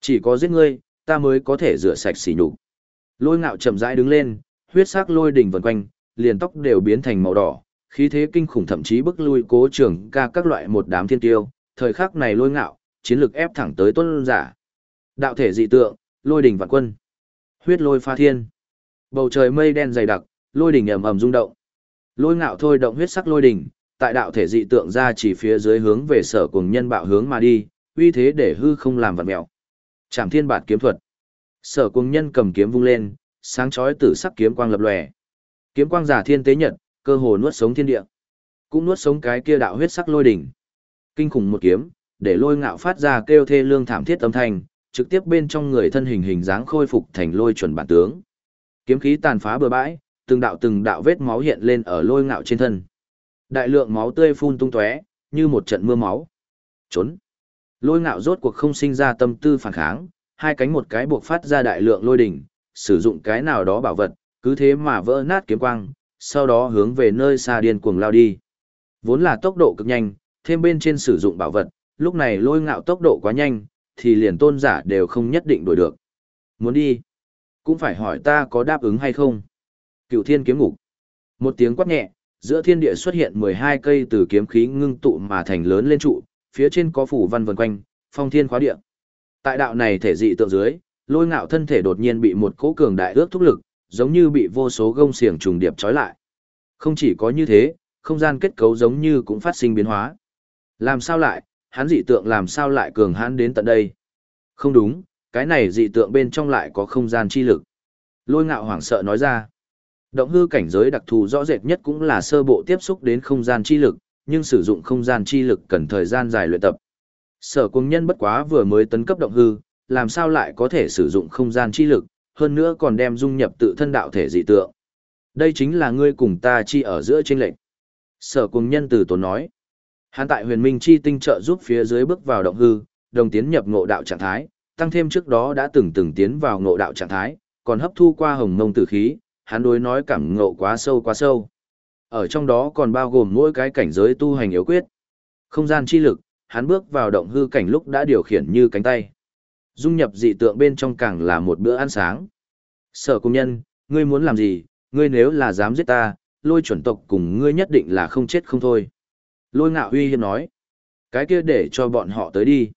Chỉ có giết ngươi, ta mới có thể rửa sạch xỉ nhục. Lôi ngạo chậm rãi đứng lên, huyết sắc lôi đỉnh vần quanh, liền tóc đều biến thành màu đỏ, khí thế kinh khủng thậm chí bức lui cố trưởng ca các loại một đám thiên tiêu, thời khắc này lôi ngạo, chiến lực ép thẳng tới tuân giả. Đạo thể dị tượng, lôi đỉnh vạn quân. Huyết lôi pha thiên. Bầu trời mây đen dày đặc, lôi đỉnh ầm ầm rung động. Lôi ngạo thôi động huyết sắc lôi đỉnh, tại đạo thể dị tượng ra chỉ phía dưới hướng về sở cùng nhân bạo hướng mà đi, uy thế để hư không làm vật mèo. Trảm thiên bản kiếm thuật. Sở cùng nhân cầm kiếm vung lên, sáng chói tử sắc kiếm quang lập lòe. Kiếm quang giả thiên tế nhật, cơ hồ nuốt sống thiên địa. Cũng nuốt sống cái kia đạo huyết sắc lôi đỉnh. Kinh khủng một kiếm, để lôi ngạo phát ra kêu thê lương thảm thiết âm thanh, trực tiếp bên trong người thân hình hình dáng khôi phục thành lôi chuẩn bản tướng. Kiếm khí tàn phá bừa bãi, từng đạo từng đạo vết máu hiện lên ở lôi ngạo trên thân. Đại lượng máu tươi phun tung tóe, như một trận mưa máu. Trốn. Lôi ngạo rốt cuộc không sinh ra tâm tư phản kháng, hai cánh một cái buộc phát ra đại lượng lôi đỉnh, sử dụng cái nào đó bảo vật, cứ thế mà vỡ nát kiếm quang, sau đó hướng về nơi xa điên cuồng lao đi. Vốn là tốc độ cực nhanh, thêm bên trên sử dụng bảo vật, lúc này lôi ngạo tốc độ quá nhanh, thì liền tôn giả đều không nhất định đổi được. Muốn đi, cũng phải hỏi ta có đáp ứng hay không. Cựu thiên kiếm ngục. Một tiếng quát nhẹ, giữa thiên địa xuất hiện 12 cây từ kiếm khí ngưng tụ mà thành lớn lên trụ, phía trên có phủ văn vần quanh, phong thiên khóa địa. Tại đạo này thể dị tượng dưới, lôi ngạo thân thể đột nhiên bị một cỗ cường đại ước thúc lực, giống như bị vô số gông xiềng trùng điệp trói lại. Không chỉ có như thế, không gian kết cấu giống như cũng phát sinh biến hóa. Làm sao lại, hắn dị tượng làm sao lại cường hãn đến tận đây? Không đúng, cái này dị tượng bên trong lại có không gian chi lực. Lôi ngạo hoảng sợ nói ra. Động hư cảnh giới đặc thù rõ rệt nhất cũng là sơ bộ tiếp xúc đến không gian chi lực, nhưng sử dụng không gian chi lực cần thời gian dài luyện tập. Sở cung nhân bất quá vừa mới tấn cấp động hư, làm sao lại có thể sử dụng không gian chi lực, hơn nữa còn đem dung nhập tự thân đạo thể dị tượng. Đây chính là ngươi cùng ta chi ở giữa trên lệnh. Sở cung nhân từ tốn nói. Hắn tại huyền minh chi tinh trợ giúp phía dưới bước vào động hư, đồng tiến nhập ngộ đạo trạng thái, tăng thêm trước đó đã từng từng tiến vào ngộ đạo trạng thái, còn hấp thu qua hồng mông tử khí, hắn đối nói cảm ngộ quá sâu quá sâu. Ở trong đó còn bao gồm mỗi cái cảnh giới tu hành yếu quyết. Không gian chi lực, hắn bước vào động hư cảnh lúc đã điều khiển như cánh tay. Dung nhập dị tượng bên trong càng là một bữa ăn sáng. Sở công nhân, ngươi muốn làm gì, ngươi nếu là dám giết ta, lôi chuẩn tộc cùng ngươi nhất định là không chết không thôi. Lôi ngạo uy hiếp nói, cái kia để cho bọn họ tới đi.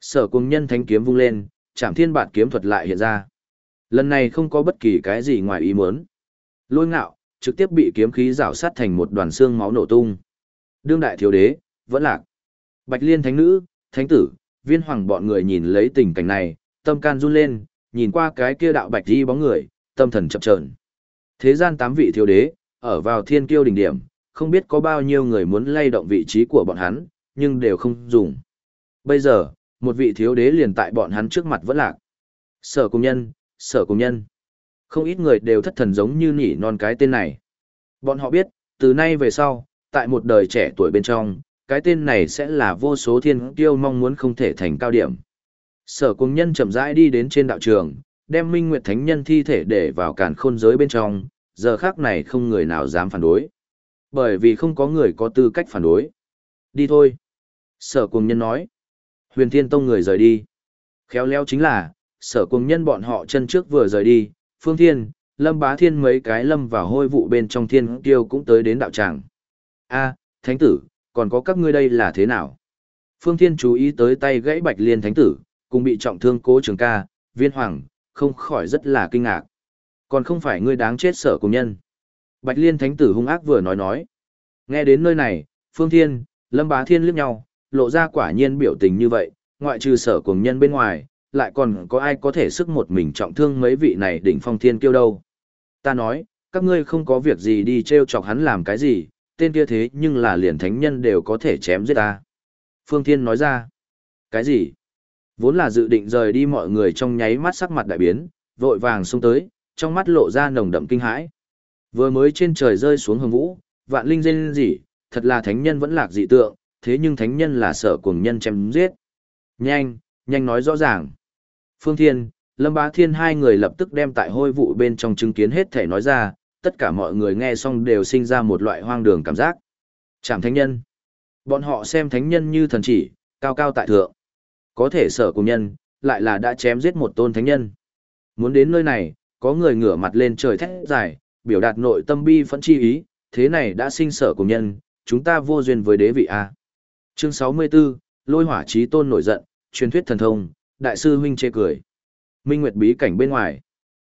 Sở cùng nhân thánh kiếm vung lên, chạm thiên bản kiếm thuật lại hiện ra. Lần này không có bất kỳ cái gì ngoài ý muốn. Lôi ngạo, trực tiếp bị kiếm khí rảo sát thành một đoàn xương máu nổ tung. Đương đại thiếu đế, vẫn lạc. Bạch liên thánh nữ, thánh tử, viên hoàng bọn người nhìn lấy tình cảnh này, tâm can run lên, nhìn qua cái kia đạo bạch đi bóng người, tâm thần chập chờn. Thế gian tám vị thiếu đế, ở vào thiên kiêu đỉnh điểm, không biết có bao nhiêu người muốn lay động vị trí của bọn hắn, nhưng đều không dùng. Bây giờ, một vị thiếu đế liền tại bọn hắn trước mặt vẫn lạc. Sở công nhân, sở công nhân. Không ít người đều thất thần giống như nỉ non cái tên này. Bọn họ biết, từ nay về sau, tại một đời trẻ tuổi bên trong, cái tên này sẽ là vô số thiên kiêu mong muốn không thể thành cao điểm. Sở công nhân chậm rãi đi đến trên đạo trường, đem Minh Nguyệt Thánh Nhân thi thể để vào càn khôn giới bên trong, giờ khác này không người nào dám phản đối. Bởi vì không có người có tư cách phản đối. Đi thôi. Sở cùng nhân nói. Huyền Thiên Tông người rời đi. Khéo léo chính là, sở cùng nhân bọn họ chân trước vừa rời đi, Phương Thiên, Lâm Bá Thiên mấy cái lâm vào hôi vụ bên trong thiên tiêu cũng tới đến đạo tràng. A, Thánh tử, còn có các ngươi đây là thế nào? Phương Thiên chú ý tới tay gãy bạch liên thánh tử, cùng bị trọng thương cố trường ca, viên hoàng, không khỏi rất là kinh ngạc. Còn không phải ngươi đáng chết sở cùng nhân. Bạch liên thánh tử hung ác vừa nói nói. Nghe đến nơi này, Phương Thiên, Lâm Bá Thiên liếc nhau, lộ ra quả nhiên biểu tình như vậy, ngoại trừ sở cùng nhân bên ngoài, lại còn có ai có thể sức một mình trọng thương mấy vị này đỉnh phong thiên kiêu đâu. Ta nói, các ngươi không có việc gì đi treo chọc hắn làm cái gì, tên kia thế nhưng là liền thánh nhân đều có thể chém giết ta. Phương Thiên nói ra, cái gì? Vốn là dự định rời đi mọi người trong nháy mắt sắc mặt đại biến, vội vàng xông tới, trong mắt lộ ra nồng đậm kinh hãi. Vừa mới trên trời rơi xuống hồng vũ, vạn linh dên gì, thật là thánh nhân vẫn lạc dị tượng, thế nhưng thánh nhân là sợ cuồng nhân chém giết. Nhanh, nhanh nói rõ ràng. Phương Thiên, Lâm Bá Thiên hai người lập tức đem tại hôi vụ bên trong chứng kiến hết thể nói ra, tất cả mọi người nghe xong đều sinh ra một loại hoang đường cảm giác. Chạm thánh nhân. Bọn họ xem thánh nhân như thần chỉ, cao cao tại thượng. Có thể sở cùng nhân, lại là đã chém giết một tôn thánh nhân. Muốn đến nơi này, có người ngửa mặt lên trời thét dài, biểu đạt nội tâm bi phẫn chi ý, thế này đã sinh sở cùng nhân, chúng ta vô duyên với đế vị A. Chương 64, lôi hỏa chí tôn nổi giận, truyền thuyết thần thông, đại sư huynh chê cười. Minh Nguyệt bí cảnh bên ngoài.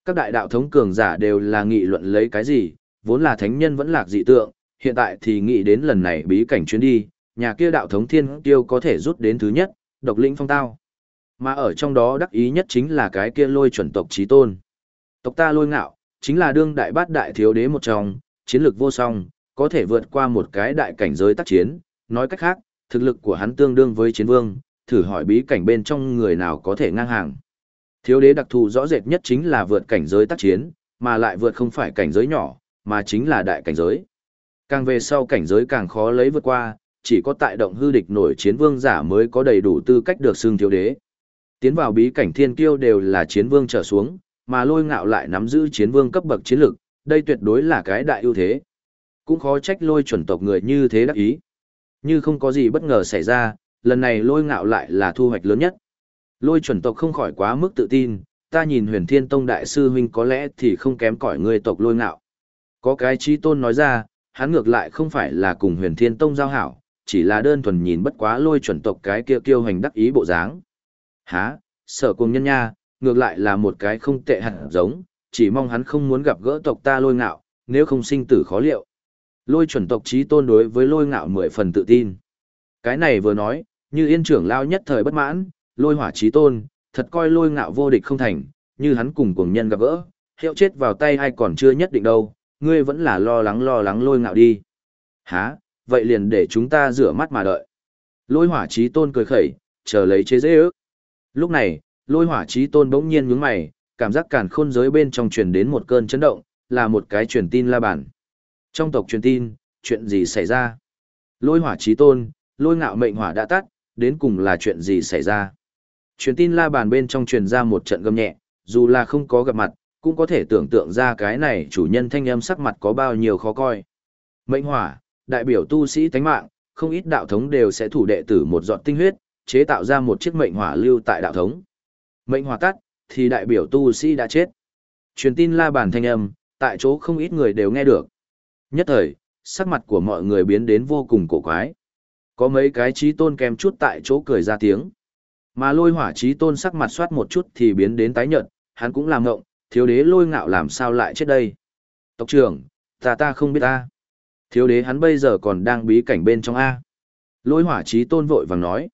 Các đại đạo thống cường giả đều là nghị luận lấy cái gì, vốn là thánh nhân vẫn lạc dị tượng, hiện tại thì nghĩ đến lần này bí cảnh chuyến đi, nhà kia đạo thống thiên tiêu có thể rút đến thứ nhất, độc lĩnh phong tao. Mà ở trong đó đắc ý nhất chính là cái kia lôi chuẩn tộc trí tôn. Tộc ta lôi ngạo, chính là đương đại bát đại thiếu đế một trong, chiến lược vô song, có thể vượt qua một cái đại cảnh giới tác chiến, nói cách khác, thực lực của hắn tương đương với chiến vương, thử hỏi bí cảnh bên trong người nào có thể ngang hàng. Thiếu đế đặc thù rõ rệt nhất chính là vượt cảnh giới tác chiến, mà lại vượt không phải cảnh giới nhỏ, mà chính là đại cảnh giới. Càng về sau cảnh giới càng khó lấy vượt qua, chỉ có tại động hư địch nổi chiến vương giả mới có đầy đủ tư cách được xưng thiếu đế. Tiến vào bí cảnh thiên kiêu đều là chiến vương trở xuống, mà lôi ngạo lại nắm giữ chiến vương cấp bậc chiến lực, đây tuyệt đối là cái đại ưu thế. Cũng khó trách lôi chuẩn tộc người như thế đắc ý. Như không có gì bất ngờ xảy ra, lần này lôi ngạo lại là thu hoạch lớn nhất. Lôi chuẩn tộc không khỏi quá mức tự tin, ta nhìn huyền thiên tông đại sư huynh có lẽ thì không kém cỏi người tộc lôi ngạo. Có cái trí tôn nói ra, hắn ngược lại không phải là cùng huyền thiên tông giao hảo, chỉ là đơn thuần nhìn bất quá lôi chuẩn tộc cái kia kiêu hành đắc ý bộ dáng. Hả, sở cùng nhân nha, ngược lại là một cái không tệ hẳn giống, chỉ mong hắn không muốn gặp gỡ tộc ta lôi ngạo, nếu không sinh tử khó liệu. Lôi chuẩn tộc trí tôn đối với lôi ngạo mười phần tự tin. Cái này vừa nói, như yên trưởng lao nhất thời bất mãn, lôi hỏa trí tôn, thật coi lôi ngạo vô địch không thành, như hắn cùng cùng nhân gặp gỡ, hiệu chết vào tay ai còn chưa nhất định đâu, ngươi vẫn là lo lắng lo lắng lôi ngạo đi. Hả, vậy liền để chúng ta rửa mắt mà đợi. Lôi hỏa trí tôn cười khẩy, chờ lấy chế dễ ước. Lúc này, lôi hỏa trí tôn bỗng nhiên nhướng mày, cảm giác càn khôn giới bên trong truyền đến một cơn chấn động, là một cái truyền tin la bản. Trong tộc truyền tin, chuyện gì xảy ra? Lôi hỏa trí tôn, lôi ngạo mệnh hỏa đã tắt, đến cùng là chuyện gì xảy ra? Truyền tin la bàn bên trong truyền ra một trận gầm nhẹ, dù là không có gặp mặt, cũng có thể tưởng tượng ra cái này chủ nhân thanh âm sắc mặt có bao nhiêu khó coi. Mệnh hỏa, đại biểu tu sĩ tánh mạng, không ít đạo thống đều sẽ thủ đệ tử một giọt tinh huyết, chế tạo ra một chiếc mệnh hỏa lưu tại đạo thống. Mệnh hỏa tắt, thì đại biểu tu sĩ đã chết. Truyền tin la bàn thanh âm, tại chỗ không ít người đều nghe được. Nhất thời, sắc mặt của mọi người biến đến vô cùng cổ quái. Có mấy cái trí tôn kèm chút tại chỗ cười ra tiếng. Mà lôi hỏa trí tôn sắc mặt soát một chút thì biến đến tái nhợt, hắn cũng làm ngộng, thiếu đế lôi ngạo làm sao lại chết đây. Tộc trưởng, ta ta không biết ta. Thiếu đế hắn bây giờ còn đang bí cảnh bên trong A. Lôi hỏa trí tôn vội vàng nói.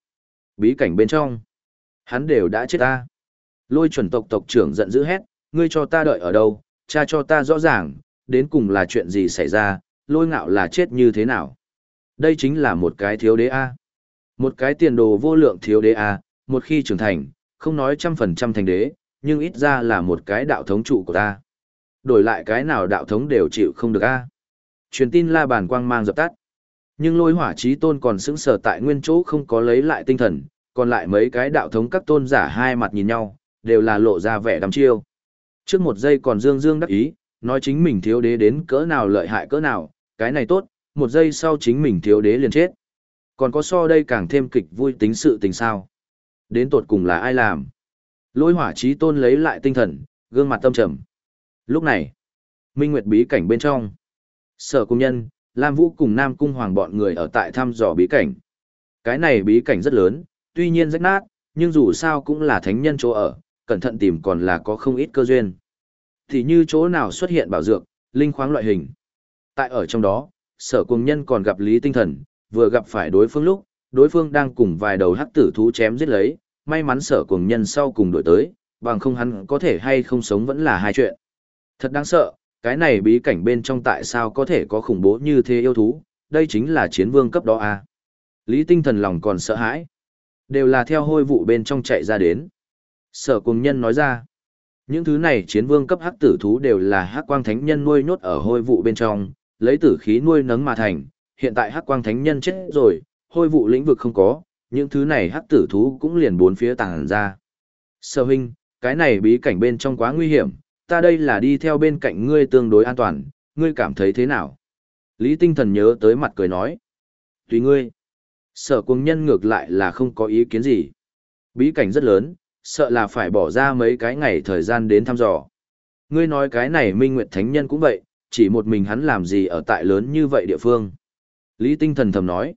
Bí cảnh bên trong. Hắn đều đã chết ta. Lôi chuẩn tộc tộc trưởng giận dữ hét, ngươi cho ta đợi ở đâu, cha cho ta rõ ràng, đến cùng là chuyện gì xảy ra, lôi ngạo là chết như thế nào. Đây chính là một cái thiếu đế A. Một cái tiền đồ vô lượng thiếu đế A, một khi trưởng thành, không nói trăm phần trăm thành đế, nhưng ít ra là một cái đạo thống trụ của ta. Đổi lại cái nào đạo thống đều chịu không được A. Truyền tin la bàn quang mang dập tắt. Nhưng lôi hỏa trí tôn còn sững sờ tại nguyên chỗ không có lấy lại tinh thần, còn lại mấy cái đạo thống các tôn giả hai mặt nhìn nhau, đều là lộ ra vẻ đắm chiêu. Trước một giây còn dương dương đắc ý, nói chính mình thiếu đế đến cỡ nào lợi hại cỡ nào, cái này tốt, một giây sau chính mình thiếu đế liền chết. Còn có so đây càng thêm kịch vui tính sự tình sao. Đến tột cùng là ai làm? Lôi hỏa trí tôn lấy lại tinh thần, gương mặt tâm trầm. Lúc này, Minh Nguyệt bí cảnh bên trong. Sở cung nhân, Lam Vũ cùng Nam Cung Hoàng bọn người ở tại thăm dò bí cảnh. Cái này bí cảnh rất lớn, tuy nhiên rách nát, nhưng dù sao cũng là thánh nhân chỗ ở, cẩn thận tìm còn là có không ít cơ duyên. Thì như chỗ nào xuất hiện bảo dược, linh khoáng loại hình. Tại ở trong đó, sở cung nhân còn gặp Lý Tinh Thần, vừa gặp phải đối phương lúc, đối phương đang cùng vài đầu hắc tử thú chém giết lấy, may mắn sở cung nhân sau cùng đổi tới, bằng không hắn có thể hay không sống vẫn là hai chuyện. Thật đáng sợ, cái này bí cảnh bên trong tại sao có thể có khủng bố như thế yêu thú, đây chính là chiến vương cấp đó à. Lý tinh thần lòng còn sợ hãi. Đều là theo hôi vụ bên trong chạy ra đến. Sở cùng nhân nói ra. Những thứ này chiến vương cấp hắc tử thú đều là hắc quang thánh nhân nuôi nhốt ở hôi vụ bên trong, lấy tử khí nuôi nấng mà thành. Hiện tại hắc quang thánh nhân chết rồi, hôi vụ lĩnh vực không có, những thứ này hắc tử thú cũng liền bốn phía tàng ra. Sở huynh, cái này bí cảnh bên trong quá nguy hiểm, ta đây là đi theo bên cạnh ngươi tương đối an toàn, ngươi cảm thấy thế nào? Lý tinh thần nhớ tới mặt cười nói. Tùy ngươi. Sở cuồng nhân ngược lại là không có ý kiến gì. Bí cảnh rất lớn, sợ là phải bỏ ra mấy cái ngày thời gian đến thăm dò. Ngươi nói cái này Minh Nguyệt Thánh Nhân cũng vậy, chỉ một mình hắn làm gì ở tại lớn như vậy địa phương. Lý tinh thần thầm nói.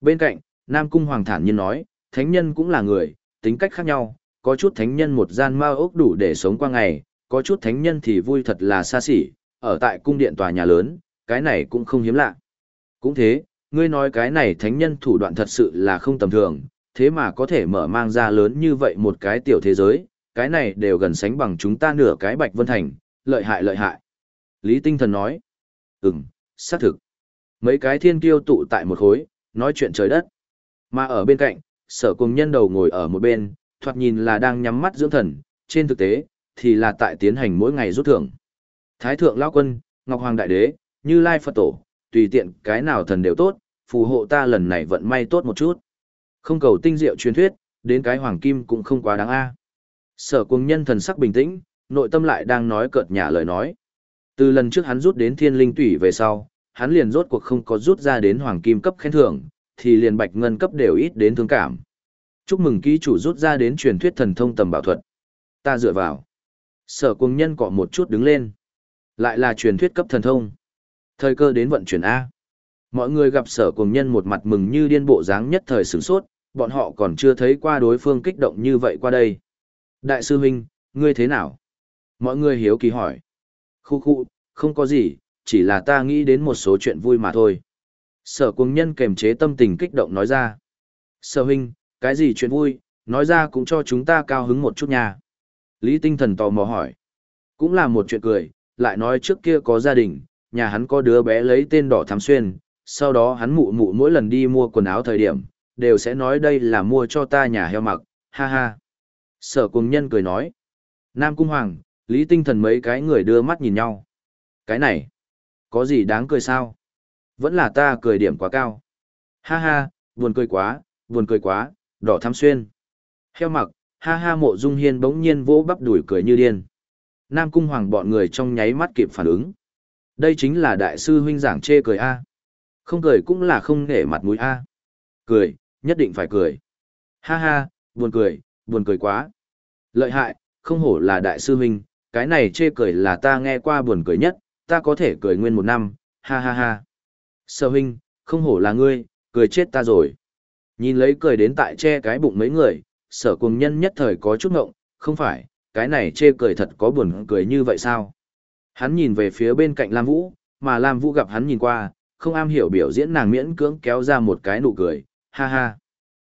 Bên cạnh, Nam Cung Hoàng thản nhiên nói, Thánh Nhân cũng là người, tính cách khác nhau, có chút Thánh Nhân một gian mao ốc đủ để sống qua ngày, có chút thánh nhân thì vui thật là xa xỉ, ở tại cung điện tòa nhà lớn, cái này cũng không hiếm lạ. Cũng thế, ngươi nói cái này thánh nhân thủ đoạn thật sự là không tầm thường, thế mà có thể mở mang ra lớn như vậy một cái tiểu thế giới, cái này đều gần sánh bằng chúng ta nửa cái Bạch Vân Thành, lợi hại lợi hại. Lý Tinh Thần nói, ừm, xác thực. Mấy cái thiên kiêu tụ tại một khối, nói chuyện trời đất. Mà ở bên cạnh, sở cùng nhân đầu ngồi ở một bên, thoạt nhìn là đang nhắm mắt dưỡng thần, trên thực tế, thì là tại tiến hành mỗi ngày rút thưởng. Thái thượng lão quân, Ngọc Hoàng đại đế, Như Lai Phật tổ, tùy tiện cái nào thần đều tốt, phù hộ ta lần này vận may tốt một chút. Không cầu tinh diệu truyền thuyết, đến cái hoàng kim cũng không quá đáng a. Sở Cuồng Nhân thần sắc bình tĩnh, nội tâm lại đang nói cợt nhả lời nói. Từ lần trước hắn rút đến Thiên Linh Tủy về sau, hắn liền rốt cuộc không có rút ra đến hoàng kim cấp khen thưởng, thì liền bạch ngân cấp đều ít đến thương cảm. Chúc mừng ký chủ rút ra đến truyền thuyết thần thông tầm bảo thuật. Ta dựa vào. Sở cuồng nhân cọ một chút đứng lên. Lại là truyền thuyết cấp thần thông. Thời cơ đến vận chuyển A. Mọi người gặp sở cuồng nhân một mặt mừng như điên bộ dáng nhất thời sửng sốt, bọn họ còn chưa thấy qua đối phương kích động như vậy qua đây. Đại sư huynh, ngươi thế nào? Mọi người hiếu kỳ hỏi. Khu khu, không có gì, chỉ là ta nghĩ đến một số chuyện vui mà thôi. Sở cuồng nhân kềm chế tâm tình kích động nói ra. Sở huynh, cái gì chuyện vui, nói ra cũng cho chúng ta cao hứng một chút nha. Lý tinh thần tò mò hỏi. Cũng là một chuyện cười, lại nói trước kia có gia đình, nhà hắn có đứa bé lấy tên đỏ thắm xuyên, sau đó hắn mụ mụ mỗi lần đi mua quần áo thời điểm, đều sẽ nói đây là mua cho ta nhà heo mặc, ha ha. Sở cùng nhân cười nói. Nam Cung Hoàng, Lý Tinh Thần mấy cái người đưa mắt nhìn nhau. Cái này, có gì đáng cười sao? Vẫn là ta cười điểm quá cao. Ha ha, buồn cười quá, buồn cười quá, đỏ thắm xuyên. Heo mặc, ha ha mộ dung hiên bỗng nhiên vỗ bắp đuổi cười như điên. Nam cung hoàng bọn người trong nháy mắt kịp phản ứng. Đây chính là đại sư huynh giảng chê cười A. Không cười cũng là không nể mặt mũi A. Cười, nhất định phải cười. Ha ha, buồn cười, buồn cười quá. Lợi hại, không hổ là đại sư huynh, cái này chê cười là ta nghe qua buồn cười nhất, ta có thể cười nguyên một năm, ha ha ha. Sở huynh, không hổ là ngươi, cười chết ta rồi. Nhìn lấy cười đến tại che cái bụng mấy người, sở cùng nhân nhất thời có chút ngộng, không phải, cái này chê cười thật có buồn cười như vậy sao? Hắn nhìn về phía bên cạnh Lam Vũ, mà Lam Vũ gặp hắn nhìn qua, không am hiểu biểu diễn nàng miễn cưỡng kéo ra một cái nụ cười, ha ha.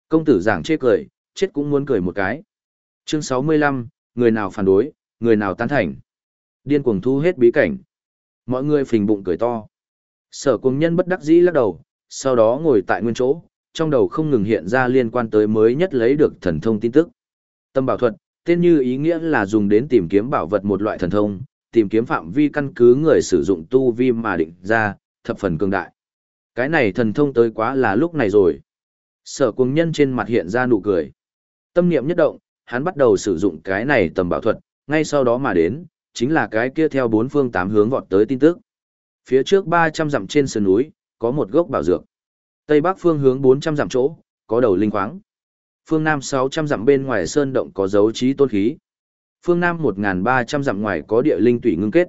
Công tử giảng chê cười, chết cũng muốn cười một cái. Chương 65, người nào phản đối, người nào tán thành. Điên cuồng thu hết bí cảnh. Mọi người phình bụng cười to. Sở cuồng nhân bất đắc dĩ lắc đầu, sau đó ngồi tại nguyên chỗ, trong đầu không ngừng hiện ra liên quan tới mới nhất lấy được thần thông tin tức. Tâm bảo thuật, tên như ý nghĩa là dùng đến tìm kiếm bảo vật một loại thần thông, tìm kiếm phạm vi căn cứ người sử dụng tu vi mà định ra, thập phần cường đại. Cái này thần thông tới quá là lúc này rồi. Sở cuồng nhân trên mặt hiện ra nụ cười. Tâm niệm nhất động, hắn bắt đầu sử dụng cái này tầm bảo thuật, ngay sau đó mà đến, chính là cái kia theo bốn phương tám hướng vọt tới tin tức. Phía trước 300 dặm trên sườn núi, có một gốc bảo dược. Tây bắc phương hướng 400 dặm chỗ, có đầu linh khoáng. Phương nam 600 dặm bên ngoài sơn động có dấu trí tôn khí. Phương nam 1300 dặm ngoài có địa linh tủy ngưng kết.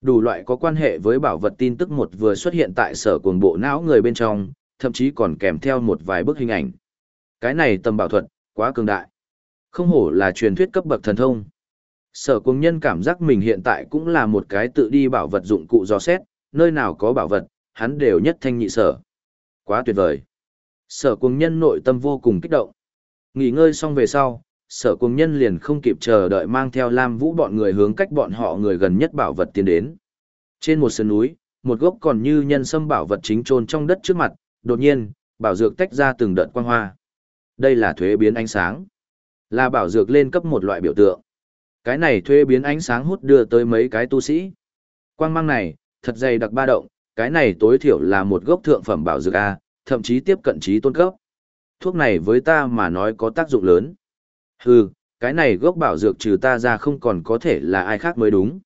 Đủ loại có quan hệ với bảo vật tin tức một vừa xuất hiện tại sở cuồng bộ não người bên trong, thậm chí còn kèm theo một vài bức hình ảnh. Cái này tầm bảo thuật, quá cường đại. Không hổ là truyền thuyết cấp bậc thần thông. Sở cung nhân cảm giác mình hiện tại cũng là một cái tự đi bảo vật dụng cụ do xét, nơi nào có bảo vật, hắn đều nhất thanh nhị sở. Quá tuyệt vời. Sở cung nhân nội tâm vô cùng kích động. Nghỉ ngơi xong về sau, sở cung nhân liền không kịp chờ đợi mang theo Lam Vũ bọn người hướng cách bọn họ người gần nhất bảo vật tiến đến. Trên một sườn núi, một gốc còn như nhân sâm bảo vật chính trôn trong đất trước mặt, đột nhiên, bảo dược tách ra từng đợt quang hoa. Đây là thuế biến ánh sáng. Là bảo dược lên cấp một loại biểu tượng. Cái này thuế biến ánh sáng hút đưa tới mấy cái tu sĩ. Quang mang này, thật dày đặc ba động, cái này tối thiểu là một gốc thượng phẩm bảo dược A, thậm chí tiếp cận trí tôn cấp. Thuốc này với ta mà nói có tác dụng lớn. Hừ, cái này gốc bảo dược trừ ta ra không còn có thể là ai khác mới đúng.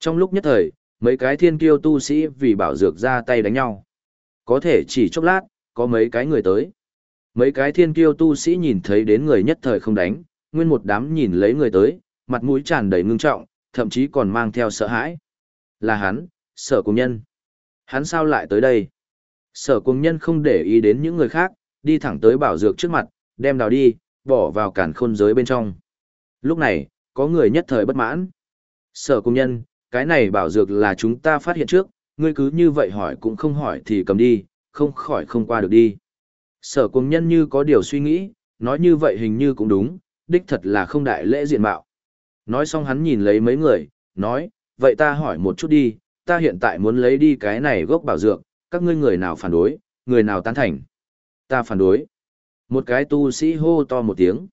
Trong lúc nhất thời, mấy cái thiên kiêu tu sĩ vì bảo dược ra tay đánh nhau. Có thể chỉ chốc lát, có mấy cái người tới. Mấy cái thiên kiêu tu sĩ nhìn thấy đến người nhất thời không đánh, nguyên một đám nhìn lấy người tới, mặt mũi tràn đầy ngưng trọng, thậm chí còn mang theo sợ hãi. Là hắn, sở cùng nhân. Hắn sao lại tới đây? Sở cùng nhân không để ý đến những người khác, đi thẳng tới bảo dược trước mặt, đem đào đi, bỏ vào cản khôn giới bên trong. Lúc này, có người nhất thời bất mãn. Sở cùng nhân, cái này bảo dược là chúng ta phát hiện trước, ngươi cứ như vậy hỏi cũng không hỏi thì cầm đi, không khỏi không qua được đi. Sở cùng nhân như có điều suy nghĩ, nói như vậy hình như cũng đúng, đích thật là không đại lễ diện mạo. Nói xong hắn nhìn lấy mấy người, nói, vậy ta hỏi một chút đi, ta hiện tại muốn lấy đi cái này gốc bảo dược, các ngươi người nào phản đối, người nào tán thành. Ta phản đối. Một cái tu sĩ hô to một tiếng.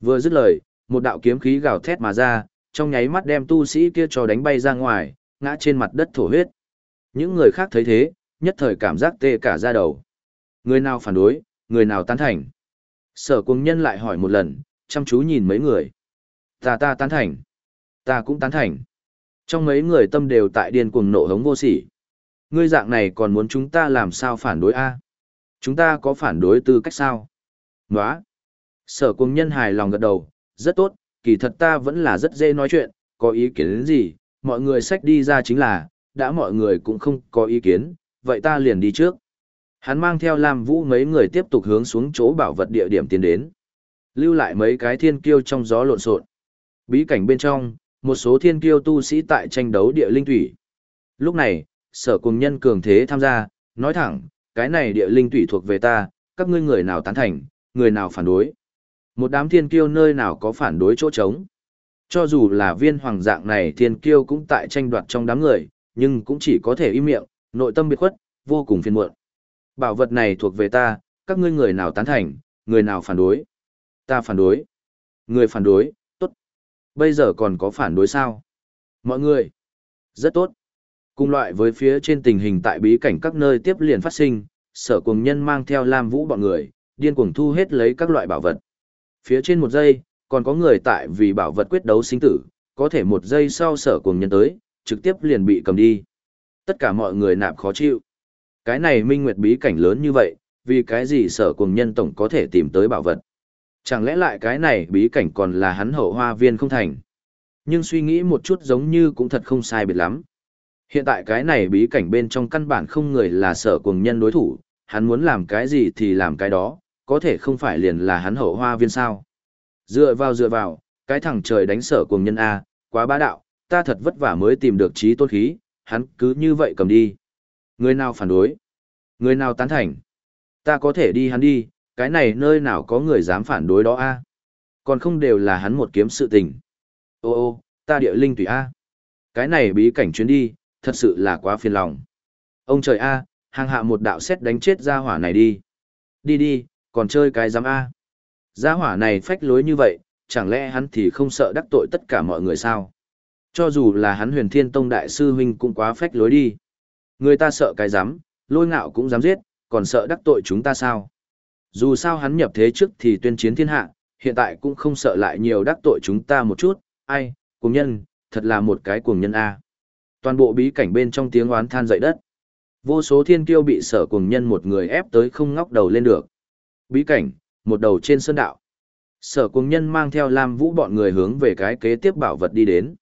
Vừa dứt lời, một đạo kiếm khí gào thét mà ra, trong nháy mắt đem tu sĩ kia cho đánh bay ra ngoài, ngã trên mặt đất thổ huyết. Những người khác thấy thế, nhất thời cảm giác tê cả da đầu. Người nào phản đối, người nào tán thành. Sở cùng nhân lại hỏi một lần, chăm chú nhìn mấy người. Ta ta tán thành. Ta cũng tán thành. Trong mấy người tâm đều tại điên cuồng nộ hống vô sỉ. Ngươi dạng này còn muốn chúng ta làm sao phản đối a? Chúng ta có phản đối tư cách sao? Nóa. Sở cùng nhân hài lòng gật đầu, rất tốt, kỳ thật ta vẫn là rất dễ nói chuyện, có ý kiến đến gì, mọi người sách đi ra chính là, đã mọi người cũng không có ý kiến, vậy ta liền đi trước. Hắn mang theo Lam Vũ mấy người tiếp tục hướng xuống chỗ bảo vật địa điểm tiến đến. Lưu lại mấy cái thiên kiêu trong gió lộn xộn. Bí cảnh bên trong, một số thiên kiêu tu sĩ tại tranh đấu địa linh thủy. Lúc này, sở cùng nhân cường thế tham gia, nói thẳng, cái này địa linh thủy thuộc về ta, các ngươi người nào tán thành, người nào phản đối. Một đám thiên kiêu nơi nào có phản đối chỗ trống. Cho dù là viên hoàng dạng này thiên kiêu cũng tại tranh đoạt trong đám người, nhưng cũng chỉ có thể im miệng, nội tâm biệt khuất, vô cùng phiền muộn. Bảo vật này thuộc về ta, các ngươi người nào tán thành, người nào phản đối. Ta phản đối. Người phản đối, tốt. Bây giờ còn có phản đối sao? Mọi người. Rất tốt. Cùng loại với phía trên tình hình tại bí cảnh các nơi tiếp liền phát sinh, sở cùng nhân mang theo Lam Vũ bọn người, điên cuồng thu hết lấy các loại bảo vật. Phía trên một giây, còn có người tại vì bảo vật quyết đấu sinh tử, có thể một giây sau sở cùng nhân tới, trực tiếp liền bị cầm đi. Tất cả mọi người nạp khó chịu. Cái này minh nguyệt bí cảnh lớn như vậy, vì cái gì sở cùng nhân tổng có thể tìm tới bảo vật. Chẳng lẽ lại cái này bí cảnh còn là hắn hậu hoa viên không thành. Nhưng suy nghĩ một chút giống như cũng thật không sai biệt lắm. Hiện tại cái này bí cảnh bên trong căn bản không người là sở cùng nhân đối thủ, hắn muốn làm cái gì thì làm cái đó, có thể không phải liền là hắn hậu hoa viên sao. Dựa vào dựa vào, cái thằng trời đánh sở cùng nhân A, quá bá đạo, ta thật vất vả mới tìm được trí tôn khí, hắn cứ như vậy cầm đi. Người nào phản đối? Người nào tán thành? Ta có thể đi hắn đi, cái này nơi nào có người dám phản đối đó a Còn không đều là hắn một kiếm sự tình. Ô ô, ta địa linh tùy a Cái này bí cảnh chuyến đi, thật sự là quá phiền lòng. Ông trời a hàng hạ một đạo xét đánh chết gia hỏa này đi. Đi đi, còn chơi cái giám a Gia hỏa này phách lối như vậy, chẳng lẽ hắn thì không sợ đắc tội tất cả mọi người sao? Cho dù là hắn huyền thiên tông đại sư huynh cũng quá phách lối đi. Người ta sợ cái dám, lôi ngạo cũng dám giết, còn sợ đắc tội chúng ta sao? Dù sao hắn nhập thế trước thì tuyên chiến thiên hạ, hiện tại cũng không sợ lại nhiều đắc tội chúng ta một chút, ai, cùng nhân, thật là một cái cuồng nhân A. Toàn bộ bí cảnh bên trong tiếng oán than dậy đất. Vô số thiên kiêu bị sở cuồng nhân một người ép tới không ngóc đầu lên được. Bí cảnh, một đầu trên sơn đạo. Sở cuồng nhân mang theo Lam Vũ bọn người hướng về cái kế tiếp bảo vật đi đến.